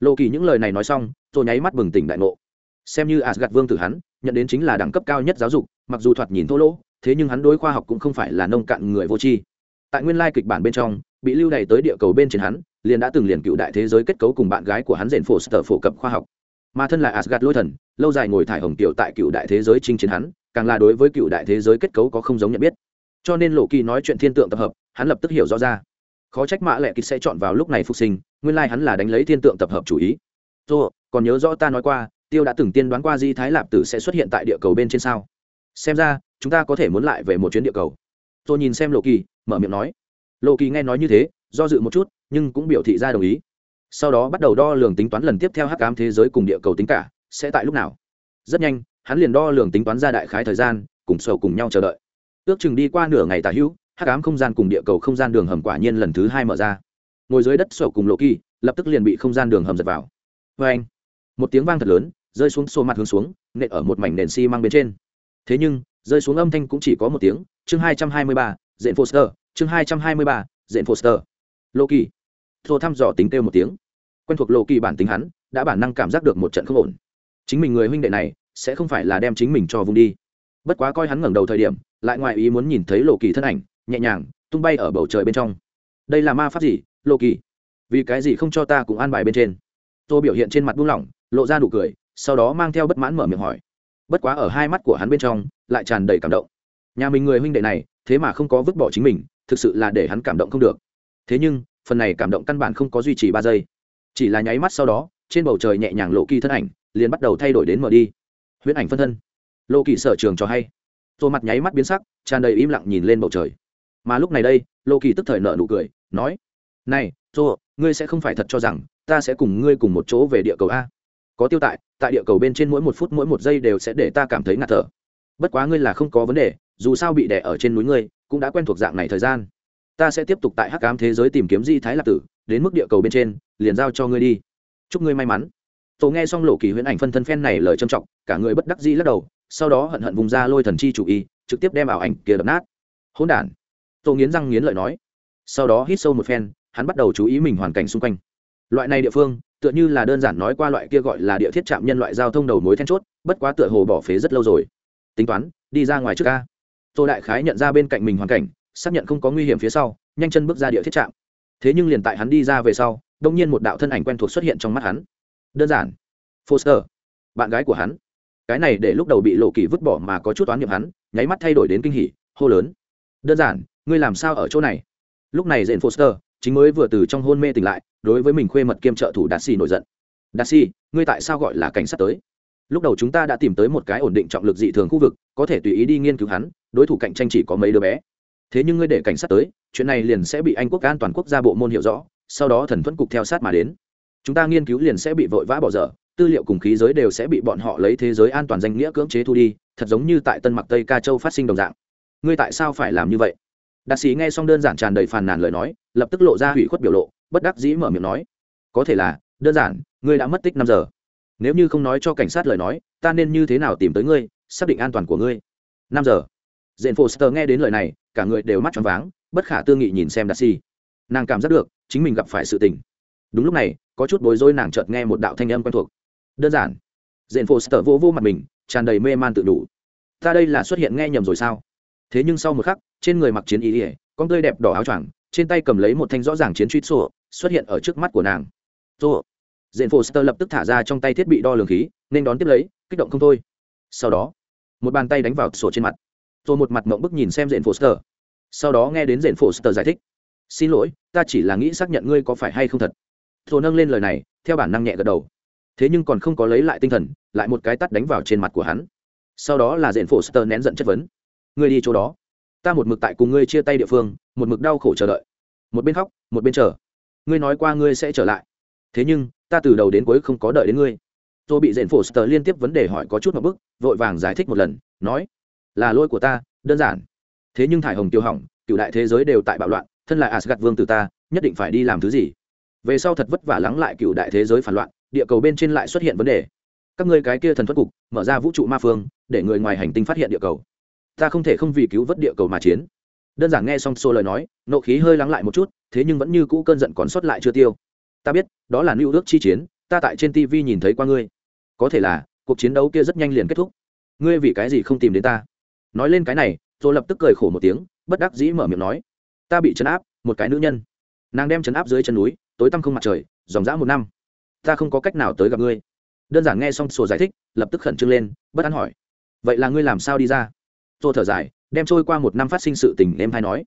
Lộ kỳ những lời này nói xong rồi nháy mắt bừng tỉnh đại ngộ xem như Asgard vương tử hắn, nhận đến chính là đẳng cấp cao nhất giáo dục, mặc dù thoạt nhìn thô lỗ, thế nhưng hắn đối khoa học cũng không phải là nông cạn người vô tri. Tại nguyên lai kịch bản bên trong, bị lưu đày tới địa cầu bên trên hắn, liền đã từng liền cựu đại thế giới kết cấu cùng bạn gái của hắn rèn Foster sở phổ cập khoa học. Mà thân là Asgard lôi thần, lâu dài ngồi thải hồng tiểu tại cựu đại thế giới chinh chiến hắn, càng là đối với cựu đại thế giới kết cấu có không giống nhận biết. Cho nên lộ kỳ nói chuyện thiên tượng tập hợp, hắn lập tức hiểu rõ ra. Khó trách mã lệ kịch sẽ chọn vào lúc này phục sinh, nguyên lai hắn là đánh lấy thiên tượng tập hợp chủ ý. Tô, còn nhớ rõ ta nói qua tiêu đã từng tiên đoán qua di thái lạp tử sẽ xuất hiện tại địa cầu bên trên sao? Xem ra, chúng ta có thể muốn lại về một chuyến địa cầu. Tôi nhìn xem lộ kỳ, mở miệng nói. Lộ kỳ nghe nói như thế, do dự một chút, nhưng cũng biểu thị ra đồng ý. Sau đó bắt đầu đo lường tính toán lần tiếp theo hắc ám thế giới cùng địa cầu tính cả, sẽ tại lúc nào? Rất nhanh, hắn liền đo lường tính toán ra đại khái thời gian, cùng sầu cùng nhau chờ đợi. Ước chừng đi qua nửa ngày tả hữu, hắc ám không gian cùng địa cầu không gian đường hầm quả nhiên lần thứ hai mở ra. Ngồi dưới đất sầu cùng lộ kỳ, lập tức liền bị không gian đường hầm giật vào. Vê anh một tiếng vang thật lớn rơi xuống xô mặt hướng xuống, nện ở một mảnh nền xi bên trên. Thế nhưng, rơi xuống âm thanh cũng chỉ có một tiếng, chương hai trăm hai mươi ba foster, chương hai trăm hai mươi ba diện foster. Lô kỳ thô thăm dò tính kêu một tiếng. Quen thuộc lô kỳ bản tính hắn, đã bản năng cảm giác được một trận không ổn. Chính mình người huynh đệ này, sẽ không phải là đem chính mình cho vùng đi. Bất quá coi hắn ngẩng đầu thời điểm, lại ngoài ý muốn nhìn thấy lộ kỳ thân ảnh, nhẹ nhàng, tung bay ở bầu trời bên trong. Đây là ma pháp gì lộ kỳ vì cái gì không cho ta cũng an bài bên trên? Tô biểu hiện trên mặt buông lỏng, lộ ra nụ cười sau đó mang theo bất mãn mở miệng hỏi. Bất quá ở hai mắt của hắn bên trong, lại tràn đầy cảm động. Nhà mình người huynh đệ này, thế mà không có vứt bỏ chính mình, thực sự là để hắn cảm động không được. Thế nhưng, phần này cảm động căn bản không có duy trì ba giây. Chỉ là nháy mắt sau đó, trên bầu trời nhẹ nhàng lộ kỳ thân ảnh, liền bắt đầu thay đổi đến mở đi. Huyễn ảnh phân thân. Lộ kỳ sở trường cho hay. Tô mặt nháy mắt biến sắc, tràn đầy im lặng nhìn lên bầu trời. Mà lúc này đây, lộ kỳ tức thời nợ nụ cười, nói, này, tô, ngươi sẽ không phải thật cho rằng ta sẽ cùng ngươi cùng một chỗ về địa cầu a. Có tiêu tại tại địa cầu bên trên mỗi một phút mỗi một giây đều sẽ để ta cảm thấy ngạt thở. Bất quá ngươi là không có vấn đề, dù sao bị đẻ ở trên núi ngươi, cũng đã quen thuộc dạng này thời gian. Ta sẽ tiếp tục tại hắc ám thế giới tìm kiếm di thái lạc tử, đến mức địa cầu bên trên, liền giao cho ngươi đi. Chúc ngươi may mắn. Tổ nghe xong lộ kỳ huyễn ảnh phân thân phen này lời trầm trọng, cả người bất đắc dĩ lắc đầu, sau đó hận hận vùng ra lôi thần chi chủ y, trực tiếp đem ảo ảnh kia đập nát. Hỗn đản. Tổ nghiến răng nghiến lợi nói. Sau đó hít sâu một phen, hắn bắt đầu chú ý mình hoàn cảnh xung quanh. Loại này địa phương tựa như là đơn giản nói qua loại kia gọi là địa thiết trạm nhân loại giao thông đầu mối then chốt, bất quá tựa hồ bỏ phế rất lâu rồi. Tính toán, đi ra ngoài trước ca. Tô đại khái nhận ra bên cạnh mình hoàn cảnh, xác nhận không có nguy hiểm phía sau, nhanh chân bước ra địa thiết trạm. Thế nhưng liền tại hắn đi ra về sau đông nhiên một đạo thân ảnh quen thuộc xuất hiện trong mắt hắn. Đơn giản. Foster. Bạn gái của hắn. Cái này để lúc đầu bị lộ kỳ vứt bỏ mà có chút toán niệm hắn, nháy mắt thay đổi đến kinh hỉ, hô lớn. Đơn giản, ngươi làm sao ở chỗ này? Lúc này dện foster, chính mới vừa từ trong hôn mê tỉnh lại đối với mình khuê mật kiêm trợ thủ đạt xì nổi giận. Đạt xì ngươi tại sao gọi là cảnh sát tới? Lúc đầu chúng ta đã tìm tới một cái ổn định trọng lực dị thường khu vực, có thể tùy ý đi nghiên cứu hắn, đối thủ cạnh tranh chỉ có mấy đứa bé. Thế nhưng ngươi để cảnh sát tới, chuyện này liền sẽ bị anh quốc an toàn quốc gia bộ môn hiểu rõ, sau đó thần thuẫn cục theo sát mà đến. Chúng ta nghiên cứu liền sẽ bị vội vã bỏ dở, tư liệu cùng khí giới đều sẽ bị bọn họ lấy thế giới an toàn danh nghĩa cưỡng chế thu đi, thật giống như tại tân mặc tây ca châu phát sinh đồng dạng. Ngươi tại sao phải làm như vậy? Đạt sĩ nghe xong đơn giản tràn đầy phàn nàn lời nói, lập tức lộ ra hủy khuất biểu lộ bất đắc dĩ mở miệng nói, có thể là, đơn giản, ngươi đã mất tích năm giờ. Nếu như không nói cho cảnh sát lời nói, ta nên như thế nào tìm tới ngươi, xác định an toàn của ngươi? Năm giờ. Dện foster nghe đến lời này, cả người đều mắt tròn váng, bất khả tư nghị nhìn xem đạt si nàng cảm giác được, chính mình gặp phải sự tình. Đúng lúc này, có chút bối rối nàng chợt nghe một đạo thanh âm quen thuộc. Đơn giản. Dện foster vô vô mặt mình, tràn đầy mê man tự đủ. Ta đây là xuất hiện nghe nhầm rồi sao? Thế nhưng sau một khắc, trên người mặc chiến ý ỉa con tươi đẹp đỏ áo choàng, trên tay cầm lấy một thanh rõ ràng chiến truy sổ xuất hiện ở trước mắt của nàng. Tô. dện foster lập tức thả ra trong tay thiết bị đo lường khí, nên đón tiếp lấy, kích động không thôi. Sau đó, một bàn tay đánh vào sổ trên mặt. Tôi một mặt mộng bức nhìn xem dện foster. Sau đó nghe đến dện foster giải thích. Xin lỗi, ta chỉ là nghĩ xác nhận ngươi có phải hay không thật. Tôi nâng lên lời này, theo bản năng nhẹ gật đầu. Thế nhưng còn không có lấy lại tinh thần, lại một cái tát đánh vào trên mặt của hắn. Sau đó là dện foster nén giận chất vấn. Ngươi đi chỗ đó. Ta một mực tại cùng ngươi chia tay địa phương, một mực đau khổ chờ đợi. Một bên khóc, một bên chờ ngươi nói qua ngươi sẽ trở lại. Thế nhưng, ta từ đầu đến cuối không có đợi đến ngươi. Tôi bị dện foster liên tiếp vấn đề hỏi có chút một bức, vội vàng giải thích một lần, nói, là lỗi của ta, đơn giản. Thế nhưng thải hồng tiêu hỏng, cựu đại thế giới đều tại bạo loạn, thân là asgad vương từ ta, nhất định phải đi làm thứ gì? Về sau thật vất vả lắng lại cựu đại thế giới phản loạn, địa cầu bên trên lại xuất hiện vấn đề. Các ngươi cái kia thần thoát cục, mở ra vũ trụ ma phương, để người ngoài hành tinh phát hiện địa cầu. Ta không thể không vì cứu vớt địa cầu mà chiến đơn giản nghe xong xô lời nói, nộ khí hơi lắng lại một chút, thế nhưng vẫn như cũ cơn giận còn sót lại chưa tiêu. Ta biết, đó là lưu ước chi chiến, ta tại trên tv nhìn thấy qua ngươi. Có thể là, cuộc chiến đấu kia rất nhanh liền kết thúc. Ngươi vì cái gì không tìm đến ta? Nói lên cái này rồi lập tức cười khổ một tiếng, bất đắc dĩ mở miệng nói. Ta bị chấn áp, một cái nữ nhân. Nàng đem chấn áp dưới chân núi, tối tăm không mặt trời, dòng dã một năm. Ta không có cách nào tới gặp ngươi. Đơn giản nghe xong sổ giải thích, lập tức khẩn trương lên, bất an hỏi. Vậy là ngươi làm sao đi ra? Rồi thở dài đem trôi qua một năm phát sinh sự tình em hay nói.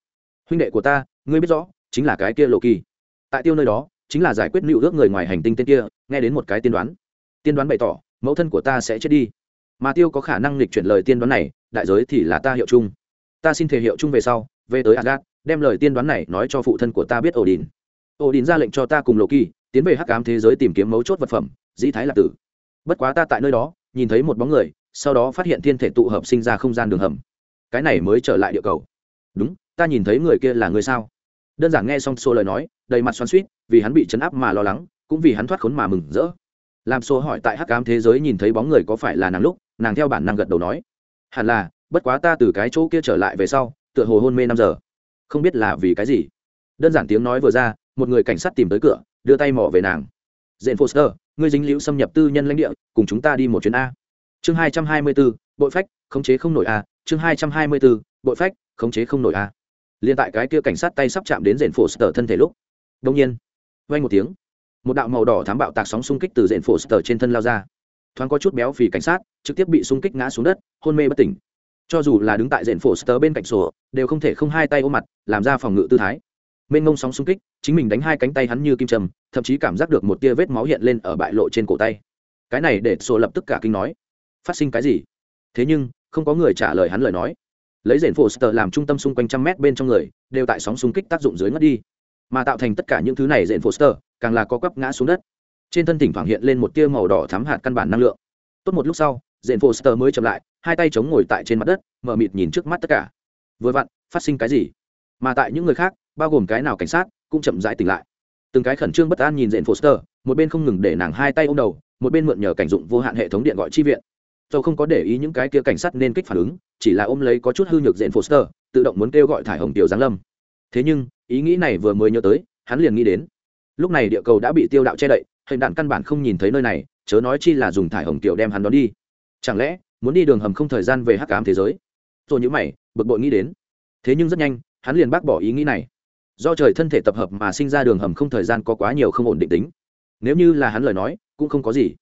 Huynh đệ của ta, ngươi biết rõ, chính là cái kia lộ kỳ. Tại tiêu nơi đó, chính là giải quyết lưu ước người ngoài hành tinh tên kia, nghe đến một cái tiên đoán. Tiên đoán bày tỏ, mẫu thân của ta sẽ chết đi. Mà tiêu có khả năng lịch chuyển lời tiên đoán này, đại giới thì là ta hiệu chung. Ta xin thể hiệu chung về sau, về tới agat đem lời tiên đoán này nói cho phụ thân của ta biết ổ đình ổ đình ra lệnh cho ta cùng lộ kỳ, tiến về hắc ám thế giới tìm kiếm mấu chốt vật phẩm, dĩ thái lạc tử. Bất quá ta tại nơi đó, nhìn thấy một bóng người, sau đó phát hiện thiên thể tụ hợp sinh ra không gian đường hầm cái này mới trở lại địa cầu. Đúng, ta nhìn thấy người kia là người sao? Đơn giản nghe xong xô lời nói, đầy mặt xoắn suýt vì hắn bị chấn áp mà lo lắng, cũng vì hắn thoát khốn mà mừng rỡ. Làm xô hỏi tại hắc cám thế giới nhìn thấy bóng người có phải là nàng lúc, nàng theo bản năng gật đầu nói, hẳn là, bất quá ta từ cái chỗ kia trở lại về sau, tựa hồ hôn mê năm giờ. Không biết là vì cái gì. Đơn giản tiếng nói vừa ra, một người cảnh sát tìm tới cửa, đưa tay mỏ về nàng. Dện foster, ngươi dính liễu xâm nhập tư nhân lãnh địa, cùng chúng ta đi một chuyến a. Chương hai trăm hai mươi bốn bội phách, khống chế không nổi a chương hai trăm hai mươi bốn, bội phách, khống chế không nổi a. Liên tại cái kia cảnh sát tay sắp chạm đến rèn phổ sờ thân thể lúc đông nhiên vay một tiếng, một đạo màu đỏ thám bạo tạc sóng xung kích từ rèn phổ sờ trên thân lao ra. Thoáng có chút béo phì cảnh sát, trực tiếp bị xung kích ngã xuống đất, hôn mê bất tỉnh. Cho dù là đứng tại rèn phổ sờ bên cạnh sổ, đều không thể không hai tay ôm mặt, làm ra phòng ngự tư thái. Mênh ngông sóng xung kích, chính mình đánh hai cánh tay hắn như kim trầm thậm chí cảm giác được một tia vết máu hiện lên ở bại lộ trên cổ tay. Cái này để sổ lập tức cả kinh nói, phát sinh cái gì? Thế nhưng không có người trả lời hắn lời nói. Lấy rền foster làm trung tâm xung quanh trăm mét bên trong người, đều tại sóng xung kích tác dụng dưới ngất đi. Mà tạo thành tất cả những thứ này rền foster càng là có quắp ngã xuống đất. Trên thân thỉnh thoảng hiện lên một tia màu đỏ thắm hạt căn bản năng lượng. Tốt một lúc sau, rền foster mới chậm lại, hai tay chống ngồi tại trên mặt đất, mở mịt nhìn trước mắt tất cả. Vừa vặn, phát sinh cái gì? Mà tại những người khác, bao gồm cái nào cảnh sát, cũng chậm rãi tỉnh lại. Từng cái khẩn trương bất an nhìn rền foster một bên không ngừng để nàng hai tay ô m đầu, một bên mượn nhờ cảnh dụng vô hạn hệ thống điện gọi chi viện châu không có để ý những cái kia cảnh sát nên kích phản ứng, chỉ là ôm lấy có chút hư nhược diện foster, tự động muốn kêu gọi thải hồng tiểu giáng lâm. Thế nhưng, ý nghĩ này vừa mới nhớ tới, hắn liền nghĩ đến. Lúc này địa cầu đã bị tiêu đạo che đậy, hình đạn căn bản không nhìn thấy nơi này, chớ nói chi là dùng thải hồng tiểu đem hắn đón đi. Chẳng lẽ, muốn đi đường hầm không thời gian về hắc ám thế giới? Rồi những mày, bực bội nghĩ đến. Thế nhưng rất nhanh, hắn liền bác bỏ ý nghĩ này. Do trời thân thể tập hợp mà sinh ra đường hầm không thời gian có quá nhiều không ổn định tính. Nếu như là hắn lời nói, cũng không có gì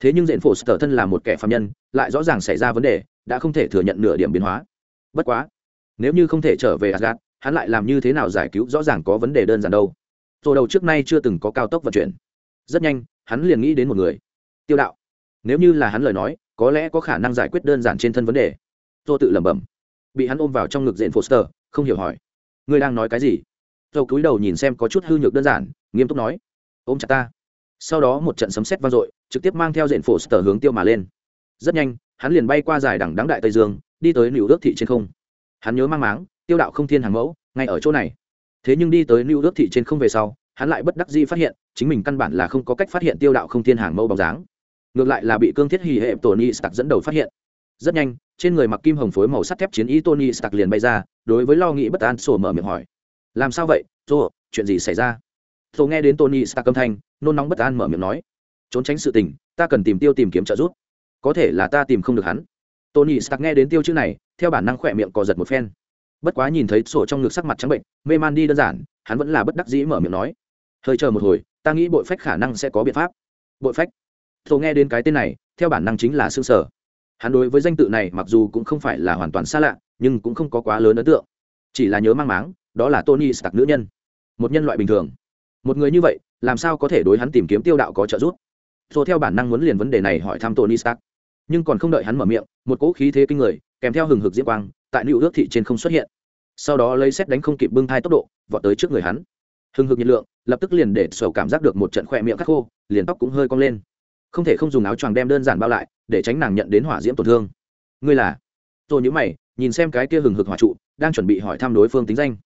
thế nhưng diện phổ sở thân là một kẻ phạm nhân, lại rõ ràng xảy ra vấn đề, đã không thể thừa nhận nửa điểm biến hóa. Bất quá, nếu như không thể trở về asgad hắn lại làm như thế nào giải cứu rõ ràng có vấn đề đơn giản đâu. Rồi đầu trước nay chưa từng có cao tốc vận chuyển. Rất nhanh, hắn liền nghĩ đến một người. Tiêu đạo. Nếu như là hắn lời nói, có lẽ có khả năng giải quyết đơn giản trên thân vấn đề. Tôi tự lẩm bẩm. Bị hắn ôm vào trong ngực diện foster, không hiểu hỏi. Ngươi đang nói cái gì? Tôi cúi đầu nhìn xem có chút hư nhược đơn giản, nghiêm túc nói. Ôm chặt ta sau đó một trận sấm sét vang dội, trực tiếp mang theo diện phổ sở hướng tiêu mà lên. Rất nhanh, hắn liền bay qua dài đẳng đáng đại tây dương, đi tới lưu ước thị trên không. Hắn nhớ mang máng, tiêu đạo không thiên hàng mẫu, ngay ở chỗ này. Thế nhưng đi tới lưu ước thị trên không về sau, hắn lại bất đắc dĩ phát hiện, chính mình căn bản là không có cách phát hiện tiêu đạo không thiên hàng mẫu bóng dáng. Ngược lại là bị cương thiết hì hệ tony ni stark dẫn đầu phát hiện. Rất nhanh, trên người mặc kim hồng phối màu sắt thép chiến y tony stark liền bay ra, đối với lo nghĩ bất an sổ mở miệng hỏi. Làm sao vậy? Rô, chuyện gì xảy ra? Rô nghe đến tony stark âm thanh, nôn nóng bất an mở miệng nói, trốn tránh sự tình, ta cần tìm tiêu tìm kiếm trợ giúp. Có thể là ta tìm không được hắn. Tony stark nghe đến tiêu chữ này, theo bản năng khỏe miệng cò giật một phen. Bất quá nhìn thấy sổ trong ngực sắc mặt trắng bệnh, mê man đi đơn giản, hắn vẫn là bất đắc dĩ mở miệng nói, hơi chờ một hồi, ta nghĩ bội phách khả năng sẽ có biện pháp. Bội phách tôi nghe đến cái tên này, theo bản năng chính là sương sở hắn đối với danh tự này mặc dù cũng không phải là hoàn toàn xa lạ, nhưng cũng không có quá lớn ấn tượng. Chỉ là nhớ mang máng, đó là tony stark nữ nhân. Một nhân loại bình thường một người như vậy, làm sao có thể đối hắn tìm kiếm tiêu đạo có trợ giúp? Rồi theo bản năng muốn liền vấn đề này hỏi thăm tony stark. Nhưng còn không đợi hắn mở miệng, một cỗ khí thế kinh người, kèm theo hừng hực diễm quang, tại nữ ước thị trên không xuất hiện. Sau đó lấy xét đánh không kịp bưng thai tốc độ, vọt tới trước người hắn. Hừng hực nhiệt lượng, lập tức liền để sầu cảm giác được một trận khỏe miệng khắc khô, liền tóc cũng hơi cong lên. Không thể không dùng áo choàng đem đơn giản bao lại, để tránh nàng nhận đến hỏa diễm tổn thương. Ngươi là? Rồi nhữ mày, nhìn xem cái kia hừng hực hỏa trụ, đang chuẩn bị hỏi thăm đối phương tính danh.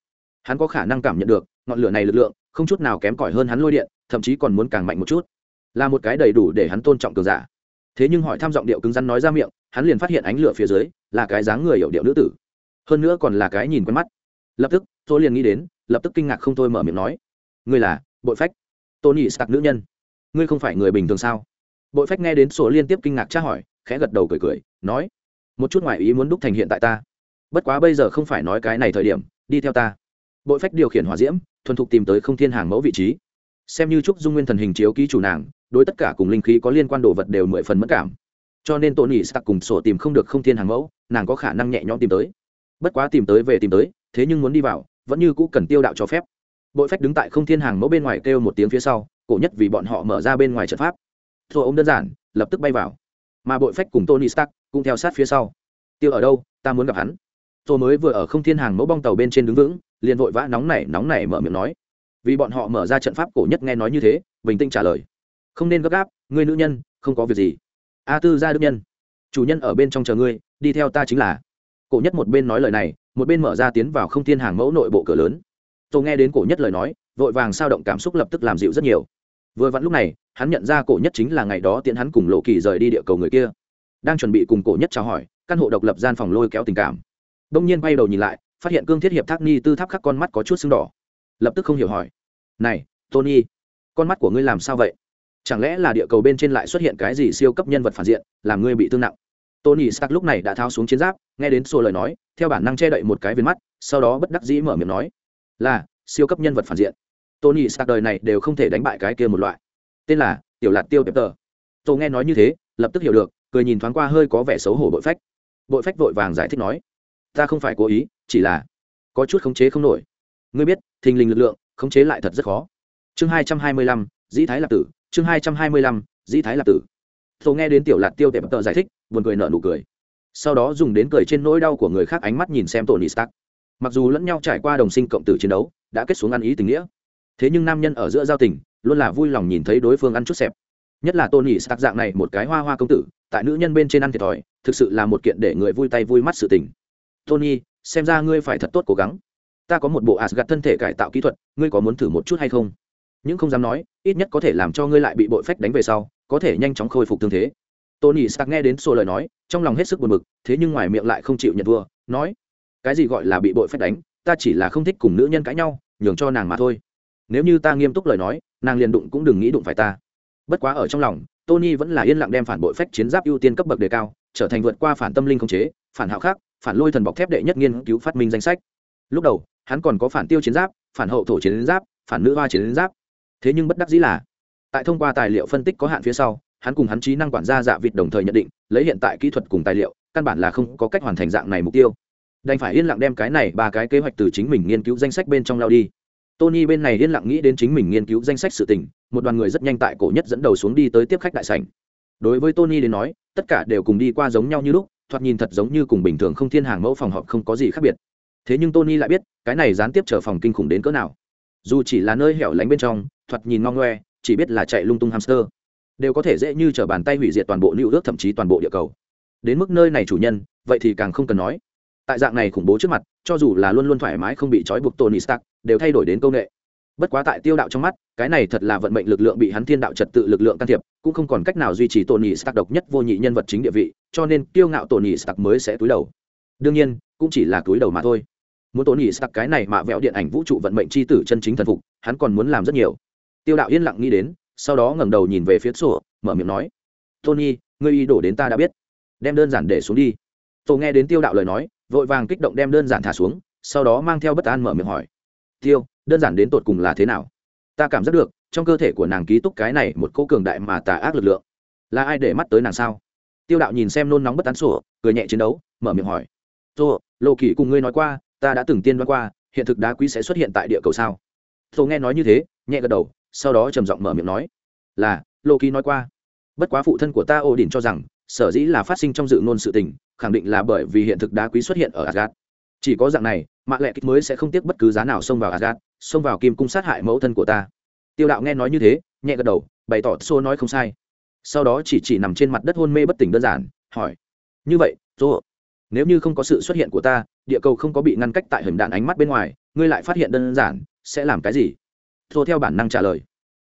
Hắn có khả năng cảm nhận được ngọn lửa này lực lượng không chút nào kém cỏi hơn hắn lôi điện, thậm chí còn muốn càng mạnh một chút. Là một cái đầy đủ để hắn tôn trọng cường giả. Thế nhưng hỏi thăm giọng điệu cứng rắn nói ra miệng, hắn liền phát hiện ánh lửa phía dưới là cái dáng người hiểu điệu nữ tử. Hơn nữa còn là cái nhìn quen mắt. Lập tức tôi liền nghĩ đến, lập tức kinh ngạc không thôi mở miệng nói, ngươi là bội phách, tony stark nữ nhân. Ngươi không phải người bình thường sao? Bội phách nghe đến sổ liên tiếp kinh ngạc tra hỏi, khẽ gật đầu cười cười, nói, một chút ngoại ý muốn đúc thành hiện tại ta. Bất quá bây giờ không phải nói cái này thời điểm, đi theo ta. Bội phách điều khiển hỏa diễm thuần thục tìm tới không thiên hàng mẫu vị trí. Xem như trúc dung nguyên thần hình chiếu ký chủ nàng, đối tất cả cùng linh khí có liên quan đồ vật đều mười phần mất cảm. Cho nên tổ nỉ stark cùng sổ tìm không được không thiên hàng mẫu, nàng có khả năng nhẹ nhõm tìm tới. Bất quá tìm tới về tìm tới, thế nhưng muốn đi vào, vẫn như cũ cần tiêu đạo cho phép. Bội phách đứng tại không thiên hàng mẫu bên ngoài kêu một tiếng phía sau, cổ nhất vì bọn họ mở ra bên ngoài trận pháp. Rồi ông đơn giản, lập tức bay vào. Mà bội phách cùng tony stark cũng theo sát phía sau. Tiêu ở đâu, ta muốn gặp hắn tôi mới vừa ở không thiên hàng mẫu bong tàu bên trên đứng vững, liền vội vã nóng nảy nóng nảy mở miệng nói. Vì bọn họ mở ra trận pháp cổ nhất nghe nói như thế, bình tĩnh trả lời. Không nên gấp gáp, ngươi nữ nhân, không có việc gì. A tư gia đức nhân, chủ nhân ở bên trong chờ ngươi, đi theo ta chính là. Cổ nhất một bên nói lời này, một bên mở ra tiến vào không thiên hàng mẫu nội bộ cửa lớn. Tôi nghe đến cổ nhất lời nói, vội vàng sao động cảm xúc lập tức làm dịu rất nhiều. Vừa vặn lúc này, hắn nhận ra cổ nhất chính là ngày đó tiễn hắn cùng lộ kỳ rời đi địa cầu người kia. Đang chuẩn bị cùng cổ nhất chào hỏi, căn hộ độc lập gian phòng lôi kéo tình cảm đông nhiên bay đầu nhìn lại, phát hiện cương thiết hiệp thác ni tư tháp khắc con mắt có chút sưng đỏ. Lập tức không hiểu hỏi, này, tony, con mắt của ngươi làm sao vậy? Chẳng lẽ là địa cầu bên trên lại xuất hiện cái gì siêu cấp nhân vật phản diện, làm ngươi bị thương nặng? Tony stark lúc này đã tháo xuống chiến giáp, nghe đến xô lời nói, theo bản năng che đậy một cái viên mắt, sau đó bất đắc dĩ mở miệng nói, là, siêu cấp nhân vật phản diện. Tony stark đời này đều không thể đánh bại cái kia một loại. Tên là tiểu lạt tiêu pepper. Tôi nghe nói như thế, lập tức hiểu được, cười nhìn thoáng qua hơi có vẻ xấu hổ bội phách. Bội phách vội vàng giải thích nói ta không phải cố ý, chỉ là có chút khống chế không nổi. Ngươi biết, thình lình lực lượng, khống chế lại thật rất khó. Chương hai trăm hai mươi lăm, dĩ thái lạc tử. Chương hai trăm hai mươi lăm, dĩ thái lạc tử. Tôi nghe đến tiểu lạc tiêu tệp tợ giải thích, buồn cười nợ nụ cười. Sau đó dùng đến cười trên nỗi đau của người khác ánh mắt nhìn xem tony stark. Mặc dù lẫn nhau trải qua đồng sinh cộng tử chiến đấu, đã kết xuống ăn ý tình nghĩa. Thế nhưng nam nhân ở giữa giao tình, luôn là vui lòng nhìn thấy đối phương ăn chút xẹp. Nhất là tony stark dạng này một cái hoa hoa công tử, tại nữ nhân bên trên ăn thiệt thòi, thực sự là một kiện để người vui tay vui mắt sự tình tony, xem ra ngươi phải thật tốt cố gắng. Ta có một bộ asgad thân thể cải tạo kỹ thuật, ngươi có muốn thử một chút hay không? Nhưng không dám nói, ít nhất có thể làm cho ngươi lại bị bội phách đánh về sau, có thể nhanh chóng khôi phục tương thế. Tony stark nghe đến sổ lời nói, trong lòng hết sức buồn bực, thế nhưng ngoài miệng lại không chịu nhận thua, nói, cái gì gọi là bị bội phách đánh? Ta chỉ là không thích cùng nữ nhân cãi nhau, nhường cho nàng mà thôi. Nếu như ta nghiêm túc lời nói, nàng liền đụng cũng đừng nghĩ đụng phải ta. Bất quá ở trong lòng, tony vẫn là yên lặng đem phản bội phách chiến giáp ưu tiên cấp bậc đề cao, trở thành vượt qua phản tâm linh không chế, phản hạo khác phản lôi thần bọc thép đệ nhất nghiên cứu phát minh danh sách. Lúc đầu, hắn còn có phản tiêu chiến giáp, phản hậu thổ chiến giáp, phản nữ hoa chiến giáp. Thế nhưng bất đắc dĩ là, tại thông qua tài liệu phân tích có hạn phía sau, hắn cùng hắn trí năng quản gia dạ vịt đồng thời nhận định, lấy hiện tại kỹ thuật cùng tài liệu, căn bản là không có cách hoàn thành dạng này mục tiêu. Đành phải yên lặng đem cái này ba cái kế hoạch từ chính mình nghiên cứu danh sách bên trong lao đi. Tony bên này yên lặng nghĩ đến chính mình nghiên cứu danh sách sự tình, một đoàn người rất nhanh tại cổ nhất dẫn đầu xuống đi tới tiếp khách đại sảnh. Đối với tony đến nói, tất cả đều cùng đi qua giống nhau như lúc thoạt nhìn thật giống như cùng bình thường không thiên hàng mẫu phòng họp không có gì khác biệt. Thế nhưng tony lại biết, cái này gián tiếp trở phòng kinh khủng đến cỡ nào. Dù chỉ là nơi hẻo lánh bên trong, thoạt nhìn ngon ngoe, chỉ biết là chạy lung tung hamster. Đều có thể dễ như t bàn tay hủy diệt toàn bộ lưu ước thậm chí toàn bộ địa cầu. Đến mức nơi này chủ nhân, vậy thì càng không cần nói. Tại dạng này khủng bố trước mặt, cho dù là luôn luôn thoải mái không bị trói buộc tony stark, đều thay đổi đến công nghệ bất quá tại tiêu đạo trong mắt, cái này thật là vận mệnh lực lượng bị hắn thiên đạo trật tự lực lượng can thiệp, cũng không còn cách nào duy trì tony stark độc nhất vô nhị nhân vật chính địa vị, cho nên kiêu ngạo nhị stark mới sẽ túi đầu. Đương nhiên, cũng chỉ là túi đầu mà thôi. Muốn tony stark cái này mà vẹo điện ảnh vũ trụ vận mệnh c h i tử chân chính thần phục, hắn còn muốn làm rất nhiều. Tiêu đạo yên lặng nghĩ đến, sau đó ngẩng đầu nhìn về phía sổ, mở miệng nói, tony, ngươi ý đổ đến ta đã biết. Đem đơn giản để xuống đi. Tôi nghe đến tiêu đạo lời nói, vội vàng kích động đem đơn giản thả xuống, sau đó mang theo bất an mở miệng hỏi, tiêu đơn giản đến tột cùng là thế nào? Ta cảm giác được trong cơ thể của nàng ký túc cái này một cô cường đại mà tà ác lực lượng. Là ai để mắt tới nàng sao? Tiêu đạo nhìn xem nôn nóng bất tán sổ cười nhẹ chiến đấu mở miệng hỏi. Tô lộ kỳ cùng ngươi nói qua ta đã từng tiên đoán qua hiện thực đá quý sẽ xuất hiện tại địa cầu sao? Tô nghe nói như thế nhẹ gật đầu sau đó trầm giọng mở miệng nói. Là lộ kỳ nói qua. Bất quá phụ thân của ta ô đình cho rằng sở dĩ là phát sinh trong dự ngôn sự tình khẳng định là bởi vì hiện thực đá quý xuất hiện ở Asgard. Chỉ có dạng này, mạng Lệ Kích mới sẽ không tiếc bất cứ giá nào xông vào Asgard, xông vào kim cung sát hại mẫu thân của ta. Tiêu đạo nghe nói như thế, nhẹ gật đầu, bày tỏ xô nói không sai. Sau đó chỉ chỉ nằm trên mặt đất hôn mê bất tỉnh đơn giản, hỏi: "Như vậy, Tô, nếu như không có sự xuất hiện của ta, địa cầu không có bị ngăn cách tại hình đạn ánh mắt bên ngoài, ngươi lại phát hiện đơn giản, sẽ làm cái gì?" Tô theo bản năng trả lời: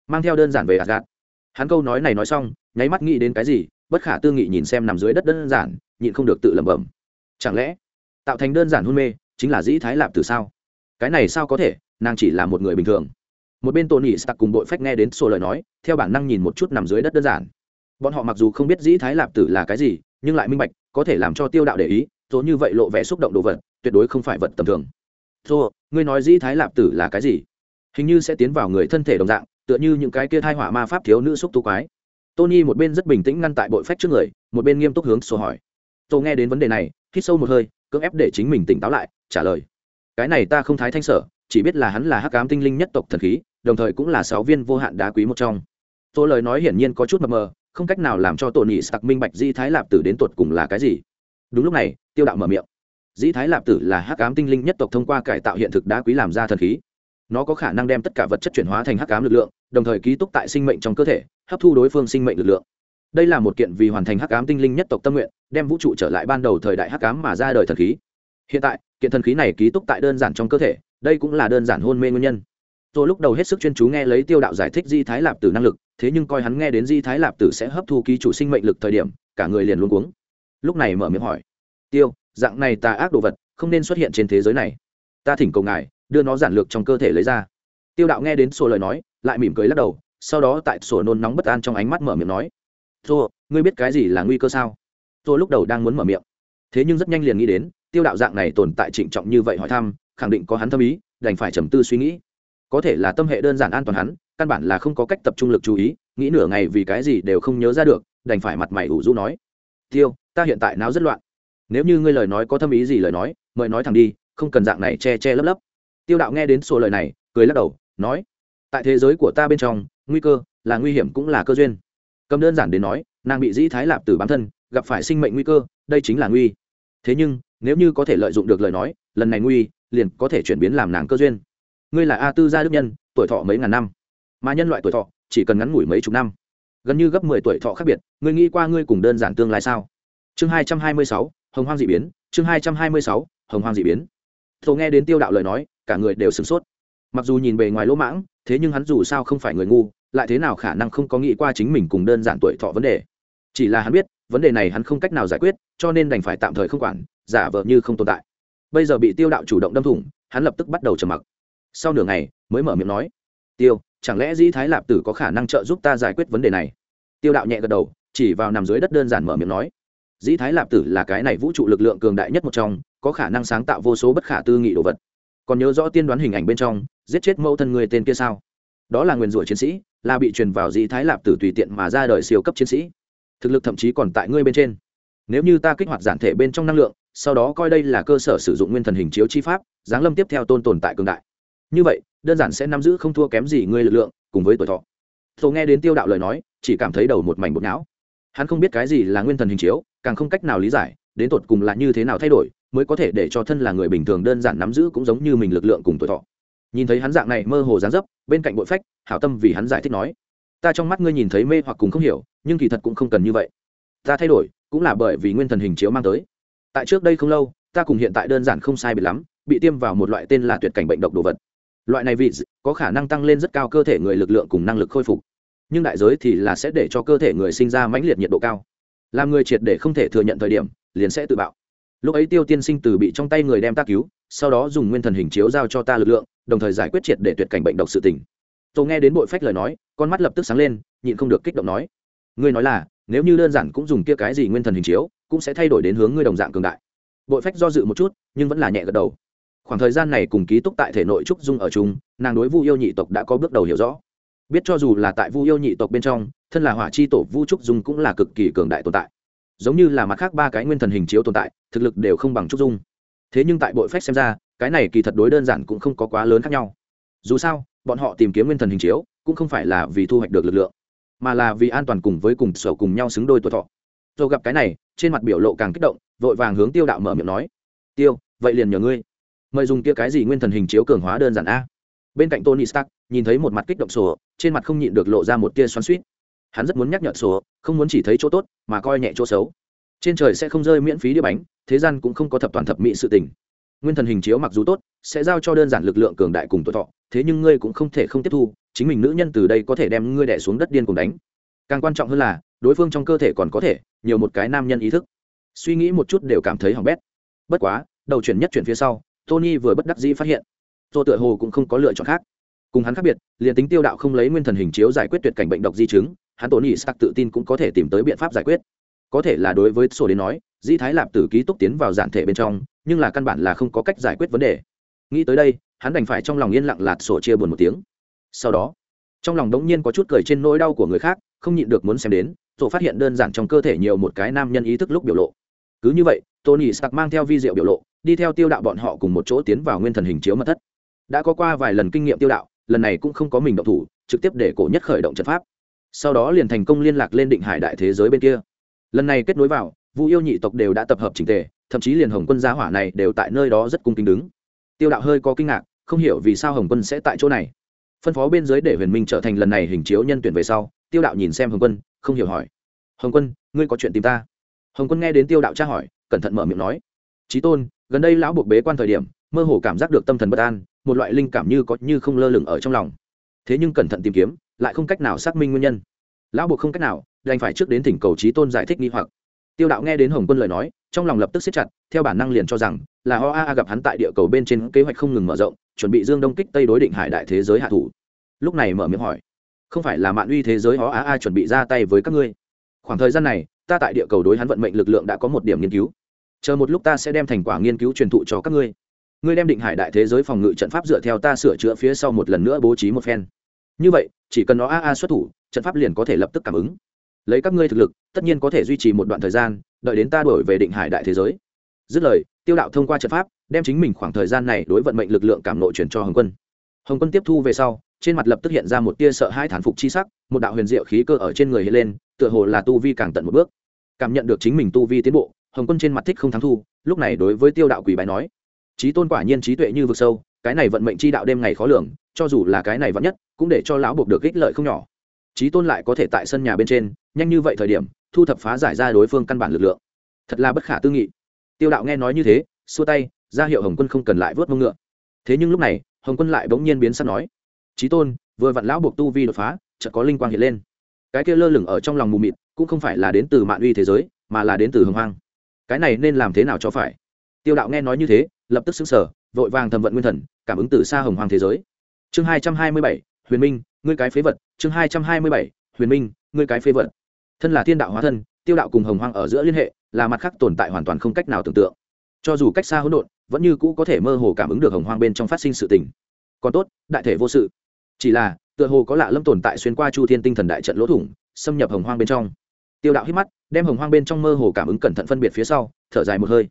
"Mang theo đơn giản về gạt Hắn câu nói này nói xong, nháy mắt nghĩ đến cái gì, bất khả tư nghị nhìn xem nằm dưới đất đơn giản nhịn không được tự lẩm bẩm chẳng lẽ tạo thành đơn giản hôn mê chính là dĩ thái lạp từ sao cái này sao có thể nàng chỉ là một người bình thường. Một bên tôn nỉ sặc cùng đội phách nghe đến sổ lời nói, theo bản năng nhìn một chút nằm dưới đất đơn giản. Bọn họ mặc dù không biết dĩ thái lạp tử là cái gì, nhưng lại minh bạch, có thể làm cho tiêu đạo để ý số như vậy lộ vẻ xúc động đồ vật, tuyệt đối không phải vật tầm thường. Số ngươi nói dĩ thái lạp tử là cái gì? Hình như sẽ tiến vào người thân thể đồng dạng, tựa như những cái kia thai hỏa ma pháp thiếu nữ xúc tu quái. Tony một bên rất bình tĩnh ngăn tại bội phách trước người, một bên nghiêm túc hướng sổ hỏi. Tôi nghe đến vấn đề này, hít sâu một hơi, cưỡng ép để chính mình tỉnh táo lại, trả lời. Cái này ta không thái thanh sở chỉ biết là hắn là hắc ám tinh linh nhất tộc thần khí, đồng thời cũng là sáu viên vô hạn đá quý một trong. Tôi lời nói hiển nhiên có chút mập mờ, không cách nào làm cho tổ nhị sặc minh bạch di thái lạp tử đến tột cùng là cái gì. Đúng lúc này, tiêu đạo mở miệng. Dĩ thái lạp tử là hắc ám tinh linh nhất tộc thông qua cải tạo hiện thực đá quý làm ra thần khí. Nó có khả năng đem tất cả vật chất chuyển hóa thành hắc ám lực lượng, đồng thời ký túc tại sinh mệnh trong cơ thể, hấp thu đối phương sinh mệnh lực lượng. Đây là một kiện vì hoàn thành hắc ám tinh linh nhất tộc tâm nguyện, đem vũ trụ trở lại ban đầu thời đại hắc ám mà ra đời thần khí. Hiện tại kiện thần khí này ký túc tại đơn giản trong cơ thể, đây cũng là đơn giản hôn mê nguyên nhân. Tôi lúc đầu hết sức chuyên chú nghe lấy tiêu đạo giải thích di thái lạp tử năng lực, thế nhưng coi hắn nghe đến di thái lạp tử sẽ hấp thu ký chủ sinh mệnh lực thời điểm, cả người liền luôn cuống. Lúc này mở miệng hỏi, tiêu, dạng này tà ác đồ vật, không nên xuất hiện trên thế giới này. Ta thỉnh cầu ngài, đưa nó giản lược trong cơ thể lấy ra. Tiêu đạo nghe đến sổ lời nói, lại mỉm cười lắc đầu, sau đó tại sổ nôn nóng bất an trong ánh mắt mở miệng nói tô ngươi biết cái gì là nguy cơ sao? Tôi lúc đầu đang muốn mở miệng thế nhưng rất nhanh liền nghĩ đến, tiêu đạo dạng này tồn tại trịnh trọng như vậy hỏi thăm, khẳng định có hắn tâm ý, đành phải trầm tư suy nghĩ. Có thể là tâm hệ đơn giản an toàn hắn, căn bản là không có cách tập trung lực chú ý, nghĩ nửa ngày vì cái gì đều không nhớ ra được, đành phải mặt mày ủ rũ nói. Tiêu, ta hiện tại não rất loạn. Nếu như ngươi lời nói có tâm ý gì lời nói, mời nói thẳng đi, không cần dạng này che che lấp lấp. Tiêu đạo nghe đến số lời này, cười lắc đầu, nói, tại thế giới của ta bên trong, nguy cơ là nguy hiểm cũng là cơ duyên. Cầm đơn giản đến nói, nàng bị dĩ thái lạp tử bản thân, gặp phải sinh mệnh nguy cơ đây chính là nguy. Thế nhưng, nếu như có thể lợi dụng được lời nói, lần này nguy liền có thể chuyển biến làm nàng cơ duyên. Ngươi là a tư gia đức nhân, tuổi thọ mấy ngàn năm. Mà nhân loại tuổi thọ, chỉ cần ngắn ngủi mấy chục năm. Gần như gấp mười tuổi thọ khác biệt, ngươi nghĩ qua ngươi cùng đơn giản tương lai sao? Chương hai trăm hai mươi sáu, hồng hoang d ị biến. Chương hai trăm hai mươi sáu, hồng hoang d ị biến. Thổ nghe đến tiêu đạo lời nói, cả người đều sửng sốt. Mặc dù nhìn bề ngoài lỗ mãng, thế nhưng hắn dù sao không phải người ngu, lại thế nào khả năng không có nghĩ qua chính mình cùng đơn giản tuổi thọ vấn đề? Chỉ là hắn biết vấn đề này hắn không cách nào giải quyết, cho nên đành phải tạm thời không quản, giả vờ như không tồn tại. Bây giờ bị tiêu đạo chủ động đâm thủng, hắn lập tức bắt đầu trầm mặc. Sau nửa ngày, mới mở miệng nói, tiêu, chẳng lẽ dĩ thái lạp tử có khả năng trợ giúp ta giải quyết vấn đề này? Tiêu đạo nhẹ gật đầu, chỉ vào nằm dưới đất đơn giản mở miệng nói, dĩ thái lạp tử là cái này vũ trụ lực lượng cường đại nhất một trong, có khả năng sáng tạo vô số bất khả tư nghị đồ vật. Còn nhớ rõ tiên đoán hình ảnh bên trong, giết chết mẫu thân người tên kia sao? Đó là nguyền rủa chiến sĩ, là bị truyền vào dĩ thái lạp tử tùy tiện mà ra đời siêu cấp chiến sĩ thực lực thậm chí còn tại ngươi bên trên. Nếu như ta kích hoạt giản thể bên trong năng lượng, sau đó coi đây là cơ sở sử dụng nguyên thần hình chiếu chi pháp, giáng lâm tiếp theo tôn tồn tại cường đại. Như vậy, đơn giản sẽ nắm giữ không thua kém gì ngươi lực lượng, cùng với tuổi thọ. Thổ nghe đến tiêu đạo lời nói, chỉ cảm thấy đầu một mảnh bột não. Hắn không biết cái gì là nguyên thần hình chiếu, càng không cách nào lý giải, đến tột cùng là như thế nào thay đổi, mới có thể để cho thân là người bình thường đơn giản nắm giữ cũng giống như mình lực lượng cùng tuổi thọ. Nhìn thấy hắn dạng này mơ hồ dán dấp, bên cạnh bội phách, hảo tâm vì hắn giải thích nói ta trong mắt ngươi nhìn thấy mê hoặc cùng không hiểu, nhưng kỳ thật cũng không cần như vậy. Ta thay đổi, cũng là bởi vì nguyên thần hình chiếu mang tới. Tại trước đây không lâu, ta cùng hiện tại đơn giản không sai biệt lắm, bị tiêm vào một loại tên là tuyệt cảnh bệnh độc đồ vật. Loại này vị có khả năng tăng lên rất cao cơ thể người lực lượng cùng năng lực khôi phục. Nhưng đại giới thì là sẽ để cho cơ thể người sinh ra mãnh liệt nhiệt độ cao. Làm người triệt để không thể thừa nhận thời điểm, liền sẽ tự bạo. Lúc ấy tiêu tiên sinh từ bị trong tay người đem ta cứu, sau đó dùng nguyên thần hình chiếu giao cho ta lực lượng, đồng thời giải quyết triệt để tuyệt cảnh bệnh độc sự tình tôi nghe đến bội phách lời nói, con mắt lập tức sáng lên, nhịn không được kích động nói. Ngươi nói là, nếu như đơn giản cũng dùng kia cái gì nguyên thần hình chiếu, cũng sẽ thay đổi đến hướng ngươi đồng dạng cường đại. Bội phách do dự một chút, nhưng vẫn là nhẹ gật đầu. Khoảng thời gian này cùng ký túc tại thể nội trúc dung ở chung, nàng đối vu yêu nhị tộc đã có bước đầu hiểu rõ. Biết cho dù là tại vu yêu nhị tộc bên trong, thân là hỏa chi tổ vu trúc dung cũng là cực kỳ cường đại tồn tại. Giống như là mặt khác ba cái nguyên thần hình chiếu tồn tại, thực lực đều không bằng trúc dung. Thế nhưng tại bội phách xem ra, cái này kỳ thật đối đơn giản cũng không có quá lớn khác nhau. Dù sao bọn họ tìm kiếm nguyên thần hình chiếu, cũng không phải là vì thu hoạch được lực lượng, mà là vì an toàn cùng với cùng sở cùng nhau xứng đôi tuổi thọ. Rồi gặp cái này, trên mặt biểu lộ càng kích động, vội vàng hướng tiêu đạo mở miệng nói, tiêu, vậy liền nhờ ngươi. Mời dùng kia cái gì nguyên thần hình chiếu cường hóa đơn giản a? Bên cạnh tony stark, nhìn thấy một mặt kích động sổ, trên mặt không nhịn được lộ ra một tia xoắn suýt hắn rất muốn nhắc nhở sổ, không muốn chỉ thấy chỗ tốt, mà coi nhẹ chỗ xấu. Trên trời sẽ không rơi miễn phí đĩa bánh, thế gian cũng không có thập toàn thập mỹ sự tình. Nguyên thần hình chiếu mặc dù tốt, sẽ giao cho đơn giản lực lượng cường đại cùng tuổi thọ thế nhưng ngươi cũng không thể không tiếp thu, chính mình nữ nhân từ đây có thể đem ngươi đẻ xuống đất điên cùng đánh. Càng quan trọng hơn là, đối phương trong cơ thể còn có thể, nhiều một cái nam nhân ý thức. Suy nghĩ một chút đều cảm thấy hỏng bét. Bất quá, đầu chuyển nhất chuyển phía sau, tony vừa bất đắc dĩ phát hiện, tô tựa hồ cũng không có lựa chọn khác. Cùng hắn khác biệt, liền tính tiêu đạo không lấy nguyên thần hình chiếu giải quyết tuyệt cảnh bệnh độc di chứng, hắn tony sắc tự tin cũng có thể tìm tới biện pháp giải quyết. Có thể là đối với sổ đến nói, di thái lạp tử ký túc tiến vào giản thể bên trong, nhưng là căn bản là không có cách giải quyết vấn đề. Nghĩ tới đây hắn đành phải trong lòng yên lặng lạt sổ chia buồn một tiếng. Sau đó, trong lòng đống nhiên có chút cười trên nỗi đau của người khác, không nhịn được muốn xem đến, rồi phát hiện đơn giản trong cơ thể nhiều một cái nam nhân ý thức lúc biểu lộ. Cứ như vậy, tony stark mang theo vi diệu biểu lộ, đi theo tiêu đạo bọn họ cùng một chỗ tiến vào nguyên thần hình chiếu mật thất. Đã có qua vài lần kinh nghiệm tiêu đạo, lần này cũng không có mình động thủ, trực tiếp để cổ nhất khởi động trận pháp. Sau đó liền thành công liên lạc lên định hải đại thế giới bên kia. Lần này kết nối vào, vu yêu nhị tộc đều đã tập hợp trình tề, thậm chí liền hồng quân gia hỏa này đều tại nơi đó rất cung kính đứng tiêu đạo hơi có kinh ngạc, không hiểu vì sao hồng quân sẽ tại chỗ này. Phân phó bên dưới để huyền minh trở thành lần này hình chiếu nhân tuyển về sau, tiêu đạo nhìn xem hồng quân, không hiểu hỏi. Hồng quân, ngươi có chuyện tìm ta? Hồng quân nghe đến tiêu đạo tra hỏi, cẩn thận mở miệng nói. Trí tôn, gần đây lão buộc bế quan thời điểm, mơ hồ cảm giác được tâm thần bất an, một loại linh cảm như có như không lơ lửng ở trong lòng. Thế nhưng cẩn thận tìm kiếm, lại không cách nào xác minh nguyên nhân. Lão buộc không cách nào, đành phải trước đến thỉnh cầu trí tôn giải thích nghi hoặc tiêu đạo nghe đến hồng quân lời nói, trong lòng lập tức xếp chặt, theo bản năng liền cho rằng là ho a gặp hắn tại địa cầu bên trên kế hoạch không ngừng mở rộng, chuẩn bị dương đông kích tây đối định hải đại thế giới hạ thủ. Lúc này mở miệng hỏi, không phải là mạn uy thế giới ho a a chuẩn bị ra tay với các ngươi? Khoảng thời gian này, ta tại địa cầu đối hắn vận mệnh lực lượng đã có một điểm nghiên cứu. Chờ một lúc ta sẽ đem thành quả nghiên cứu truyền thụ cho các ngươi. Ngươi đem định hải đại thế giới phòng ngự trận pháp dựa theo ta sửa chữa phía sau một lần nữa bố trí một phen. Như vậy, chỉ cần nó a a xuất thủ, trận pháp liền có thể lập tức cảm ứng lấy các ngươi thực lực, tất nhiên có thể duy trì một đoạn thời gian, đợi đến ta đổi về định hải đại thế giới. Dứt lời, tiêu đạo thông qua trận pháp, đem chính mình khoảng thời gian này đối vận mệnh lực lượng cảm nội truyền cho hồng quân. Hồng quân tiếp thu về sau, trên mặt lập tức hiện ra một tia sợ hai thản phục chi sắc, một đạo huyền diệu khí cơ ở trên người hiện lên, tựa hồ là tu vi càng tận một bước. Cảm nhận được chính mình tu vi tiến bộ, hồng quân trên mặt thích không thắng thu, lúc này đối với tiêu đạo quỷ bài nói trí tôn quả nhiên trí tuệ như vực sâu, cái này vận mệnh chi đạo đêm ngày khó lường, cho dù là cái này vẫn nhất, cũng để cho lão buộc được ích lợi không nhỏ trí tôn lại có thể tại sân nhà bên trên, nhanh như vậy thời điểm, thu thập phá giải ra đối phương căn bản lực lượng. Thật là bất khả tư nghị. Tiêu đạo nghe nói như thế, xua tay, ra hiệu hồng quân không cần lại vớt mông ngựa. Thế nhưng lúc này, hồng quân lại bỗng nhiên biến sắp nói trí tôn, vừa vặn lão buộc tu vi đột phá, chợt có linh quang hiện lên. Cái kia lơ lửng ở trong lòng mù mịt, cũng không phải là đến từ mạng uy thế giới, mà là đến từ hồng hoang. Cái này nên làm thế nào cho phải? Tiêu đạo nghe nói như thế, lập tức xứng sở vội vàng thầm vận nguyên thần, cảm ứng từ xa hồng hoang thế giới. Chương hai trăm hai mươi bảy, huyền minh ngươi cái phế vật, chương hai trăm hai mươi bảy, huyền minh, ngươi cái phế vật. Thân là thiên đạo hóa thân, tiêu đạo cùng hồng hoang ở giữa liên hệ, là mặt khác tồn tại hoàn toàn không cách nào tưởng tượng. Cho dù cách xa hỗn độn, vẫn như cũ có thể mơ hồ cảm ứng được hồng hoang bên trong phát sinh sự tình. Còn tốt, đại thể vô sự. Chỉ là, tựa hồ có lạ lâm tồn tại xuyên qua chu thiên tinh thần đại trận lỗ thủng, xâm nhập hồng hoang bên trong. Tiêu đạo hít mắt, đem hồng hoang bên trong mơ hồ cảm ứng cẩn thận phân biệt phía sau, thở dài một hơi.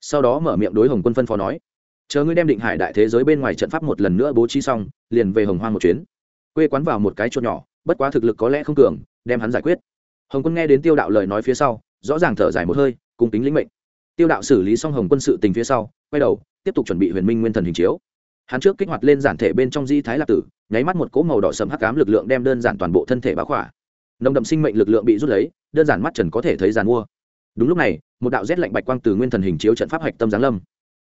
Sau đó mở miệng đối hồng quân phân phó nói, chờ ngươi đem định hải đại thế giới bên ngoài trận pháp một lần nữa bố trí xong, liền về hồng hoang một chuyến quê quán vào một cái chuột nhỏ, bất quá thực lực có lẽ không cường, đem hắn giải quyết. Hồng quân nghe đến tiêu đạo lời nói phía sau, rõ ràng thở dài một hơi cùng tính lĩnh mệnh. Tiêu đạo xử lý xong hồng quân sự tình phía sau, quay đầu, tiếp tục chuẩn bị huyền minh nguyên thần hình chiếu. Hắn trước kích hoạt lên giản thể bên trong di thái lạc tử, nháy mắt một cỗ màu đỏ sầm hắc cám lực lượng đem đơn giản toàn bộ thân thể báo khỏa. Nồng đậm sinh mệnh lực lượng bị rút lấy, đơn giản mắt trần có thể thấy giàn mua. Đúng lúc này, một đạo rét lạnh bạch quang từ nguyên thần hình chiếu trận pháp hạch tâm giáng lâm.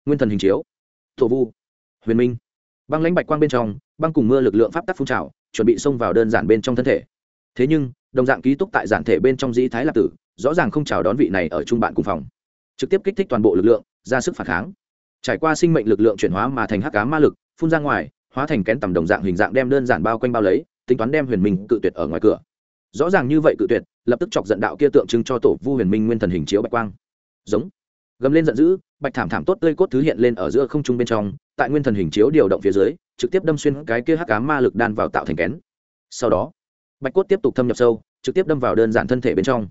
Nguyên thần hình chiếu. Thổ vu. Huyền minh. Băng lãnh bạch quang bên trong, băng cùng mưa lực lượng pháp tắc phun trào chuẩn bị xông vào đơn giản bên trong thân thể. Thế nhưng, đồng dạng ký túc tại giản thể bên trong dĩ thái lạc tử, rõ ràng không chào đón vị này ở chung bạn cùng phòng. Trực tiếp kích thích toàn bộ lực lượng, ra sức phản kháng. Trải qua sinh mệnh lực lượng chuyển hóa mà thành hắc cá ma lực, phun ra ngoài, hóa thành kén tầm đồng dạng hình dạng đem đơn giản bao quanh bao lấy, tính toán đem huyền minh cự tuyệt ở ngoài cửa. Rõ ràng như vậy cự tuyệt, lập tức chọc giận đạo kia tượng trưng cho tổ vu huyền minh nguyên thần hình chiếu bạch quang. Giống. Gầm lên giận dữ bạch thảm thảm tốt tươi cốt thứ hiện lên ở giữa không trung bên trong, tại nguyên thần hình chiếu điều động phía dưới, trực tiếp đâm xuyên cái kia hắc cá ma lực đan vào tạo thành kén. Sau đó, bạch cốt tiếp tục thâm nhập sâu, trực tiếp đâm vào đơn giản thân thể bên trong.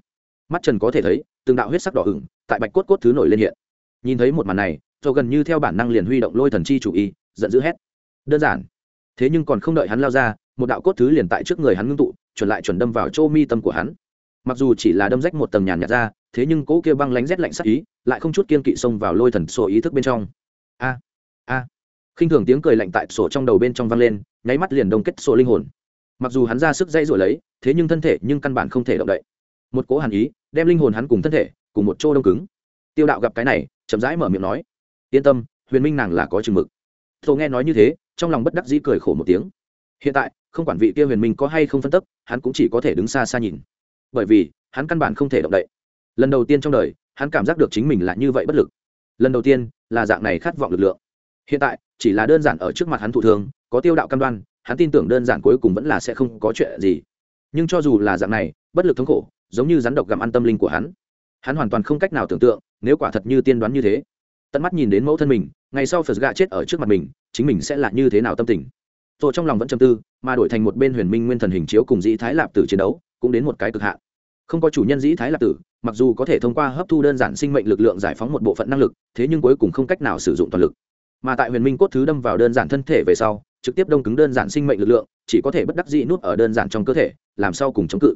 Mắt trần có thể thấy, từng đạo huyết sắc đỏ ửng tại bạch cốt cốt thứ nổi lên hiện. Nhìn thấy một màn này cho gần như theo bản năng liền huy động lôi thần chi chủ y, giận dữ hét. Đơn giản. Thế nhưng còn không đợi hắn lao ra, một đạo cốt thứ liền tại trước người hắn ngưng tụ, chuẩn lại chuẩn đâm vào chỗ mi tâm của hắn. Mặc dù chỉ là đâm rách một tầng nhàn nhạt ra thế nhưng cỗ kia băng lánh rét lạnh sắc ý lại không chút kiên kỵ xông vào lôi thần sổ ý thức bên trong. A a. Khinh thường tiếng cười lạnh tại sổ trong đầu bên trong vang lên, nháy mắt liền đông kết sổ linh hồn. Mặc dù hắn ra sức dây rồi lấy, thế nhưng thân thể nhưng căn bản không thể động đậy. Một cố hàn ý đem linh hồn hắn cùng thân thể, cùng một chỗ đông cứng. Tiêu đạo gặp cái này, chậm rãi mở miệng nói, yên tâm, huyền minh nàng là có chừng mực. Thổ nghe nói như thế, trong lòng bất đắc dĩ cười khổ một tiếng. Hiện tại, không quản vị kia huyền minh có hay không phân tức hắn cũng chỉ có thể đứng xa xa nhìn. Bởi vì, hắn căn bản không thể động đậy lần đầu tiên trong đời, hắn cảm giác được chính mình là như vậy bất lực. Lần đầu tiên, là dạng này khát vọng lực lượng. Hiện tại, chỉ là đơn giản ở trước mặt hắn thụ thường có tiêu đạo cam đoan, hắn tin tưởng đơn giản cuối cùng vẫn là sẽ không có chuyện gì. Nhưng cho dù là dạng này, bất lực thống khổ, giống như rắn độc gặm ăn tâm linh của hắn hắn hoàn toàn không cách nào tưởng tượng, nếu quả thật như tiên đoán như thế. Tận mắt nhìn đến mẫu thân mình, ngày sau phật gạ chết ở trước mặt mình, chính mình sẽ là như thế nào tâm tình? Rồi trong lòng vẫn châm tư, mà đổi thành một bên huyền minh nguyên thần hình chiếu cùng dĩ thái lạp tử chiến đấu, cũng đến một cái cực hạn. Không có chủ nhân dĩ thái lạp tử mặc dù có thể thông qua hấp thu đơn giản sinh mệnh lực lượng giải phóng một bộ phận năng lực, thế nhưng cuối cùng không cách nào sử dụng toàn lực. Mà tại huyền minh cốt thứ đâm vào đơn giản thân thể về sau, trực tiếp đông cứng đơn giản sinh mệnh lực lượng, chỉ có thể bất đắc dĩ nuốt ở đơn giản trong cơ thể, làm sao cùng chống cự.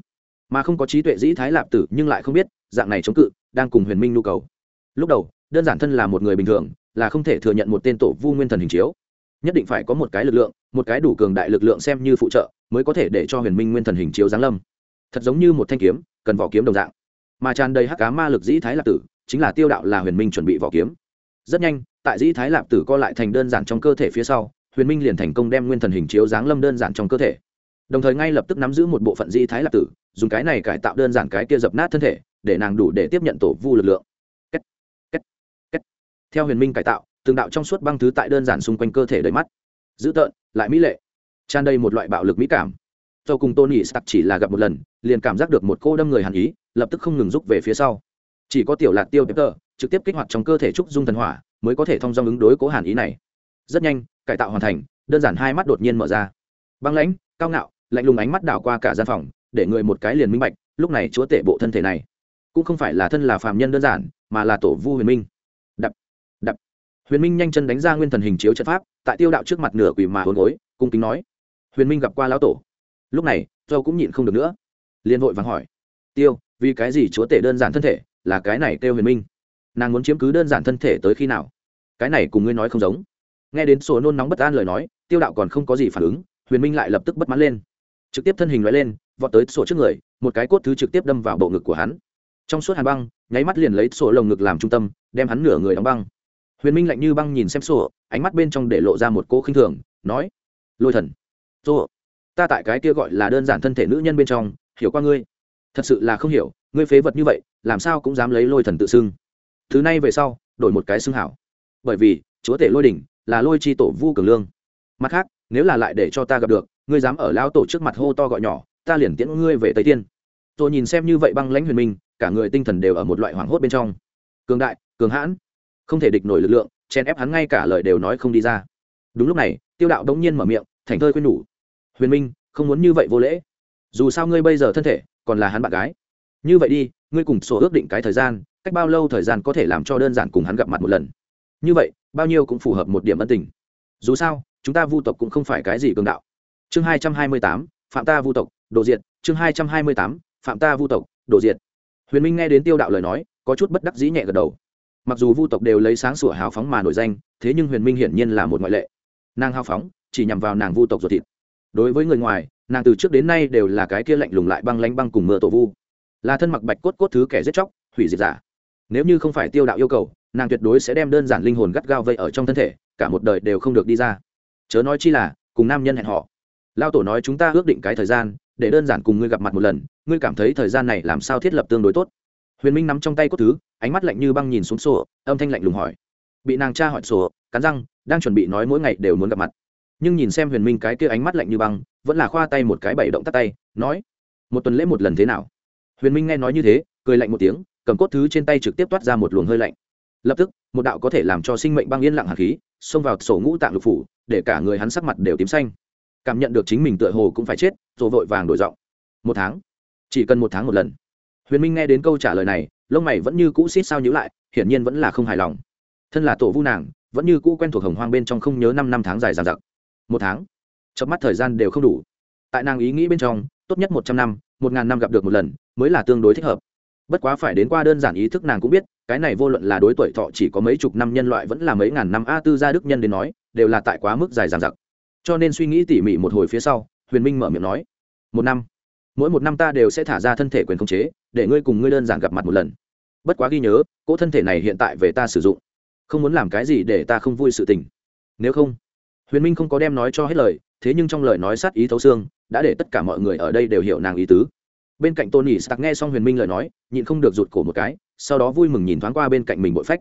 Mà không có trí tuệ dĩ thái lạp tử nhưng lại không biết, dạng này chống cự đang cùng huyền minh nhu cầu. Lúc đầu, đơn giản thân là một người bình thường, là không thể thừa nhận một tên tổ vu nguyên thần hình chiếu. Nhất định phải có một cái lực lượng, một cái đủ cường đại lực lượng xem như phụ trợ, mới có thể để cho huyền minh nguyên thần hình chiếu giáng lâm. Thật giống như một thanh kiếm, cần vỏ kiếm đồng dạng mà tràn đầy hắc cá ma lực dĩ thái lạp tử, chính là tiêu đạo là huyền minh chuẩn bị vỏ kiếm rất nhanh, tại dĩ thái lạp tử co lại thành đơn giản trong cơ thể phía sau, huyền minh liền thành công đem nguyên thần hình chiếu giáng lâm đơn giản trong cơ thể đồng thời ngay lập tức nắm giữ một bộ phận dĩ thái lạp tử, dùng cái này cải tạo đơn giản cái kia dập nát thân thể, để nàng đủ để tiếp nhận tổ vu lực lượng Kết. Kết. Kết. theo huyền minh cải tạo, từng đạo trong suốt băng thứ tại đơn giản xung quanh cơ thể đầy mắt dữ tợn, lại mỹ lệ, tràn đầy một loại bạo lực mỹ cảm do cùng tony stark chỉ là gặp một lần, liền cảm giác được một cô đâm người hàn ý, lập tức không ngừng rút về phía sau. Chỉ có tiểu lạc tiêu pepper trực tiếp kích hoạt trong cơ thể trúc dung thần hỏa, mới có thể thông dong ứng đối cố hàn ý này. Rất nhanh, cải tạo hoàn thành, đơn giản hai mắt đột nhiên mở ra. Băng lãnh, cao ngạo, lạnh lùng ánh mắt đảo qua cả gian phòng, để người một cái liền minh bạch, lúc này chúa tể bộ thân thể này, cũng không phải là thân là phàm nhân đơn giản, mà là tổ vu huyền minh. Đập đập. Huyền minh nhanh chân đánh ra nguyên thần hình chiếu trận pháp, tại tiêu đạo trước mặt nửa quỷ mà hôn gối, cung kính nói, huyền minh gặp qua lão tổ lúc này dâu cũng nhịn không được nữa. Liền vội vàng hỏi, tiêu, vì cái gì chúa tể đơn giản thân thể là cái này kêu huyền minh? Nàng muốn chiếm cứ đơn giản thân thể tới khi nào? Cái này cùng ngươi nói không giống. Nghe đến sổ nôn nóng bất an lời nói, tiêu đạo còn không có gì phản ứng, huyền minh lại lập tức bất mãn lên. Trực tiếp thân hình loại lên, vọt tới sổ trước người, một cái cốt thứ trực tiếp đâm vào bộ ngực của hắn. Trong suốt hàn băng, nháy mắt liền lấy sổ lồng ngực làm trung tâm, đem hắn nửa người đóng băng. Huyền minh lạnh như băng nhìn xem sổ, ánh mắt bên trong để lộ ra một cỗ khinh thường, nói, lôi thần sổ ta tại cái kia gọi là đơn giản thân thể nữ nhân bên trong, hiểu qua ngươi. Thật sự là không hiểu, ngươi phế vật như vậy, làm sao cũng dám lấy lôi thần tự xưng. Thứ này về sau, đổi một cái xưng hảo. Bởi vì, chúa tể lôi đỉnh là lôi chi tổ vu cường lương. Mặt khác, nếu là lại để cho ta gặp được, ngươi dám ở lao tổ trước mặt hô to gọi nhỏ, ta liền tiễn ngươi về tây tiên. Tôi nhìn xem như vậy băng lãnh huyền minh, cả người tinh thần đều ở một loại hoảng hốt bên trong. Cường đại, cường hãn, không thể địch nổi lực lượng chen ép hắn ngay cả lời đều nói không đi ra. Đúng lúc này, tiêu đạo đống nhiên mở miệng, thành thơi khuyên nhủ huyền minh, không muốn như vậy vô lễ. Dù sao ngươi bây giờ thân thể còn là hắn bạn gái. Như vậy đi, ngươi cùng sổ ước định cái thời gian, cách bao lâu thời gian có thể làm cho đơn giản cùng hắn gặp mặt một lần? Như vậy, bao nhiêu cũng phù hợp một điểm ân tình. Dù sao, chúng ta vu tộc cũng không phải cái gì cường đạo. Chương hai trăm hai mươi tám, phạm ta vu tộc, đồ diệt. Chương hai trăm hai mươi tám, phạm ta vu tộc, đồ diệt. Huyền minh nghe đến tiêu đạo lời nói, có chút bất đắc dĩ nhẹ gật đầu. Mặc dù vu tộc đều lấy sáng sủa hào phóng mà nổi danh, thế nhưng huyền minh hiển nhiên là một ngoại lệ. Nàng hào phóng, chỉ nhằm vào nàng vu tộc ruột thịt đối với người ngoài, nàng từ trước đến nay đều là cái kia lạnh lùng lại băng lánh băng cùng mưa tổ vu. Là thân mặc bạch cốt cốt thứ kẻ giết chóc, hủy diệt giả. Nếu như không phải tiêu đạo yêu cầu, nàng tuyệt đối sẽ đem đơn giản linh hồn gắt gao vây ở trong thân thể, cả một đời đều không được đi ra. Chớ nói chi là, cùng nam nhân hẹn họ lao tổ nói chúng ta ước định cái thời gian, để đơn giản cùng ngươi gặp mặt một lần, ngươi cảm thấy thời gian này làm sao thiết lập tương đối tốt? Huyền minh nắm trong tay cốt thứ, ánh mắt lạnh như băng nhìn xuống sổ, âm thanh lạnh lùng hỏi. Bị nàng cha hỏi sổ, cắn răng, đang chuẩn bị nói mỗi ngày đều muốn gặp mặt nhưng nhìn xem huyền minh cái kia ánh mắt lạnh như băng, vẫn là khoa tay một cái bảy động tắt tay, nói, một tuần lễ một lần thế nào? Huyền minh nghe nói như thế, cười lạnh một tiếng, cầm cốt thứ trên tay trực tiếp toát ra một luồng hơi lạnh. Lập tức, một đạo có thể làm cho sinh mệnh băng yên lặng hạt khí, xông vào sổ ngũ tạng lục phủ, để cả người hắn sắc mặt đều tím xanh. Cảm nhận được chính mình tựa hồ cũng phải chết, rồi vội vàng đổi giọng. Một tháng? Chỉ cần một tháng một lần. Huyền minh nghe đến câu trả lời này, lông mày vẫn như cũ xít sao nhữ lại, hiển nhiên vẫn là không hài lòng. Thân là tổ vu nàng, vẫn như cũ quen thuộc hồng hoang bên trong không nhớ năm năm tháng dài dàn dặc một tháng. Chớp mắt thời gian đều không đủ. Tại nàng ý nghĩ bên trong, tốt nhất một trăm năm, một ngàn năm gặp được một lần, mới là tương đối thích hợp. Bất quá phải đến qua đơn giản ý thức nàng cũng biết, cái này vô luận là đối tuổi thọ chỉ có mấy chục năm nhân loại vẫn là mấy ngàn năm a tư gia đức nhân đến nói, đều là tại quá mức dài dàn dặc. Cho nên suy nghĩ tỉ mỉ một hồi phía sau, huyền minh mở miệng nói, một năm. Mỗi một năm ta đều sẽ thả ra thân thể quyền khống chế, để ngươi cùng ngươi đơn giản gặp mặt một lần. Bất quá ghi nhớ, cỗ thân thể này hiện tại về ta sử dụng. Không muốn làm cái gì để ta không vui sự tình. Nếu không huyền minh không có đem nói cho hết lời, thế nhưng trong lời nói sát ý thấu xương, đã để tất cả mọi người ở đây đều hiểu nàng ý tứ. Bên cạnh tôn nhị sạc nghe xong huyền minh lời nói, nhịn không được rụt cổ một cái, sau đó vui mừng nhìn thoáng qua bên cạnh mình bội phách.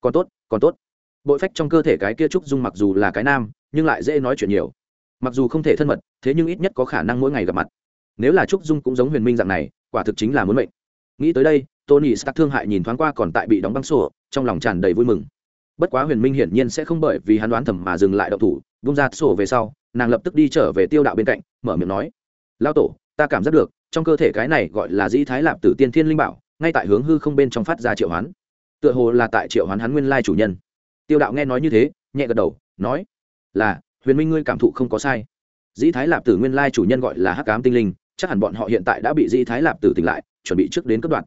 Còn tốt còn tốt. Bội phách trong cơ thể cái kia trúc dung mặc dù là cái nam, nhưng lại dễ nói chuyện nhiều. Mặc dù không thể thân mật, thế nhưng ít nhất có khả năng mỗi ngày gặp mặt. Nếu là trúc dung cũng giống huyền minh dạng này, quả thực chính là muốn mệnh. Nghĩ tới đây tony stark thương hại nhìn thoáng qua còn tại bị đóng băng sổ, trong lòng tràn đầy vui mừng bất quá huyền minh hiển nhiên sẽ không bởi vì hắn đoán thầm mà dừng lại động thủ vung ra sổ về sau, nàng lập tức đi trở về tiêu đạo bên cạnh, mở miệng nói lao tổ, ta cảm giác được, trong cơ thể cái này gọi là dĩ thái lạp tử tiên thiên linh bảo, ngay tại hướng hư không bên trong phát ra triệu hoán. Tựa hồ là tại triệu hoán hắn nguyên lai chủ nhân. Tiêu đạo nghe nói như thế, nhẹ gật đầu, nói, là, huyền minh ngươi cảm thụ không có sai. Dĩ thái lạp tử nguyên lai chủ nhân gọi là hắc cám tinh linh, chắc hẳn bọn họ hiện tại đã bị dĩ thái lạp tử tỉnh lại, chuẩn bị trước đến cấp đoạn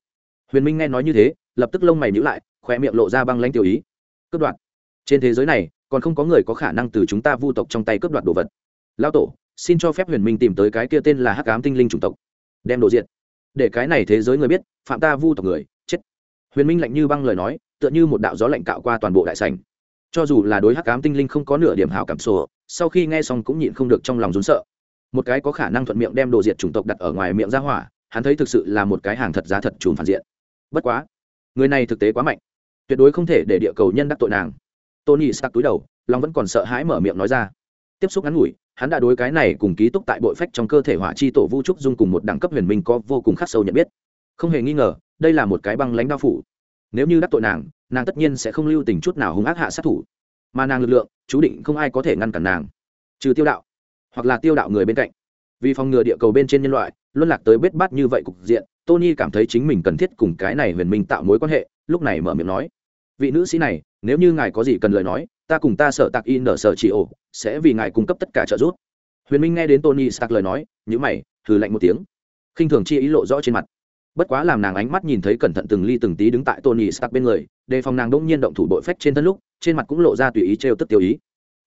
huyền minh nghe nói như thế, lập tức lông mày nhữ lại khoe miệng lộ ra băng lanh tiêu ý cướp đoạt. Trên thế giới này, còn không có người có khả năng từ chúng ta vu tộc trong tay cướp đoạt đồ vật. Lao tổ, xin cho phép huyền minh tìm tới cái kia tên là hắc ám tinh linh chủng tộc. Đem đồ diện để cái này thế giới người biết, phạm ta vu tộc người, chết. Huyền minh lạnh như băng lời nói, tựa như một đạo gió lạnh cạo qua toàn bộ đại sảnh. Cho dù là đối hắc ám tinh linh không có nửa điểm hảo cảm sổ, sau khi nghe xong cũng nhịn không được trong lòng rốn sợ. Một cái có khả năng thuận miệng đem đồ diệt chủng tộc đặt ở ngoài miệng ra hỏa, hắn thấy thực sự là một cái hàng thật giá thật trùm phản diện. Bất quá, người này thực tế quá mạnh tuyệt đối không thể để địa cầu nhân đắc tội nàng. Tony sạc túi đầu long vẫn còn sợ hãi mở miệng nói ra. Tiếp xúc ngắn ngủi, hắn đã đối cái này cùng ký túc tại bội phách trong cơ thể hỏa chi tổ vũ trúc dung cùng một đẳng cấp huyền minh có vô cùng khắc sâu nhận biết. Không hề nghi ngờ, đây là một cái băng lãnh đao phủ. Nếu như đắc tội nàng nàng tất nhiên sẽ không lưu tình chút nào hung ác hạ sát thủ. Mà nàng lực lượng, chú định không ai có thể ngăn cản nàng. Trừ tiêu đạo, hoặc là tiêu đạo người bên cạnh. Vì phòng ngừa địa cầu bên trên nhân loại, luân lạc tới bết bát như vậy cục diện, tony cảm thấy chính mình cần thiết cùng cái này huyền minh tạo mối quan hệ, lúc này mở miệng nói vị nữ sĩ này, nếu như ngài có gì cần lời nói, ta cùng ta sợ tạc in ở sở chỉ ổ, sẽ vì ngài cung cấp tất cả trợ giúp. Huyền minh nghe đến tony stark lời nói nhữ mày thử lạnh một tiếng. Khinh thường chi ý lộ rõ trên mặt. Bất quá làm nàng ánh mắt nhìn thấy cẩn thận từng ly từng tí đứng tại tony stark bên người, đề phòng nàng đỗng nhiên động thủ bội phách trên thân lúc, trên mặt cũng lộ ra tùy ý trêu tức tiêu ý.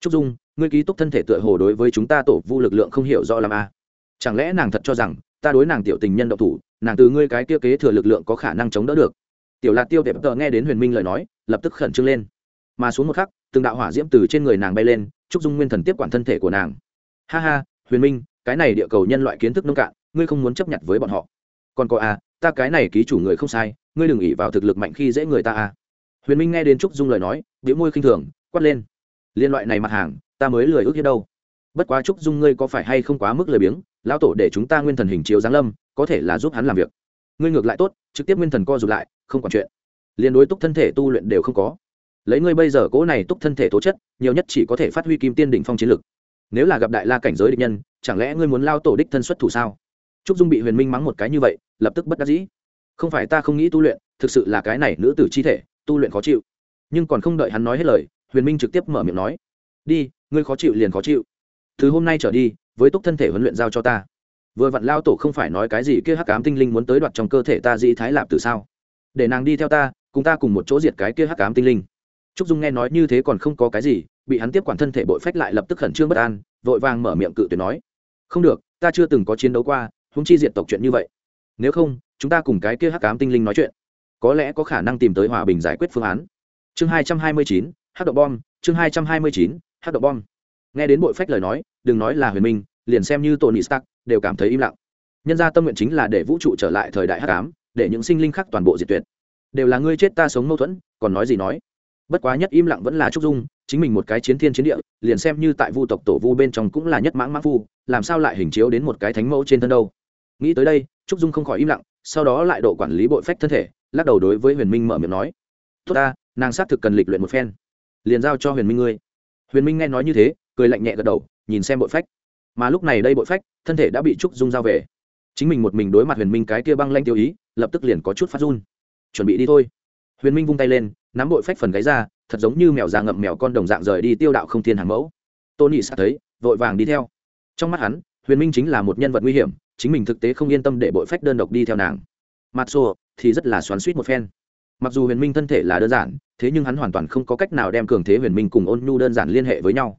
Trúc dung, ngươi ký túc thân thể tựa hồ đối với chúng ta tổ vu lực lượng không hiểu rõ làm a à. chẳng lẽ nàng thật cho rằng, ta đối nàng tiểu tình nhân động thủ, nàng từ ngươi cái kia kế thừa lực lượng có khả năng chống đỡ được? Tiểu lạc tiêu tệp tờ nghe đến huyền minh lời nói lập tức khẩn trương lên. Mà xuống một khắc từng đạo hỏa diễm từ trên người nàng bay lên trúc dung nguyên thần tiếp quản thân thể của nàng. Ha ha huyền minh cái này địa cầu nhân loại kiến thức nông cạn ngươi không muốn chấp nhận với bọn họ. Còn có a à, ta cái này ký chủ người không sai ngươi đừng ỉ vào thực lực mạnh khi dễ người ta a. À. huyền minh nghe đến trúc dung lời nói biểu môi khinh thường quát lên. Liên loại này mặt hàng ta mới lười ước hết đâu. Bất quá trúc dung ngươi có phải hay không quá mức lười biếng lão tổ để chúng ta nguyên thần hình chiếu giáng lâm có thể là giúp hắn làm việc. Ngươi ngược lại tốt trực tiếp nguyên thần co rụt lại không còn chuyện. Liền đối túc thân thể tu luyện đều không có. Lấy ngươi bây giờ cố này túc thân thể tố chất, nhiều nhất chỉ có thể phát huy kim tiên đỉnh phong chiến lực. Nếu là gặp đại la cảnh giới địch nhân, chẳng lẽ ngươi muốn lao tổ đích thân xuất thủ sao? Trúc dung bị huyền minh mắng một cái như vậy, lập tức bất đắc dĩ. Không phải ta không nghĩ tu luyện, thực sự là cái này nữ tử chi thể, tu luyện khó chịu. Nhưng còn không đợi hắn nói hết lời, huyền minh trực tiếp mở miệng nói, đi, ngươi khó chịu liền khó chịu. Từ hôm nay trở đi, với túc thân thể huấn luyện giao cho ta. Vừa vặn lao tổ không phải nói cái gì kia hắc cám tinh linh muốn tới đoạt trong cơ thể ta dĩ thái lạp từ sao? Để nàng đi theo ta, cùng ta cùng một chỗ diệt cái kia hắc cám tinh linh. Trúc dung nghe nói như thế còn không có cái gì, bị hắn tiếp quản thân thể bội phách lại lập tức khẩn trương bất an, vội vàng mở miệng cự tuyệt nói, không được, ta chưa từng có chiến đấu qua húng chi diệt tộc chuyện như vậy. Nếu không, chúng ta cùng cái kia hắc cám tinh linh nói chuyện, có lẽ có khả năng tìm tới hòa bình giải quyết phương án. Chương hai trăm hai mươi chín hát đậu bom, chương hai trăm hai mươi chín hát đậu bom. Nghe đến bội phách lời nói, đừng nói là huyền minh, liền xem như tony stark đều cảm thấy im lặng. Nhân ra tâm nguyện chính là để vũ trụ trở lại thời đại hắc ám để những sinh linh khác toàn bộ diệt tuyệt. Đều là ngươi chết ta sống mâu thuẫn, còn nói gì nói. Bất quá nhất im lặng vẫn là trúc dung, chính mình một cái chiến thiên chiến địa, liền xem như tại vu tộc tổ vu bên trong cũng là nhất mãng mãng phu, làm sao lại hình chiếu đến một cái thánh mẫu trên thân đâu. Nghĩ tới đây, trúc dung không khỏi im lặng, sau đó lại độ quản lý bội phách thân thể, lắc đầu đối với huyền minh mở miệng nói, tốt ta, nàng xác thực cần lịch luyện một phen. Liền giao cho huyền minh ngươi. Huyền minh nghe nói như thế, cười lạnh nhẹ gật đầu, nhìn xem bội phách. Mà lúc này đây bội phách, thân thể đã bị trúc dung giao về chính mình một mình đối mặt huyền minh cái kia băng lanh tiêu ý, lập tức liền có chút phát run. Chuẩn bị đi thôi. Huyền minh vung tay lên, nắm bội phách phần gáy ra, thật giống như mèo già ngậm mèo con đồng dạng rời đi tiêu đạo không thiên hàng mẫu. Tôn nhị xạ thấy, vội vàng đi theo. Trong mắt hắn, huyền minh chính là một nhân vật nguy hiểm, chính mình thực tế không yên tâm để bội phách đơn độc đi theo nàng. Mặt xô thì rất là xoắn suýt một phen. Mặc dù huyền minh thân thể là đơn giản, thế nhưng hắn hoàn toàn không có cách nào đem cường thế huyền minh cùng ôn nhu đơn giản liên hệ với nhau.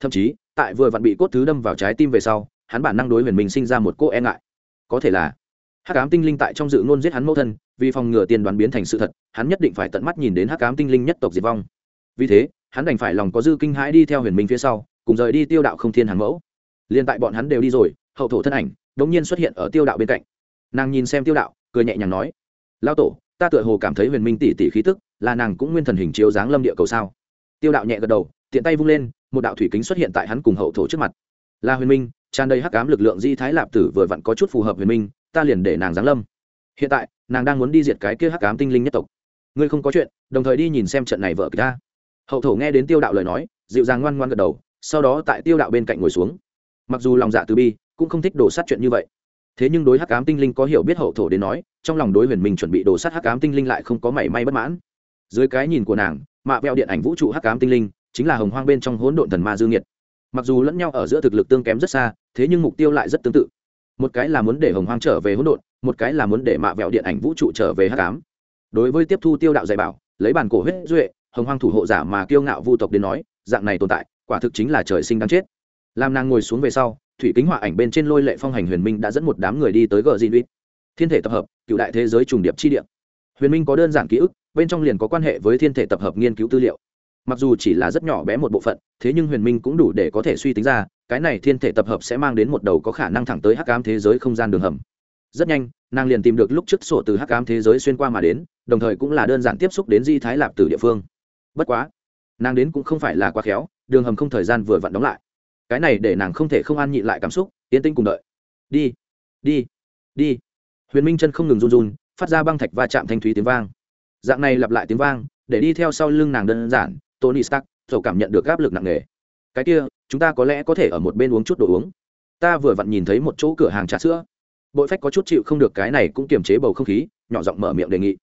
Thậm chí, tại vừa vặn bị cốt thứ đâm vào trái tim về sau, hắn bản năng đối huyền minh sinh ra một cô e ngại có thể là hắc ám tinh linh tại trong dự ngôn giết hắn mẫu thân, vì phòng ngừa tiền đoán biến thành sự thật, hắn nhất định phải tận mắt nhìn đến hắc ám tinh linh nhất tộc diệt vong. Vì thế, hắn đành phải lòng có dư kinh hãi đi theo huyền minh phía sau, cùng rời đi tiêu đạo không thiên hàng mẫu. Liền tại bọn hắn đều đi rồi, hậu thổ thân ảnh đống nhiên xuất hiện ở tiêu đạo bên cạnh. Nàng nhìn xem tiêu đạo, cười nhẹ nhàng nói lao tổ, ta tựa hồ cảm thấy huyền minh tỷ tỷ khí tức là nàng cũng nguyên thần hình chiếu dáng lâm địa cầu sao? Tiêu đạo nhẹ gật đầu, tiện tay vung lên, một đạo thủy kính xuất hiện tại hắn cùng hậu thổ trước mặt. Là huyền minh tràn đầy hắc ám lực lượng di thái lạp tử vừa vặn có chút phù hợp huyền minh, ta liền để nàng giáng lâm. Hiện tại, nàng đang muốn đi diệt cái kia hắc ám tinh linh nhất tộc. Ngươi không có chuyện, đồng thời đi nhìn xem trận này vợ kịch ta. Hậu thổ nghe đến tiêu đạo lời nói, dịu dàng ngoan ngoan gật đầu, sau đó tại tiêu đạo bên cạnh ngồi xuống. Mặc dù lòng dạ từ bi, cũng không thích đổ sát chuyện như vậy. Thế nhưng đối hắc ám tinh linh có hiểu biết hậu thổ đến nói, trong lòng đối huyền minh chuẩn bị đổ sát hắc ám tinh linh lại không có mảy may bất mãn. Dưới cái nhìn của nàng, mạ vẹo điện ảnh vũ trụ hắc ám tinh linh, chính là hồng hoang bên trong hỗn độn thần ma dương nhiệt mặc dù lẫn nhau ở giữa thực lực tương kém rất xa thế nhưng mục tiêu lại rất tương tự. Một cái là muốn để hồng hoang trở về hỗn độn, một cái là muốn để mạ vẹo điện ảnh vũ trụ trở về hắc ám. Đối với tiếp thu tiêu đạo dạy bảo, lấy bàn cổ huyết duệ, hồng hoang thủ hộ giả mà kiêu ngạo vu tộc đến nói, dạng này tồn tại, quả thực chính là trời sinh đáng chết. Làm nàng ngồi xuống về sau, thủy kính họa ảnh bên trên lôi lệ phong hành huyền minh đã dẫn một đám người đi tới gờ di uýt thiên thể tập hợp, cựu đại thế giới trùng điệp chi địa. Huyền minh có đơn giản ký ức, bên trong liền có quan hệ với thiên thể tập hợp nghiên cứu tư liệu mặc dù chỉ là rất nhỏ bé một bộ phận, thế nhưng huyền minh cũng đủ để có thể suy tính ra, cái này thiên thể tập hợp sẽ mang đến một đầu có khả năng thẳng tới hắc ám thế giới không gian đường hầm. Rất nhanh, nàng liền tìm được lúc trước sổ từ hắc ám thế giới xuyên qua mà đến, đồng thời cũng là đơn giản tiếp xúc đến di thái lạp từ địa phương. Bất quá, nàng đến cũng không phải là quá khéo, đường hầm không thời gian vừa vặn đóng lại. Cái này để nàng không thể không an nhịn lại cảm xúc, yên tĩnh cùng đợi. Đi đi đi. Huyền minh chân không ngừng run run, phát ra băng thạch va chạm thanh thúy tiếng vang. Dạng này lặp lại tiếng vang, để đi theo sau lưng nàng đơn giản tony stark, dầu cảm nhận được áp lực nặng nề. Cái kia, chúng ta có lẽ có thể ở một bên uống chút đồ uống. Ta vừa vặn nhìn thấy một chỗ cửa hàng trà sữa. Bội phách có chút chịu không được cái này cũng kiềm chế bầu không khí, nhỏ giọng mở miệng đề nghị.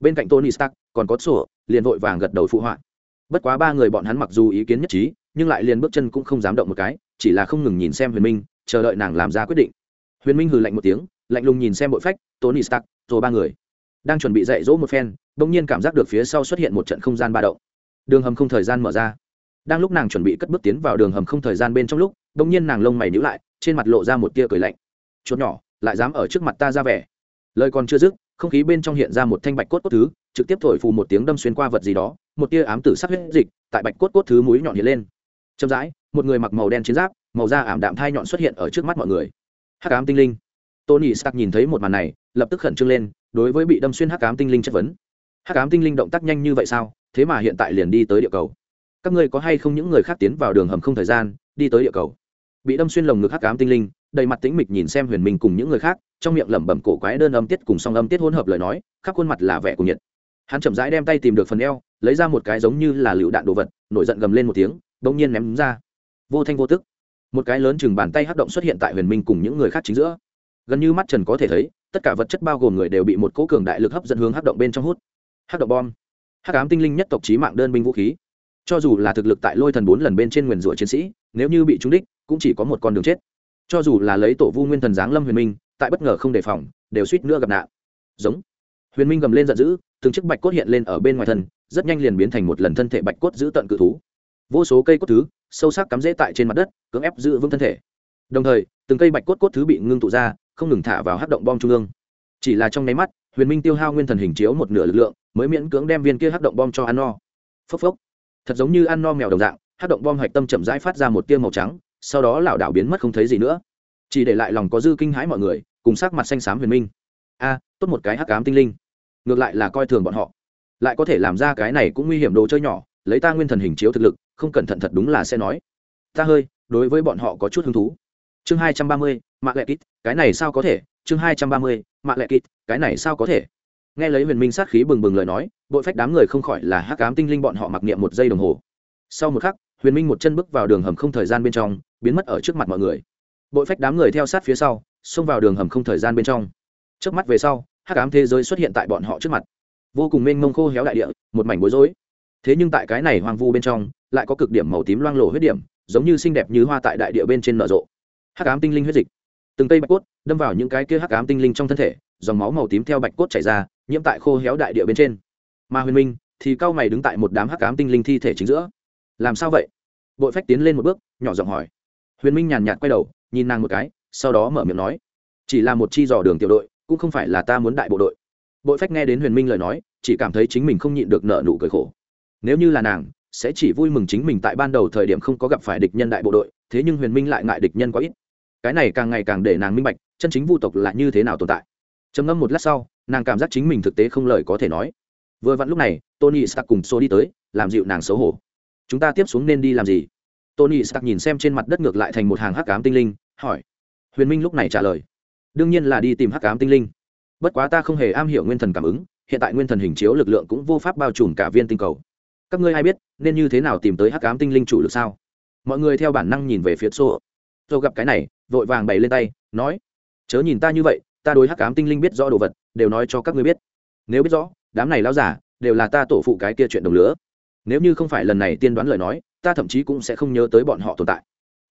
Bên cạnh tony stark, còn có sổ, liền vội vàng gật đầu phụ họa. Bất quá ba người bọn hắn mặc dù ý kiến nhất trí, nhưng lại liền bước chân cũng không dám động một cái, chỉ là không ngừng nhìn xem huyền minh, chờ đợi nàng làm ra quyết định. Huyền minh hừ lạnh một tiếng, lạnh lùng nhìn xem bội phách, tony stark, rồi ba người đang chuẩn bị dạy dỗ một phen, bỗng nhiên cảm giác được phía sau xuất hiện một trận không gian ba động đường hầm không thời gian mở ra. Đang lúc nàng chuẩn bị cất bước tiến vào đường hầm không thời gian bên trong lúc bỗng nhiên nàng lông mày nhữ lại, trên mặt lộ ra một tia cười lạnh. Chuột nhỏ, lại dám ở trước mặt ta ra vẻ. Lời còn chưa dứt, không khí bên trong hiện ra một thanh bạch cốt cốt thứ, trực tiếp thổi phù một tiếng đâm xuyên qua vật gì đó, một tia ám tử sắc huyết dịch tại bạch cốt cốt thứ mũi nhọn hiện lên. Chậm rãi, một người mặc màu đen chiến giáp, màu da ảm đạm thai nhọn xuất hiện ở trước mắt mọi người. Hắc ám tinh linh. Tony stark nhìn thấy một màn này, lập tức khẩn trương lên, đối với bị đâm xuyên hắc ám tinh linh chất vấn. Hắc ám tinh linh động tác nhanh như vậy sao? Thế mà hiện tại liền đi tới địa cầu. Các ngươi có hay không những người khác tiến vào đường hầm không thời gian, đi tới địa cầu? Bị đâm xuyên lồng ngực hắc ám tinh linh, đầy mặt tĩnh mịch nhìn xem huyền minh cùng những người khác, trong miệng lẩm bẩm cổ quái đơn âm tiết cùng song âm tiết hỗn hợp lời nói, khắp khuôn mặt là vẻ của nhiệt. Hắn chậm rãi đem tay tìm được phần eo, lấy ra một cái giống như là lựu đạn đồ vật, nổi giận gầm lên một tiếng bỗng nhiên ném ra. Vô thanh vô tức. Một cái lớn chừng bàn tay hắc động xuất hiện tại huyền minh cùng những người khác chính giữa. Gần như mắt trần có thể thấy, tất cả vật chất bao gồm người đều bị một cỗ cường đại lực hấp dẫn hướng hắc động bên trong hút. Hắc động bom hắc ám tinh linh nhất tộc trí mạng đơn binh vũ khí. Cho dù là thực lực tại lôi thần bốn lần bên trên nguyền rủa chiến sĩ, nếu như bị trúng đích, cũng chỉ có một con đường chết. Cho dù là lấy tổ vu nguyên thần giáng lâm huyền minh, tại bất ngờ không đề phòng, đều suýt nữa gặp nạn. Giống. Huyền minh gầm lên giận dữ, từng chiếc bạch cốt hiện lên ở bên ngoài thân, rất nhanh liền biến thành một lần thân thể bạch cốt giữ tận cự thú. Vô số cây cốt thứ, sâu sắc cắm rễ tại trên mặt đất, cưỡng ép giữ vững thân thể. Đồng thời, từng cây bạch cốt cốt thứ bị ngưng tụ ra, không ngừng thả vào hát động bom trung ương. Chỉ là trong nháy mắt huyền minh tiêu hao nguyên thần hình chiếu một nửa lực lượng, mới miễn cưỡng đem viên kia hát động bom cho ăn no. Phốc phốc. Thật giống như ăn no mèo đồng dạng hát động bom hạch tâm chậm rãi phát ra một tia màu trắng, sau đó lảo đảo biến mất không thấy gì nữa. Chỉ để lại lòng có dư kinh hãi mọi người, cùng sắc mặt xanh xám huyền minh. A à, tốt một cái hắc ám tinh linh. Ngược lại là coi thường bọn họ. Lại có thể làm ra cái này cũng nguy hiểm đồ chơi nhỏ, lấy ta nguyên thần hình chiếu thực lực, không cẩn thận thật đúng là sẽ nói. Ta hơi, đối với bọn họ có chút hứng thú. Chương hai trăm ba mươi mạng lệ kít, cái này sao có thể? Chương hai trăm ba mươi, mạ lệ kịt, cái này sao có thể? Nghe lấy huyền minh sát khí bừng bừng lời nói bội phách đám người không khỏi là hắc ám tinh linh bọn họ mặc niệm một giây đồng hồ. Sau một khắc, huyền minh một chân bước vào đường hầm không thời gian bên trong, biến mất ở trước mặt mọi người. Bội phách đám người theo sát phía sau, xông vào đường hầm không thời gian bên trong. Trước mắt về sau, hắc ám thế giới xuất hiện tại bọn họ trước mặt. Vô cùng mênh mông khô héo đại địa, một mảnh bối rối. Thế nhưng tại cái này hoang vu bên trong, lại có cực điểm màu tím loang lổ huyết điểm, giống như xinh đẹp như hoa tại đại địa bên trên nở rộ. Hắc ám tinh linh huyết dịch từng cây bạch cốt đâm vào những cái kia hắc ám tinh linh trong thân thể, dòng máu màu tím theo bạch cốt chảy ra, nhiễm tại khô héo đại địa bên trên. Mà huyền minh thì cao mày đứng tại một đám hắc ám tinh linh thi thể chính giữa. Làm sao vậy? Bội phách tiến lên một bước, nhỏ giọng hỏi. Huyền minh nhàn nhạt quay đầu, nhìn nàng một cái, sau đó mở miệng nói. Chỉ là một chi dò đường tiểu đội, cũng không phải là ta muốn đại bộ đội. Bội phách nghe đến huyền minh lời nói, chỉ cảm thấy chính mình không nhịn được nợ nụ cười khổ. Nếu như là nàng, sẽ chỉ vui mừng chính mình tại ban đầu thời điểm không có gặp phải địch nhân đại bộ đội, thế nhưng huyền minh lại ngại địch nhân quá ít cái này càng ngày càng để nàng minh bạch chân chính vu tộc là như thế nào tồn tại. Trầm ngâm một lát sau, nàng cảm giác chính mình thực tế không lời có thể nói. Vừa vặn lúc này, tony stark cùng xô đi tới, làm dịu nàng xấu hổ. Chúng ta tiếp xuống nên đi làm gì? Tony stark nhìn xem trên mặt đất ngược lại thành một hàng hắc cám tinh linh, hỏi. Huyền minh lúc này trả lời. Đương nhiên là đi tìm hắc cám tinh linh. Bất quá ta không hề am hiểu nguyên thần cảm ứng, hiện tại nguyên thần hình chiếu lực lượng cũng vô pháp bao trùm cả viên tinh cầu. Các ngươi hay biết, nên như thế nào tìm tới hắc cám tinh linh chủ lực sao? Mọi người theo bản năng nhìn về phía xô rồi gặp cái này vội vàng bày lên tay, nói, chớ nhìn ta như vậy, ta đối hắc cám tinh linh biết rõ đồ vật, đều nói cho các ngươi biết. Nếu biết rõ, đám này lao giả đều là ta tổ phụ cái kia chuyện đồng lứa nếu như không phải lần này tiên đoán lời nói, ta thậm chí cũng sẽ không nhớ tới bọn họ tồn tại.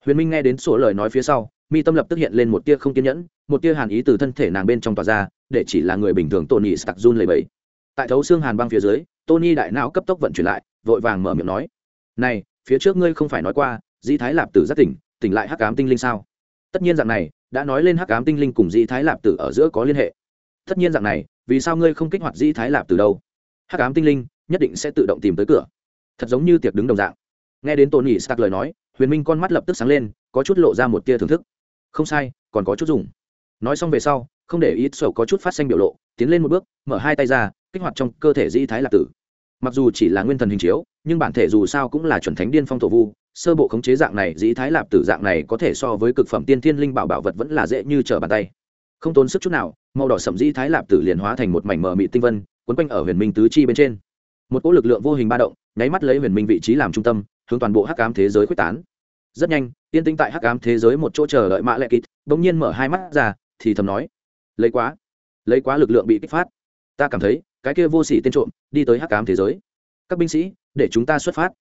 Huyền minh nghe đến sổ lời nói phía sau, mi tâm lập tức hiện lên một tia không kiên nhẫn, một tia hàn ý từ thân thể nàng bên trong tòa ra, để chỉ là người bình thường tony stark run lầy bẫy tại thấu xương hàn băng phía dưới, tony đại não cấp tốc vận chuyển lại, vội vàng mở miệng nói, này, phía trước ngươi không phải nói qua di thái lạp tử rất tỉnh tỉnh lại hắc ám tinh linh sao? Tất nhiên dạng này, đã nói lên hắc ám tinh linh cùng dĩ thái lạp tử ở giữa có liên hệ. Tất nhiên dạng này, vì sao ngươi không kích hoạt dĩ thái lạp từ đâu? Hắc ám tinh linh nhất định sẽ tự động tìm tới cửa. Thật giống như tiệc đứng đồng dạng. Nghe đến tony stark lời nói, huyền minh con mắt lập tức sáng lên, có chút lộ ra một tia thưởng thức. Không sai, còn có chút dùng. Nói xong về sau, không để ít sầu có chút phát xanh biểu lộ, tiến lên một bước, mở hai tay ra, kích hoạt trong cơ thể dĩ thái lạc tử. Mặc dù chỉ là nguyên thần hình chiếu, nhưng bản thể dù sao cũng là chuẩn thánh điên phong thổ vu sơ bộ khống chế dạng này, dĩ thái lạp tử dạng này có thể so với cực phẩm tiên thiên linh bảo bảo vật vẫn là dễ như trở bàn tay. Không tốn sức chút nào, màu đỏ sậm dĩ thái lạp tử liền hóa thành một mảnh mờ mị tinh vân, quấn quanh ở huyền minh tứ chi bên trên. Một cỗ lực lượng vô hình ba động, nháy mắt lấy huyền minh vị trí làm trung tâm, hướng toàn bộ hắc ám thế giới quyết tán. Rất nhanh, tiên tinh tại hắc ám thế giới một chỗ chờ đợi mã lệ kít bỗng nhiên mở hai mắt ra, thì thầm nói, lấy quá lấy quá lực lượng bị kích phát. Ta cảm thấy, cái kia vô sỉ tên trộm, đi tới hắc ám thế giới. Các binh sĩ, để chúng ta xuất phát.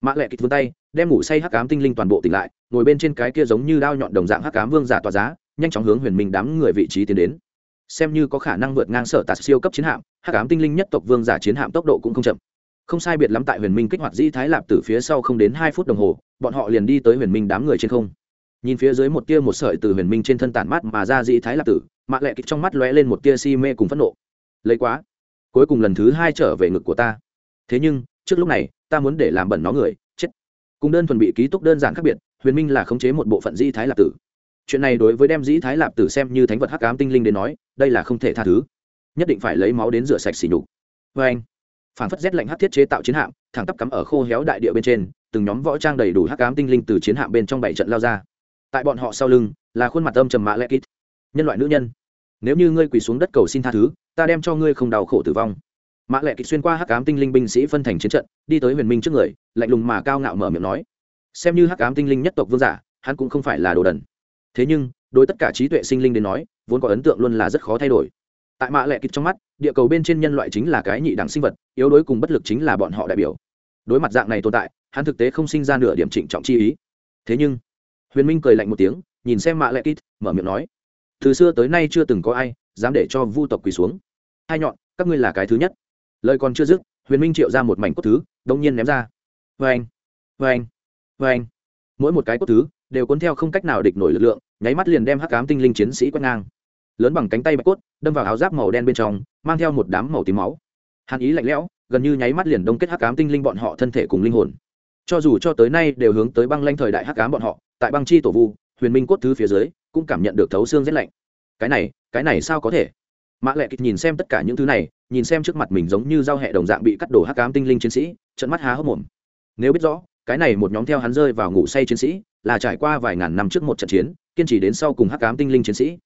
Mã lệ kịch vươn tay đem ngủ say hắc ám tinh linh toàn bộ tỉnh lại, ngồi bên trên cái kia giống như đao nhọn đồng dạng hắc ám vương giả tỏa giá, nhanh chóng hướng huyền minh đám người vị trí tiến đến. Xem như có khả năng vượt ngang sở tạt siêu cấp chiến hạm, hắc ám tinh linh nhất tộc vương giả chiến hạm tốc độ cũng không chậm. Không sai biệt lắm tại huyền minh kích hoạt dĩ thái lạp từ phía sau không đến hai phút đồng hồ, bọn họ liền đi tới huyền minh đám người trên không. Nhìn phía dưới một tia một sợi từ huyền minh trên thân tản mát mà ra dĩ thái lạp tử, mạ lệ kịch trong mắt lóe lên một tia si mê cùng phẫn nộ. Lấy quá. Cuối cùng lần thứ hai trở về ngực của ta. Thế nhưng, trước lúc này, ta muốn để làm bẩn nó người cùng đơn thuần bị ký túc đơn giản khác biệt, huyền minh là khống chế một bộ phận Di thái lạp tử. Chuyện này đối với đem dĩ thái lạp tử xem như thánh vật hắc ám tinh linh đến nói, đây là không thể tha thứ. Nhất định phải lấy máu đến rửa sạch xỉ nhục. Vê anh, phản phất rét lạnh hắc thiết chế tạo chiến hạm, thẳng tắp cắm ở khô héo đại địa bên trên, từng nhóm võ trang đầy đủ hắc ám tinh linh từ chiến hạm bên trong bảy trận lao ra. Tại bọn họ sau lưng, là khuôn mặt âm trầm mã lệ kít. Nhân loại nữ nhân, nếu như ngươi quỳ xuống đất cầu xin tha thứ, ta đem cho ngươi không đau khổ tử vong mã lệ kịch xuyên qua hắc ám tinh linh binh sĩ phân thành chiến trận, đi tới huyền minh trước người, lạnh lùng mà cao ngạo mở miệng nói. Xem như hắc ám tinh linh nhất tộc vương giả, hắn cũng không phải là đồ đần. Thế nhưng, đối tất cả trí tuệ sinh linh đến nói, vốn có ấn tượng luôn là rất khó thay đổi. Tại mã lệ kịch trong mắt, địa cầu bên trên nhân loại chính là cái nhị đẳng sinh vật, yếu đuối cùng bất lực chính là bọn họ đại biểu. Đối mặt dạng này tồn tại, hắn thực tế không sinh ra nửa điểm trịnh trọng chi ý. Thế nhưng, huyền minh cười lạnh một tiếng, nhìn xem mạ lệ kít mở miệng nói. Từ xưa tới nay chưa từng có ai dám để cho vu tộc quỳ xuống. Hai nhọn, các ngươi là cái thứ nhất lời còn chưa dứt, huyền minh triệu ra một mảnh cốt thứ đông nhiên ném ra. Vê anh vê anh vê anh mỗi một cái cốt thứ đều cuốn theo không cách nào địch nổi lực lượng, nháy mắt liền đem hắc cám tinh linh chiến sĩ quét ngang. Lớn bằng cánh tay bạch cốt, đâm vào áo giáp màu đen bên trong, mang theo một đám màu tím máu. Hàn ý lạnh lẽo, gần như nháy mắt liền đông kết hắc cám tinh linh bọn họ thân thể cùng linh hồn. Cho dù cho tới nay đều hướng tới băng lanh thời đại hắc ám bọn họ, tại băng chi tổ vu, huyền minh cốt thứ phía dưới, cũng cảm nhận được thấu xương rét lạnh. Cái này cái này sao có thể? Mã lệ kịch nhìn xem tất cả những thứ này, nhìn xem trước mặt mình giống như dao hẹ đồng dạng bị cắt đổ hắc ám tinh linh chiến sĩ trận mắt há hốc mồm. Nếu biết rõ, cái này một nhóm theo hắn rơi vào ngủ say chiến sĩ, là trải qua vài ngàn năm trước một trận chiến, kiên trì đến sau cùng hắc ám tinh linh chiến sĩ.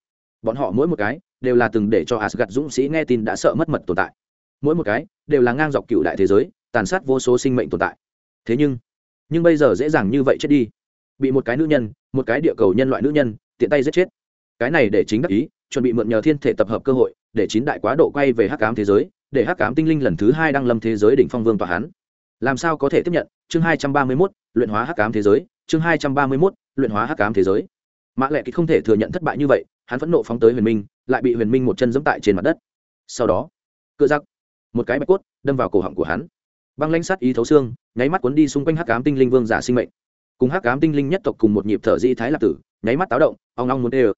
Bọn họ mỗi một cái, đều là từng để cho asgad dũng sĩ nghe tin đã sợ mất mật tồn tại. Mỗi một cái, đều là ngang dọc cựu đại thế giới, tàn sát vô số sinh mệnh tồn tại. Thế nhưng nhưng bây giờ dễ dàng như vậy chết đi. Bị một cái nữ nhân, một cái địa cầu nhân loại nữ nhân, tiện tay giết chết. Cái này để chính đắc ý, chuẩn bị mượn nhờ thiên thể tập hợp cơ hội để chín đại quá độ quay về hắc ám thế giới, để hắc ám tinh linh lần thứ hai đăng lâm thế giới đỉnh phong vương tòa hán làm sao có thể tiếp nhận? Chương hai trăm ba mươi mốt, luyện hóa hắc ám thế giới. Chương hai trăm ba mươi mốt, luyện hóa hắc ám thế giới. Mã lệ kịch không thể thừa nhận thất bại như vậy, hắn phẫn nộ phóng tới huyền minh, lại bị huyền minh một chân dẫm tại trên mặt đất. Sau đó cựa giặc, một cái bạch cốt, đâm vào cổ họng của hắn. Băng lãnh sát ý thấu xương, nháy mắt cuốn đi xung quanh hắc ám tinh linh vương giả sinh mệnh. Cùng hắc ám tinh linh nhất tộc cùng một nhịp thở di thái lạc tử, nháy mắt táo động, ong ong muốn đê ờ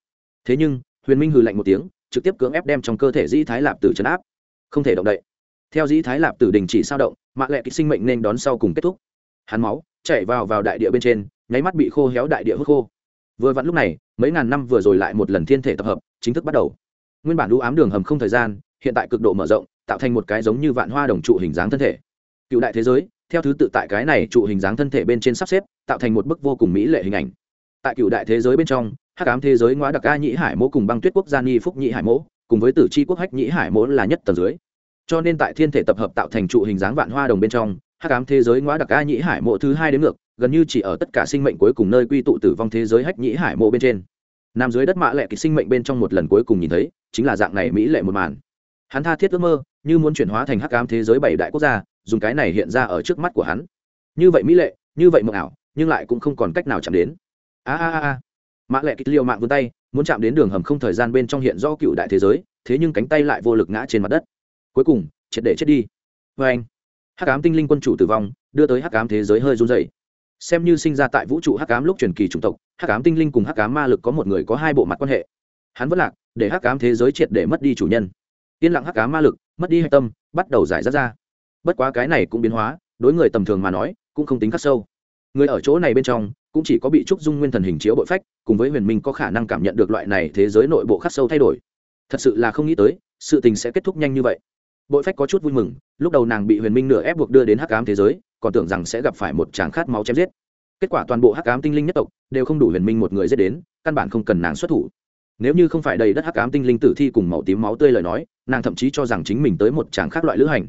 thế nhưng, huyền minh hừ lạnh một tiếng trực tiếp cưỡng ép đem trong cơ thể dĩ thái lạp tử chấn áp. Không thể động đậy. Theo dĩ thái lạp tử đình chỉ sao động, mạ lệ kích sinh mệnh nên đón sau cùng kết thúc. Hắn máu chạy vào vào đại địa bên trên, nháy mắt bị khô héo đại địa hút khô. Vừa vặn lúc này, mấy ngàn năm vừa rồi lại một lần thiên thể tập hợp, chính thức bắt đầu. Nguyên bản đũ ám đường hầm không thời gian, hiện tại cực độ mở rộng, tạo thành một cái giống như vạn hoa đồng trụ hình dáng thân thể. Cựu đại thế giới, theo thứ tự tại cái này trụ hình dáng thân thể bên trên sắp xếp, tạo thành một bức vô cùng mỹ lệ hình ảnh. Tại cựu đại thế giới bên trong hắc ám thế giới ngoá đặc a nhĩ hải mỗ cùng băng tuyết quốc gia Nhi phúc nhĩ hải mỗ, cùng với tử chi quốc hách nhĩ hải mỗ là nhất tầng dưới. Cho nên tại thiên thể tập hợp tạo thành trụ hình dáng vạn hoa đồng bên trong, hắc ám thế giới ngoá đặc a nhĩ hải mộ thứ hai đến ngược, gần như chỉ ở tất cả sinh mệnh cuối cùng nơi quy tụ tử vong thế giới hách nhĩ hải mộ bên trên. Nằm dưới đất mạ lệ kịch sinh mệnh bên trong một lần cuối cùng nhìn thấy, chính là dạng này mỹ lệ một màn. Hắn tha thiết ước mơ, như muốn chuyển hóa thành hắc ám thế giới bảy đại quốc gia, dùng cái này hiện ra ở trước mắt của hắn. Như vậy mỹ lệ, như vậy mộng ảo, nhưng lại cũng không còn cách nào chạm đến. A a a mã lệ kích liều mạng vươn tay, muốn chạm đến đường hầm không thời gian bên trong hiện do cựu đại thế giới, thế nhưng cánh tay lại vô lực ngã trên mặt đất. Cuối cùng, triệt để chết đi. Vê anh, hắc ám tinh linh quân chủ tử vong, đưa tới hắc ám thế giới hơi run dày xem như sinh ra tại vũ trụ hắc ám lúc truyền kỳ chủng tộc, hắc ám tinh linh cùng hắc ám ma lực có một người có hai bộ mặt quan hệ. Hắn vất lạc, để hắc ám thế giới triệt để mất đi chủ nhân. Yên lặng hắc ám ma lực, mất đi hạch tâm, bắt đầu giải rác ra. Bất quá cái này cũng biến hóa, đối người tầm thường mà nói, cũng không tính khắc sâu. Người ở chỗ này bên trong cũng chỉ có bị trúc dung nguyên thần hình chiếu bội phách, cùng với huyền minh có khả năng cảm nhận được loại này thế giới nội bộ khắc sâu thay đổi. Thật sự là không nghĩ tới, sự tình sẽ kết thúc nhanh như vậy. Bội phách có chút vui mừng, lúc đầu nàng bị huyền minh nửa ép buộc đưa đến hắc ám thế giới, còn tưởng rằng sẽ gặp phải một tràng khát máu chém giết. Kết quả toàn bộ hắc ám tinh linh nhất tộc đều không đủ huyền minh một người giết đến, căn bản không cần nàng xuất thủ. Nếu như không phải đầy đất hắc ám tinh linh tử thi cùng màu tím máu tươi lời nói, nàng thậm chí cho rằng chính mình tới một tràng khác loại lữ hành.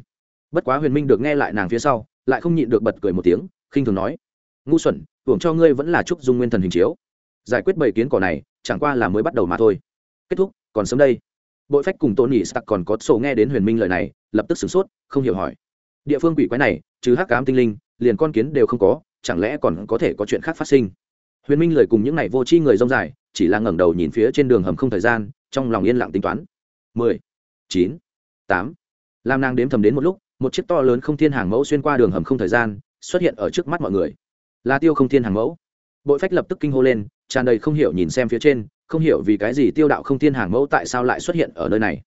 Bất quá huyền minh được nghe lại nàng phía sau, lại không nhịn được bật cười một tiếng, khinh thường nói, ngu xuẩn hưởng cho ngươi vẫn là trúc dung nguyên thần hình chiếu. Giải quyết bảy kiến cỏ này, chẳng qua là mới bắt đầu mà thôi. Kết thúc, còn sớm đây. Bội phách cùng tôn nhị sắc còn có sổ nghe đến huyền minh lời này, lập tức sửng sốt, không hiểu hỏi. Địa phương quỷ quái này chứ hắc cám tinh linh, liền con kiến đều không có, chẳng lẽ còn có thể có chuyện khác phát sinh? Huyền minh lời cùng những này vô tri người rông dài, chỉ là ngẩng đầu nhìn phía trên đường hầm không thời gian, trong lòng yên lặng tính toán. Mười, chín, tám. Làm nàng đếm thầm đến một lúc, một chiếc to lớn không thiên hàng mẫu xuyên qua đường hầm không thời gian, xuất hiện ở trước mắt mọi người là tiêu không thiên hàng mẫu. Bội phách lập tức kinh hô lên, tràn đầy không hiểu nhìn xem phía trên, không hiểu vì cái gì tiêu đạo không thiên hàng mẫu tại sao lại xuất hiện ở nơi này.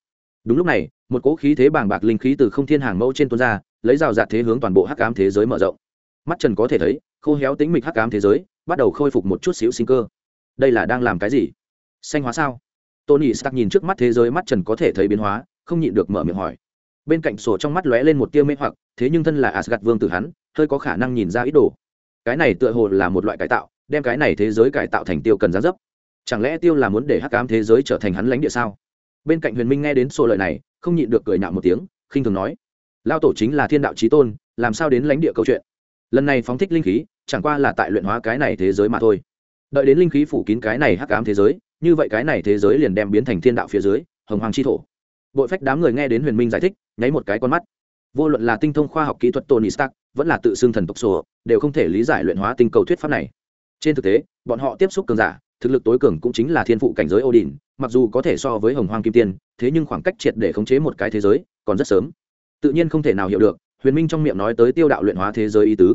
Đúng lúc này, một cỗ khí thế bàng bạc linh khí từ không thiên hàng mẫu trên tuôn ra, lấy rào rạt thế hướng toàn bộ hắc ám thế giới mở rộng. Mắt trần có thể thấy, khô héo tính mịch hắc ám thế giới bắt đầu khôi phục một chút xíu sinh cơ. Đây là đang làm cái gì? Xanh hóa sao? Tony stark nhìn trước mắt thế giới mắt trần có thể thấy biến hóa, không nhịn được mở miệng hỏi. Bên cạnh sổ trong mắt lóe lên một tia mê hoặc, thế nhưng thân là asgad vương tử hắn, hơi có khả năng nhìn ra ít đồ cái này tựa hồ là một loại cải tạo, đem cái này thế giới cải tạo thành tiêu cần giá dấp. Chẳng lẽ tiêu là muốn để hắc ám thế giới trở thành hắn lãnh địa sao? Bên cạnh huyền minh nghe đến sổ lời này, không nhịn được cười nhạo một tiếng, khinh thường nói lao tổ chính là thiên đạo trí tôn, làm sao đến lãnh địa câu chuyện? Lần này phóng thích linh khí, chẳng qua là tại luyện hóa cái này thế giới mà thôi. Đợi đến linh khí phủ kín cái này hắc ám thế giới, như vậy cái này thế giới liền đem biến thành thiên đạo phía dưới, hồng hoàng chi thổ. Bội phách đám người nghe đến huyền minh giải thích, nháy một cái con mắt. Vô luận là tinh thông khoa học kỹ thuật tony stark vẫn là tự xưng thần tộc sổ, đều không thể lý giải luyện hóa tinh cầu thuyết pháp này. Trên thực tế, bọn họ tiếp xúc cường giả, thực lực tối cường cũng chính là thiên phụ cảnh giới ô đình mặc dù có thể so với hồng hoàng kim tiên, thế nhưng khoảng cách triệt để khống chế một cái thế giới còn rất sớm. Tự nhiên không thể nào hiểu được, huyền minh trong miệng nói tới tiêu đạo luyện hóa thế giới ý tứ.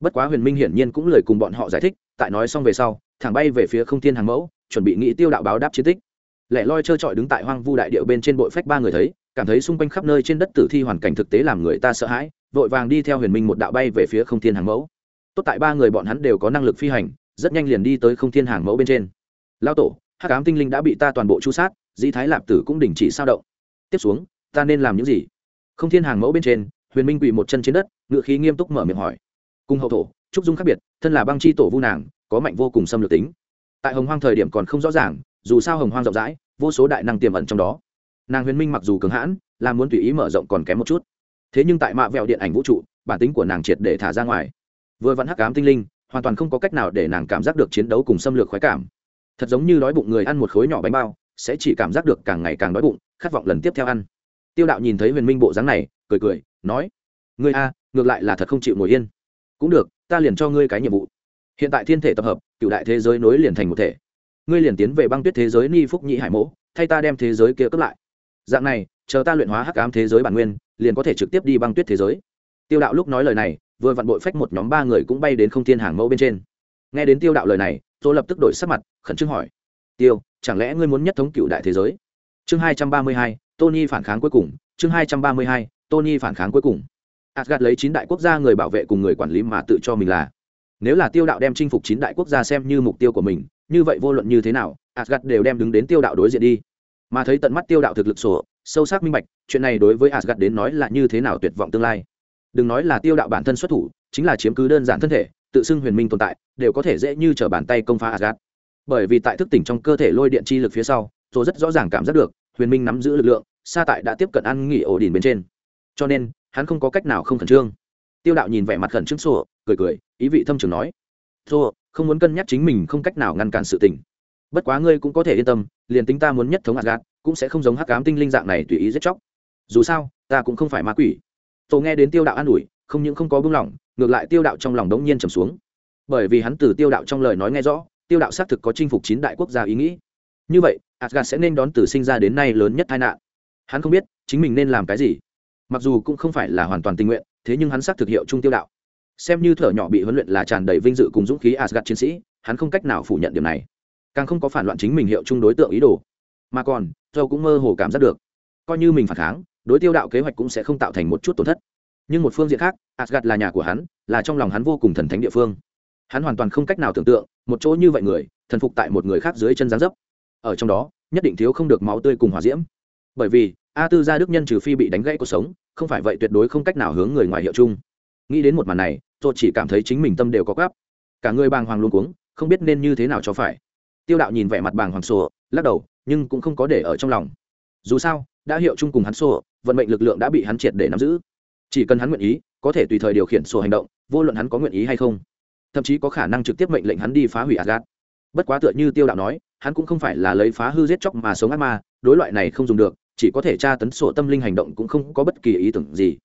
Bất quá huyền minh hiển nhiên cũng lời cùng bọn họ giải thích, tại nói xong về sau, thẳng bay về phía không thiên hàng mẫu, chuẩn bị nghĩ tiêu đạo báo đáp chiến tích. Lẻ loi trơ trọi đứng tại hoang vu đại điệu bên trên bội phách ba người thấy, cảm thấy xung quanh khắp nơi trên đất tử thi hoàn cảnh thực tế làm người ta sợ hãi vội vàng đi theo huyền minh một đạo bay về phía không thiên hàng mẫu. Tốt tại ba người bọn hắn đều có năng lực phi hành, rất nhanh liền đi tới không thiên hàng mẫu bên trên. Lao tổ, hắc ám tinh linh đã bị ta toàn bộ chu sát Di thái lạp tử cũng đình chỉ sao động. Tiếp xuống, ta nên làm những gì? Không thiên hàng mẫu bên trên, huyền minh quỳ một chân trên đất, ngựa khí nghiêm túc mở miệng hỏi. Cùng hậu thổ, trúc dung khác biệt, thân là băng chi tổ vu nàng, có mạnh vô cùng xâm lược tính. Tại hồng hoang thời điểm còn không rõ ràng, dù sao hồng hoang rộng rãi, vô số đại năng tiềm ẩn trong đó. Nàng huyền minh mặc dù cường hãn, là muốn tùy ý mở rộng còn kém một chút thế nhưng tại mạ vẹo điện ảnh vũ trụ, bản tính của nàng triệt để thả ra ngoài. Vừa vẫn hắc ám tinh linh, hoàn toàn không có cách nào để nàng cảm giác được chiến đấu cùng xâm lược khoái cảm. Thật giống như đói bụng người ăn một khối nhỏ bánh bao, sẽ chỉ cảm giác được càng ngày càng đói bụng, khát vọng lần tiếp theo ăn. Tiêu đạo nhìn thấy huyền minh bộ dáng này, cười cười, nói, ngươi a, ngược lại là thật không chịu ngồi yên. Cũng được, ta liền cho ngươi cái nhiệm vụ. Hiện tại thiên thể tập hợp, cựu đại thế giới nối liền thành một thể. Ngươi liền tiến về băng tuyết thế giới ni phúc nhị hải mỗ, thay ta đem thế giới kia cướp lại. Dạng này, chờ ta luyện hóa hắc ám thế giới bản nguyên liền có thể trực tiếp đi băng tuyết thế giới. Tiêu đạo lúc nói lời này, vừa vặn bội phách một nhóm ba người cũng bay đến không thiên hàng mẫu bên trên. Nghe đến tiêu đạo lời này tôi lập tức đổi sắc mặt, khẩn trương hỏi. Tiêu, chẳng lẽ ngươi muốn nhất thống cựu đại thế giới? Chương hai trăm ba mươi hai, tony phản kháng cuối cùng. Chương hai trăm ba mươi hai, tony phản kháng cuối cùng. Asgard lấy chín đại quốc gia người bảo vệ cùng người quản lý mà tự cho mình là. Nếu là tiêu đạo đem chinh phục chín đại quốc gia xem như mục tiêu của mình, như vậy vô luận như thế nào, Asgard đều đem đứng đến tiêu đạo đối diện đi. Mà thấy tận mắt tiêu đạo thực lực sổ sâu sắc minh bạch, chuyện này đối với asgad đến nói là như thế nào tuyệt vọng tương lai. Đừng nói là tiêu đạo bản thân xuất thủ, chính là chiếm cứ đơn giản thân thể, tự xưng huyền minh tồn tại, đều có thể dễ như t bàn tay công phá asgad bởi vì tại thức tỉnh trong cơ thể lôi điện chi lực phía sau rồi rất rõ ràng cảm giác được, huyền minh nắm giữ lực lượng xa tại đã tiếp cận ăn nghỉ ổ đỉnh bên trên. Cho nên, hắn không có cách nào không khẩn trương. Tiêu đạo nhìn vẻ mặt khẩn trương sổ cười cười, ý vị thâm trường nói thô không muốn cân nhắc chính mình không cách nào ngăn cản sự tình. Bất quá ngươi cũng có thể yên tâm, liền tính ta muốn nhất thống asgad cũng sẽ không giống hắc ám tinh linh dạng này tùy ý giết chóc. Dù sao, ta cũng không phải ma quỷ. Tổ nghe đến tiêu đạo an ủi, không những không có buông lỏng, ngược lại tiêu đạo trong lòng đống nhiên trầm xuống. Bởi vì hắn từ tiêu đạo trong lời nói nghe rõ, tiêu đạo xác thực có chinh phục chín đại quốc gia ý nghĩ. Như vậy asgad sẽ nên đón từ sinh ra đến nay lớn nhất tai nạn. Hắn không biết, chính mình nên làm cái gì. Mặc dù cũng không phải là hoàn toàn tình nguyện, thế nhưng hắn xác thực hiệu chung tiêu đạo. Xem như thở nhỏ bị huấn luyện là tràn đầy vinh dự cùng dũng khí asgad chiến sĩ, hắn không cách nào phủ nhận điểm này. Càng không có phản loạn chính mình hiệu chung đối tượng ý đồ mà còn châu cũng mơ hồ cảm giác được. Coi như mình phản kháng, đối tiêu đạo kế hoạch cũng sẽ không tạo thành một chút tổn thất. Nhưng một phương diện khác asgad là nhà của hắn, là trong lòng hắn vô cùng thần thánh địa phương. Hắn hoàn toàn không cách nào tưởng tượng, một chỗ như vậy người, thần phục tại một người khác dưới chân gián dấp. Ở trong đó, nhất định thiếu không được máu tươi cùng hòa diễm. Bởi vì, a tư gia đức nhân trừ phi bị đánh gãy cuộc sống, không phải vậy tuyệt đối không cách nào hướng người ngoài hiệu chung. Nghĩ đến một màn này tôi chỉ cảm thấy chính mình tâm đều có gáp cả người bàng hoàng luôn cuống, không biết nên như thế nào cho phải. Tiêu đạo nhìn vẻ mặt bàng hoàng sổ lắc đầu nhưng cũng không có để ở trong lòng dù sao đã hiệu chung cùng hắn sổ vận mệnh lực lượng đã bị hắn triệt để nắm giữ chỉ cần hắn nguyện ý có thể tùy thời điều khiển sổ hành động vô luận hắn có nguyện ý hay không thậm chí có khả năng trực tiếp mệnh lệnh hắn đi phá hủy Asgard. Bất quá tựa như Tiêu đạo nói, hắn cũng không phải là lấy phá hư giết chóc mà sống ác ma, đối loại này không dùng được, chỉ có thể tra tấn sổ tâm linh hành động cũng không có bất kỳ ý tưởng gì.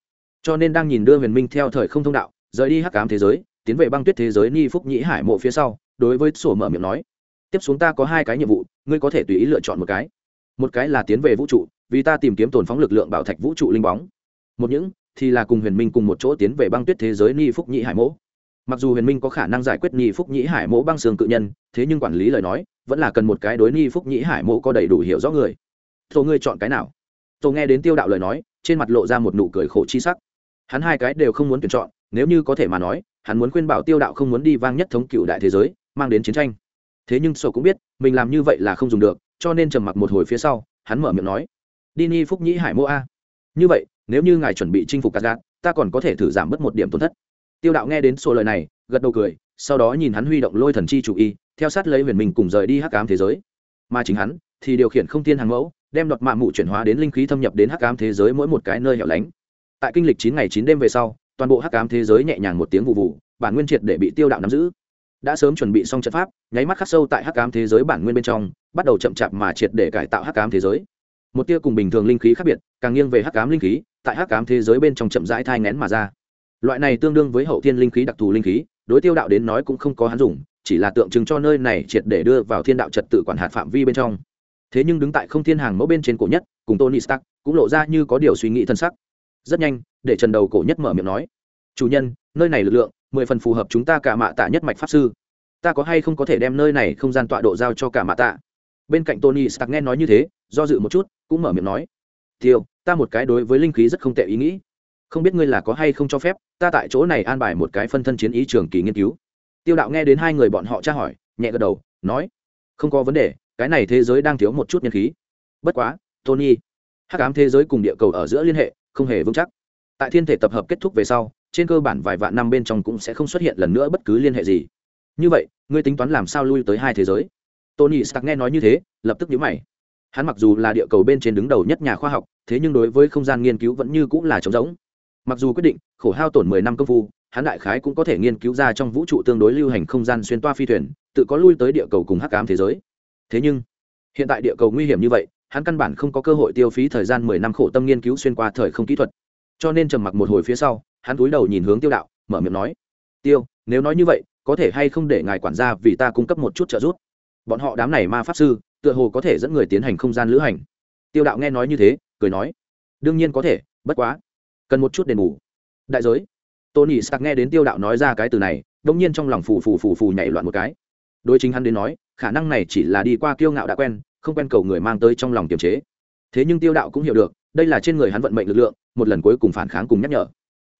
Cho nên đang nhìn đưa Huyền Minh theo thời không thông đạo, rời đi hắc ám thế giới, tiến về băng tuyết thế giới Ni Phúc Nhĩ Hải mộ phía sau, đối với sổ mở miệng nói: "Tiếp xuống ta có hai cái nhiệm vụ, ngươi có thể tùy ý lựa chọn một cái. Một cái là tiến về vũ trụ, vì ta tìm kiếm tồn phóng lực lượng bảo thạch vũ trụ linh bóng. Một những thì là cùng Huyền Minh cùng một chỗ tiến về băng tuyết thế giới Ni Phúc Nhĩ Hải Mẫu. mặc dù huyền minh có khả năng giải quyết ni phúc nhĩ hải mỗ băng xương cự nhân thế nhưng quản lý lời nói vẫn là cần một cái đối ni phúc nhĩ hải mỗ có đầy đủ hiểu rõ người tô ngươi chọn cái nào tô nghe đến tiêu đạo lời nói trên mặt lộ ra một nụ cười khổ chi sắc hắn hai cái đều không muốn tuyển chọn nếu như có thể mà nói hắn muốn khuyên bảo tiêu đạo không muốn đi vang nhất thống cựu đại thế giới mang đến chiến tranh thế nhưng sổ cũng biết, mình làm như vậy là không dùng được, cho nên trầm mặc một hồi phía sau, hắn mở miệng nói, đi ni phúc nhĩ hải mô a. Như vậy, nếu như ngài chuẩn bị chinh phục cát gạt, ta còn có thể thử giảm bớt một điểm tổn thất. Tiêu đạo nghe đến số lời này, gật đầu cười, sau đó nhìn hắn huy động lôi thần chi chủ y, theo sát lấy huyền mình cùng rời đi hắc ám thế giới. Mà chính hắn, thì điều khiển không tiên hàng mẫu, đem đoạt mạ mụ chuyển hóa đến linh khí thâm nhập đến hắc ám thế giới mỗi một cái nơi hẻo lánh. Tại kinh lịch chín ngày chín đêm về sau, toàn bộ hắc ám thế giới nhẹ nhàng một tiếng vụ vụ, bản nguyên triệt để bị tiêu đạo nắm giữ đã sớm chuẩn bị xong trận pháp, nháy mắt khắc sâu tại hắc ám thế giới bản nguyên bên trong, bắt đầu chậm chạp mà triệt để cải tạo hắc ám thế giới. Một tia cùng bình thường linh khí khác biệt, càng nghiêng về hắc ám linh khí, tại hắc ám thế giới bên trong chậm rãi thai ngén mà ra. Loại này tương đương với hậu thiên linh khí đặc thù linh khí, đối tiêu đạo đến nói cũng không có hắn dùng, chỉ là tượng trưng cho nơi này triệt để đưa vào thiên đạo trật tự quản hạt phạm vi bên trong. Thế nhưng đứng tại không thiên hàng mẫu bên trên cổ nhất, cùng tony stark, cũng lộ ra như có điều suy nghĩ thân sắc. Rất nhanh, để trần đầu cổ nhất mở miệng nói, chủ nhân, nơi này lực lượng mười phần phù hợp chúng ta cả mạ tạ nhất mạch pháp sư. Ta có hay không có thể đem nơi này không gian tọa độ giao cho cả mạ tạ? Bên cạnh tony stark nghe nói như thế, do dự một chút, cũng mở miệng nói, tiêu, ta một cái đối với linh khí rất không tệ ý nghĩ. Không biết ngươi là có hay không cho phép, ta tại chỗ này an bài một cái phân thân chiến ý trường kỳ nghiên cứu. Tiêu đạo nghe đến hai người bọn họ tra hỏi, nhẹ gật đầu, nói, không có vấn đề, cái này thế giới đang thiếu một chút nhân khí. Bất quá, tony, hắc ám thế giới cùng địa cầu ở giữa liên hệ, không hề vững chắc. Tại thiên thể tập hợp kết thúc về sau trên cơ bản vài vạn năm bên trong cũng sẽ không xuất hiện lần nữa bất cứ liên hệ gì. Như vậy, ngươi tính toán làm sao lui tới hai thế giới? Tony stark nghe nói như thế, lập tức nhíu mày. Hắn mặc dù là địa cầu bên trên đứng đầu nhất nhà khoa học, thế nhưng đối với không gian nghiên cứu vẫn như cũng là trống rỗng. Mặc dù quyết định, khổ hao tổn mười năm công phu, hắn đại khái cũng có thể nghiên cứu ra trong vũ trụ tương đối lưu hành không gian xuyên toa phi thuyền, tự có lui tới địa cầu cùng hắc ám thế giới. Thế nhưng, hiện tại địa cầu nguy hiểm như vậy, hắn căn bản không có cơ hội tiêu phí thời gian mười năm khổ tâm nghiên cứu xuyên qua thời không kỹ thuật. Cho nên trầm mặc một hồi phía sau hắn cúi đầu nhìn hướng tiêu đạo, mở miệng nói, tiêu, nếu nói như vậy, có thể hay không để ngài quản gia vì ta cung cấp một chút trợ giúp? Bọn họ đám này ma pháp sư, tựa hồ có thể dẫn người tiến hành không gian lữ hành. Tiêu đạo nghe nói như thế, cười nói, đương nhiên có thể, bất quá, cần một chút đền bù. Đại giới. Tony stark nghe đến tiêu đạo nói ra cái từ này đông nhiên trong lòng phù phù phù phù nhảy loạn một cái. Đối chính hắn đến nói, khả năng này chỉ là đi qua kiêu ngạo đã quen, không quen cầu người mang tới trong lòng kiềm chế. Thế nhưng tiêu đạo cũng hiểu được, đây là trên người hắn vận mệnh lực lượng, một lần cuối cùng phản kháng cùng nhắc nhở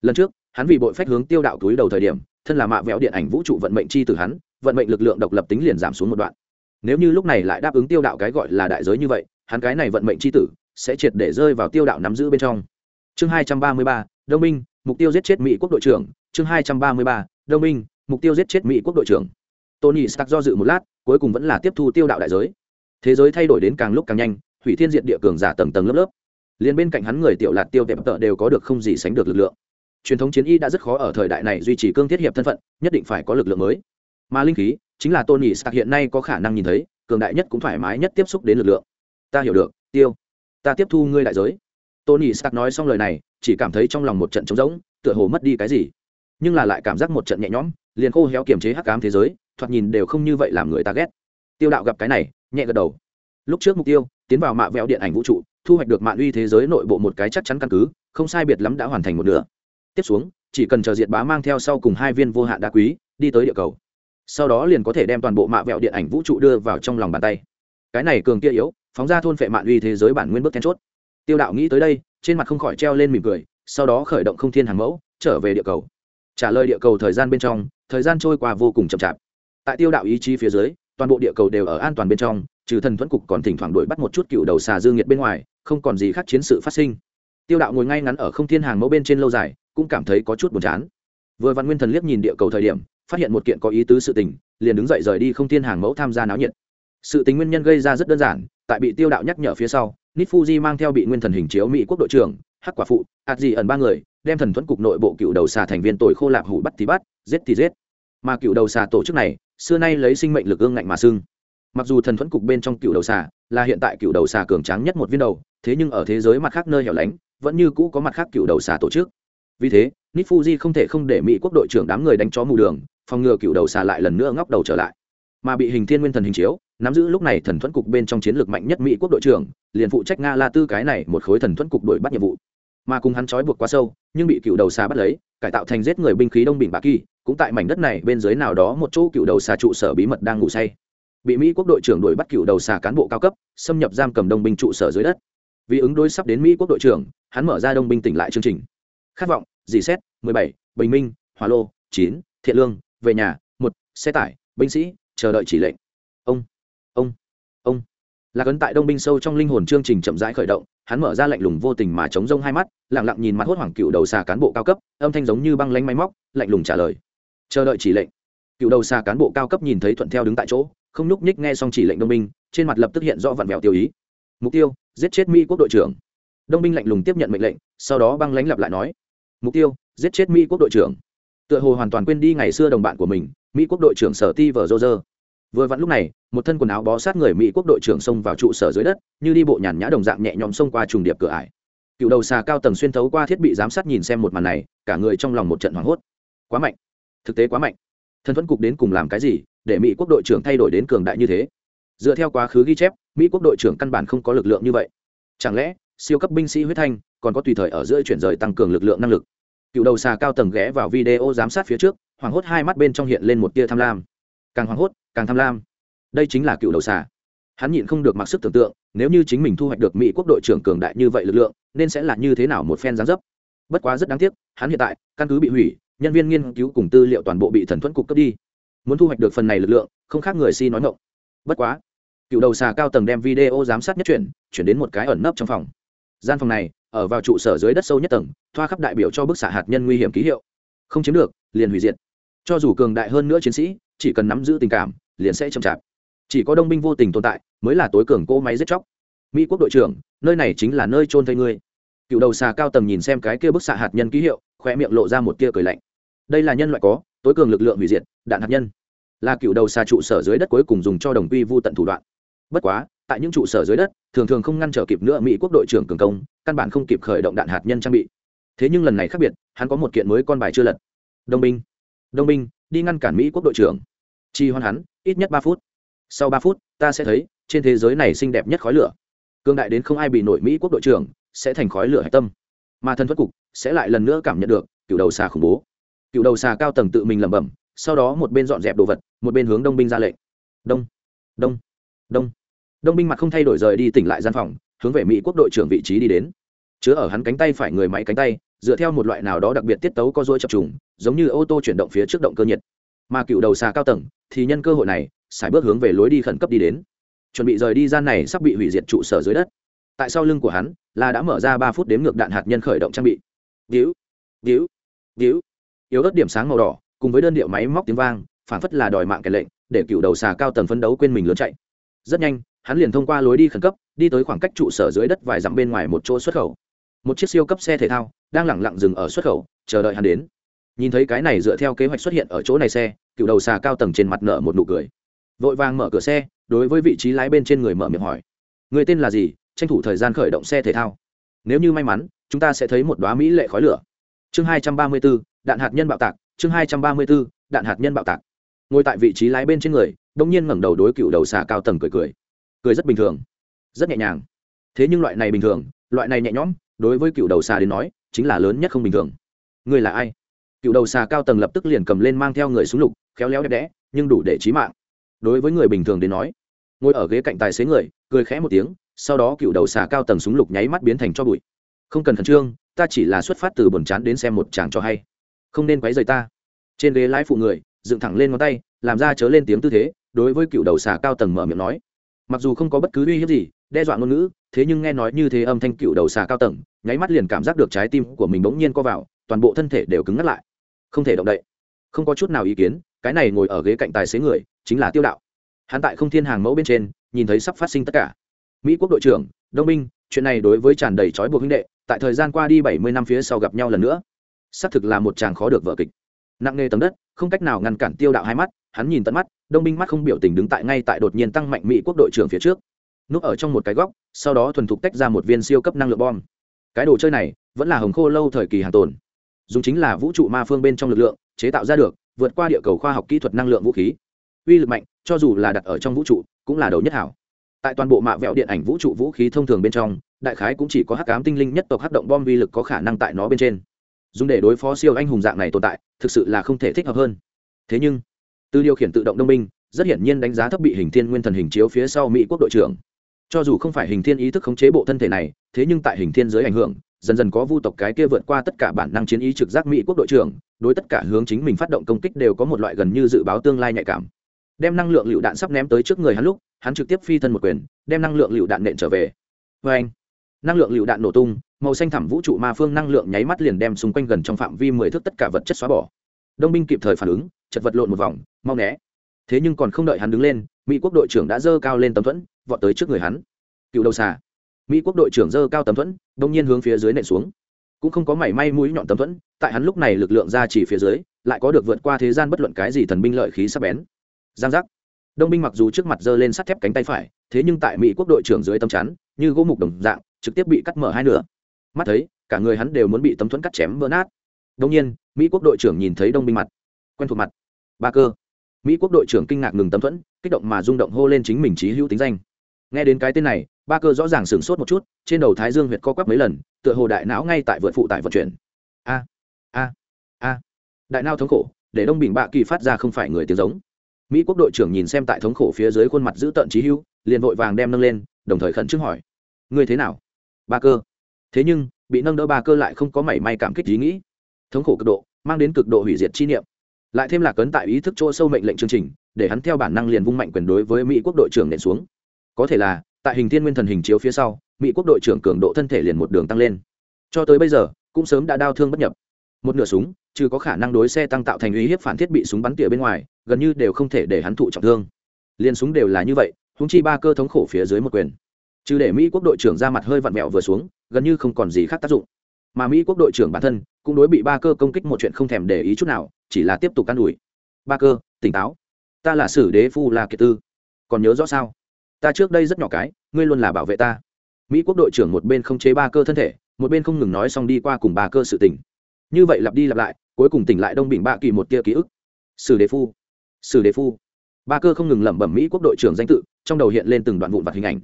lần trước, hắn vì bội phách hướng tiêu đạo túi đầu thời điểm, thân là mạ vẹo điện ảnh vũ trụ vận mệnh chi từ hắn, vận mệnh lực lượng độc lập tính liền giảm xuống một đoạn. Nếu như lúc này lại đáp ứng tiêu đạo cái gọi là đại giới như vậy, hắn cái này vận mệnh chi tử sẽ triệt để rơi vào tiêu đạo nắm giữ bên trong. Chương hai trăm ba mươi ba, đông minh, mục tiêu giết chết mỹ quốc đội trưởng. Chương hai trăm ba mươi ba, đông minh, mục tiêu giết chết mỹ quốc đội trưởng. Tony stark do dự một lát, cuối cùng vẫn là tiếp thu tiêu đạo đại giới. Thế giới thay đổi đến càng lúc càng nhanh, hủy thiên diện địa cường giả tầng tầng lớp lớp. Liền bên cạnh hắn người tiểu lạt tiêu tệm tợ đều có được không gì sánh được lực lượng truyền thống chiến y đã rất khó ở thời đại này duy trì cương thiết hiệp thân phận, nhất định phải có lực lượng mới. Mà linh khí, chính là tony stark hiện nay có khả năng nhìn thấy, cường đại nhất cũng thoải mái nhất tiếp xúc đến lực lượng. Ta hiểu được, tiêu. Ta tiếp thu ngươi đại giới. Tony stark nói xong lời này, chỉ cảm thấy trong lòng một trận trống rỗng, tựa hồ mất đi cái gì. Nhưng là lại cảm giác một trận nhẹ nhõm, liền khô héo kiềm chế hắc ám thế giới, thoạt nhìn đều không như vậy làm người ta ghét. Tiêu đạo gặp cái này, nhẹ gật đầu. Lúc trước mục tiêu, tiến vào mạ vẹo điện ảnh vũ trụ, thu hoạch được mạng uy thế giới nội bộ một cái chắc chắn căn cứ, không sai biệt lắm đã hoàn thành một nửa tiếp xuống, chỉ cần chờ diệt bá mang theo sau cùng hai viên vô hạn đá quý, đi tới địa cầu. Sau đó liền có thể đem toàn bộ mạ vẹo điện ảnh vũ trụ đưa vào trong lòng bàn tay. Cái này cường kia yếu, phóng ra thôn phệ mạng uy thế giới bản nguyên bước then chốt. Tiêu đạo nghĩ tới đây, trên mặt không khỏi treo lên mỉm cười, sau đó khởi động không thiên hàng mẫu, trở về địa cầu. Trả lời địa cầu thời gian bên trong, thời gian trôi qua vô cùng chậm chạp. Tại tiêu đạo ý chí phía dưới, toàn bộ địa cầu đều ở an toàn bên trong, trừ thần thuẫn cục còn thỉnh thoảng đuổi bắt một chút cựu đầu xà dương nhiệt bên ngoài, không còn gì khác chiến sự phát sinh. Tiêu đạo ngồi ngay ngắn ở không thiên hàng mẫu bên trên lâu dài cũng cảm thấy có chút buồn chán. Vừa văn nguyên thần liếc nhìn địa cầu thời điểm, phát hiện một kiện có ý tứ sự tình, liền đứng dậy rời đi không thiên hàng mẫu tham gia náo nhiệt. Sự tình nguyên nhân gây ra rất đơn giản, tại bị tiêu đạo nhắc nhở phía sau, nít fuji mang theo bị nguyên thần hình chiếu mỹ quốc đội trưởng, hắc quả phụ ạt gì ẩn ba người, đem thần thuẫn cục nội bộ cựu đầu xà thành viên tội khô lạp hủ bắt thì bắt, giết thì giết. Mà cựu đầu xà tổ chức này, xưa nay lấy sinh mệnh lực ương ngạnh mà xưng. Mặc dù thần thuẫn cục bên trong cựu đầu xà là hiện tại cựu đầu xà cường tráng nhất một viên đầu, thế nhưng ở thế giới mặt khác nơi hẻo lánh, vẫn như cũ có mặt khác cựu đầu xà tổ chức vì thế nít fuji không thể không để mỹ quốc đội trưởng đám người đánh chó mù đường, phòng ngừa cựu đầu xà lại lần nữa ngóc đầu trở lại. Mà bị hình thiên nguyên thần hình chiếu, nắm giữ lúc này thần thuẫn cục bên trong chiến lược mạnh nhất mỹ quốc đội trưởng, liền phụ trách nga la tư cái này một khối thần thuẫn cục đội bắt nhiệm vụ. Mà cùng hắn trói buộc quá sâu, nhưng bị cựu đầu xà bắt lấy, cải tạo thành giết người binh khí đông bình bạc kỳ, cũng tại mảnh đất này bên dưới nào đó một chỗ cựu đầu xà trụ sở bí mật đang ngủ say. Bị mỹ quốc đội trưởng đuổi bắt cựu đầu xà cán bộ cao cấp, xâm nhập giam cầm đông binh trụ sở dưới đất. Vì ứng đối sắp đến mỹ quốc đội trưởng, hắn mở ra đông binh tỉnh lại chương trình khát vọng, dì xét, mười bảy, bình minh, hỏa lô, chín, thiện lương, về nhà, một, xe tải, binh sĩ, chờ đợi chỉ lệnh. Ông ông ông. Là cấn tại đông binh sâu trong linh hồn chương trình chậm rãi khởi động, hắn mở ra lạnh lùng vô tình mà chống rông hai mắt lẳng lặng nhìn mặt hốt hoảng cựu đầu xà cán bộ cao cấp, âm thanh giống như băng lanh máy móc, lạnh lùng trả lời. Chờ đợi chỉ lệnh. Cựu đầu xà cán bộ cao cấp nhìn thấy thuận theo đứng tại chỗ, không nhúc nhích nghe xong chỉ lệnh đông binh, trên mặt lập tức hiện rõ vặn vẹo tiêu ý. Mục tiêu, giết chết mỹ quốc đội trưởng. Đông binh lạnh lùng tiếp nhận mệnh lệnh, sau đó băng lãnh lặp lại nói mục tiêu, giết chết mỹ quốc đội trưởng. Tựa hồ hoàn toàn quên đi ngày xưa đồng bạn của mình, mỹ quốc đội trưởng sở ti vờ rô rơ. Vừa vặn lúc này, một thân quần áo bó sát người mỹ quốc đội trưởng xông vào trụ sở dưới đất, như đi bộ nhàn nhã đồng dạng nhẹ nhõm xông qua trùng điệp cửa ải. Cựu đầu xà cao tầng xuyên thấu qua thiết bị giám sát nhìn xem một màn này, cả người trong lòng một trận hoảng hốt. Quá mạnh. Thực tế quá mạnh. Thân thuẫn cục đến cùng làm cái gì để mỹ quốc đội trưởng thay đổi đến cường đại như thế? Dựa theo quá khứ ghi chép, mỹ quốc đội trưởng căn bản không có lực lượng như vậy. Chẳng lẽ siêu cấp binh sĩ huyết thanh còn có tùy thời ở giữa chuyển rời tăng cường lực lượng năng lực? Cựu đầu xà cao tầng ghé vào video giám sát phía trước, hoảng hốt hai mắt bên trong hiện lên một tia tham lam. Càng hoảng hốt, càng tham lam. Đây chính là cựu đầu xà. Hắn nhịn không được mặc sức tưởng tượng, nếu như chính mình thu hoạch được mỹ quốc đội trưởng cường đại như vậy lực lượng, nên sẽ là như thế nào một phen gián dấp. Bất quá rất đáng tiếc, hắn hiện tại, căn cứ bị hủy, nhân viên nghiên cứu cùng tư liệu toàn bộ bị thần thuẫn cục cấp đi. Muốn thu hoạch được phần này lực lượng, không khác người si nói ngộng bất quá, cựu đầu xà cao tầng đem video giám sát nhất chuyển chuyển đến một cái ẩn nấp trong phòng. Gian phòng này ở vào trụ sở dưới đất sâu nhất tầng, thoa khắp đại biểu cho bức xạ hạt nhân nguy hiểm ký hiệu. Không chiếm được, liền hủy diệt. Cho dù cường đại hơn nữa chiến sĩ, chỉ cần nắm giữ tình cảm, liền sẽ chậm chạp. Chỉ có đông binh vô tình tồn tại, mới là tối cường cỗ máy giết chóc. Mỹ quốc đội trưởng, nơi này chính là nơi trôn thây ngươi. Cựu đầu xà cao tầng nhìn xem cái kia bức xạ hạt nhân ký hiệu khoe miệng lộ ra một tia cười lạnh. Đây là nhân loại có, tối cường lực lượng hủy diệt, đạn hạt nhân. Là cựu đầu xà trụ sở dưới đất cuối cùng dùng cho đồng quy vô tận thủ đoạn. Bất quá tại những trụ sở dưới đất, thường thường không ngăn trở kịp nữa mỹ quốc đội trưởng cường công, căn bản không kịp khởi động đạn hạt nhân trang bị. Thế nhưng lần này khác biệt, hắn có một kiện mới con bài chưa lật. Đông binh đông binh, đi ngăn cản mỹ quốc đội trưởng. Chi hoan hắn, ít nhất ba phút. Sau ba phút, ta sẽ thấy, trên thế giới này xinh đẹp nhất khói lửa. Cương đại đến không ai bị nổi mỹ quốc đội trưởng, sẽ thành khói lửa hạch tâm. Mà thân thoát cục, sẽ lại lần nữa cảm nhận được, cựu đầu xà khủng bố. Cựu đầu xà cao tầng tự mình lẩm bẩm, sau đó một bên dọn dẹp đồ vật, một bên hướng đông binh ra lệnh. Đông đông đông đông binh mặt không thay đổi rời đi tỉnh lại gian phòng, hướng về mỹ quốc đội trưởng vị trí đi đến. Chứa ở hắn cánh tay phải người máy cánh tay, dựa theo một loại nào đó đặc biệt tiết tấu có dối chập trùng, giống như ô tô chuyển động phía trước động cơ nhiệt. Mà cựu đầu xà cao tầng, thì nhân cơ hội này xài bước hướng về lối đi khẩn cấp đi đến. Chuẩn bị rời đi gian này sắp bị hủy diệt trụ sở dưới đất. Tại sau lưng của hắn, là đã mở ra ba phút đếm ngược đạn hạt nhân khởi động trang bị. Víu víu víu. Yếu ớt điểm sáng màu đỏ, cùng với đơn điệu máy móc tiếng vang phản phất là đòi mạng kẻ lệnh, để cựu đầu xà cao tầng phấn đấu quên mình lớn chạy rất nhanh hắn liền thông qua lối đi khẩn cấp đi tới khoảng cách trụ sở dưới đất vài dặm bên ngoài một chỗ xuất khẩu. Một chiếc siêu cấp xe thể thao đang lẳng lặng dừng ở xuất khẩu chờ đợi hắn đến. Nhìn thấy cái này dựa theo kế hoạch xuất hiện ở chỗ này xe cựu đầu xà cao tầng trên mặt nợ một nụ cười. Vội vàng mở cửa xe đối với vị trí lái bên trên người mở miệng hỏi. Người tên là gì? Tranh thủ thời gian khởi động xe thể thao. Nếu như may mắn chúng ta sẽ thấy một đoá mỹ lệ khói lửa. Chương hai trăm ba mươi 234, đạn hạt nhân bạo tạc chương hai trăm ba mươi 234, đạn hạt nhân bạo tạc. Ngồi tại vị trí lái bên trên người đông nhiên ngẩng đầu đối cựu đầu xà cao tầng cười cười. Cười rất bình thường, rất nhẹ nhàng. Thế nhưng loại này bình thường, loại này nhẹ nhõm, đối với cựu đầu xà đến nói, chính là lớn nhất không bình thường. Người là ai? Cựu đầu xà cao tầng lập tức liền cầm lên mang theo người súng lục, khéo léo đẹp đẽ, nhưng đủ để trí mạng. Đối với người bình thường đến nói, ngồi ở ghế cạnh tài xế người, cười khẽ một tiếng, sau đó cựu đầu xà cao tầng súng lục nháy mắt biến thành cho bụi. Không cần khẩn trương, ta chỉ là xuất phát từ buồn chán đến xem một chàng cho hay. Không nên quấy rời ta. Trên ghế lái phụ người, dựng thẳng lên ngón tay, làm ra chớ lên tiếng tư thế đối với cựu đầu xà cao tầng mở miệng nói. Mặc dù không có bất cứ uy hiếp gì, đe dọa ngôn ngữ, thế nhưng nghe nói như thế âm thanh cựu đầu xà cao tầng, nháy mắt liền cảm giác được trái tim của mình bỗng nhiên co vào, toàn bộ thân thể đều cứng ngắt lại. Không thể động đậy. Không có chút nào ý kiến, cái này ngồi ở ghế cạnh tài xế người, chính là tiêu đạo. Hắn tại không thiên hàng mẫu bên trên, nhìn thấy sắp phát sinh tất cả. Mỹ quốc đội trưởng, đông minh, chuyện này đối với tràn đầy trói buộc huynh đệ, tại thời gian qua đi bảy mươi năm phía sau gặp nhau lần nữa. Xác thực là một chàng khó được vở kịch. Nặng nề tấm đất, không cách nào ngăn cản tiêu đạo hai mắt hắn nhìn tận mắt, đông binh mắt không biểu tình đứng tại ngay tại đột nhiên tăng mạnh mỹ quốc đội trưởng phía trước. Núp ở trong một cái góc, sau đó thuần thục tách ra một viên siêu cấp năng lượng bom. Cái đồ chơi này vẫn là hồng khô lâu thời kỳ hàng tồn. Dùng chính là vũ trụ ma phương bên trong lực lượng, chế tạo ra được, vượt qua địa cầu khoa học kỹ thuật năng lượng vũ khí. Uy lực mạnh, cho dù là đặt ở trong vũ trụ, cũng là đầu nhất hảo. Tại toàn bộ mạ vẹo điện ảnh vũ trụ vũ khí thông thường bên trong, đại khái cũng chỉ có hắc cám tinh linh nhất tộc hắc động bom vi lực có khả năng tại nó bên trên. Dùng để đối phó siêu anh hùng dạng này tồn tại, thực sự là không thể thích hợp hơn. Thế nhưng từ điều khiển tự động đông minh rất hiển nhiên đánh giá thấp bị hình thiên nguyên thần hình chiếu phía sau mỹ quốc đội trưởng. Cho dù không phải hình thiên ý thức khống chế bộ thân thể này, thế nhưng tại hình thiên giới ảnh hưởng, dần dần có vu tộc cái kia vượt qua tất cả bản năng chiến ý trực giác mỹ quốc đội trưởng, đối tất cả hướng chính mình phát động công kích đều có một loại gần như dự báo tương lai nhạy cảm. Đem năng lượng lựu đạn sắp ném tới trước người hắn lúc, hắn trực tiếp phi thân một quyền, đem năng lượng lựu đạn nện trở về. Vê anh năng lượng lựu đạn nổ tung, màu xanh thẳm vũ trụ ma phương năng lượng nháy mắt liền đem xung quanh gần trong phạm vi mười thước tất cả vật chất xóa bỏ. Đông binh kịp thời phản ứng chật vật lộn một vòng, mau né. Thế nhưng còn không đợi hắn đứng lên, mỹ quốc đội trưởng đã dơ cao lên tấm thuẫn, vọt tới trước người hắn. Cựu đầu xà. Mỹ quốc đội trưởng dơ cao tấm thuẫn, đông nhiên hướng phía dưới nện xuống. Cũng không có mảy may mũi nhọn tấm thuẫn, tại hắn lúc này lực lượng ra chỉ phía dưới, lại có được vượt qua thế gian bất luận cái gì thần binh lợi khí sắp bén. Giang giác. Đông binh mặc dù trước mặt giơ lên sắt thép cánh tay phải, thế nhưng tại mỹ quốc đội trưởng dưới tấm chắn, như gỗ mục đồng dạng, trực tiếp bị cắt mở hai nửa. Mắt thấy, cả người hắn đều muốn bị tấm thuẫn cắt chém vỡ nát. Đông nhiên, mỹ quốc đội trưởng nhìn thấy đông binh mặt, quen thuộc mặt ba cơ. Mỹ quốc đội trưởng kinh ngạc ngừng tấm thuẫn, kích động mà rung động hô lên chính mình trí hữu tính danh. Nghe đến cái tên này, ba cơ rõ ràng sửng sốt một chút, trên đầu thái dương huyệt co quắp mấy lần, tựa hồ đại não ngay tại vượt phụ tải vận chuyển. A a a. Đại não thống khổ, để đông bình bạ kỳ phát ra không phải người tiếng giống. Mỹ quốc đội trưởng nhìn xem tại thống khổ phía dưới khuôn mặt giữ tợn trí hữu, liền vội vàng đem nâng lên, đồng thời khẩn trương hỏi. Ngươi thế nào? Ba cơ. Thế nhưng, bị nâng đỡ ba cơ lại không có mảy may cảm kích ý nghĩ. Thống khổ cực độ, mang đến cực độ hủy diệt chi niệm lại thêm là cấn tại ý thức chỗ sâu mệnh lệnh chương trình, để hắn theo bản năng liền vung mạnh quyền đối với mỹ quốc đội trưởng nện xuống. Có thể là, tại hình thiên nguyên thần hình chiếu phía sau, mỹ quốc đội trưởng cường độ thân thể liền một đường tăng lên. Cho tới bây giờ, cũng sớm đã đau thương bất nhập. Một nửa súng, trừ có khả năng đối xe tăng tạo thành uy hiếp phản thiết bị súng bắn tỉa bên ngoài, gần như đều không thể để hắn thụ trọng thương. Liên súng đều là như vậy húng chi ba cơ thống khổ phía dưới một quyền. Trừ để mỹ quốc đội trưởng ra mặt hơi vặn mẹo vừa xuống, gần như không còn gì khác tác dụng. Mà mỹ quốc đội trưởng bản thân cũng đối bị ba cơ công kích một chuyện không thèm để ý chút nào, chỉ là tiếp tục can đuổi ba cơ, tỉnh táo. Ta là sử đế phu là kiệt tư. Còn nhớ rõ sao? Ta trước đây rất nhỏ cái, ngươi luôn là bảo vệ ta. Mỹ quốc đội trưởng một bên không chế ba cơ thân thể, một bên không ngừng nói xong đi qua cùng ba cơ sự tỉnh như vậy lặp đi lặp lại, cuối cùng tỉnh lại đông bình bạ kỳ một tia ký ức. Sử đế phu. Sử đế phu. Ba cơ không ngừng lẩm bẩm mỹ quốc đội trưởng danh tự, trong đầu hiện lên từng đoạn vụn vặt hình ảnh.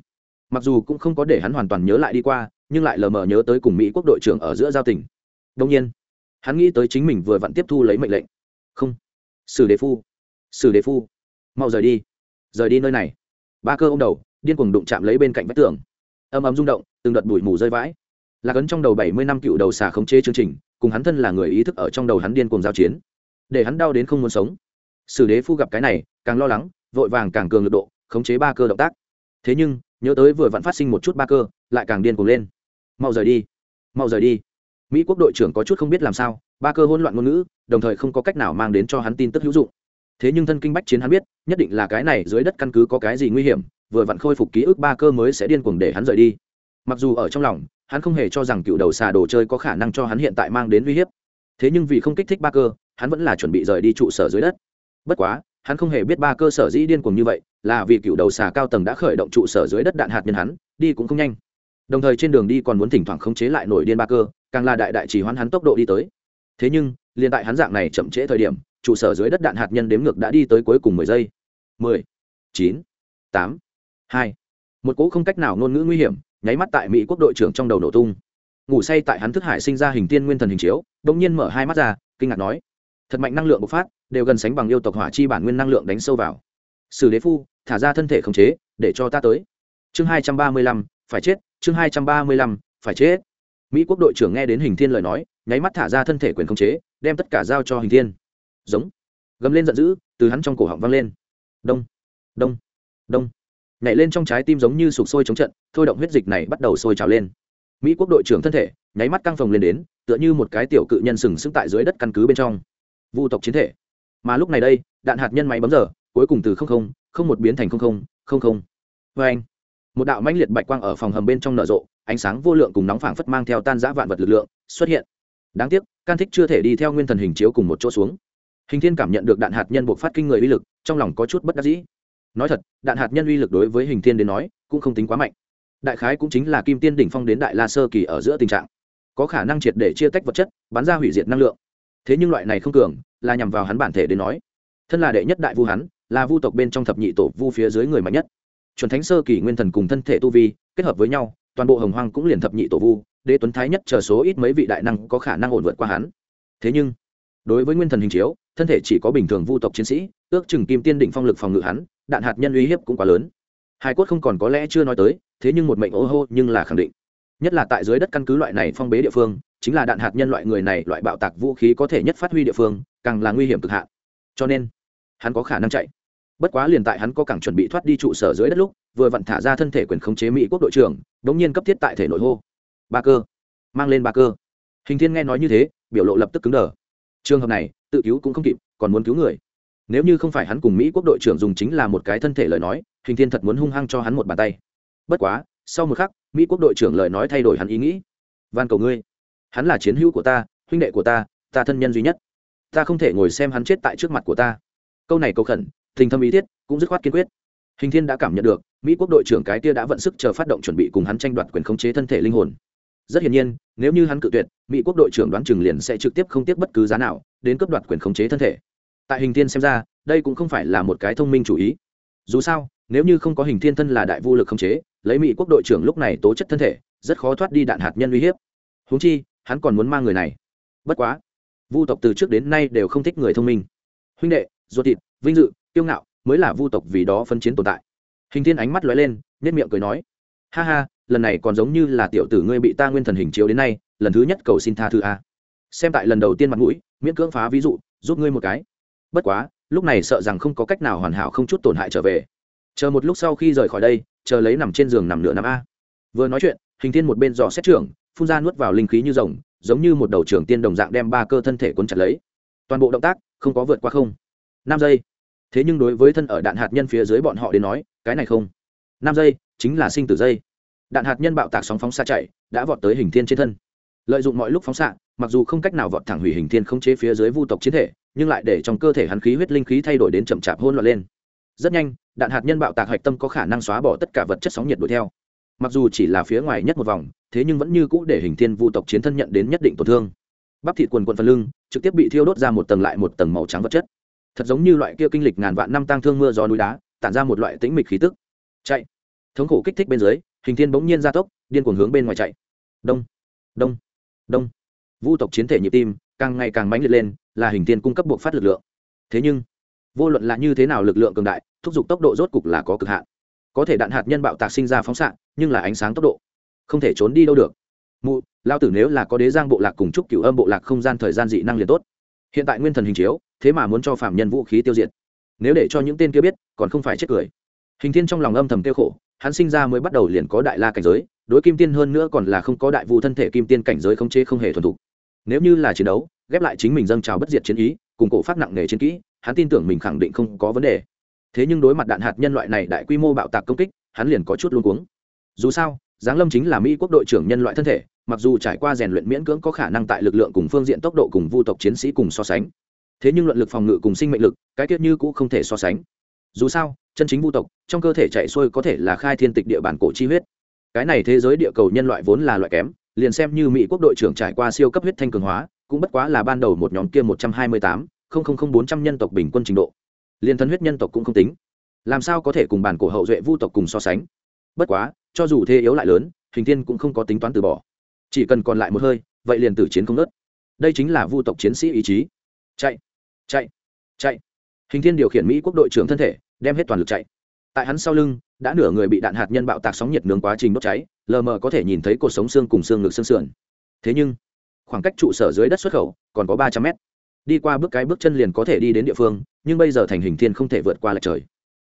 Mặc dù cũng không có để hắn hoàn toàn nhớ lại đi qua, nhưng lại lờ mờ nhớ tới cùng mỹ quốc đội trưởng ở giữa giao tỉnh đông nhiên, hắn nghĩ tới chính mình vừa vặn tiếp thu lấy mệnh lệnh. Không. Sử đế phu. Sử đế phu. Mau rời đi. Rời đi nơi này. Ba cơ ô m đầu, điên cuồng đụng chạm lấy bên cạnh vách tường. Âm ấm rung động, từng đợt bụi mù rơi vãi. Lạc ấn trong đầu bảy mươi năm cựu đầu xà khống chế chương trình, cùng hắn thân là người ý thức ở trong đầu hắn điên cuồng giao chiến. Để hắn đau đến không muốn sống. Sử đế phu gặp cái này, càng lo lắng, vội vàng càng cường lực độ, khống chế ba cơ động tác. Thế nhưng, nhớ tới vừa vặn phát sinh một chút ba cơ, lại càng điên cuồng lên. Mau rời đi. Mau rời đi mỹ quốc đội trưởng có chút không biết làm sao, ba cơ hỗn loạn ngôn ngữ, đồng thời không có cách nào mang đến cho hắn tin tức hữu dụng. Thế nhưng thân kinh bách chiến hắn biết, nhất định là cái này dưới đất căn cứ có cái gì nguy hiểm, vừa vặn khôi phục ký ức ba cơ mới sẽ điên cuồng để hắn rời đi. Mặc dù ở trong lòng, hắn không hề cho rằng cựu đầu xà đồ chơi có khả năng cho hắn hiện tại mang đến uy hiếp. Thế nhưng vì không kích thích ba cơ, hắn vẫn là chuẩn bị rời đi trụ sở dưới đất. Bất quá, hắn không hề biết ba cơ sở dĩ điên cuồng như vậy, là vì cựu đầu xà cao tầng đã khởi động trụ sở dưới đất đạn hạt nhân hắn, đi cũng không nhanh. Đồng thời trên đường đi còn muốn thỉnh thoảng khống chế lại nổi điên ba cơ càng là đại đại chỉ hoán hắn tốc độ đi tới. Thế nhưng, liền tại hắn dạng này chậm trễ thời điểm, trụ sở dưới đất đạn hạt nhân đếm ngược đã đi tới cuối cùng mười giây. Mười, chín, tám, hai. Một cỗ không cách nào ngôn ngữ nguy hiểm, nháy mắt tại mỹ quốc đội trưởng trong đầu nổ tung. Ngủ say tại hắn thức hải sinh ra hình tiên nguyên thần hình chiếu đ ỗ n g nhiên mở hai mắt ra, kinh ngạc nói, thật mạnh năng lượng bộc phát, đều gần sánh bằng yêu tộc hỏa chi bản nguyên năng lượng đánh sâu vào. Sử đế phu, thả ra thân thể khống chế, để cho ta tới. Chương hai trăm ba mươi lăm, phải chết, chương hai trăm ba mươi lăm, phải chết mỹ quốc đội trưởng nghe đến hình thiên lời nói, nháy mắt thả ra thân thể quyền khống chế, đem tất cả giao cho hình thiên. Giống. Gầm lên giận dữ, từ hắn trong cổ họng vang lên. Đông. Đông. Đông. Nhảy lên trong trái tim giống như sụp sôi chống trận, thôi động huyết dịch này bắt đầu sôi trào lên. Mỹ quốc đội trưởng thân thể, nháy mắt căng phồng lên đến, tựa như một cái tiểu cự nhân sừng sững tại dưới đất căn cứ bên trong. Vu tộc chiến thể. Mà lúc này đây, đạn hạt nhân máy bấm giờ, cuối cùng từ không không không một biến thành không không không không. Vê anh một đạo mãnh liệt bạch quang ở phòng hầm bên trong nở rộ ánh sáng vô lượng cùng nóng phảng phất mang theo tan giã vạn vật lực lượng xuất hiện. Đáng tiếc, can thích chưa thể đi theo nguyên thần hình chiếu cùng một chỗ xuống. Hình thiên cảm nhận được đạn hạt nhân buộc phát kinh người uy lực, trong lòng có chút bất đắc dĩ. Nói thật, đạn hạt nhân uy lực đối với hình thiên đến nói, cũng không tính quá mạnh. Đại khái cũng chính là kim tiên đỉnh phong đến đại la sơ kỳ ở giữa tình trạng. Có khả năng triệt để chia tách vật chất, bắn ra hủy diệt năng lượng. Thế nhưng loại này không cường, là nhằm vào hắn bản thể đến nói. Thân là đệ nhất đại vu hắn, là vu tộc bên trong thập nhị tổ vu phía dưới người mạnh nhất. Chuẩn thánh sơ kỳ nguyên thần cùng thân thể tu vi, kết hợp với nhau toàn bộ hồng hoang cũng liền thập nhị tổ vu, đế tuấn thái nhất chờ số ít mấy vị đại năng có khả năng ổn vượt qua hắn. Thế nhưng, đối với nguyên thần hình chiếu, thân thể chỉ có bình thường vu tộc chiến sĩ, ước chừng kim tiên đỉnh phong lực phòng ngự hắn, đạn hạt nhân uy hiếp cũng quá lớn. Hai cốt không còn có lẽ chưa nói tới, thế nhưng một mệnh ô hô nhưng là khẳng định. Nhất là tại dưới đất căn cứ loại này phong bế địa phương, chính là đạn hạt nhân loại người này loại bạo tạc vũ khí có thể nhất phát huy địa phương, càng là nguy hiểm cực hạn. Cho nên, hắn có khả năng chạy. Bất quá liền tại hắn có cảng chuẩn bị thoát đi trụ sở dưới đất lúc, vừa vặn thả ra thân thể quyền khống chế mỹ quốc đội trưởng đống nhiên cấp thiết tại thể nội hô. Ba cơ. Mang lên ba cơ. Hình thiên nghe nói như thế, biểu lộ lập tức cứng đờ. Trường hợp này, tự cứu cũng không kịp, còn muốn cứu người. Nếu như không phải hắn cùng mỹ quốc đội trưởng dùng chính là một cái thân thể lời nói, hình thiên thật muốn hung hăng cho hắn một bàn tay. Bất quá, sau một khắc, mỹ quốc đội trưởng lời nói thay đổi hắn ý nghĩ. Van cầu ngươi, hắn là chiến hữu của ta, huynh đệ của ta ta thân nhân duy nhất. Ta không thể ngồi xem hắn chết tại trước mặt của ta. Câu này cầu khẩn, tình thâm ý thiết, cũng dứt khoát kiên quyết. Hình thiên đã cảm nhận được mỹ quốc đội trưởng cái kia đã vận sức chờ phát động chuẩn bị cùng hắn tranh đoạt quyền khống chế thân thể linh hồn. Rất hiển nhiên, nếu như hắn cự tuyệt, mỹ quốc đội trưởng đoán chừng liền sẽ trực tiếp không tiếc bất cứ giá nào, đến cấp đoạt quyền khống chế thân thể. Tại hình thiên xem ra, đây cũng không phải là một cái thông minh chủ ý. Dù sao, nếu như không có hình thiên thân là đại vô lực khống chế, lấy mỹ quốc đội trưởng lúc này tố chất thân thể, rất khó thoát đi đạn hạt nhân uy hiếp. Húng chi, hắn còn muốn mang người này. Bất quá, vu tộc từ trước đến nay đều không thích người thông minh. Huynh đệ, ruột thịt, vinh dự, kiêu ngạo mới là vu tộc vì đó phân chiến tồn tại hình thiên ánh mắt lóe lên nhất miệng cười nói, ha ha, lần này còn giống như là tiểu tử ngươi bị ta nguyên thần hình chiếu đến nay, lần thứ nhất cầu xin tha thứ a. Xem tại lần đầu tiên mặt mũi, miễn cưỡng phá ví dụ, giúp ngươi một cái. Bất quá, lúc này sợ rằng không có cách nào hoàn hảo không chút tổn hại trở về. Chờ một lúc sau khi rời khỏi đây, chờ lấy nằm trên giường nằm nửa năm a. Vừa nói chuyện, hình thiên một bên dò xét trưởng, phun ra nuốt vào linh khí như rồng, giống như một đầu trưởng tiên đồng dạng đem ba cơ thân thể cuốn chặt lấy. Toàn bộ động tác không có vượt qua không. Năm giây. Thế nhưng đối với thân ở đạn hạt nhân phía dưới bọn họ đến nói cái này không? Năm giây chính là sinh tử dây. đạn hạt nhân bạo tạc sóng phóng xa chạy, đã vọt tới hình thiên trên thân. Lợi dụng mọi lúc phóng xạ, mặc dù không cách nào vọt thẳng hủy hình thiên không chế phía dưới vu tộc chiến thể, nhưng lại để trong cơ thể hắn khí huyết linh khí thay đổi đến chậm chạp hôn loạn lên. Rất nhanh, đạn hạt nhân bạo tạc hạch tâm có khả năng xóa bỏ tất cả vật chất sóng nhiệt đuổi theo. Mặc dù chỉ là phía ngoài nhất một vòng, thế nhưng vẫn như cũ để hình thiên vu tộc chiến thân nhận đến nhất định tổn thương. Bắp thịt quần quần phần lưng, trực tiếp bị thiêu đốt ra một tầng lại một tầng màu trắng vật chất. Thật giống như loại kia kinh lịch ngàn vạn năm tang thương mưa gió núi đá tản ra một loại tĩnh mịch khí tức. Chạy. Thống khổ kích thích bên dưới, hình thiên bỗng nhiên gia tốc, điên cuồng hướng bên ngoài chạy. Đông. Đông. Đông. Vu tộc chiến thể nhịp tim, càng ngày càng mãnh liệt lên, là hình thiên cung cấp buộc phát lực lượng. Thế nhưng, vô luận là như thế nào lực lượng cường đại, thúc giục tốc độ rốt cục là có cực hạn. Có thể đạn hạt nhân bạo tạc sinh ra phóng xạ, nhưng là ánh sáng tốc độ, không thể trốn đi đâu được. Mụ, lao tử nếu là có đế giang bộ lạc cùng chúc cửu âm bộ lạc không gian thời gian dị năng liền tốt. Hiện tại nguyên thần hình chiếu, thế mà muốn cho phạm nhân vũ khí tiêu diệt nếu để cho những tên kia biết, còn không phải chết cười. Hình thiên trong lòng âm thầm tiêu khổ, hắn sinh ra mới bắt đầu liền có đại la cảnh giới, đối kim tiên hơn nữa còn là không có đại vụ thân thể kim tiên cảnh giới không chế không hề thuần thục. Nếu như là chiến đấu, ghép lại chính mình dâng trào bất diệt chiến ý, cùng cổ phát nặng nề chiến kỹ, hắn tin tưởng mình khẳng định không có vấn đề. Thế nhưng đối mặt đạn hạt nhân loại này đại quy mô bạo tạc công kích, hắn liền có chút luôn cuống. Dù sao, giáng lâm chính là mỹ quốc đội trưởng nhân loại thân thể, mặc dù trải qua rèn luyện miễn cưỡng có khả năng tại lực lượng cùng phương diện tốc độ cùng vu tộc chiến sĩ cùng so sánh thế nhưng luận lực phòng ngự cùng sinh mệnh lực, cái tiết như cũng không thể so sánh. Dù sao, chân chính vu tộc, trong cơ thể chạy xuôi có thể là khai thiên tịch địa bản cổ chi huyết. Cái này thế giới địa cầu nhân loại vốn là loại kém, liền xem như mỹ quốc đội trưởng trải qua siêu cấp huyết thanh cường hóa, cũng bất quá là ban đầu một nhóm kia một trăm hai mươi tám bốn trăm nhân tộc bình quân trình độ. Liền thân huyết nhân tộc cũng không tính. Làm sao có thể cùng bản cổ hậu duệ vu tộc cùng so sánh? Bất quá, cho dù thế yếu lại lớn, hình thiên cũng không có tính toán từ bỏ. Chỉ cần còn lại một hơi, vậy liền tử chiến không nớt đây chính là vu tộc chiến sĩ ý chí. Chạy chạy chạy. Hình thiên điều khiển mỹ quốc đội trưởng thân thể, đem hết toàn lực chạy. Tại hắn sau lưng, đã nửa người bị đạn hạt nhân bạo tạc sóng nhiệt nướng quá trình đốt cháy, lờ mờ có thể nhìn thấy cột sống xương cùng xương ngực xương sườn. Thế nhưng, khoảng cách trụ sở dưới đất xuất khẩu còn có ba trăm mét. Đi qua bước cái bước chân liền có thể đi đến địa phương, nhưng bây giờ thành hình thiên không thể vượt qua lại trời.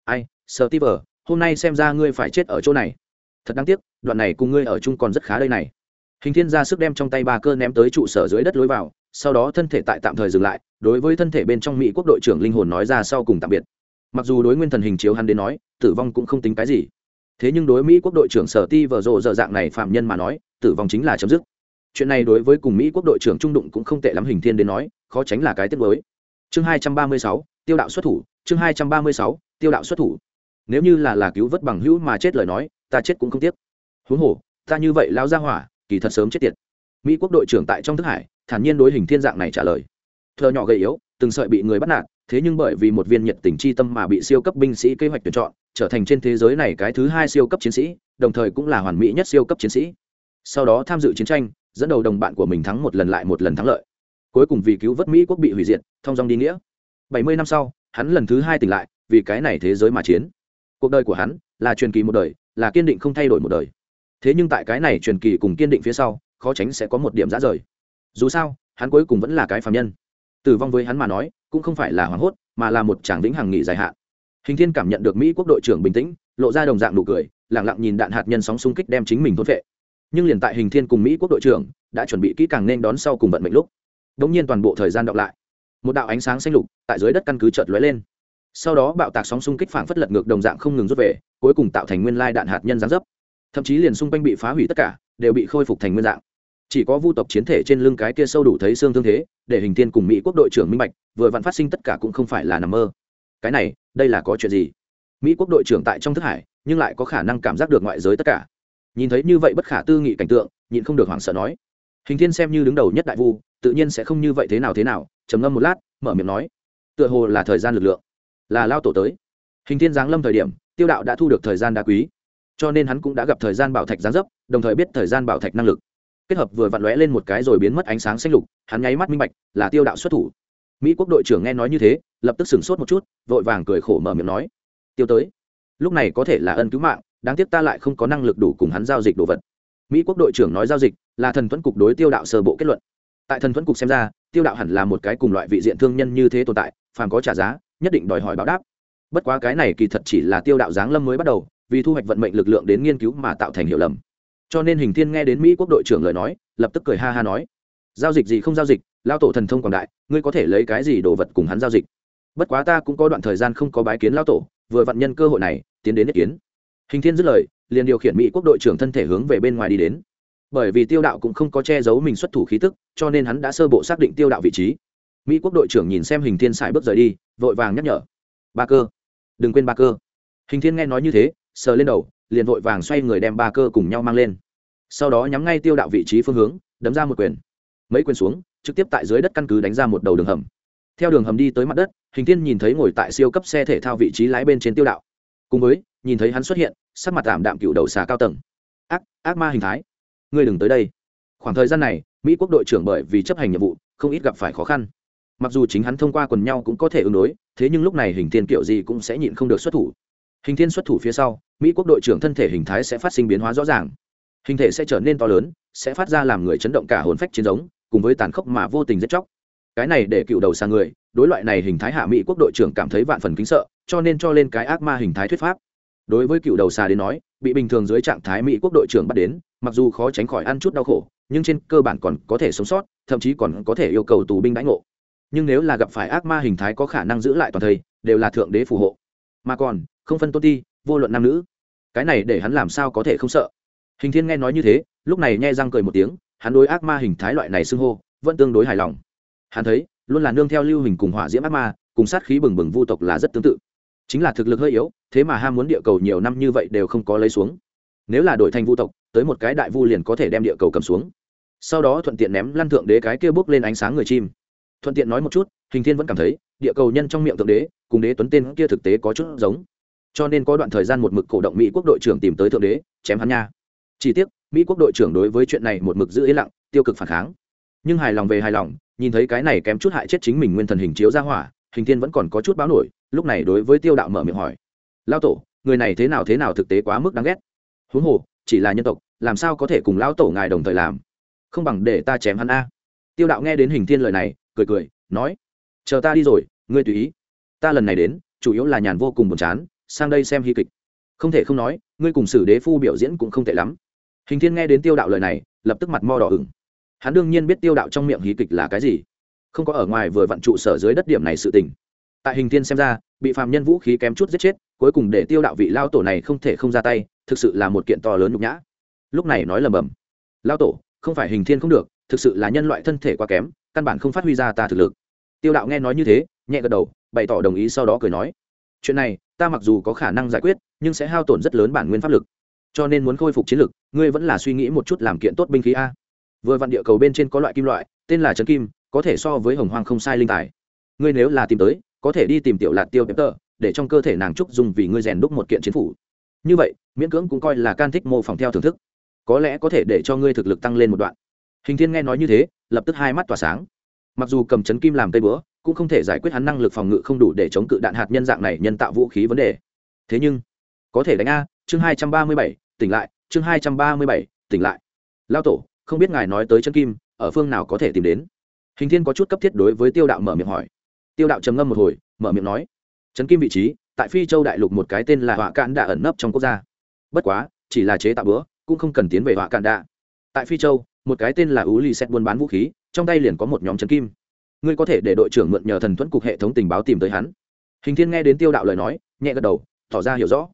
Ai sờ ti vờ hôm nay xem ra ngươi phải chết ở chỗ này. Thật đáng tiếc, đoạn này cùng ngươi ở chung còn rất khá đây này. Hình thiên ra sức đem trong tay ba cơ ném tới trụ sở dưới đất lối vào sau đó thân thể tại tạm thời dừng lại, đối với thân thể bên trong mỹ quốc đội trưởng linh hồn nói ra sau cùng tạm biệt. Mặc dù đối nguyên thần hình chiếu hắn đến nói, tử vong cũng không tính cái gì. Thế nhưng đối mỹ quốc đội trưởng sở ti vờ rộ dở dạng này phạm nhân mà nói, tử vong chính là chấm dứt. Chuyện này đối với cùng mỹ quốc đội trưởng trung đụng cũng không tệ lắm hình thiên đến nói, khó tránh là cái tiết mới chương hai trăm ba mươi sáu, tiêu đạo xuất thủ, chương hai trăm ba mươi sáu, tiêu đạo xuất thủ. Nếu như là là cứu vớt bằng hữu mà chết lời nói, ta chết cũng không tiếc. Huống hồ, ta như vậy lao ra hỏa, kỳ thật sớm chết tiệt mỹ quốc đội trưởng tại trong thức hải, thản nhiên đối hình thiên dạng này trả lời. Thợ nhỏ gầy yếu, từng sợi bị người bắt nạt, thế nhưng bởi vì một viên nhiệt tình chi tâm mà bị siêu cấp binh sĩ kế hoạch tuyển chọn, trở thành trên thế giới này cái thứ hai siêu cấp chiến sĩ, đồng thời cũng là hoàn mỹ nhất siêu cấp chiến sĩ. Sau đó tham dự chiến tranh, dẫn đầu đồng bạn của mình thắng một lần lại một lần thắng lợi. Cuối cùng vì cứu vớt mỹ quốc bị hủy diệt, thông dong đi nghĩa. Bảy mươi năm sau, hắn lần thứ hai tỉnh lại, vì cái này thế giới mà chiến. Cuộc đời của hắn là truyền kỳ một đời, là kiên định không thay đổi một đời. Thế nhưng tại cái này truyền kỳ cùng kiên định phía sau khó tránh sẽ có một điểm rã rời. Dù sao, hắn cuối cùng vẫn là cái phạm nhân. Tử vong với hắn mà nói, cũng không phải là hoảng hốt, mà là một tràng vĩnh hằng nghỉ dài hạn. Hình thiên cảm nhận được mỹ quốc đội trưởng bình tĩnh, lộ ra đồng dạng nụ cười lẳng lặng nhìn đạn hạt nhân sóng xung kích đem chính mình thôn vệ nhưng liền tại hình thiên cùng mỹ quốc đội trưởng đã chuẩn bị kỹ càng nên đón sau cùng vận mệnh lúc đống nhiên toàn bộ thời gian đọc lại. Một đạo ánh sáng xanh lục tại dưới đất căn cứ chợt lóe lên. Sau đó bạo tạc sóng xung kích phảng phất lật ngược đồng dạng không ngừng rút về, cuối cùng tạo thành nguyên lai đạn hạt nhân giáng dấp. Thậm chí liền xung quanh bị phá hủy tất cả, đều bị khôi phục thành nguyên dạng chỉ có vu tộc chiến thể trên lưng cái kia sâu đủ thấy xương thương thế, để hình tiên cùng mỹ quốc đội trưởng minh bạch, vừa vặn phát sinh tất cả cũng không phải là nằm mơ. Cái này, đây là có chuyện gì? Mỹ quốc đội trưởng tại trong thức hải, nhưng lại có khả năng cảm giác được ngoại giới tất cả. Nhìn thấy như vậy bất khả tư nghị cảnh tượng, nhịn không được hoảng sợ nói. Hình thiên xem như đứng đầu nhất đại vu, tự nhiên sẽ không như vậy thế nào thế nào, trầm ngâm một lát, mở miệng nói. Tựa hồ là thời gian lực lượng, là lao tổ tới. Hình thiên giáng lâm thời điểm, tiêu đạo đã thu được thời gian đa quý. Cho nên hắn cũng đã gặp thời gian bảo thạch giáng dấp, đồng thời biết thời gian bảo thạch năng lực kết hợp vừa vặn lóe lên một cái rồi biến mất ánh sáng xanh lục, hắn nháy mắt minh bạch, là tiêu đạo xuất thủ. Mỹ quốc đội trưởng nghe nói như thế, lập tức sửng sốt một chút, vội vàng cười khổ mở miệng nói, tiêu tới, lúc này có thể là ân cứu mạng, đáng tiếc ta lại không có năng lực đủ cùng hắn giao dịch đồ vật. Mỹ quốc đội trưởng nói giao dịch, là thần thuẫn cục đối tiêu đạo sơ bộ kết luận. Tại thần thuẫn cục xem ra, tiêu đạo hẳn là một cái cùng loại vị diện thương nhân như thế tồn tại, phàm có trả giá, nhất định đòi hỏi báo đáp. Bất quá cái này kỳ thật chỉ là tiêu đạo giáng lâm mới bắt đầu, vì thu hoạch vận mệnh lực lượng đến nghiên cứu mà tạo thành hiệu lầm cho nên hình thiên nghe đến mỹ quốc đội trưởng lời nói, lập tức cười ha ha nói, giao dịch gì không giao dịch lao tổ thần thông quảng đại, ngươi có thể lấy cái gì đồ vật cùng hắn giao dịch? Bất quá ta cũng có đoạn thời gian không có bái kiến lao tổ, vừa vận nhân cơ hội này, tiến đến ý kiến. Hình thiên dứt lời, liền điều khiển mỹ quốc đội trưởng thân thể hướng về bên ngoài đi đến. Bởi vì tiêu đạo cũng không có che giấu mình xuất thủ khí tức, cho nên hắn đã sơ bộ xác định tiêu đạo vị trí. Mỹ quốc đội trưởng nhìn xem hình thiên xài bước rời đi, vội vàng nhắc nhở, ba cơ, đừng quên ba cơ. Hình thiên nghe nói như thế, sờ lên đầu, liền vội vàng xoay người đem ba cơ cùng nhau mang lên sau đó nhắm ngay tiêu đạo vị trí phương hướng, đấm ra một quyền. Mấy quyền xuống, trực tiếp tại dưới đất căn cứ đánh ra một đầu đường hầm. Theo đường hầm đi tới mặt đất, hình thiên nhìn thấy ngồi tại siêu cấp xe thể thao vị trí lái bên trên tiêu đạo. Cùng với, nhìn thấy hắn xuất hiện, sắc mặt tạm đạm cựu đầu xà cao tầng. Ác ác ma hình thái. Ngươi đừng tới đây. Khoảng thời gian này, mỹ quốc đội trưởng bởi vì chấp hành nhiệm vụ, không ít gặp phải khó khăn. Mặc dù chính hắn thông qua quần nhau cũng có thể ứng đối, thế nhưng lúc này hình thiên kiểu gì cũng sẽ nhịn không được xuất thủ. Hình thiên xuất thủ phía sau, mỹ quốc đội trưởng thân thể hình thái sẽ phát sinh biến hóa rõ ràng hình thể sẽ trở nên to lớn, sẽ phát ra làm người chấn động cả hồn phách chiến giống, cùng với tàn khốc mà vô tình giết chóc. Cái này để cựu đầu sang người, đối loại này hình thái hạ mỹ quốc đội trưởng cảm thấy vạn phần kính sợ, cho nên cho lên cái ác ma hình thái thuyết pháp. Đối với cựu đầu xà đến nói, bị bình thường dưới trạng thái mỹ quốc đội trưởng bắt đến, mặc dù khó tránh khỏi ăn chút đau khổ, nhưng trên cơ bản còn có thể sống sót, thậm chí còn có thể yêu cầu tù binh đãi ngộ. Nhưng nếu là gặp phải ác ma hình thái có khả năng giữ lại toàn thây, đều là thượng đế phù hộ. Mà còn, không phân tôn ti, vô luận nam nữ. Cái này để hắn làm sao có thể không sợ? Hình thiên nghe nói như thế, lúc này nhai răng cười một tiếng, hắn đối ác ma hình thái loại này xưng hô, vẫn tương đối hài lòng. Hắn thấy, luôn là nương theo lưu hình cùng hỏa diễm ác ma, cùng sát khí bừng bừng vu tộc là rất tương tự. Chính là thực lực hơi yếu, thế mà ham muốn địa cầu nhiều năm như vậy đều không có lấy xuống. Nếu là đổi thành vu tộc, tới một cái đại vu liền có thể đem địa cầu cầm xuống. Sau đó thuận tiện ném lăn thượng đế cái kia bước lên ánh sáng người chim. Thuận tiện nói một chút, hình thiên vẫn cảm thấy, địa cầu nhân trong miệng thượng đế, cùng đế tuấn tên kia thực tế có chút giống. Cho nên có đoạn thời gian một mực cổ động mỹ quốc đội trưởng tìm tới thượng đế, chém hắn nha chỉ tiếc, mỹ quốc đội trưởng đối với chuyện này một mực giữ yên lặng, tiêu cực phản kháng. Nhưng hài lòng về hài lòng, nhìn thấy cái này kém chút hại chết chính mình nguyên thần hình chiếu ra hỏa, hình thiên vẫn còn có chút báo nổi, lúc này đối với tiêu đạo mở miệng hỏi. Lao tổ, người này thế nào thế nào thực tế quá mức đáng ghét. Huống hồ, chỉ là nhân tộc, làm sao có thể cùng lão tổ ngài đồng thời làm? Không bằng để ta chém hắn a. Tiêu đạo nghe đến hình thiên lời này, cười cười, nói, chờ ta đi rồi, ngươi tùy ý. Ta lần này đến, chủ yếu là nhàn vô cùng buồn chán, sang đây xem hy kịch. Không thể không nói, ngươi cùng sử đế phu biểu diễn cũng không tệ lắm hình thiên nghe đến tiêu đạo lời này, lập tức mặt mo đỏ ửng. Hắn đương nhiên biết tiêu đạo trong miệng hí kịch là cái gì. Không có ở ngoài vừa vặn trụ sở dưới đất điểm này sự tình. Tại hình thiên xem ra, bị phạm nhân vũ khí kém chút giết chết, cuối cùng để tiêu đạo vị lao tổ này không thể không ra tay, thực sự là một kiện to lớn nhục nhã. Lúc này nói lầm bầm. Lao tổ, không phải hình thiên không được, thực sự là nhân loại thân thể quá kém, căn bản không phát huy ra ta thực lực. Tiêu đạo nghe nói như thế, nhẹ gật đầu, bày tỏ đồng ý sau đó cười nói, chuyện này, ta mặc dù có khả năng giải quyết, nhưng sẽ hao tổn rất lớn bản nguyên pháp lực cho nên muốn khôi phục chiến lực, ngươi vẫn là suy nghĩ một chút làm kiện tốt binh khí a. Vừa vặn địa cầu bên trên có loại kim loại, tên là trấn kim, có thể so với hồng hoang không sai linh tài. Ngươi nếu là tìm tới, có thể đi tìm tiểu lạt tiêu pepper, để trong cơ thể nàng trúc dùng vì ngươi rèn đúc một kiện chiến phủ. Như vậy, miễn cưỡng cũng coi là can thích mô phỏng theo thưởng thức. Có lẽ có thể để cho ngươi thực lực tăng lên một đoạn. Hình thiên nghe nói như thế, lập tức hai mắt tỏa sáng. Mặc dù cầm chấn kim làm cây bữa cũng không thể giải quyết hắn năng lực phòng ngự không đủ để chống cự đạn hạt nhân dạng này nhân tạo vũ khí vấn đề. Thế nhưng có thể đánh a, chương hai trăm ba mươi bảy, tỉnh lại, chương hai trăm ba mươi bảy, tỉnh lại. Lao tổ, không biết ngài nói tới chân kim, ở phương nào có thể tìm đến? Hình thiên có chút cấp thiết đối với tiêu đạo mở miệng hỏi. Tiêu đạo trầm ngâm một hồi, mở miệng nói. Trấn kim vị trí, tại phi châu đại lục một cái tên là họa cạn đã ẩn nấp trong quốc gia. Bất quá, chỉ là chế tạo bữa, cũng không cần tiến về họa cạn đạ. Tại phi châu, một cái tên là ú lì xét buôn bán vũ khí, trong tay liền có một nhóm trấn kim. Ngươi có thể để đội trưởng mượn nhờ thần thuẫn cục hệ thống tình báo tìm tới hắn. Hình thiên nghe đến tiêu đạo lời nói, nhẹ gật đầu, tỏ ra hiểu rõ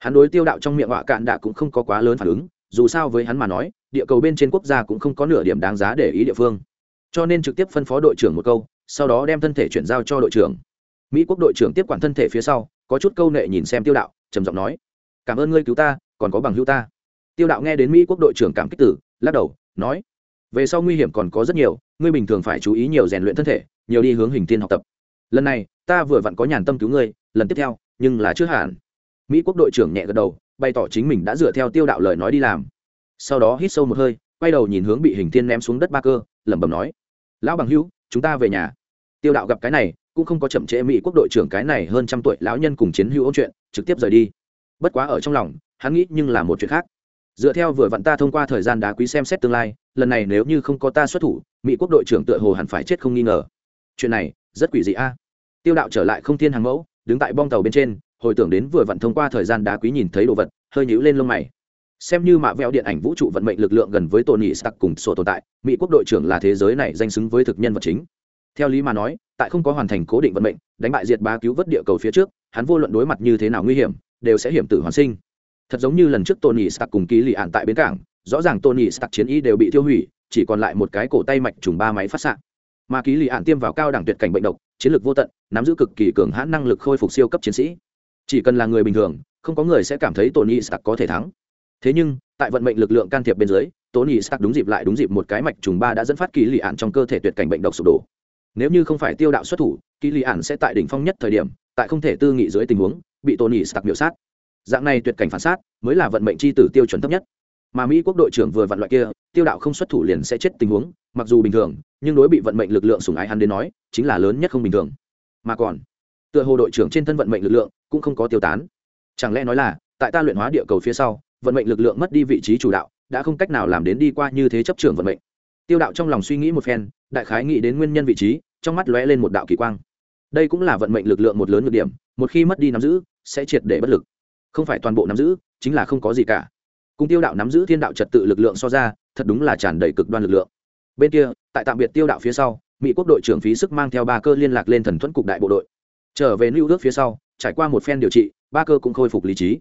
hắn đối tiêu đạo trong miệng họa cạn đạ cũng không có quá lớn phản ứng, dù sao với hắn mà nói, địa cầu bên trên quốc gia cũng không có nửa điểm đáng giá để ý địa phương. Cho nên trực tiếp phân phó đội trưởng một câu, sau đó đem thân thể chuyển giao cho đội trưởng. Mỹ quốc đội trưởng tiếp quản thân thể phía sau, có chút câu nệ nhìn xem tiêu đạo, trầm giọng nói, cảm ơn ngươi cứu ta, còn có bằng hữu ta. Tiêu đạo nghe đến mỹ quốc đội trưởng cảm kích tử, lắc đầu, nói, về sau nguy hiểm còn có rất nhiều, ngươi bình thường phải chú ý nhiều rèn luyện thân thể, nhiều đi hướng hình tiên học tập. Lần này, ta vừa vặn có nhàn tâm cứu ngươi, lần tiếp theo, nhưng là chưa hạn mỹ quốc đội trưởng nhẹ gật đầu, bày tỏ chính mình đã dựa theo tiêu đạo lời nói đi làm. Sau đó hít sâu một hơi, quay đầu nhìn hướng bị hình thiên ném xuống đất ba cơ, lẩm bẩm nói, lão bằng hữu, chúng ta về nhà. Tiêu đạo gặp cái này, cũng không có chậm trễ mỹ quốc đội trưởng cái này hơn trăm tuổi lão nhân cùng chiến hữu ôn chuyện, trực tiếp rời đi. Bất quá ở trong lòng, hắn nghĩ nhưng là một chuyện khác. Dựa theo vừa vặn ta thông qua thời gian đá quý xem xét tương lai, lần này nếu như không có ta xuất thủ, mỹ quốc đội trưởng tựa hồ hẳn phải chết không nghi ngờ. Chuyện này, rất quỷ dị a. Tiêu đạo trở lại không thiên hàng mẫu, đứng tại bong tàu bên trên hồi tưởng đến vừa vặn thông qua thời gian đá quý nhìn thấy đồ vật, hơi nhíu lên lông mày. Xem như mạ vẹo điện ảnh vũ trụ vận mệnh lực lượng gần với tony stark cùng sổ tồn tại, mỹ quốc đội trưởng là thế giới này danh xứng với thực nhân vật chính. Theo lý mà nói, tại không có hoàn thành cố định vận mệnh, đánh bại diệt bá cứu vớt địa cầu phía trước, hắn vô luận đối mặt như thế nào nguy hiểm, đều sẽ hiểm tử hoàn sinh. Thật giống như lần trước tony stark cùng ký lì ạn tại bến cảng, rõ ràng tony stark chiến y đều bị tiêu hủy, chỉ còn lại một cái cổ tay mạch trùng ba máy phát xạ. Mà ký lì ạn tiêm vào cao đẳng tuyệt cảnh bệnh độc, chiến lược vô tận, nắm giữ cực kỳ cường hãn năng lực khôi phục siêu cấp chiến sĩ chỉ cần là người bình thường, không có người sẽ cảm thấy tony stark có thể thắng. Thế nhưng, tại vận mệnh lực lượng can thiệp bên dưới, tony stark đúng dịp lại đúng dịp một cái mạch trùng ba đã dẫn phát kỳ lì ạn trong cơ thể tuyệt cảnh bệnh độc sụp đổ. Nếu như không phải tiêu đạo xuất thủ kỳ lì ạn sẽ tại đỉnh phong nhất thời điểm, tại không thể tư nghị dưới tình huống, bị tony stark biểu sát. Dạng này tuyệt cảnh phản sát mới là vận mệnh c h i tử tiêu chuẩn thấp nhất. Mà mỹ quốc đội trưởng vừa vặn loại kia, tiêu đạo không xuất thủ liền sẽ chết tình huống, mặc dù bình thường, nhưng đối bị vận mệnh lực lượng sùng ái hắn đến nói, chính là lớn nhất không bình thường. Mà còn, tựa hồ đội trưởng trên thân vận mệnh lực lượng cũng không có tiêu tán. Chẳng lẽ nói là, tại ta luyện hóa địa cầu phía sau, vận mệnh lực lượng mất đi vị trí chủ đạo, đã không cách nào làm đến đi qua như thế chấp trưởng vận mệnh. Tiêu đạo trong lòng suy nghĩ một phen, đại khái nghĩ đến nguyên nhân vị trí, trong mắt lóe lên một đạo kỳ quang. Đây cũng là vận mệnh lực lượng một lớn nhược điểm, một khi mất đi nắm giữ, sẽ triệt để bất lực. Không phải toàn bộ nắm giữ, chính là không có gì cả. Cùng tiêu đạo nắm giữ thiên đạo trật tự lực lượng so ra, thật đúng là tràn đầy cực đoan lực lượng. Bên kia, tại tạm biệt tiêu đạo phía sau, mỹ quốc đội trưởng phí sức mang theo ba cơ liên lạc lên thần thuẫn cục đại bộ đội. Trở về lưu ước phía sau trải qua một phen điều trị, ba cơ cũng khôi phục lý trí.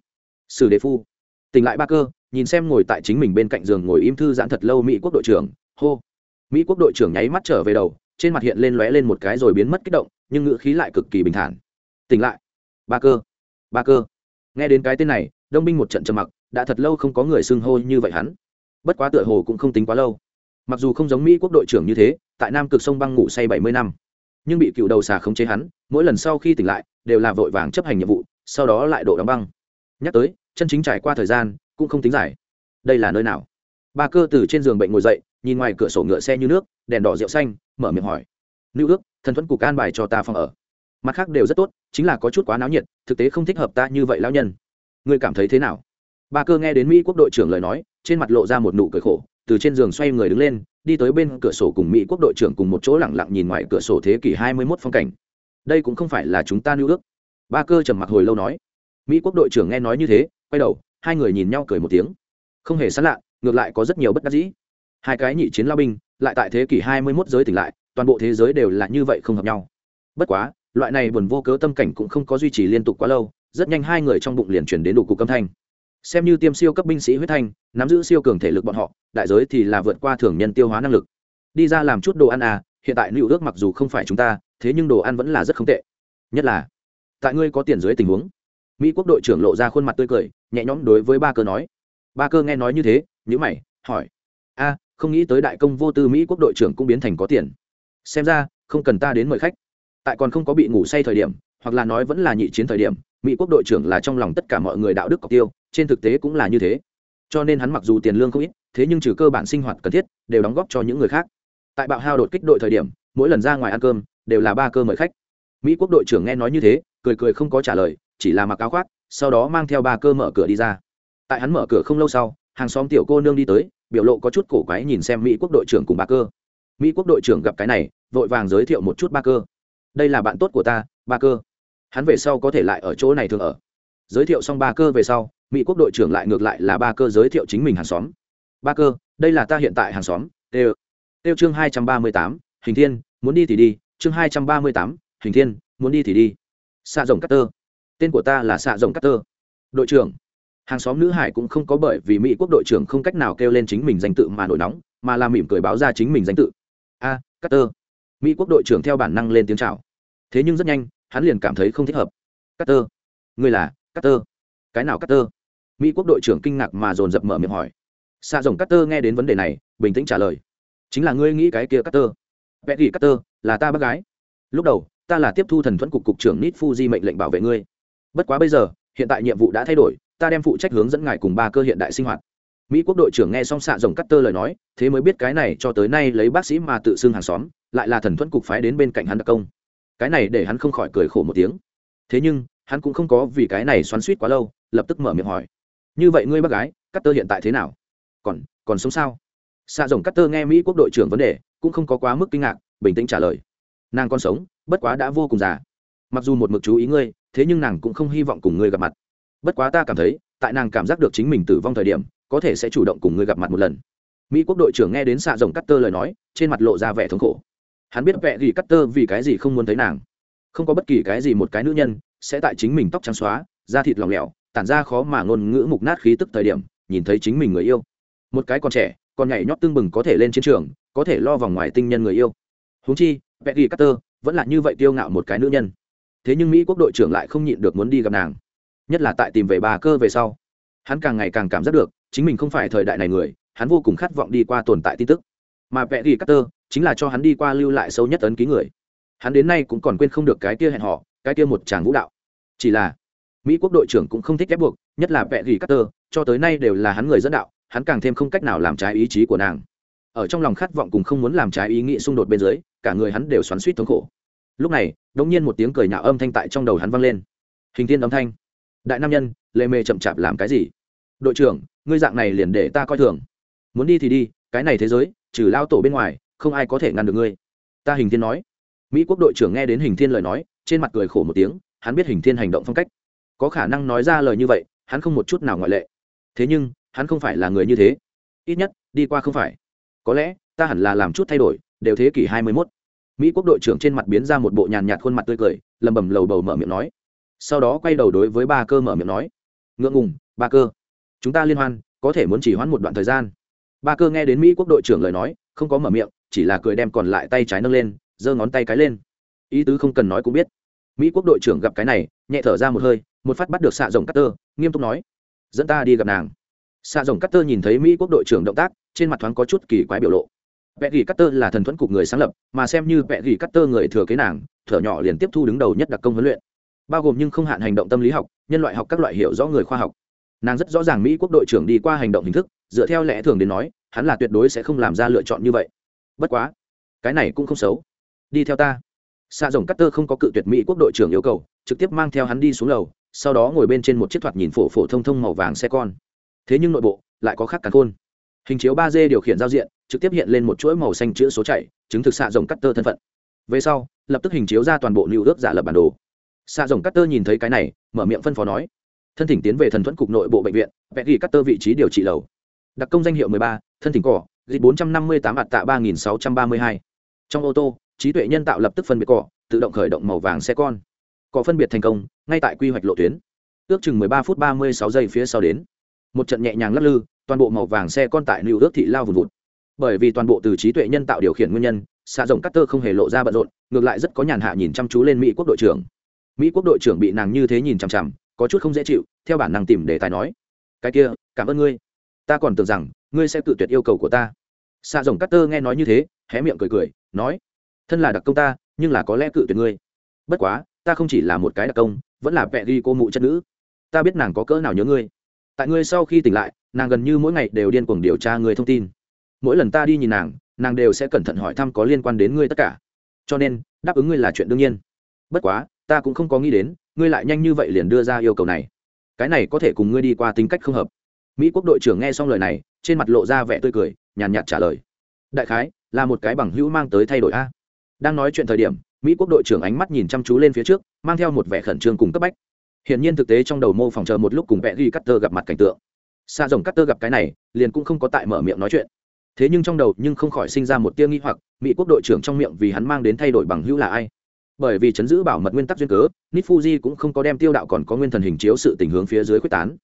Sử đế phu, tỉnh lại ba cơ, nhìn xem ngồi tại chính mình bên cạnh giường ngồi im thư giãn thật lâu mỹ quốc đội trưởng, hô. Mỹ quốc đội trưởng nháy mắt trở về đầu, trên mặt hiện lên lóe lên một cái rồi biến mất kích động, nhưng ngữ khí lại cực kỳ bình thản. Tỉnh lại, ba cơ ba cơ. Nghe đến cái tên này, đông binh một trận trầm mặc, đã thật lâu không có người xưng hô như vậy hắn. Bất quá tựa hồ cũng không tính quá lâu. Mặc dù không giống mỹ quốc đội trưởng như thế, tại nam cực sông băng ngủ say bảy mươi năm, nhưng bị cựu đầu xà khống chế hắn, mỗi lần sau khi tỉnh lại đều là vội vàng chấp hành nhiệm vụ, sau đó lại đổ đóng băng. Nhắc tới, chân chính trải qua thời gian cũng không tính giải đây là nơi nào? Ba cơ từ trên giường bệnh ngồi dậy, nhìn ngoài cửa sổ ngựa xe như nước, đèn đỏ rượu xanh, mở miệng hỏi. Nữ ước, thần thuẫn cục an bài cho ta phòng ở. Mặt khác đều rất tốt, chính là có chút quá náo nhiệt, thực tế không thích hợp ta như vậy lão nhân. Ngươi cảm thấy thế nào? Ba cơ nghe đến mỹ quốc đội trưởng lời nói, trên mặt lộ ra một nụ cười khổ, từ trên giường xoay người đứng lên, đi tới bên cửa sổ cùng mỹ quốc đội trưởng cùng một chỗ lẳng lặng nhìn ngoài cửa sổ thế kỷ hai mươi 21 phong cảnh đây cũng không phải là chúng ta nữ ước. Ba cơ trầm mặc hồi lâu nói. Mỹ quốc đội trưởng nghe nói như thế, quay đầu, hai người nhìn nhau cười một tiếng. Không hề xa lạ, ngược lại có rất nhiều bất đắc dĩ. Hai cái nhị chiến lao binh, lại tại thế kỷ hai mươi 21 giới tỉnh lại, toàn bộ thế giới đều là như vậy không hợp nhau. Bất quá, loại này buồn vô cớ tâm cảnh cũng không có duy trì liên tục quá lâu, rất nhanh hai người trong bụng liền chuyển đến đủ cục âm thanh. Xem như tiêm siêu cấp binh sĩ huyết thanh, nắm giữ siêu cường thể lực bọn họ, đại giới thì là vượt qua thường nhân tiêu hóa năng lực. Đi ra làm chút đồ ăn à hiện tại lưu ước mặc dù không phải chúng ta, thế nhưng đồ ăn vẫn là rất không tệ. Nhất là, tại ngươi có tiền dưới tình huống, mỹ quốc đội trưởng lộ ra khuôn mặt tươi cười, nhẹ nhõm đối với ba cơ nói. Ba cơ nghe nói như thế nhữ mày, hỏi. A, không nghĩ tới đại công vô tư mỹ quốc đội trưởng cũng biến thành có tiền. Xem ra, không cần ta đến mời khách. Tại còn không có bị ngủ say thời điểm, hoặc là nói vẫn là nhị chiến thời điểm, mỹ quốc đội trưởng là trong lòng tất cả mọi người đạo đức cọc tiêu, trên thực tế cũng là như thế. Cho nên hắn mặc dù tiền lương không ít, thế nhưng trừ cơ bản sinh hoạt cần thiết, đều đóng góp cho những người khác tại bạo hao đột kích đội thời điểm, mỗi lần ra ngoài ăn cơm, đều là ba cơ mời khách. Mỹ quốc đội trưởng nghe nói như thế, cười cười không có trả lời, chỉ là mặc áo khoác, sau đó mang theo ba cơ mở cửa đi ra. Tại hắn mở cửa không lâu sau, hàng xóm tiểu cô nương đi tới, biểu lộ có chút cổ quái nhìn xem mỹ quốc đội trưởng cùng ba cơ. Mỹ quốc đội trưởng gặp cái này, vội vàng giới thiệu một chút ba cơ. Đây là bạn tốt của ta, ba cơ. Hắn về sau có thể lại ở chỗ này thường ở. Giới thiệu xong ba cơ về sau, mỹ quốc đội trưởng lại ngược lại là ba cơ giới thiệu chính mình hàng xóm. Ba cơ, đây là ta hiện tại hàng xóm têu Tiêu chương hai trăm ba mươi tám hình thiên muốn đi thì đi chương hai trăm ba mươi tám hình thiên muốn đi thì đi. Xạ rồng Carter, tên của ta là xạ rồng Carter. đội trưởng. Hàng xóm nữ hải cũng không có bởi vì mỹ quốc đội trưởng không cách nào kêu lên chính mình danh tự mà nổi nóng mà là mỉm cười báo ra chính mình danh tự. A à, mỹ quốc đội trưởng theo bản năng lên tiếng chào. Thế nhưng rất nhanh hắn liền cảm thấy không thích hợp. Carter, ngươi là Carter, cái nào Carter? mỹ quốc đội trưởng kinh ngạc mà dồn dập mở miệng hỏi. Xạ rồng Carter nghe đến vấn đề này bình tĩnh trả lời chính là ngươi nghĩ cái kia cắt tơ vẽ gỉ cắt tơ là ta bác gái. Lúc đầu, ta là tiếp thu thần thuẫn cục cục trưởng nít fuji mệnh lệnh bảo vệ ngươi. Bất quá bây giờ, hiện tại nhiệm vụ đã thay đổi, ta đem phụ trách hướng dẫn ngài cùng ba cơ hiện đại sinh hoạt. Mỹ quốc đội trưởng nghe xong xạ rồng cắt tơ lời nói, thế mới biết cái này cho tới nay lấy bác sĩ mà tự xưng hàng xóm, lại là thần thuẫn cục phái đến bên cạnh hắn đặc công. Cái này để hắn không khỏi cười khổ một tiếng. Thế nhưng, hắn cũng không có vì cái này xoắn suýt quá lâu, lập tức mở miệng hỏi. Như vậy ngươi bác gái cắt tơ hiện tại thế nào? Còn còn sống sao? Xạ rồng cắt tơ nghe mỹ quốc đội trưởng vấn đề, cũng không có quá mức kinh ngạc, bình tĩnh trả lời. Nàng còn sống, bất quá đã vô cùng già. Mặc dù một mực chú ý ngươi, thế nhưng nàng cũng không hy vọng cùng ngươi gặp mặt. Bất quá ta cảm thấy, tại nàng cảm giác được chính mình tử vong thời điểm, có thể sẽ chủ động cùng ngươi gặp mặt một lần. Mỹ quốc đội trưởng nghe đến xạ rồng cắt tơ lời nói, trên mặt lộ ra vẻ thống khổ. Hắn biết vẻ gì cắt tơ vì cái gì không muốn thấy nàng. Không có bất kỳ cái gì một cái nữ nhân sẽ tại chính mình tóc trắng xóa, da thịt lỏng lẻo, tản ra khó mà ngôn ngữ mục nát khí tức thời điểm, nhìn thấy chính mình người yêu. Một cái còn trẻ còn nhảy nhót tương bừng có thể lên chiến trường, có thể lo vòng ngoài tinh nhân người yêu. Huống chi Peggy Carter vẫn là như vậy tiêu ngạo một cái nữ nhân. Thế nhưng mỹ quốc đội trưởng lại không nhịn được muốn đi gặp nàng. Nhất là tại tìm về bà cơ về sau, hắn càng ngày càng cảm giác được, chính mình không phải thời đại này người, hắn vô cùng khát vọng đi qua tồn tại tin tức. Mà Peggy Carter chính là cho hắn đi qua lưu lại sâu nhất ấn ký người. Hắn đến nay cũng còn quên không được cái kia hẹn họ cái kia một chàng vũ đạo. Chỉ là, mỹ quốc đội trưởng cũng không thích ép buộc, nhất là Peggy Carter, cho tới nay đều là hắn người dẫn đạo hắn càng thêm không cách nào làm trái ý chí của nàng. Ở trong lòng khát vọng cùng không muốn làm trái ý nghĩ xung đột bên dưới, cả người hắn đều xoắn suýt thống khổ. Lúc này đ ỗ n g nhiên một tiếng cười nhạo âm thanh tại trong đầu hắn vang lên. Hình thiên âm thanh. Đại nam nhân, lệ mê chậm chạp làm cái gì? Đội trưởng, ngươi dạng này liền để ta coi thường. Muốn đi thì đi, cái này thế giới, trừ lao tổ bên ngoài, không ai có thể ngăn được ngươi. Ta hình thiên nói. Mỹ quốc đội trưởng nghe đến hình thiên lời nói, trên mặt cười khổ một tiếng, hắn biết hình thiên hành động phong cách. Có khả năng nói ra lời như vậy, hắn không một chút nào ngoại lệ. Thế nhưng hắn không phải là người như thế. Ít nhất, đi qua không phải. Có lẽ, ta hẳn là làm chút thay đổi, đều thế kỷ hai mươi mốt. Mỹ quốc đội trưởng trên mặt biến ra một bộ nhàn nhạt khuôn mặt tươi cười lầm bầm lầu bầu mở miệng nói. Sau đó quay đầu đối với ba cơ mở miệng nói. Ngượng ngùng, ba cơ. Chúng ta liên hoan, có thể muốn chỉ hoãn một đoạn thời gian. Ba cơ nghe đến mỹ quốc đội trưởng lời nói, không có mở miệng, chỉ là cười đem còn lại tay trái nâng lên, giơ ngón tay cái lên. Ý tứ không cần nói cũng biết. Mỹ quốc đội trưởng gặp cái này, nhẹ thở ra một hơi, một phát bắt được xạ rồng cắt tơ nghiêm túc nói. Dẫn ta đi gặp nàng xạ rồng cutter nhìn thấy mỹ quốc đội trưởng động tác, trên mặt thoáng có chút kỳ quái biểu lộ. Vẽ gỉ cutter là thần thuẫn cục người sáng lập, mà xem như vẽ gỉ cutter người thừa kế nàng, thở nhỏ liền tiếp thu đứng đầu nhất đặc công huấn luyện. Bao gồm nhưng không hạn hành động tâm lý học, nhân loại học các loại hiểu rõ người khoa học. Nàng rất rõ ràng mỹ quốc đội trưởng đi qua hành động hình thức, dựa theo lẽ thường đến nói, hắn là tuyệt đối sẽ không làm ra lựa chọn như vậy. Bất quá, cái này cũng không xấu. Đi theo ta. Xạ rồng cutter không có cự tuyệt mỹ quốc đội trưởng yêu cầu, trực tiếp mang theo hắn đi xuống lầu, sau đó ngồi bên trên một chiếc thoạt nhìn phổ phổ thông thông màu vàng xe con thế nhưng nội bộ lại có khác cả khôn. Hình chiếu ba d điều khiển giao diện, trực tiếp hiện lên một chuỗi màu xanh chữ số chạy chứng thực xạ rồng cắt tơ thân phận. Về sau, lập tức hình chiếu ra toàn bộ lưu ước giả lập bản đồ. Xạ rồng cắt tơ nhìn thấy cái này, mở miệng phân phó nói, thân thỉnh tiến về thần thuẫn cục nội bộ bệnh viện, vẽ ghi cắt tơ vị trí điều trị lầu. Đặc công danh hiệu mười ba, thân thỉnh cỏ dịch 458 trăm năm ạt tạ ba nghìn sáu trăm ba mươi hai. Trong ô tô, trí tuệ nhân tạo lập tức phân biệt cỏ tự động khởi động màu vàng xe con. Cỏ phân biệt thành công, ngay tại quy hoạch lộ tuyến. Ước chừng mười ba phút ba mươi sáu giây phía sau đến một trận nhẹ nhàng lắc lư, toàn bộ màu vàng xe con tại lưu ước thị lao vùn vụt. Bởi vì toàn bộ từ trí tuệ nhân tạo điều khiển nguyên nhân xạ rồng cắt tơ không hề lộ ra bận rộn, ngược lại rất có nhàn hạ nhìn chăm chú lên mỹ quốc đội trưởng. Mỹ quốc đội trưởng bị nàng như thế nhìn chằm chằm, có chút không dễ chịu, theo bản năng tìm đề tài nói, cái kia, cảm ơn ngươi. Ta còn tưởng rằng, ngươi sẽ tự tuyệt yêu cầu của ta. Xạ rồng cắt tơ nghe nói như thế, hé miệng cười cười, nói, thân là đặc công ta, nhưng là có lẽ cự tuyệt ngươi. Bất quá, ta không chỉ là một cái đặc công, vẫn là vẹ ghi cô mụ chất nữ. Ta biết nàng có cỡ nào nhớ ngươi tại ngươi sau khi tỉnh lại, nàng gần như mỗi ngày đều điên cuồng điều tra người thông tin. Mỗi lần ta đi nhìn nàng nàng đều sẽ cẩn thận hỏi thăm có liên quan đến ngươi tất cả. Cho nên, đáp ứng ngươi là chuyện đương nhiên. Bất quá, ta cũng không có nghĩ đến, ngươi lại nhanh như vậy liền đưa ra yêu cầu này. Cái này có thể cùng ngươi đi qua tính cách không hợp. Mỹ quốc đội trưởng nghe xong lời này, trên mặt lộ ra vẻ tươi cười, nhàn nhạt trả lời. Đại khái, là một cái bằng hữu mang tới thay đổi a. Đang nói chuyện thời điểm, mỹ quốc đội trưởng ánh mắt nhìn chăm chú lên phía trước, mang theo một vẻ khẩn trương cùng cấp bách hiển nhiên thực tế trong đầu mô phỏng chờ một lúc cùng vẽ ghi cắt tơ gặp mặt cảnh tượng. Xa rồng cắt tơ gặp cái này, liền cũng không có tại mở miệng nói chuyện. Thế nhưng trong đầu nhưng không khỏi sinh ra một tia nghi hoặc, mỹ quốc đội trưởng trong miệng vì hắn mang đến thay đổi bằng hữu là ai? Bởi vì chấn giữ bảo mật nguyên tắc duyên cớ nít fuji cũng không có đem tiêu đạo còn có nguyên thần hình chiếu sự tình hướng phía dưới quyết tán.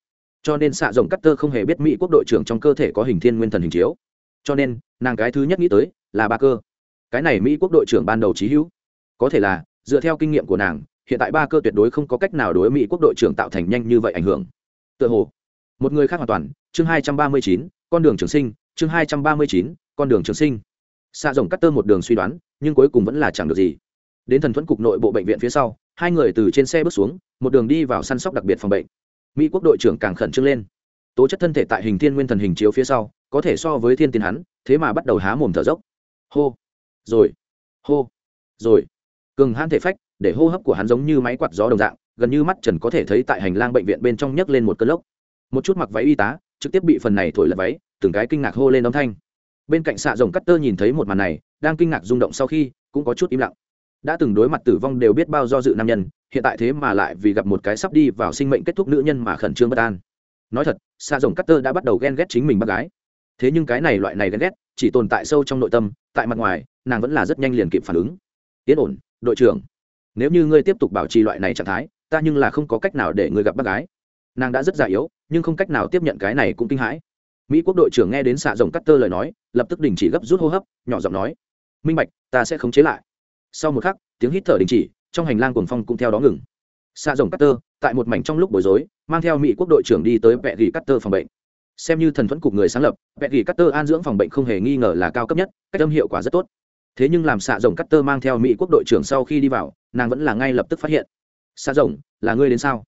Cho nên xạ rồng cắt tơ không hề biết mỹ quốc đội trưởng trong cơ thể có hình thiên nguyên thần hình chiếu. Cho nên, nàng cái thứ nhất nghĩ tới là ba cơ. Cái này mỹ quốc đội trưởng ban đầu trí hữu. Có thể là, dựa theo kinh nghiệm của nàng hiện tại ba cơ tuyệt đối không có cách nào đối mỹ quốc đội trưởng tạo thành nhanh như vậy ảnh hưởng. Tựa hồ, một người khác hoàn toàn, chương hai trăm ba mươi chín, con đường trường sinh, chương hai trăm ba mươi chín, con đường trường sinh. Xạ rồng cắt tơ một đường suy đoán, nhưng cuối cùng vẫn là chẳng được gì. Đến thần thuẫn cục nội bộ bệnh viện phía sau, hai người từ trên xe bước xuống, một đường đi vào săn sóc đặc biệt phòng bệnh. Mỹ quốc đội trưởng càng khẩn trương lên. Tố chất thân thể tại hình thiên nguyên thần hình chiếu phía sau, có thể so với thiên tiến hắn, thế mà bắt đầu há mồm thở dốc. Hô. Rồi. Hô. Rồi. Cường hãn thể phách để hô hấp của hắn giống như máy quạt gió đồng dạng, gần như mắt trần có thể thấy tại hành lang bệnh viện bên trong nhấc lên một cơn lốc. Một chút mặc váy y tá, trực tiếp bị phần này thổi lật váy, từng cái kinh ngạc hô lên âm thanh. Bên cạnh xạ rồng cắt tơ nhìn thấy một màn này, đang kinh ngạc rung động sau khi, cũng có chút im lặng. Đã từng đối mặt tử vong đều biết bao do dự nam nhân, hiện tại thế mà lại vì gặp một cái sắp đi vào sinh mệnh kết thúc nữ nhân mà khẩn trương bất an. Nói thật, xạ rồng cắt tơ đã bắt đầu ghen ghét chính mình bác gái. Thế nhưng cái này loại này ghen ghét, chỉ tồn tại sâu trong nội tâm, tại mặt ngoài, nàng vẫn là rất nhanh liền kịp phản ứng. Tiến ổn, đội trưởng nếu như ngươi tiếp tục bảo trì loại này trạng thái, ta nhưng là không có cách nào để ngươi gặp bác gái. Nàng đã rất già yếu, nhưng không cách nào tiếp nhận cái này cũng kinh hãi. Mỹ quốc đội trưởng nghe đến xạ rồng cắt tơ lời nói, lập tức đình chỉ gấp rút hô hấp, nhỏ giọng nói, minh bạch, ta sẽ khống chế lại. Sau một khắc, tiếng hít thở đình chỉ, trong hành lang cuồng phong cũng theo đó ngừng. Xạ rồng cắt tơ tại một mảnh trong lúc bối rối, mang theo mỹ quốc đội trưởng đi tới vẹ gỉ cắt tơ phòng bệnh. Xem như thần thuẫn cục người sáng lập vẹ gỉ cắt tơ an dưỡng phòng bệnh không hề nghi ngờ là cao cấp nhất, cách âm hiệu quả rất tốt thế nhưng làm xạ rồng cắt tơ mang theo mỹ quốc đội trưởng sau khi đi vào, nàng vẫn là ngay lập tức phát hiện. Xạ rồng, là ngươi đến sao?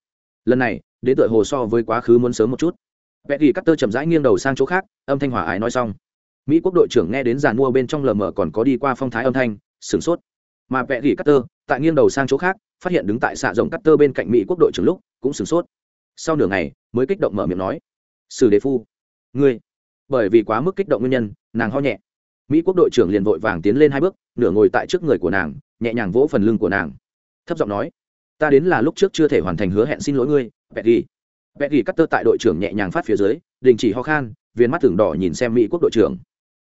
Lần này, đến tựa hồ so với quá khứ muốn sớm một chút. Vẽ ghi cắt tơ chậm rãi nghiêng đầu sang chỗ khác, âm thanh hỏa ái nói xong. Mỹ quốc đội trưởng nghe đến giàn mua bên trong lờ mờ còn có đi qua phong thái âm thanh, sửng sốt. Mà vẽ ghi cắt tơ tại nghiêng đầu sang chỗ khác, phát hiện đứng tại xạ rồng cắt tơ bên cạnh mỹ quốc đội trưởng lúc, cũng sửng sốt. Sau nửa ngày, mới kích động mở miệng nói, sử đề phu, ngươi. Bởi vì quá mức kích động nguyên nhân, nàng ho nhẹ mỹ quốc đội trưởng liền vội vàng tiến lên hai bước, nửa ngồi tại trước người của nàng, nhẹ nhàng vỗ phần lưng của nàng. Thấp giọng nói, ta đến là lúc trước chưa thể hoàn thành hứa hẹn xin lỗi ngươi vẹt ghi vẹt ghi cắt tơ tại đội trưởng nhẹ nhàng phát phía dưới, đình chỉ ho khan, viên mắt thường đỏ nhìn xem mỹ quốc đội trưởng.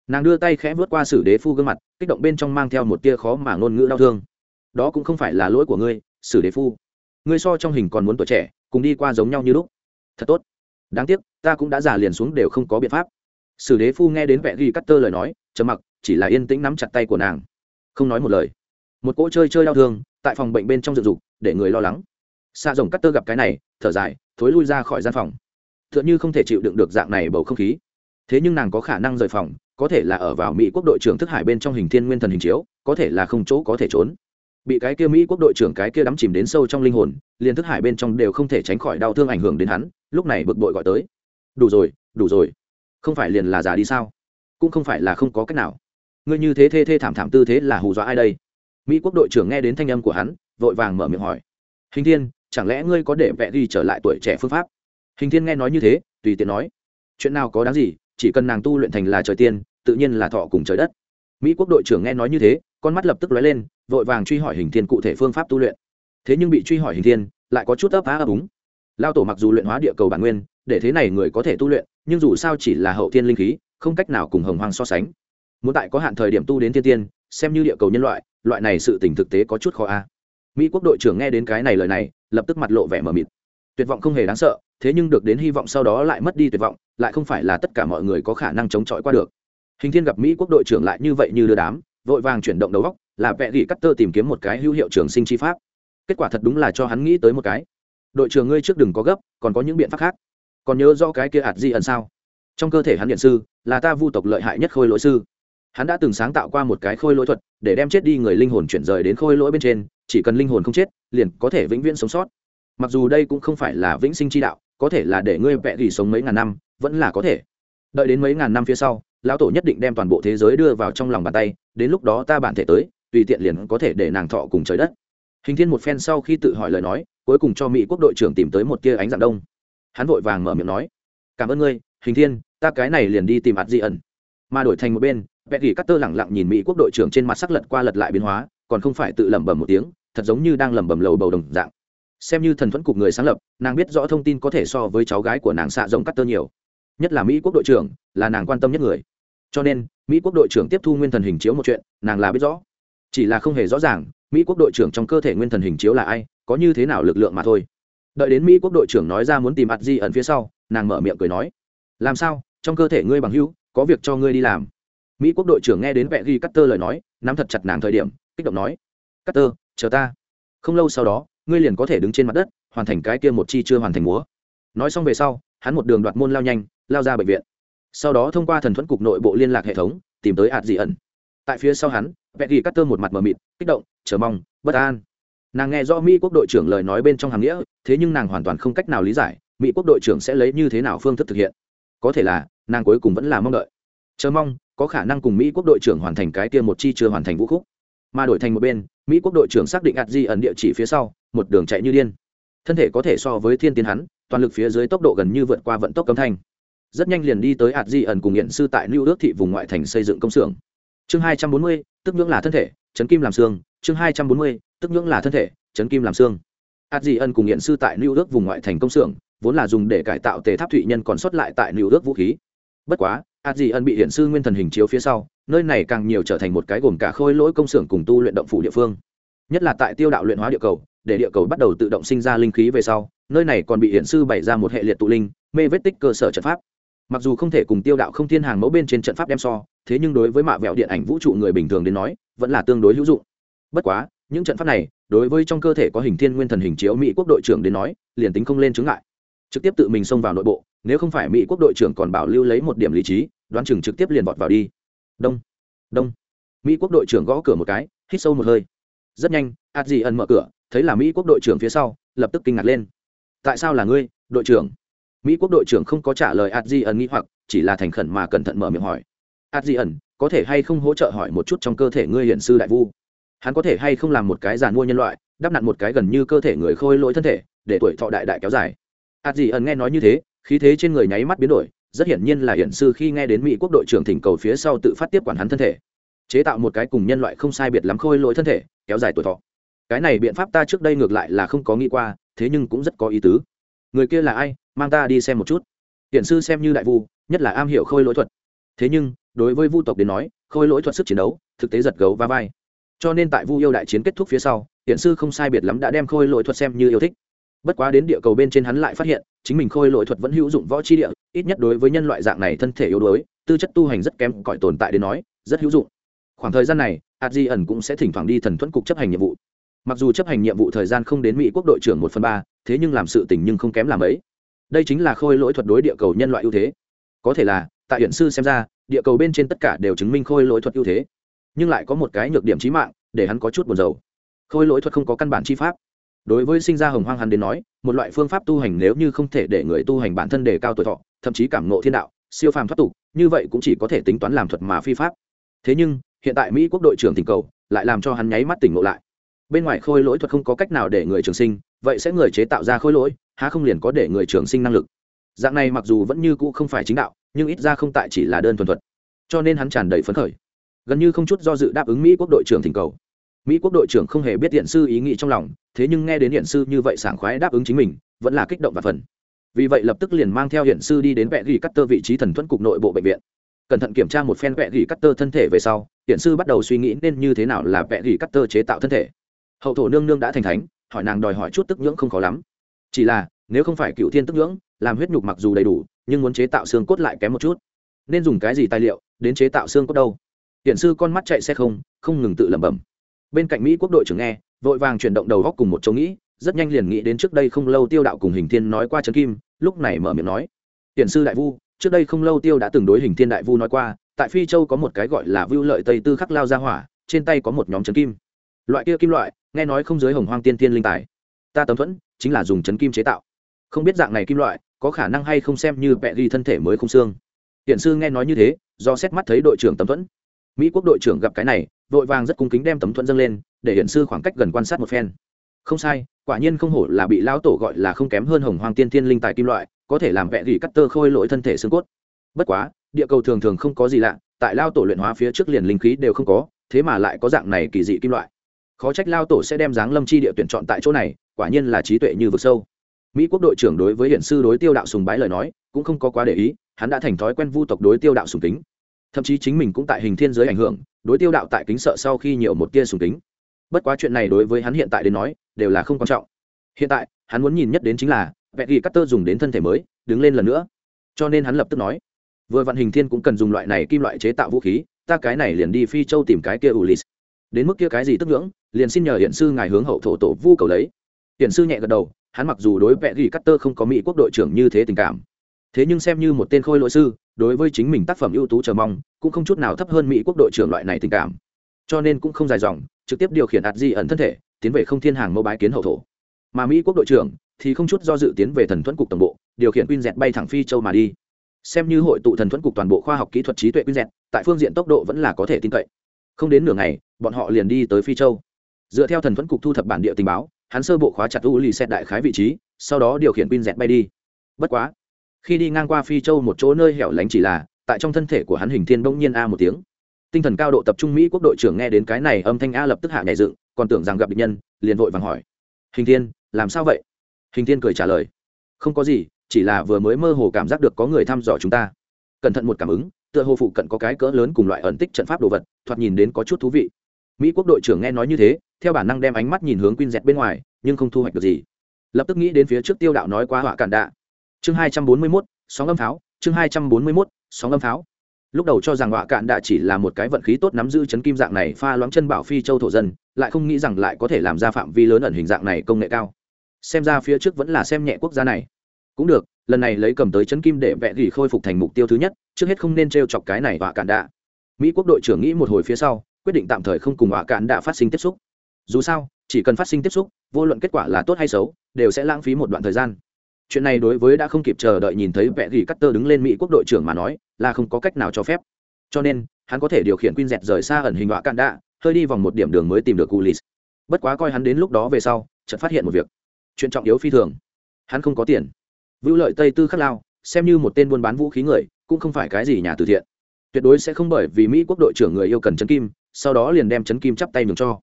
Nàng đưa tay khẽ vớt qua sử đế phu gương mặt, kích động bên trong mang theo một tia khó mà ngôn ngữ đau thương. Đó cũng không phải là lỗi của ngươi, sử đế phu. Ngươi so trong hình còn muốn tuổi trẻ, cùng đi qua giống nhau như lúc. Thật tốt. Đáng tiếc, ta cũng đã già liền xuống đều không có biện pháp sử đế phu nghe đến vẹn ghi cắt tơ lời nói, trầm mặc, chỉ là yên tĩnh nắm chặt tay của nàng. Không nói một lời. Một cỗ chơi chơi đau thương, tại phòng bệnh bên trong dựng dục, để người lo lắng. Xa rồng cắt tơ gặp cái này, thở dài, thối lui ra khỏi gian phòng. T h ư ợ n h ư không thể chịu đựng được dạng này bầu không khí. Thế nhưng nàng có khả năng rời phòng, có thể là ở vào mỹ quốc đội trưởng thức hải bên trong hình thiên nguyên thần hình chiếu, có thể là không chỗ có thể trốn. Bị cái kia mỹ quốc đội trưởng cái kia đắm chìm đến sâu trong linh hồn, liền thức hải bên trong đều không thể tránh khỏi đau thương ảnh hưởng đến hắn, lúc này bực bội gọi tới. Đủ rồi đủ rồi không phải liền là già đi sao? Cũng không phải là không có cách nào. Ngươi như thế thê thê thảm thảm tư thế là hù dọa ai đây? Mỹ quốc đội trưởng nghe đến thanh âm của hắn, vội vàng mở miệng hỏi. Hình thiên, chẳng lẽ ngươi có để vẽ ghi trở lại tuổi trẻ phương pháp? Hình thiên nghe nói như thế, tùy tiện nói. Chuyện nào có đáng gì, chỉ cần nàng tu luyện thành là trời tiên, tự nhiên là thọ cùng trời đất. Mỹ quốc đội trưởng nghe nói như thế, con mắt lập tức lóe lên, vội vàng truy hỏi hình thiên cụ thể phương pháp tu luyện. Thế nhưng bị truy hỏi hình thiên, lại có chút ấp á ấp úng. Lao tổ mặc dù luyện hóa địa cầu bản nguyên, để thế này người có thể tu luyện nhưng dù sao chỉ là hậu thiên linh khí, không cách nào cùng hồng hoang so sánh. Muốn tại có hạn thời điểm tu đến thiên tiên, xem như địa cầu nhân loại loại này sự tình thực tế có chút khó a. Mỹ quốc đội trưởng nghe đến cái này lời này, lập tức mặt lộ vẻ mờ mịt. Tuyệt vọng không hề đáng sợ, thế nhưng được đến hy vọng sau đó lại mất đi tuyệt vọng, lại không phải là tất cả mọi người có khả năng chống chọi qua được. Hình thiên gặp mỹ quốc đội trưởng lại như vậy như đưa đám, vội vàng chuyển động đầu góc là vẽ gỉ cắt tơ tìm kiếm một cái hữu hiệu trường sinh chi pháp. Kết quả thật đúng là cho hắn nghĩ tới một cái. Đội trưởng ngươi trước đừng có gấp, còn có những biện pháp khác còn nhớ rõ cái kia ạt di ẩn sao? Trong cơ thể hắn điện sư là ta vu tộc lợi hại nhất khôi lỗi sư. Hắn đã từng sáng tạo qua một cái khôi lỗi thuật để đem chết đi người linh hồn chuyển rời đến khôi lỗi bên trên, chỉ cần linh hồn không chết, liền có thể vĩnh viễn sống sót. Mặc dù đây cũng không phải là vĩnh sinh chi đạo, có thể là để ngươi vẽ gỉ sống mấy ngàn năm, vẫn là có thể. Đợi đến mấy ngàn năm phía sau, lão tổ nhất định đem toàn bộ thế giới đưa vào trong lòng bàn tay, đến lúc đó ta bản thể tới, tùy tiện liền có thể để nàng thọ cùng trời đất. Hình thiên một phen sau khi tự hỏi lời nói, cuối cùng cho mỹ quốc đội trưởng tìm tới một tia ánh dạng đông hắn vội vàng mở miệng nói, cảm ơn ngươi, hình thiên, ta cái này liền đi tìm ạt di ẩn mà đổi thành một bên vẽ gỉ cắt tơ lẳng lặng nhìn mỹ quốc đội trưởng trên mặt sắc lật qua lật lại biến hóa, còn không phải tự lẩm bẩm một tiếng, thật giống như đang lẩm bẩm lầu bầu đồng dạng. Xem như thần thuẫn cục người sáng lập, nàng biết rõ thông tin có thể so với cháu gái của nàng xạ rồng cắt tơ nhiều. Nhất là mỹ quốc đội trưởng, là nàng quan tâm nhất người. Cho nên, mỹ quốc đội trưởng tiếp thu nguyên thần hình chiếu một chuyện, nàng là biết rõ. Chỉ là không hề rõ ràng, mỹ quốc đội trưởng trong cơ thể nguyên thần hình chiếu là ai, có như thế nào lực lượng mà thôi đợi đến mỹ quốc đội trưởng nói ra muốn tìm ạt di ẩn phía sau, nàng mở miệng cười nói, làm sao? Trong cơ thể ngươi bằng hữu, có việc cho ngươi đi làm. Mỹ quốc đội trưởng nghe đến vẽ ghi cắt tơ lời nói, nắm thật chặt nàng thời điểm, kích động nói cắt tơ chờ ta. Không lâu sau đó, ngươi liền có thể đứng trên mặt đất, hoàn thành cái kia một chi chưa hoàn thành múa. Nói xong về sau, hắn một đường đoạt môn lao nhanh, lao ra bệnh viện. Sau đó thông qua thần thuẫn cục nội bộ liên lạc hệ thống, tìm tới ạt dị ẩn. Tại phía sau hắn vẽ ghi cắt tơ một mặt mờ mịt, kích động, chờ mong, bất an nàng nghe do mỹ quốc đội trưởng lời nói bên trong hàm nghĩa, thế nhưng nàng hoàn toàn không cách nào lý giải, mỹ quốc đội trưởng sẽ lấy như thế nào phương thức thực hiện. Có thể là, nàng cuối cùng vẫn là mong đợi. Chờ mong, có khả năng cùng mỹ quốc đội trưởng hoàn thành cái tiêm một chi chưa hoàn thành vũ khúc. Mà đổi thành một bên, mỹ quốc đội trưởng xác định ạt di ẩn địa chỉ phía sau, một đường chạy như điên. Thân thể có thể so với thiên tiến hắn, toàn lực phía dưới tốc độ gần như vượt qua vận tốc cấm thanh. Rất nhanh liền đi tới ạt di ẩn cùng hiện sư tại lưu ước thị vùng ngoại thành xây dựng công xưởng. Chương hai trăm bốn mươi, tức nhưỡng là thân thể, chấn kim làm xương. Chương hai trăm bốn mươi tức nhưỡng là thân thể, chấn kim làm xương. Ạt Dị Ân cùng hiện sư tại lưu ước vùng ngoại thành công xưởng, vốn là dùng để cải tạo tề tháp thụy nhân còn sót lại tại lưu ước vũ khí. Bất quá ạt Dị Ân bị hiện sư nguyên thần hình chiếu phía sau, nơi này càng nhiều trở thành một cái gồm cả khôi lỗi công xưởng cùng tu luyện động phủ địa phương. Nhất là tại tiêu đạo luyện hóa địa cầu, để địa cầu bắt đầu tự động sinh ra linh khí về sau, nơi này còn bị hiện sư bày ra một hệ liệt tụ linh, mê vết tích cơ sở trận pháp. Mặc dù không thể cùng tiêu đạo không thiên hàng mẫu bên trên trận pháp đem so, thế nhưng đối với mạ vẹo điện ảnh vũ trụ người bình thường đến nói, vẫn là tương đối hữu dụng. Bất quá những trận pháp này, đối với trong cơ thể có hình thiên nguyên thần hình chiếu mỹ quốc đội trưởng đến nói, liền tính không lên chứng ngại. Trực tiếp tự mình xông vào nội bộ, nếu không phải mỹ quốc đội trưởng còn bảo lưu lấy một điểm lý trí, đoán chừng trực tiếp liền vọt vào đi. Đông đông. Mỹ quốc đội trưởng gõ cửa một cái, hít sâu một hơi. Rất nhanh ạt di ẩn mở cửa, thấy là mỹ quốc đội trưởng phía sau, lập tức kinh ngạc lên. Tại sao là ngươi, đội trưởng? Mỹ quốc đội trưởng không có trả lời ạt di ẩn nghĩ hoặc, chỉ là thành khẩn mà cẩn thận mở miệng hỏi. Ạt di ẩn có thể hay không hỗ trợ hỏi một chút trong cơ thể ngươi hiển sư đại vu? Hắn có thể hay không làm một cái giàn mua nhân loại, đắp nặn một cái gần như cơ thể người khôi lỗi thân thể, để tuổi thọ đại đại kéo dài. Ạt dị ẩn nghe nói như thế, khí thế trên người nháy mắt biến đổi, rất hiển nhiên là hiển sư khi nghe đến mỹ quốc đội trưởng thỉnh cầu phía sau tự phát tiếp quản hắn thân thể. Chế tạo một cái cùng nhân loại không sai biệt lắm khôi lỗi thân thể, kéo dài tuổi thọ. Cái này biện pháp ta trước đây ngược lại là không có nghĩ qua, thế nhưng cũng rất có ý tứ. Người kia là ai? Mang ta đi xem một chút. Hiển sư xem như đại vu, nhất là am hiểu khôi lỗi thuật. Thế nhưng, đối với vu tộc đến nói, khôi lỗi thuật sức chiến đấu, thực tế giật gấu và vai cho nên tại vu yêu đại chiến kết thúc phía sau hiện sư không sai biệt lắm đã đem khôi lỗi thuật xem như yêu thích. Bất quá đến địa cầu bên trên hắn lại phát hiện, chính mình khôi lỗi thuật vẫn hữu dụng võ chi địa, ít nhất đối với nhân loại dạng này thân thể yếu đuối, tư chất tu hành rất kém cỏi tồn tại đến nói, rất hữu dụng. Khoảng thời gian này adji ẩn cũng sẽ thỉnh thoảng đi thần thuẫn cục chấp hành nhiệm vụ. Mặc dù chấp hành nhiệm vụ thời gian không đến mỹ quốc đội trưởng một phần ba, thế nhưng làm sự tình nhưng không kém làm ấy. Đây chính là khôi lỗi thuật đối địa cầu nhân loại ưu thế. Có thể là, tại hiện sư xem ra, địa cầu bên trên tất cả đều chứng minh khôi lỗi thuật ưu thế nhưng lại có một cái nhược điểm chí mạng, để hắn có chút buồn rầu. Khôi lỗi thuật không có căn bản chi pháp. Đối với sinh ra hồng hoang hắn đến nói, một loại phương pháp tu hành nếu như không thể để người tu hành bản thân đề cao tuổi thọ, thậm chí cảm nộ thiên đạo, siêu phàm thoát tục, như vậy cũng chỉ có thể tính toán làm thuật mà phi pháp. Thế nhưng, hiện tại mỹ quốc đội trưởng tình cầu, lại làm cho hắn nháy mắt tỉnh ngộ lại. Bên ngoài khôi lỗi thuật không có cách nào để người trường sinh, vậy sẽ người chế tạo ra khôi lỗi, há không liền có để người trường sinh năng lực? Dạng này mặc dù vẫn như cũ không phải chính đạo, nhưng ít ra không tại chỉ là đơn thuần thuật. Cho nên hắn tràn đầy phấn khởi gần như không chút do dự đáp ứng mỹ quốc đội trưởng thỉnh cầu. Mỹ quốc đội trưởng không hề biết điện sư ý nghĩ trong lòng, thế nhưng nghe đến điện sư như vậy sảng khoái đáp ứng chính mình, vẫn là kích động và phần. Vì vậy lập tức liền mang theo điện sư đi đến vẽ ghi cắt tơ vị trí thần thuẫn cục nội bộ bệnh viện. Cẩn thận kiểm tra một phen vẽ ghi cắt tơ thân thể về sau, điện sư bắt đầu suy nghĩ nên như thế nào là vẽ ghi cắt tơ chế tạo thân thể. Hậu thổ nương nương đã thành thánh, hỏi nàng đòi hỏi chút tức nhưỡng không khó lắm. Chỉ là, nếu không phải cựu thiên tức nhưỡng, làm huyết nhục mặc dù đầy đủ, nhưng muốn chế tạo xương cốt lại kém một chút. Nên dùng cái gì tài liệu, đến chế tạo xương cốt đâu? Hiện sư con mắt chạy xe không không ngừng tự lẩm bẩm. Bên cạnh mỹ quốc đội trưởng nghe, vội vàng chuyển động đầu góc cùng một chỗ nghĩ, rất nhanh liền nghĩ đến trước đây không lâu tiêu đạo cùng hình thiên nói qua trấn kim, lúc này mở miệng nói hiện sư đại vu, trước đây không lâu tiêu đã từng đối hình thiên đại vu nói qua, tại phi châu có một cái gọi là vưu lợi tây tư khắc lao ra hỏa, trên tay có một nhóm trấn kim. Loại kia kim loại, nghe nói không giới hồng hoang tiên tiên linh tài. Ta tấm thuẫn, chính là dùng chấn kim chế tạo. Không biết dạng này kim loại, có khả năng hay không xem như vẹ ghi thân thể mới không xương. Hiện sư nghe nói như thế, do xét mắt thấy đội trưởng tấm thuẫn mỹ quốc đội trưởng gặp cái này, vội vàng rất cung kính đem tấm thuẫn dâng lên, để hiển sư khoảng cách gần quan sát một phen. Không sai, quả nhiên không hổ là bị lão tổ gọi là không kém hơn hồng hoàng tiên tiên linh tài kim loại, có thể làm vẽ gỉ cắt tơ khôi lỗi thân thể xương cốt. Bất quá, địa cầu thường thường không có gì lạ, tại lao tổ luyện hóa phía trước liền linh khí đều không có, thế mà lại có dạng này kỳ dị kim loại. Khó trách lao tổ sẽ đem dáng lâm chi địa tuyển chọn tại chỗ này, quả nhiên là trí tuệ như vực sâu. Mỹ quốc đội trưởng đối với hiển sư đối tiêu đạo sùng bái lời nói, cũng không có quá để ý, hắn đã thành thói quen vu tộc đối tiêu đạo sùng tính thậm chí chính mình cũng tại hình thiên giới ảnh hưởng, đối tiêu đạo tại kính sợ sau khi nhiều một tia sùng kính. Bất quá chuyện này đối với hắn hiện tại đến nói, đều là không quan trọng. Hiện tại, hắn muốn nhìn nhất đến chính là vẹn ghi cắt tơ dùng đến thân thể mới, đứng lên lần nữa. Cho nên hắn lập tức nói, vừa vạn hình thiên cũng cần dùng loại này kim loại chế tạo vũ khí, ta cái này liền đi phi châu tìm cái kia ulis đến mức kia cái gì tức ngưỡng, liền xin nhờ hiện sư ngài hướng hậu thổ tổ vu cầu lấy. Hiện sư nhẹ gật đầu, hắn mặc dù đối vẹn ghi cắt tơ không có mỹ quốc đội trưởng như thế tình cảm, thế nhưng xem như một tên khôi lỗi sư đối với chính mình tác phẩm ưu tú chờ mong, cũng không chút nào thấp hơn mỹ quốc đội trưởng loại này tình cảm. Cho nên cũng không dài dòng, trực tiếp điều khiển ạt di ẩn thân thể, tiến về không thiên hàng mẫu bái kiến hậu thổ. Mà mỹ quốc đội trưởng thì không chút do dự tiến về thần thuẫn cục tổng bộ, điều khiển quyên dẹt bay thẳng phi châu mà đi. Xem như hội tụ thần thuẫn cục toàn bộ khoa học kỹ thuật trí tuệ quyên dẹt tại phương diện tốc độ vẫn là có thể tin cậy. Không đến nửa ngày, bọn họ liền đi tới phi châu. Dựa theo thần thuẫn cục thu thập bản địa tình báo, hắn sơ bộ khóa chặt u lì xét đại khái vị trí, sau đó điều khiển pin dẹt bay đi. Bất quá khi đi ngang qua phi châu một chỗ nơi hẻo lánh chỉ là, tại trong thân thể của hắn hình thiên bỗng nhiên a một tiếng. Tinh thần cao độ tập trung mỹ quốc đội trưởng nghe đến cái này âm thanh a lập tức hạ nhảy dựng, còn tưởng rằng gặp địch nhân, liền vội vàng hỏi. Hình thiên, làm sao vậy? Hình thiên cười trả lời. Không có gì, chỉ là vừa mới mơ hồ cảm giác được có người thăm dò chúng ta. Cẩn thận một cảm ứng, tựa hồ phụ cận có cái cỡ lớn cùng loại ẩn tích trận pháp đồ vật, thoạt nhìn đến có chút thú vị. Mỹ quốc đội trưởng nghe nói như thế, theo bản năng đem ánh mắt nhìn hướng quin dẹt bên ngoài, nhưng không thu hoạch được gì. Lập tức nghĩ đến phía trước tiêu đạo nói quá họa cản đạ chương hai trăm bốn mươi mốt, sóng âm pháo, chương hai trăm bốn mươi mốt, sóng âm pháo. Lúc đầu cho rằng họa cạn đã chỉ là một cái vận khí tốt nắm giữ chấn kim dạng này pha loãng chân bảo phi châu thổ dân, lại không nghĩ rằng lại có thể làm ra phạm vi lớn ẩn hình dạng này công nghệ cao. Xem ra phía trước vẫn là xem nhẹ quốc gia này. Cũng được, lần này lấy cầm tới chấn kim để vẽ gỉ khôi phục thành mục tiêu thứ nhất, trước hết không nên t r e o chọc cái này họa cạn đạ mỹ quốc đội trưởng nghĩ một hồi phía sau, quyết định tạm thời không cùng họa cạn đạ phát sinh tiếp xúc. Dù sao, chỉ cần phát sinh tiếp xúc, vô luận kết quả là tốt hay xấu, đều sẽ lãng phí một đoạn thời gian chuyện này đối với đã không kịp chờ đợi nhìn thấy vẽ gỉ cắt tơ đứng lên mỹ quốc đội trưởng mà nói là không có cách nào cho phép cho nên hắn có thể điều khiển quyên dẹt rời xa ẩn hình họa cạn đạ hơi đi vòng một điểm đường mới tìm được Ulis. Bất quá coi hắn đến lúc đó về sau, chợt phát hiện một việc. Chuyện trọng yếu phi thường. Hắn không có tiền. Vưu Lợi Tây Tư Khắc Lao, xem như một tên buôn bán vũ khí người, cũng không phải cái gì nhà từ thiện. Tuyệt đối sẽ không bởi vì Mỹ quốc đội trưởng người yêu cần chấn kim, sau đó liền đem chấn kim chắp tay nhường cho.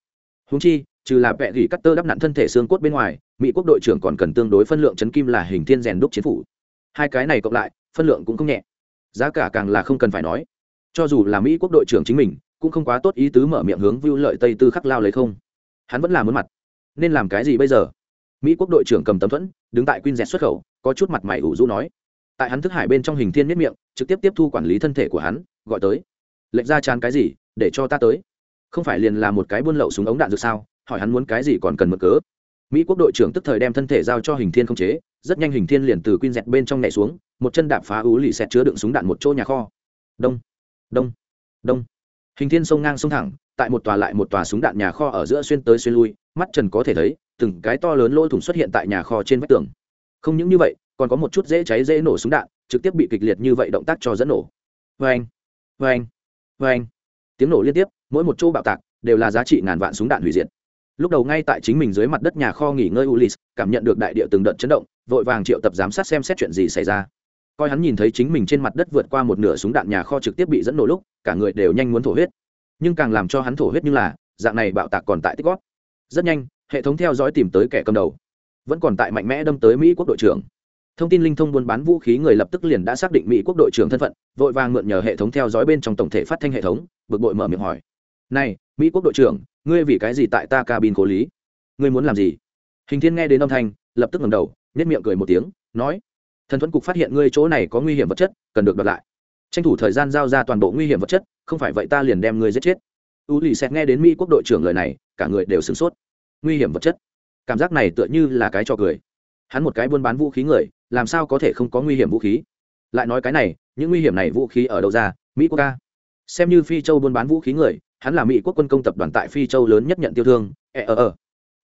Huống chi, trừ là vẽ gỉ cắt tơ đắp nặn thân thể xương cốt bên ngoài, Mỹ quốc đội trưởng còn cần tương đối phân lượng chấn kim là hình thiên rèn đúc chiến phủ. Hai cái này cộng lại, phân lượng cũng không nhẹ. Giá cả càng là không cần phải nói. Cho dù là mỹ quốc đội trưởng chính mình cũng không quá tốt ý tứ mở miệng hướng vưu lợi tây tư khắc lao lấy không. Hắn vẫn là muốn mặt. Nên làm cái gì bây giờ? Mỹ quốc đội trưởng cầm tấm thuẫn đứng tại quyên dẹt xuất khẩu có chút mặt mày ủ rũ nói. Tại hắn thức hải bên trong hình thiên miết miệng trực tiếp tiếp thu quản lý thân thể của hắn gọi tới. Lệnh ra chán cái gì để cho ta tới. Không phải liền là một cái buôn lậu súng ống đạn dược sao? Hỏi hắn muốn cái gì còn cần mượn cớ. Mỹ quốc đội trưởng tức thời đem thân thể giao cho hình thiên không chế, rất nhanh hình thiên liền từ quyên dẹt bên trong nhảy xuống, một chân đạp phá ú lì xẹt chứa đựng súng đạn một chỗ nhà kho. Đông đông đông. Hình thiên sông ngang sông thẳng, tại một tòa lại một tòa súng đạn nhà kho ở giữa xuyên tới xuyên lui, mắt trần có thể thấy, từng cái to lớn lỗ thủng xuất hiện tại nhà kho trên vách tường. Không những như vậy, còn có một chút dễ cháy dễ nổ súng đạn, trực tiếp bị kịch liệt như vậy động tác cho dẫn nổ. Vê anh vê anh vê anh tiếng nổ liên tiếp, mỗi một chỗ bạo tạc đều là giá trị ngàn vạn súng đạn hủy diệt lúc đầu ngay tại chính mình dưới mặt đất nhà kho nghỉ ngơi ulis cảm nhận được đại địa từng đợt chấn động, vội vàng triệu tập giám sát xem xét chuyện gì xảy ra. Coi hắn nhìn thấy chính mình trên mặt đất vượt qua một nửa súng đạn nhà kho trực tiếp bị dẫn nổ lúc, cả người đều nhanh muốn thổ huyết. Nhưng càng làm cho hắn thổ huyết như là, dạng này bạo tạc còn tại tích gót rất nhanh, hệ thống theo dõi tìm tới kẻ cầm đầu. Vẫn còn tại mạnh mẽ đâm tới mỹ quốc đội trưởng. Thông tin linh thông buôn bán vũ khí người lập tức liền đã xác định mỹ quốc đội trưởng thân phận, vội vàng mượn nhờ hệ thống theo dõi bên trong tổng thể phát thanh hệ thống, bực bội mở miệng hỏi này, mỹ quốc đội trưởng, ngươi vì cái gì tại ta cabin cố lý? Ngươi muốn làm gì? Hình thiên nghe đến âm thanh, lập tức ngẩng đầu nhét miệng cười một tiếng, nói, thần thuẫn cục phát hiện ngươi chỗ này có nguy hiểm vật chất, cần được đoạt lại. Tranh thủ thời gian giao ra toàn bộ nguy hiểm vật chất, không phải vậy ta liền đem ngươi giết chết. U lì xẹt nghe đến mỹ quốc đội trưởng lời này, cả người đều sửng sốt. Nguy hiểm vật chất. Cảm giác này tựa như là cái trò cười. Hắn một cái buôn bán vũ khí người, làm sao có thể không có nguy hiểm vũ khí? Lại nói cái này, những nguy hiểm này vũ khí ở đâu ra? Mỹ quốc ca. Xem như phi châu buôn bán vũ khí người hắn là mỹ quốc quân công tập đoàn tại phi châu lớn nhất nhận tiêu thương e ờ ờ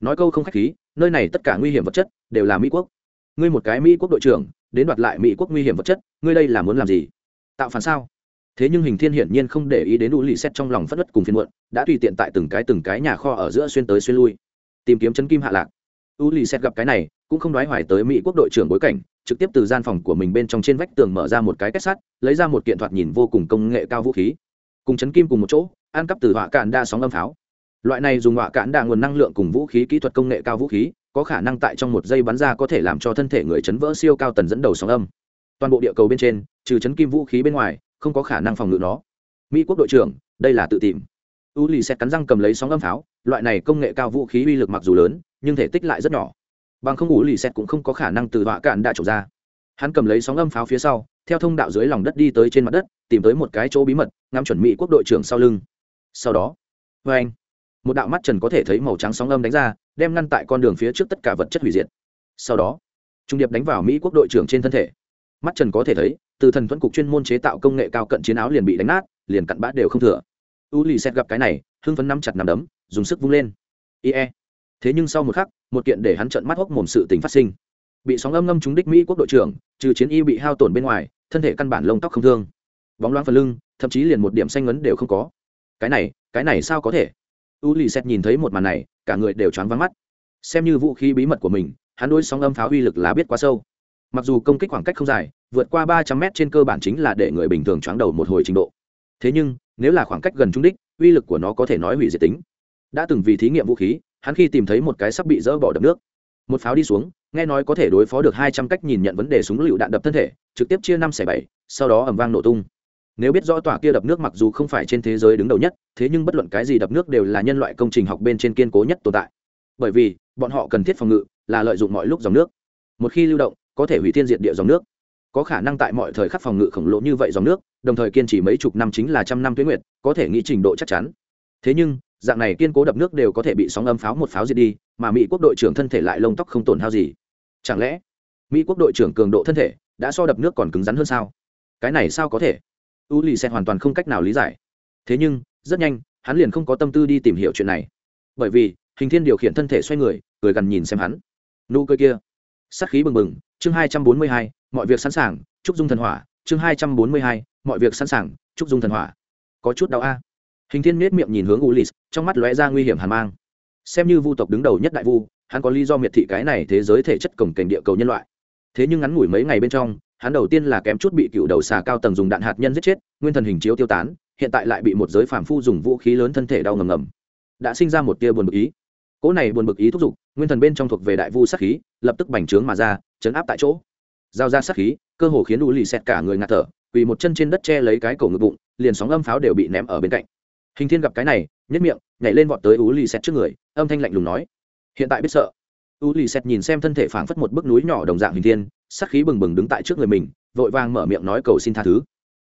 nói câu không khách khí, nơi này tất cả nguy hiểm vật chất đều là mỹ quốc. Ngươi một cái mỹ quốc đội trưởng, đến đoạt lại mỹ quốc nguy hiểm vật chất, ngươi đây là muốn làm gì? Tạo phản sao? Thế nhưng hình thiên hiển nhiên không để ý đến u lì xét trong lòng phất đất cùng phiên muộn, đã tùy tiện tại từng cái từng cái nhà kho ở giữa xuyên tới xuyên lui. Tìm kiếm chân kim hạ lạc. U lì xét gặp cái này, cũng không đoái hoài tới mỹ quốc đội trưởng bối cảnh, trực tiếp từ gian phòng của mình bên trong trên vách tường mở ra một cái kết sắt, lấy ra một kiện thoạt nhìn vô cùng công nghệ cao vũ khí cùng chấn kim cùng một chỗ, ăn cắp từ họa cạn đa sóng âm pháo. Loại này dùng họa cạn đa nguồn năng lượng cùng vũ khí, kỹ thuật công nghệ cao vũ khí, có khả năng tại trong một giây bắn ra có thể làm cho thân thể người chấn vỡ siêu cao tần dẫn đầu sóng âm. Toàn bộ địa cầu bên trên, trừ chấn kim vũ khí bên ngoài, không có khả năng phòng ngự nó. Mỹ quốc đội trưởng, đây là tự tìm. U lì xét cắn răng cầm lấy sóng âm pháo, loại này công nghệ cao vũ khí uy lực mặc dù lớn, nhưng thể tích lại rất nhỏ. Bằng không u lì xét cũng không có khả năng từ họa cạn đa trộm ra. Hắn cầm lấy sóng âm pháo phía sau theo thông đạo dưới lòng đất đi tới trên mặt đất, tìm tới một cái chỗ bí mật, ngắm chuẩn mỹ quốc đội trưởng sau lưng. Sau đó vê anh, một đạo mắt trần có thể thấy màu trắng sóng âm đánh ra, đem ngăn tại con đường phía trước tất cả vật chất hủy diệt. Sau đó, trung điệp đánh vào mỹ quốc đội trưởng trên thân thể. Mắt trần có thể thấy, từ thần thuẫn cục chuyên môn chế tạo công nghệ cao cận chiến áo liền bị đánh nát, liền cặn bã đều không thừa. U lì xét gặp cái này, hưng phấn nắm chặt nằm đấm, dùng sức vung lên. Ie. Thế nhưng sau một khắc, một kiện để hắn trận mắt hốc mồm sự tình phát sinh. Bị sóng âm ngâm trúng đích mỹ quốc đội trưởng, trừ chiến y bị hao tổn bên ngoài thân thể căn bản lông tóc không thương. Bóng loáng phần lưng, thậm chí liền một điểm xanh ngấn đều không có. Cái này cái này sao có thể? U lì xét nhìn thấy một màn này, cả người đều choáng vắng mắt. Xem như vũ khí bí mật của mình, hắn đôi sóng âm pháo uy lực lá biết quá sâu. Mặc dù công kích khoảng cách không dài, vượt qua ba trăm mét trên cơ bản chính là để người bình thường choáng đầu một hồi trình độ. Thế nhưng, nếu là khoảng cách gần trung đích, uy lực của nó có thể nói hủy diệt tính. Đã từng vì thí nghiệm vũ khí, hắn khi tìm thấy một cái sắp bị dỡ bỏ đập nước. Một pháo đi xuống, nghe nói có thể đối phó được hai trăm cách nhìn nhận vấn đề súng lựu đạn đập thân thể trực tiếp chia năm xẻ bảy, sau đó ẩm vang nổ tung. Nếu biết rõ tòa kia đập nước mặc dù không phải trên thế giới đứng đầu nhất, thế nhưng bất luận cái gì đập nước đều là nhân loại công trình học bên trên kiên cố nhất tồn tại. Bởi vì, bọn họ cần thiết phòng ngự, là lợi dụng mọi lúc dòng nước. Một khi lưu động, có thể hủy thiên diệt địa dòng nước. Có khả năng tại mọi thời khắc phòng ngự khổng lồ như vậy dòng nước, đồng thời kiên trì mấy chục năm chính là trăm năm tuyến nguyệt, có thể nghĩ trình độ chắc chắn. Thế nhưng, dạng này kiên cố đập nước đều có thể bị sóng âm pháo một pháo diệt đi, mà mỹ quốc đội trưởng thân thể lại lông tóc không tổn hao gì. Chẳng lẽ, mỹ quốc đội trưởng cường độ thân thể đã so đập nước còn cứng rắn hơn sao? Cái này sao có thể? U lì xẹt hoàn toàn không cách nào lý giải. Thế nhưng rất nhanh hắn liền không có tâm tư đi tìm hiểu chuyện này. Bởi vì hình thiên điều khiển thân thể xoay người cười gần nhìn xem hắn. Nụ cười kia. Sát khí bừng bừng chương hai trăm bốn mươi hai mọi việc sẵn sàng chúc dung thần hỏa. Chương hai trăm bốn mươi hai mọi việc sẵn sàng chúc dung thần hỏa. Có chút đau a. Hình thiên nết miệng nhìn hướng U Lì, trong mắt lóe ra nguy hiểm hàn mang. Xem như vu tộc đứng đầu nhất đại vu hắn có lý do miệt thị cái này thế giới thể chất cổng cảnh địa cầu nhân loại thế nhưng ngắn ngủi mấy ngày bên trong, hắn đầu tiên là kém chút bị cựu đầu xà cao tầng dùng đạn hạt nhân giết chết, nguyên thần hình chiếu tiêu tán, hiện tại lại bị một giới phàm phu dùng vũ khí lớn thân thể đau ngầm ngầm. Đã sinh ra một tia buồn bực ý. Cỗ này buồn bực ý thúc giục, nguyên thần bên trong thuộc về đại vu sát khí, lập tức bành trướng mà ra, chấn áp tại chỗ. Giao ra sát khí, cơ hồ khiến đủ lì xẹt cả người ngạt thở, vì một chân trên đất che lấy cái cổ ngực bụng, liền sóng âm pháo đều bị ném ở bên cạnh. Hình thiên gặp cái này nhất miệng, nhảy lên vọt tới ú lì xẹt trước người, âm thanh lạnh lùng nói, hiện tại biết sợ. U lì xét nhìn xem thân thể phảng phất một bức núi nhỏ đồng dạng hình thiên sắc khí bừng bừng đứng tại trước người mình, vội vàng mở miệng nói cầu xin tha thứ.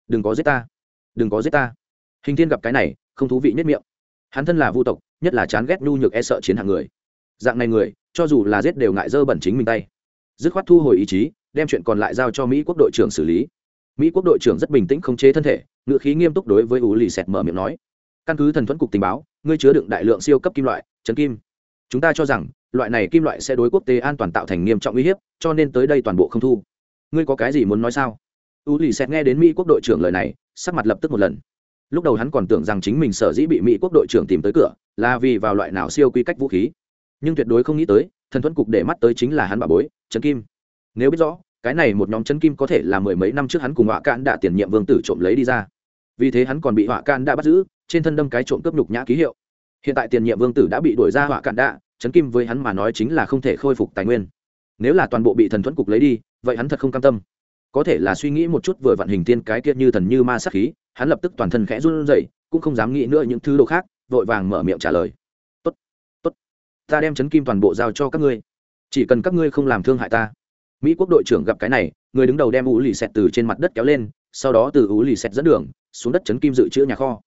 Đừng có giết ta, đừng có giết ta. Hình thiên gặp cái này, không thú vị nhất miệng. Hắn thân là vu tộc, nhất là chán ghét nhu nhược e sợ chiến hạng người. Dạng này người, cho dù là giết đều ngại dơ bẩn chính mình tay. Dứt khoát thu hồi ý chí, đem chuyện còn lại giao cho mỹ quốc đội trưởng xử lý. Mỹ quốc đội trưởng rất bình tĩnh không chế thân thể ngự khí nghiêm túc đối với U lì xẹt mở miệng nói. Căn cứ thần thuẫn cục tình báo, ngươi chứa đựng đại lượng siêu cấp kim loại, chấn kim. Chúng ta cho rằng loại này kim loại sẽ đối quốc tế an toàn tạo thành nghiêm trọng uy hiếp, cho nên tới đây toàn bộ không thu. Ngươi có cái gì muốn nói sao? U lì xét nghe đến mỹ quốc đội trưởng lời này, sắc mặt lập tức một lần. Lúc đầu hắn còn tưởng rằng chính mình sở dĩ bị mỹ quốc đội trưởng tìm tới cửa, là vì vào loại nào siêu quy cách vũ khí. Nhưng tuyệt đối không nghĩ tới, thần thuẫn cục để mắt tới chính là hắn bà bối, trấn kim. Nếu biết rõ, cái này một nhóm chân kim có thể là mười mấy năm trước hắn cùng họa can đã tiền nhiệm vương tử trộm lấy đi ra. Vì thế hắn còn bị họa can đã bắt giữ, trên thân đâm cái trộm cướp nhục nhã ký hiệu. Hiện tại tiền nhiệm vương tử đã bị đuổi ra họa cạn đạ chấn kim với hắn mà nói chính là không thể khôi phục tài nguyên. Nếu là toàn bộ bị thần thuẫn cục lấy đi, vậy hắn thật không cam tâm. Có thể là suy nghĩ một chút vừa vặn hình tiên cái kia như thần như ma sắc khí, hắn lập tức toàn thân khẽ run rẩy, cũng không dám nghĩ nữa những thứ đồ khác, vội vàng mở miệng trả lời. Tốt tốt, ta đem chấn kim toàn bộ giao cho các ngươi. Chỉ cần các ngươi không làm thương hại ta. Mỹ quốc đội trưởng gặp cái này, người đứng đầu đem ú lì xẹt từ trên mặt đất kéo lên, sau đó từ ú lì xẹt dẫn đường, xuống đất chấn kim dự trữ nhà kho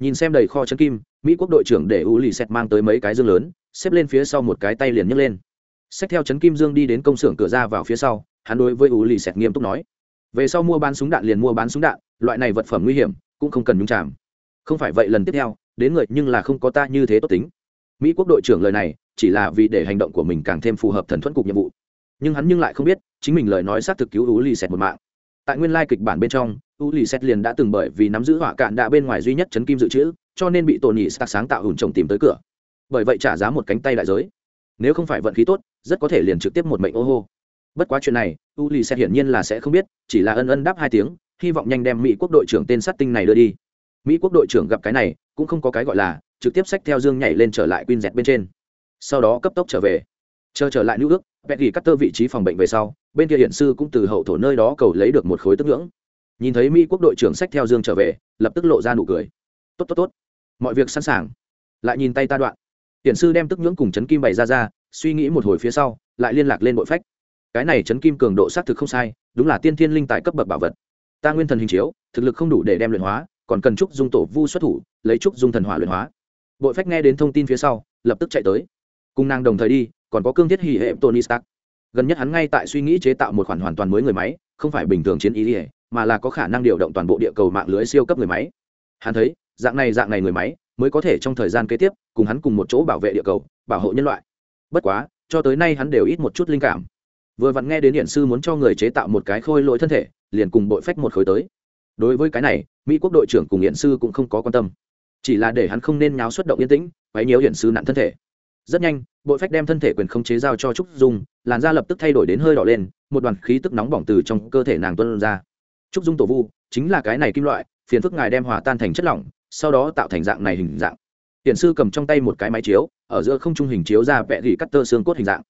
nhìn xem đầy kho chấn kim, mỹ quốc đội trưởng để ú lì xẹt mang tới mấy cái dương lớn, xếp lên phía sau một cái tay liền nhấc lên. Xách theo chấn kim dương đi đến công xưởng cửa ra vào phía sau, hắn đối với ú lì xẹt nghiêm túc nói. Về sau mua bán súng đạn liền mua bán súng đạn, loại này vật phẩm nguy hiểm, cũng không cần nhúng chạm không phải vậy lần tiếp theo, đến người nhưng là không có ta như thế tốt tính. Mỹ quốc đội trưởng lời này, chỉ là vì để hành động của mình càng thêm phù hợp thần thuẫn cục nhiệm vụ. Nhưng hắn nhưng lại không biết, chính mình lời nói xác thực cứu ú lì xẹt một mạng tại nguyên lai kịch bản bên trong, u lì xét liền đã từng bởi vì nắm giữ hỏa cạn đã bên ngoài duy nhất chấn kim dự trữ, cho nên bị tổ nhị stark sáng tạo hùn trồng tìm tới cửa. Bởi vậy trả giá một cánh tay đại giới. Nếu không phải vận khí tốt, rất có thể liền trực tiếp một mệnh ô hô. Bất quá chuyện này, u lì xét hiển nhiên là sẽ không biết, chỉ là ân ân đáp hai tiếng, hy vọng nhanh đem mỹ quốc đội trưởng tên sát tinh này đưa đi. Mỹ quốc đội trưởng gặp cái này, cũng không có cái gọi là trực tiếp xách theo dương nhảy lên trở lại quin dẹt bên trên. Sau đó cấp tốc trở về. Chờ trở lại nữ ước vẹn gỉ cắt tơ vị trí phòng bệnh về sau bên kia hiện sư cũng từ hậu thổ nơi đó cầu lấy được một khối tức ngưỡng. Nhìn thấy mỹ quốc đội trưởng sách theo dương trở về, lập tức lộ ra nụ cười. Tốt tốt tốt. Mọi việc sẵn sàng. Lại nhìn tay ta đoạn. Hiện sư đem tức ngưỡng cùng chấn kim bày ra ra, suy nghĩ một hồi phía sau, lại liên lạc lên bội phách. Cái này chấn kim cường độ xác thực không sai, đúng là tiên thiên linh tài cấp bậc bảo vật. Ta nguyên thần hình chiếu, thực lực không đủ để đem luyện hóa, còn cần trúc dung tổ vu xuất thủ, lấy trúc dung thần hỏa luyện hóa. Bội phách nghe đến thông tin phía sau, lập tức chạy tới. Cùng nàng đồng thời đi, còn có cương thiết hỉ hệ tony stark gần nhất hắn ngay tại suy nghĩ chế tạo một khoản hoàn toàn mới người máy, không phải bình thường chiến ý ỉa mà là có khả năng điều động toàn bộ địa cầu mạng lưới siêu cấp người máy. Hắn thấy, dạng này dạng này người máy mới có thể trong thời gian kế tiếp cùng hắn cùng một chỗ bảo vệ địa cầu, bảo hộ nhân loại. Bất quá, cho tới nay hắn đều ít một chút linh cảm. Vừa vặn nghe đến điện sư muốn cho người chế tạo một cái khôi lỗi thân thể, liền cùng bội phách một khối tới. Đối với cái này, mỹ quốc đội trưởng cùng điện sư cũng không có quan tâm. Chỉ là để hắn không nên nháo xuất động yên tĩnh, quấy nhiều điện sư nặn thân thể rất nhanh, bội phách đem thân thể quyền không chế giao cho trúc dung, làn da lập tức thay đổi đến hơi đỏ lên, một đoàn khí tức nóng bỏng từ trong cơ thể nàng tuân ra. Trúc dung tổ vu, chính là cái này kim loại, phiền phức ngài đem hòa tan thành chất lỏng, sau đó tạo thành dạng này hình dạng. Hiện sư cầm trong tay một cái máy chiếu, ở giữa không trung hình chiếu ra vẽ gỉ cắt tơ xương cốt hình dạng.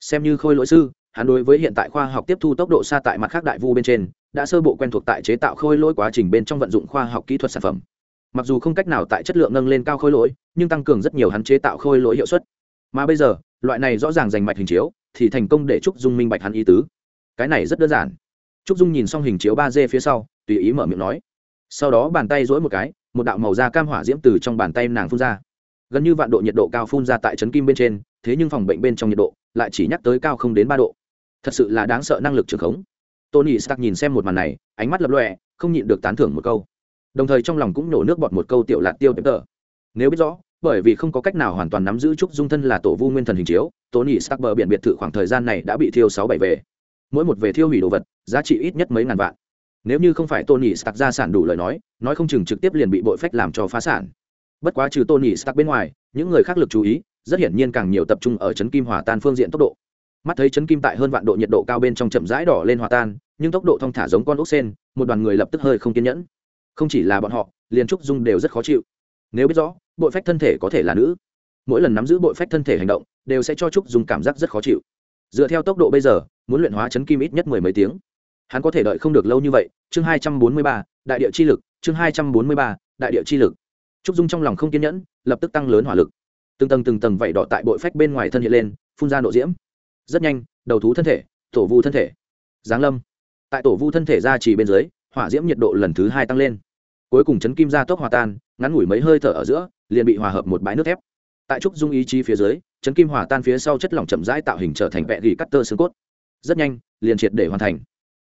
Xem như khôi lỗi sư, hắn đối với hiện tại khoa học tiếp thu tốc độ xa tại mặt khác đại vu bên trên, đã sơ bộ quen thuộc tại chế tạo khôi lỗi quá trình bên trong vận dụng khoa học kỹ thuật sản phẩm. Mặc dù không cách nào tại chất lượng nâng lên cao khôi lỗi, nhưng tăng cường rất nhiều hắn chế tạo khôi lỗi hiệu suất mà bây giờ, loại này rõ ràng giành mạch hình chiếu, thì thành công để trúc dung minh bạch hắn ý tứ. Cái này rất đơn giản. Trúc dung nhìn xong hình chiếu ba d phía sau, tùy ý mở miệng nói. Sau đó bàn tay dỗi một cái, một đạo màu da cam hỏa diễm từ trong bàn tay nàng phun ra. Gần như vạn độ nhiệt độ cao phun ra tại trấn kim bên trên, thế nhưng phòng bệnh bên trong nhiệt độ lại chỉ nhắc tới cao không đến ba độ. Thật sự là đáng sợ năng lực trường khống. Tony stark nhìn xem một màn này, ánh mắt lập lọe không nhịn được tán thưởng một câu. Đồng thời trong lòng cũng nổ nước bọt một câu tiểu lạt tiêu tệp tờ. Nếu biết rõ bởi vì không có cách nào hoàn toàn nắm giữ trúc dung thân là tổ vu nguyên thần hình chiếu, tony sắc bờ biển biệt thự khoảng thời gian này đã bị thiêu sáu bảy về. Mỗi một về thiêu hủy đồ vật, giá trị ít nhất mấy ngàn vạn. Nếu như không phải tony stark gia sản đủ lời nói nói không chừng trực tiếp liền bị bội phách làm cho phá sản. Bất quá trừ tony stark bên ngoài, những người khác lực chú ý, rất hiển nhiên càng nhiều tập trung ở chấn kim hỏa tan phương diện tốc độ. Mắt thấy chấn kim tại hơn vạn độ nhiệt độ cao bên trong chậm rãi đỏ lên hòa tan, nhưng tốc độ thong thả giống con ốc sen, một đoàn người lập tức hơi không kiên nhẫn. Không chỉ là bọn họ, liền trúc dung đều rất khó chịu. Nếu biết rõ bội phách thân thể có thể là nữ. Mỗi lần nắm giữ bội phách thân thể hành động, đều sẽ cho trúc dung cảm giác rất khó chịu. Dựa theo tốc độ bây giờ, muốn luyện hóa chấn kim ít nhất mười mấy tiếng. Hắn có thể đợi không được lâu như vậy, chương hai trăm bốn mươi ba, đại địa chi lực, chương hai trăm bốn mươi ba, đại địa chi lực. Trúc dung trong lòng không kiên nhẫn, lập tức tăng lớn hỏa lực. Từng tầng từng tầng vẩy đỏ tại bội phách bên ngoài thân hiện lên, phun ra nộ diễm. Rất nhanh, đầu thú thân thể, tổ vu thân thể. Giáng lâm. Tại tổ vu thân thể ra chỉ bên dưới, hỏa diễm nhiệt độ lần thứ hai tăng lên. Cuối cùng chấn kim ra tốc hòa tan, ngắn ngủi mấy hơi thở ở giữa liền bị hòa hợp một bãi nước thép. Tại trúc dung ý chí phía dưới, chấn kim hòa tan phía sau chất lỏng chậm rãi tạo hình trở thành vẹ gỉ cắt tơ xương cốt. Rất nhanh, liền triệt để hoàn thành.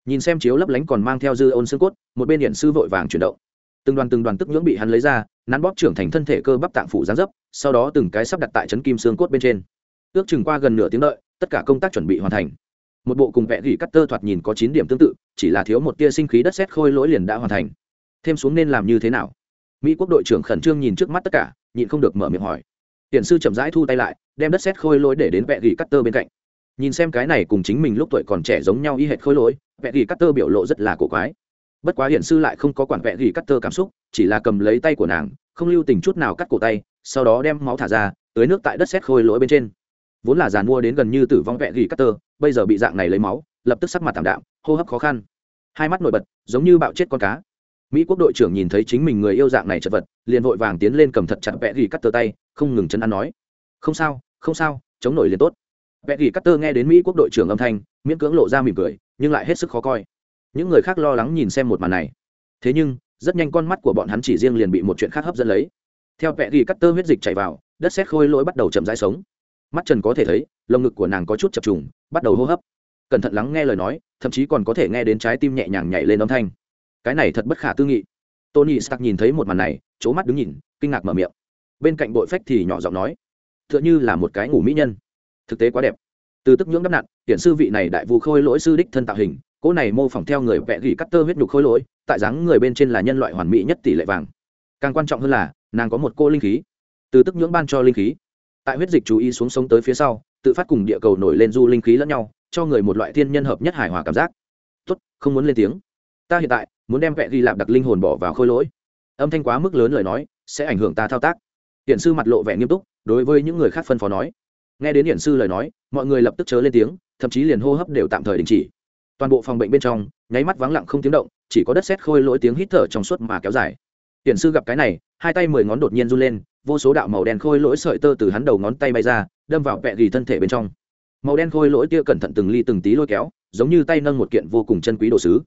Nhìn xem chiếu lấp lánh còn mang theo dư ôn xương cốt, một bên điện sư vội vàng chuyển động. Từng đoàn từng đoàn tức nhưỡng bị hắn lấy ra, nắn bóp trưởng thành thân thể cơ bắp tạng phủ gián dấp, sau đó từng cái sắp đặt tại chấn kim xương cốt bên trên. Ước chừng qua gần nửa tiếng đợi, tất cả công tác chuẩn bị hoàn thành. Một bộ cùng vẽ gỉ cắt tơ thoạt nhìn có chín điểm tương tự, chỉ là thiếu một tia sinh khí đất xét khôi lỗi liền đã hoàn thành. Thêm xuống nên làm như thế nào? Mỹ quốc đội trưởng khẩn trương nhìn trước mắt tất cả, nhịn không được mở miệng hỏi. Hiện sư chậm rãi thu tay lại, đem đất xét khôi lỗi để đến vẹ gỉ cắt tơ bên cạnh. Nhìn xem cái này cùng chính mình lúc tuổi còn trẻ giống nhau y hệt khôi lỗi, vẹ gỉ cắt tơ biểu lộ rất là cổ quái. Bất quá hiển sư lại không có quản vẹ gỉ cắt tơ cảm xúc, chỉ là cầm lấy tay của nàng, không lưu tình chút nào cắt cổ tay, sau đó đem máu thả ra, tưới nước tại đất xét khôi lỗi bên trên. Vốn là giàn mua đến gần như tử vong vẹ gỉ cắt tơ, bây giờ bị dạng này lấy máu, lập tức sắc mặt thảm đạm, hô hấp khó khăn. Hai mắt nổi bật, giống như bạo chết con cá mỹ quốc đội trưởng nhìn thấy chính mình người yêu dạng này chật vật, liền vội vàng tiến lên cầm thật chặt vẽ gỉ cắt tơ tay, không ngừng chân ăn nói. Không sao không sao, chống nổi liền tốt. Vẽ gỉ cắt tơ nghe đến mỹ quốc đội trưởng âm thanh, miễn cưỡng lộ ra mỉm cười, nhưng lại hết sức khó coi. Những người khác lo lắng nhìn xem một màn này. Thế nhưng, rất nhanh con mắt của bọn hắn chỉ riêng liền bị một chuyện khác hấp dẫn lấy. Theo vẽ gỉ cắt tơ huyết dịch chảy vào, đất xét khôi lỗi bắt đầu chậm rãi sống. Mắt trần có thể thấy, lồng ngực của nàng có chút chập trùng, bắt đầu hô hấp. Cẩn thận lắng nghe lời nói, thậm chí còn có thể nghe đến trái tim nhẹ nhàng nhảy lên âm thanh cái này thật bất khả tư nghị. Tony stark nhìn thấy một màn này c h ố mắt đứng nhìn, kinh ngạc mở miệng. Bên cạnh bội phách thì nhỏ giọng nói t h ư ợ n h ư là một cái ngủ mỹ nhân. Thực tế quá đẹp. Từ tức nhưỡng đắp nặn hiện sư vị này đại vụ khôi lỗi sư đích thân tạo hình, cỗ này mô phỏng theo người vẽ gỉ cắt tơ huyết nhục khôi lỗi, tại dáng người bên trên là nhân loại hoàn mỹ nhất tỷ lệ vàng. Càng quan trọng hơn là, nàng có một cô linh khí. Từ tức nhưỡng ban cho linh khí. Tại huyết dịch chú ý xuống sống tới phía sau, tự phát cùng địa cầu nổi lên du linh khí lẫn nhau, cho người một loại thiên nhân hợp nhất hài hòa cảm giác. Tốt, không muốn lên tiếng. Ta hiện tại muốn đem vẽ ghi lạp đặc linh hồn bỏ vào khôi lỗi. Âm thanh quá mức lớn lời nói, sẽ ảnh hưởng ta thao tác. Hiện sư mặt lộ vẻ nghiêm túc, đối với những người khác phân phó nói. Nghe đến hiện sư lời nói, mọi người lập tức chớ lên tiếng, thậm chí liền hô hấp đều tạm thời đình chỉ. Toàn bộ phòng bệnh bên trong, nháy mắt vắng lặng không tiếng động, chỉ có đất xét khôi lỗi tiếng hít thở trong suốt mà kéo dài. Hiện sư gặp cái này, hai tay mười ngón đột nhiên run lên, vô số đạo màu đen khôi lỗi sợi tơ từ hắn đầu ngón tay bay ra, đâm vào vẹ gỉ thân thể bên trong. Màu đen khôi lỗi tia cẩn thận từng ly từng tí lôi kéo, giống như tay nâng một kiện vô cùng chân quý đồ sứ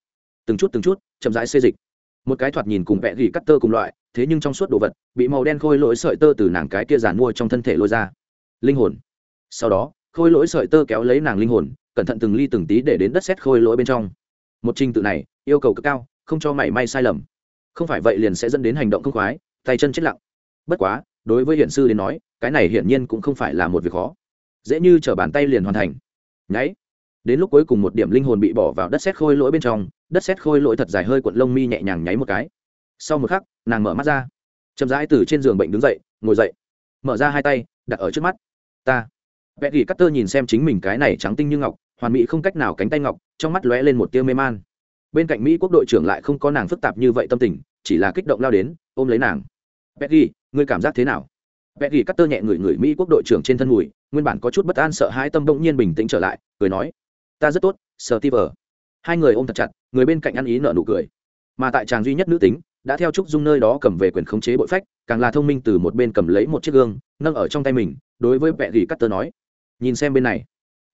từng chút từng chút, chậm rãi xê dịch. Một cái thoạt nhìn cùng vẽ gỉ cắt tơ cùng loại, thế nhưng trong suốt đồ vật, bị màu đen khôi lỗi sợi tơ từ nàng cái kia giàn mua trong thân thể lôi ra. Linh hồn. Sau đó, khôi lỗi sợi tơ kéo lấy nàng linh hồn, cẩn thận từng ly từng tí để đến đất xét khôi lỗi bên trong. Một trình tự này, yêu cầu cực cao, không cho mảy may sai lầm. Không phải vậy liền sẽ dẫn đến hành động không khoái, tay chân chết lặng. Bất quá, đối với hiện sư đến nói, cái này hiển nhiên cũng không phải là một việc khó. Dễ như t r ở bàn tay liền hoàn thành. Nháy đến lúc cuối cùng một điểm linh hồn bị bỏ vào đất xét khôi lỗi bên trong đất xét khôi lỗi thật dài hơi cuộn lông mi nhẹ nhàng nháy một cái. Sau một khắc nàng mở mắt ra. Chậm rãi từ trên giường bệnh đứng dậy ngồi dậy. Mở ra hai tay đặt ở trước mắt. Ta. Vẽ gỉ cắt tơ nhìn xem chính mình cái này trắng tinh như ngọc hoàn mỹ không cách nào cánh tay ngọc trong mắt lóe lên một tia mê man. Bên cạnh mỹ quốc đội trưởng lại không có nàng phức tạp như vậy tâm tình chỉ là kích động lao đến ôm lấy nàng. Peggy, ngươi cảm giác thế nào? Peggy cắt tơ nhẹ người người mỹ quốc đội trưởng trên thân mùi nguyên bản có chút bất an sợ hãi tâm động nhiên bình tĩnh trở lại cười nói ta rất tốt sờ ti hai người ôm thật chặt, người bên cạnh ăn ý nở nụ cười. Mà tại chàng duy nhất nữ tính, đã theo trúc dung nơi đó cầm về quyền khống chế bội phách, càng là thông minh từ một bên cầm lấy một chiếc gương, nâng ở trong tay mình, đối với vẹ gỉ cắt tơ nói, nhìn xem bên này.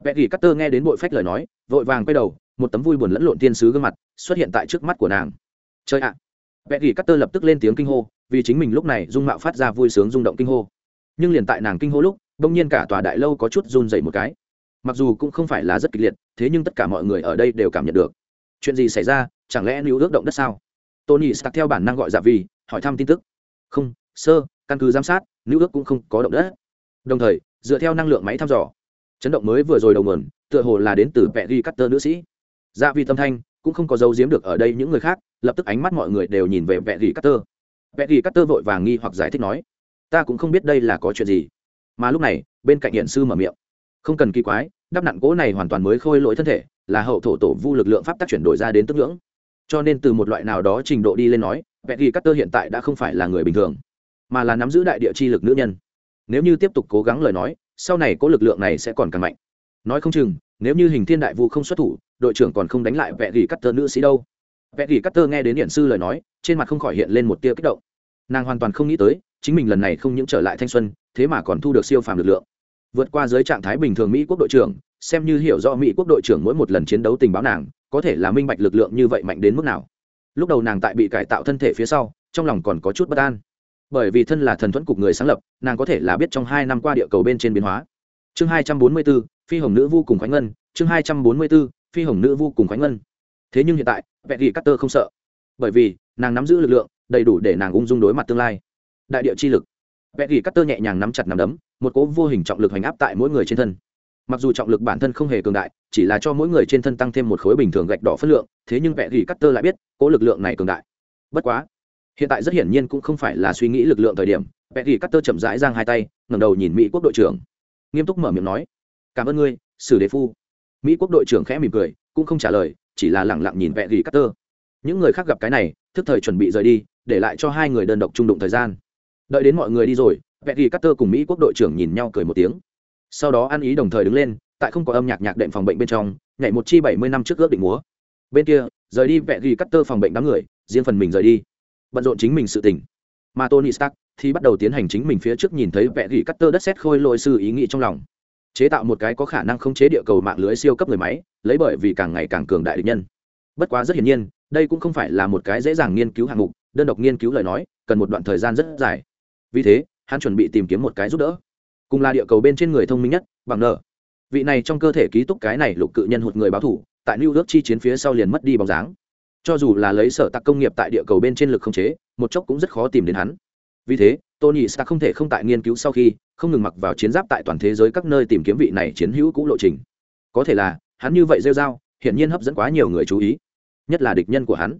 Vẹ gỉ cắt tơ nghe đến bội phách lời nói, vội vàng quay đầu, một tấm vui buồn lẫn lộn tiên sứ gương mặt xuất hiện tại trước mắt của nàng. Chơi ạ. À. vẹ gỉ cắt tơ lập tức lên tiếng kinh hô, vì chính mình lúc này dung mạo phát ra vui sướng rung động kinh hô. Nhưng liền tại nàng kinh hô lúc đông nhiên cả tòa đại lâu có chút run dậy một cái mặc dù cũng không phải là rất kịch liệt, thế nhưng tất cả mọi người ở đây đều cảm nhận được. Chuyện gì xảy ra? Chẳng lẽ nữ ước động đất sao? Tony stark theo bản năng gọi dạ vì hỏi thăm tin tức. Không, sơ, căn cứ giám sát nữ ước cũng không có động đất. Đồng thời, dựa theo năng lượng máy thăm dò, chấn động mới vừa rồi đầu nguồn, tựa hồ là đến từ vẹ ghi cutter nữ sĩ. Dạ vì tâm thanh, cũng không có dấu giếm được ở đây những người khác, lập tức ánh mắt mọi người đều nhìn về vẹ ghi cutter vẹ ghi cutter vội vàng nghi hoặc giải thích nói, ta cũng không biết đây là có chuyện gì. Mà lúc này, bên cạnh hiện sư mở miệng không cần kỳ quái, đắp nặn cỗ này hoàn toàn mới khôi lỗi thân thể, là hậu thổ tổ vu lực lượng pháp tác chuyển đổi ra đến tức ngưỡng. Cho nên từ một loại nào đó trình độ đi lên nói vẽ ghi cắt tơ hiện tại đã không phải là người bình thường, mà là nắm giữ đại địa chi lực nữ nhân. Nếu như tiếp tục cố gắng lời nói, sau này có lực lượng này sẽ còn càng mạnh. Nói không chừng, nếu như hình thiên đại vu không xuất thủ, đội trưởng còn không đánh lại vẽ ghi cắt tơ nữ sĩ đâu. Vẽ ghi cắt tơ nghe đến điện sư lời nói, trên mặt không khỏi hiện lên một tia kích động. Nàng hoàn toàn không nghĩ tới, chính mình lần này không những trở lại thanh xuân, thế mà còn thu được siêu phàm lực lượng vượt qua giới trạng thái bình thường mỹ quốc đội trưởng, xem như hiểu rõ mỹ quốc đội trưởng mỗi một lần chiến đấu tình báo nàng, có thể là minh bạch lực lượng như vậy mạnh đến mức nào. Lúc đầu nàng tại bị cải tạo thân thể phía sau, trong lòng còn có chút bất an. Bởi vì thân là thần thuẫn cục người sáng lập, nàng có thể là biết trong hai năm qua địa cầu bên trên biến hóa. Chương hai trăm bốn mươi b ố phi hồng nữ vô cùng khoánh ngân, chương hai trăm bốn mươi b ố phi hồng nữ vô cùng khoánh ngân. Thế nhưng hiện tại vẹ ghi cắt tơ không sợ? Bởi vì, nàng nắm giữ lực lượng, đầy đủ để nàng ung dung đối mặt tương lai. Đại địa chi lực vẽ ghi cắt tơ nhẹ nhàng nắm chặt nắm đấm, một cố vô hình trọng lực hành áp tại mỗi người trên thân. Mặc dù trọng lực bản thân không hề cường đại, chỉ là cho mỗi người trên thân tăng thêm một khối bình thường gạch đỏ phất lượng, thế nhưng vẽ ghi cắt tơ lại biết cố lực lượng này cường đại. Bất quá, hiện tại rất hiển nhiên cũng không phải là suy nghĩ lực lượng thời điểm, vẽ ghi cắt tơ chậm rãi giang hai tay, ngẩng đầu nhìn mỹ quốc đội trưởng. Nghiêm túc mở miệng nói, cảm ơn ngươi, sử đế phu. Mỹ quốc đội trưởng khẽ mỉm cười, cũng không trả lời, chỉ là lẳng lặng nhìn vẽ ghi cắt tơ những người khác gặp cái này, thức thời chuẩn bị rời đi, để lại cho hai người đơn độc trung đụng thời gian đợi đến mọi người đi rồi vẹn ghi cắt tơ cùng mỹ quốc đội trưởng nhìn nhau cười một tiếng. Sau đó ăn ý đồng thời đứng lên, tại không có âm nhạc nhạc đệm phòng bệnh bên trong, nhảy một chi bảy mươi năm trước ước định múa. Bên kia, rời đi vẹn ghi cắt tơ phòng bệnh đám người, riêng phần mình rời đi. Bận rộn chính mình sự tỉnh mà tony stark thì bắt đầu tiến hành chính mình phía trước nhìn thấy vẹn ghi cắt tơ đất xét khôi lội sư ý nghĩ trong lòng. Chế tạo một cái có khả năng không chế địa cầu mạng lưới siêu cấp người máy, lấy bởi vì càng ngày càng cường đại địch nhân. Bất quá rất hiển nhiên, đây cũng không phải là một cái dễ dàng nghiên cứu hạng mục, đơn độc nghiên cứu lời nói, cần một đoạn thời gian rất dài vì thế, hắn chuẩn bị tìm kiếm một cái giúp đỡ. Cùng là địa cầu bên trên người thông minh nhất, bằng nợ vị này trong cơ thể ký túc cái này lục cự nhân hụt người báo thủ, tại new york chi chiến phía sau liền mất đi bóng dáng. Cho dù là lấy sở tạc công nghiệp tại địa cầu bên trên lực không chế, một chốc cũng rất khó tìm đến hắn. Vì thế, tony stark không thể không tại nghiên cứu sau khi, không ngừng mặc vào chiến giáp tại toàn thế giới các nơi tìm kiếm vị này chiến hữu cũ lộ trình. Có thể là, hắn như vậy rêu r a o hiển nhiên hấp dẫn quá nhiều người chú ý. Nhất là địch nhân của hắn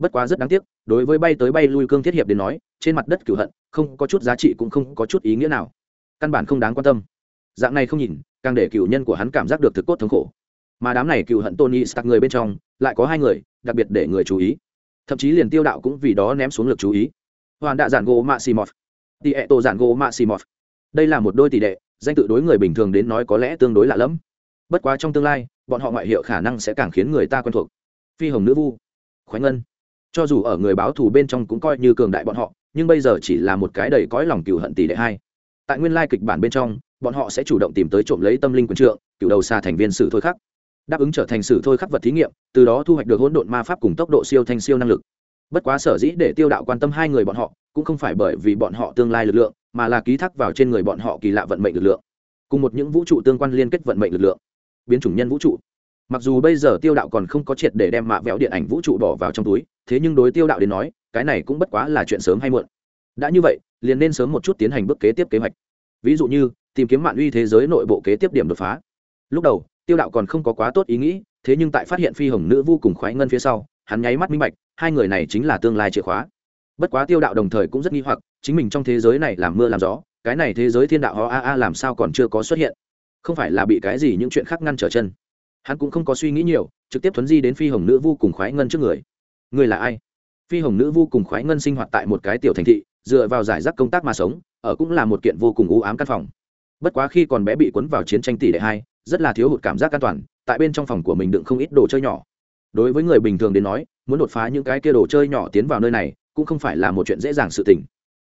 bất quá rất đáng tiếc, đối với bay tới bay lui cương thiết hiệp đến nói, trên mặt đất cửu hận, không có chút giá trị cũng không có chút ý nghĩa nào. Căn bản không đáng quan tâm. Dạng này không nhìn, càng để cựu nhân của hắn cảm giác được thực cốt thống khổ. Mà đám này cựu hận tony stark người bên trong, lại có hai người, đặc biệt để người chú ý. Thậm chí liền tiêu đạo cũng vì đó ném xuống lực chú ý. Hoàn đạ giản gỗ mạ xì tỷ ệ tổ giản gỗ mạ đây là một đôi tỷ đệ, danh tự đối người bình thường đến nói có lẽ tương đối lạ lẫm. Bất quá trong tương lai, bọn họ ngoại hiệu khả năng sẽ càng khiến người ta quen thuộc. Phi hồng nữ vu. Khoái ngân cho dù ở người báo thù bên trong cũng coi như cường đại bọn họ, nhưng bây giờ chỉ là một cái đầy cõi lòng cựu hận tỷ đệ hai. Tại nguyên lai kịch bản bên trong, bọn họ sẽ chủ động tìm tới trộm lấy tâm linh quần trượng cựu đầu xa thành viên sử thôi khắc. Đáp ứng trở thành sử thôi khắc vật thí nghiệm, từ đó thu hoạch được hỗn độn ma pháp cùng tốc độ siêu thanh siêu năng lực. Bất quá sở dĩ để tiêu đạo quan tâm hai người bọn họ, cũng không phải bởi vì bọn họ tương lai lực lượng, mà là ký thác vào trên người bọn họ kỳ lạ vận mệnh lực lượng. Cùng một những vũ trụ tương quan liên kết vận mệnh lực lượng. Biến chủng nhân vũ trụ mặc dù bây giờ tiêu đạo còn không có triệt để đem mạ vẹo điện ảnh vũ trụ bỏ vào trong túi, thế nhưng đối tiêu đạo đến nói, cái này cũng bất quá là chuyện sớm hay muộn. Đã như vậy, liền nên sớm một chút tiến hành bước kế tiếp kế hoạch. Ví dụ như, tìm kiếm mạng uy thế giới nội bộ kế tiếp điểm đột phá. Lúc đầu, tiêu đạo còn không có quá tốt ý nghĩ, thế nhưng tại phát hiện phi hồng nữ vô cùng khoái ngân phía sau, hắn nháy mắt minh bạch, hai người này chính là tương lai chìa khóa. Bất quá tiêu đạo đồng thời cũng rất nghi hoặc, chính mình trong thế giới này làm mưa làm gió, cái này thế giới thiên đạo ho a a làm sao còn chưa có xuất hiện? Không phải là bị cái gì những chuyện khác ngăn trở chân hắn cũng không có suy nghĩ nhiều, trực tiếp thuấn di đến phi hồng nữ vu cùng khoái ngân trước người. Người là ai? Phi hồng nữ vu cùng khoái ngân sinh hoạt tại một cái tiểu thành thị, dựa vào giải rác công tác mà sống, ở cũng là một kiện vô cùng u ám căn phòng. Bất quá khi còn bé bị cuốn vào chiến tranh tỷ đệ hai, rất là thiếu hụt cảm giác an toàn, tại bên trong phòng của mình đựng không ít đồ chơi nhỏ. Đối với người bình thường đến nói, muốn đột phá những cái kia đồ chơi nhỏ tiến vào nơi này, cũng không phải là một chuyện dễ dàng sự tình.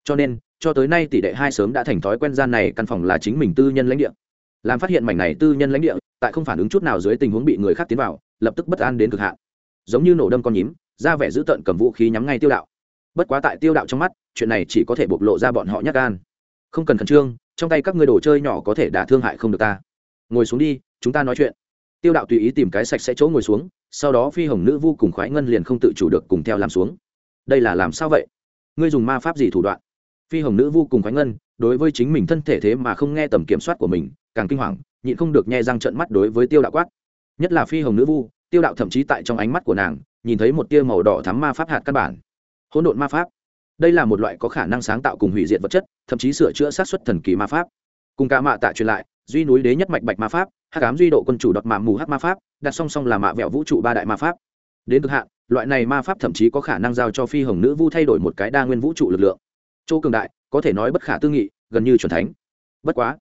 Cho nên, cho tới nay tỷ đệ hai sớm đã thành thói quen gian này căn phòng là chính mình tư nhân lãnh địa làm phát hiện mảnh này tư nhân lãnh địa, tại không phản ứng chút nào dưới tình huống bị người khác tiến vào, lập tức bất an đến cực hạn. Giống như nổ đâm con nhím, ra vẻ dữ tợn cầm vũ khí nhắm ngay tiêu đạo. Bất quá tại tiêu đạo trong mắt, chuyện này chỉ có thể bộc lộ ra bọn họ nhắc gan. Không cần khẩn trương, trong tay các ngươi đồ chơi nhỏ có thể đả thương hại không được ta. Ngồi xuống đi, chúng ta nói chuyện. Tiêu đạo tùy ý tìm cái sạch sẽ chỗ ngồi xuống, sau đó phi hồng nữ vô cùng khoái ngân liền không tự chủ được cùng theo làm xuống. Đây là làm sao vậy? Ngươi dùng ma pháp gì thủ đoạn? Phi hồng nữ vô cùng khoái ngân, đối với chính mình thân thể thế mà không nghe tầm kiểm soát của mình càng kinh hoàng, nhịn không được nhẹ răng trận mắt đối với tiêu đạo quát. Nhất là phi hồng nữ vu, tiêu đạo thậm chí tại trong ánh mắt của nàng, nhìn thấy một tia màu đỏ thắm ma pháp hạt căn bản. Hỗn độn ma pháp. Đây là một loại có khả năng sáng tạo cùng hủy diệt vật chất, thậm chí sửa chữa sát xuất thần kỳ ma pháp. Cùng cả mạ tạ truyền lại, duy núi đế nhất mạch bạch ma pháp, hắc ám duy độ quân chủ đọt mạ mù hắc ma pháp, đặt song song là mạ vẹo vũ trụ ba đại ma pháp. Đến cực hạn, loại này ma pháp thậm chí có khả năng giao cho phi hồng nữ vu thay đổi một cái đa nguyên vũ trụ lực lượng. Chỗ cường đại, có thể nói bất khả tư nghị, gần như chuẩn thánh. Bất quá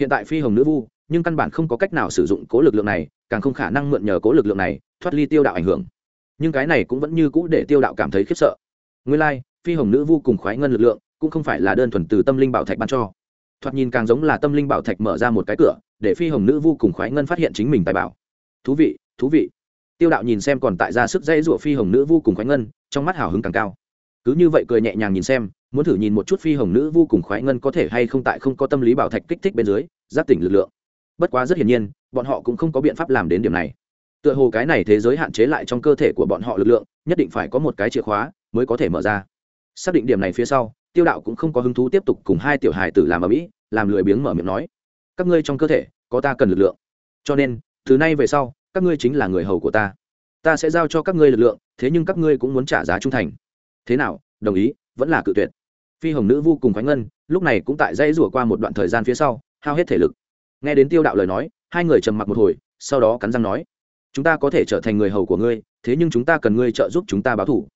hiện tại phi hồng nữ vu nhưng căn bản không có cách nào sử dụng cố lực lượng này càng không khả năng mượn nhờ cố lực lượng này thoát ly tiêu đạo ảnh hưởng. Nhưng cái này cũng vẫn như cũ để tiêu đạo cảm thấy khiếp sợ. Nguyên lai、like, phi hồng nữ vu cùng khoái ngân lực lượng cũng không phải là đơn thuần từ tâm linh bảo thạch ban cho. Thoạt nhìn càng giống là tâm linh bảo thạch mở ra một cái cửa để phi hồng nữ vu cùng khoái ngân phát hiện chính mình tài bảo. Thú vị thú vị. Tiêu đạo nhìn xem còn tại ra sức dây rụa phi hồng nữ vu cùng khoái ngân trong mắt hào hứng càng cao cứ như vậy cười nhẹ nhàng nhìn xem, muốn thử nhìn một chút phi hồng nữ vô cùng khoái ngân có thể hay không tại không có tâm lý bảo thạch kích thích bên dưới giáp tỉnh lực lượng. Bất quá rất hiển nhiên, bọn họ cũng không có biện pháp làm đến điểm này. Tựa hồ cái này thế giới hạn chế lại trong cơ thể của bọn họ lực lượng, nhất định phải có một cái chìa khóa mới có thể mở ra. Xác định điểm này phía sau, tiêu đạo cũng không có hứng thú tiếp tục cùng hai tiểu hài tử làm ở mỹ làm lười biếng mở miệng nói, các ngươi trong cơ thể có ta cần lực lượng. Cho nên, từ nay về sau, các ngươi chính là người hầu của ta. Ta sẽ giao cho các ngươi lực lượng, thế nhưng các ngươi cũng muốn trả giá trung thành thế nào, đồng ý, vẫn là cự tuyệt. Phi hồng nữ vô cùng khánh ngân, lúc này cũng tại dây rủa qua một đoạn thời gian phía sau, hao hết thể lực. Nghe đến tiêu đạo lời nói, hai người trầm mặc một hồi, sau đó cắn răng nói, chúng ta có thể trở thành người hầu của ngươi, thế nhưng chúng ta cần ngươi trợ giúp chúng ta báo thủ.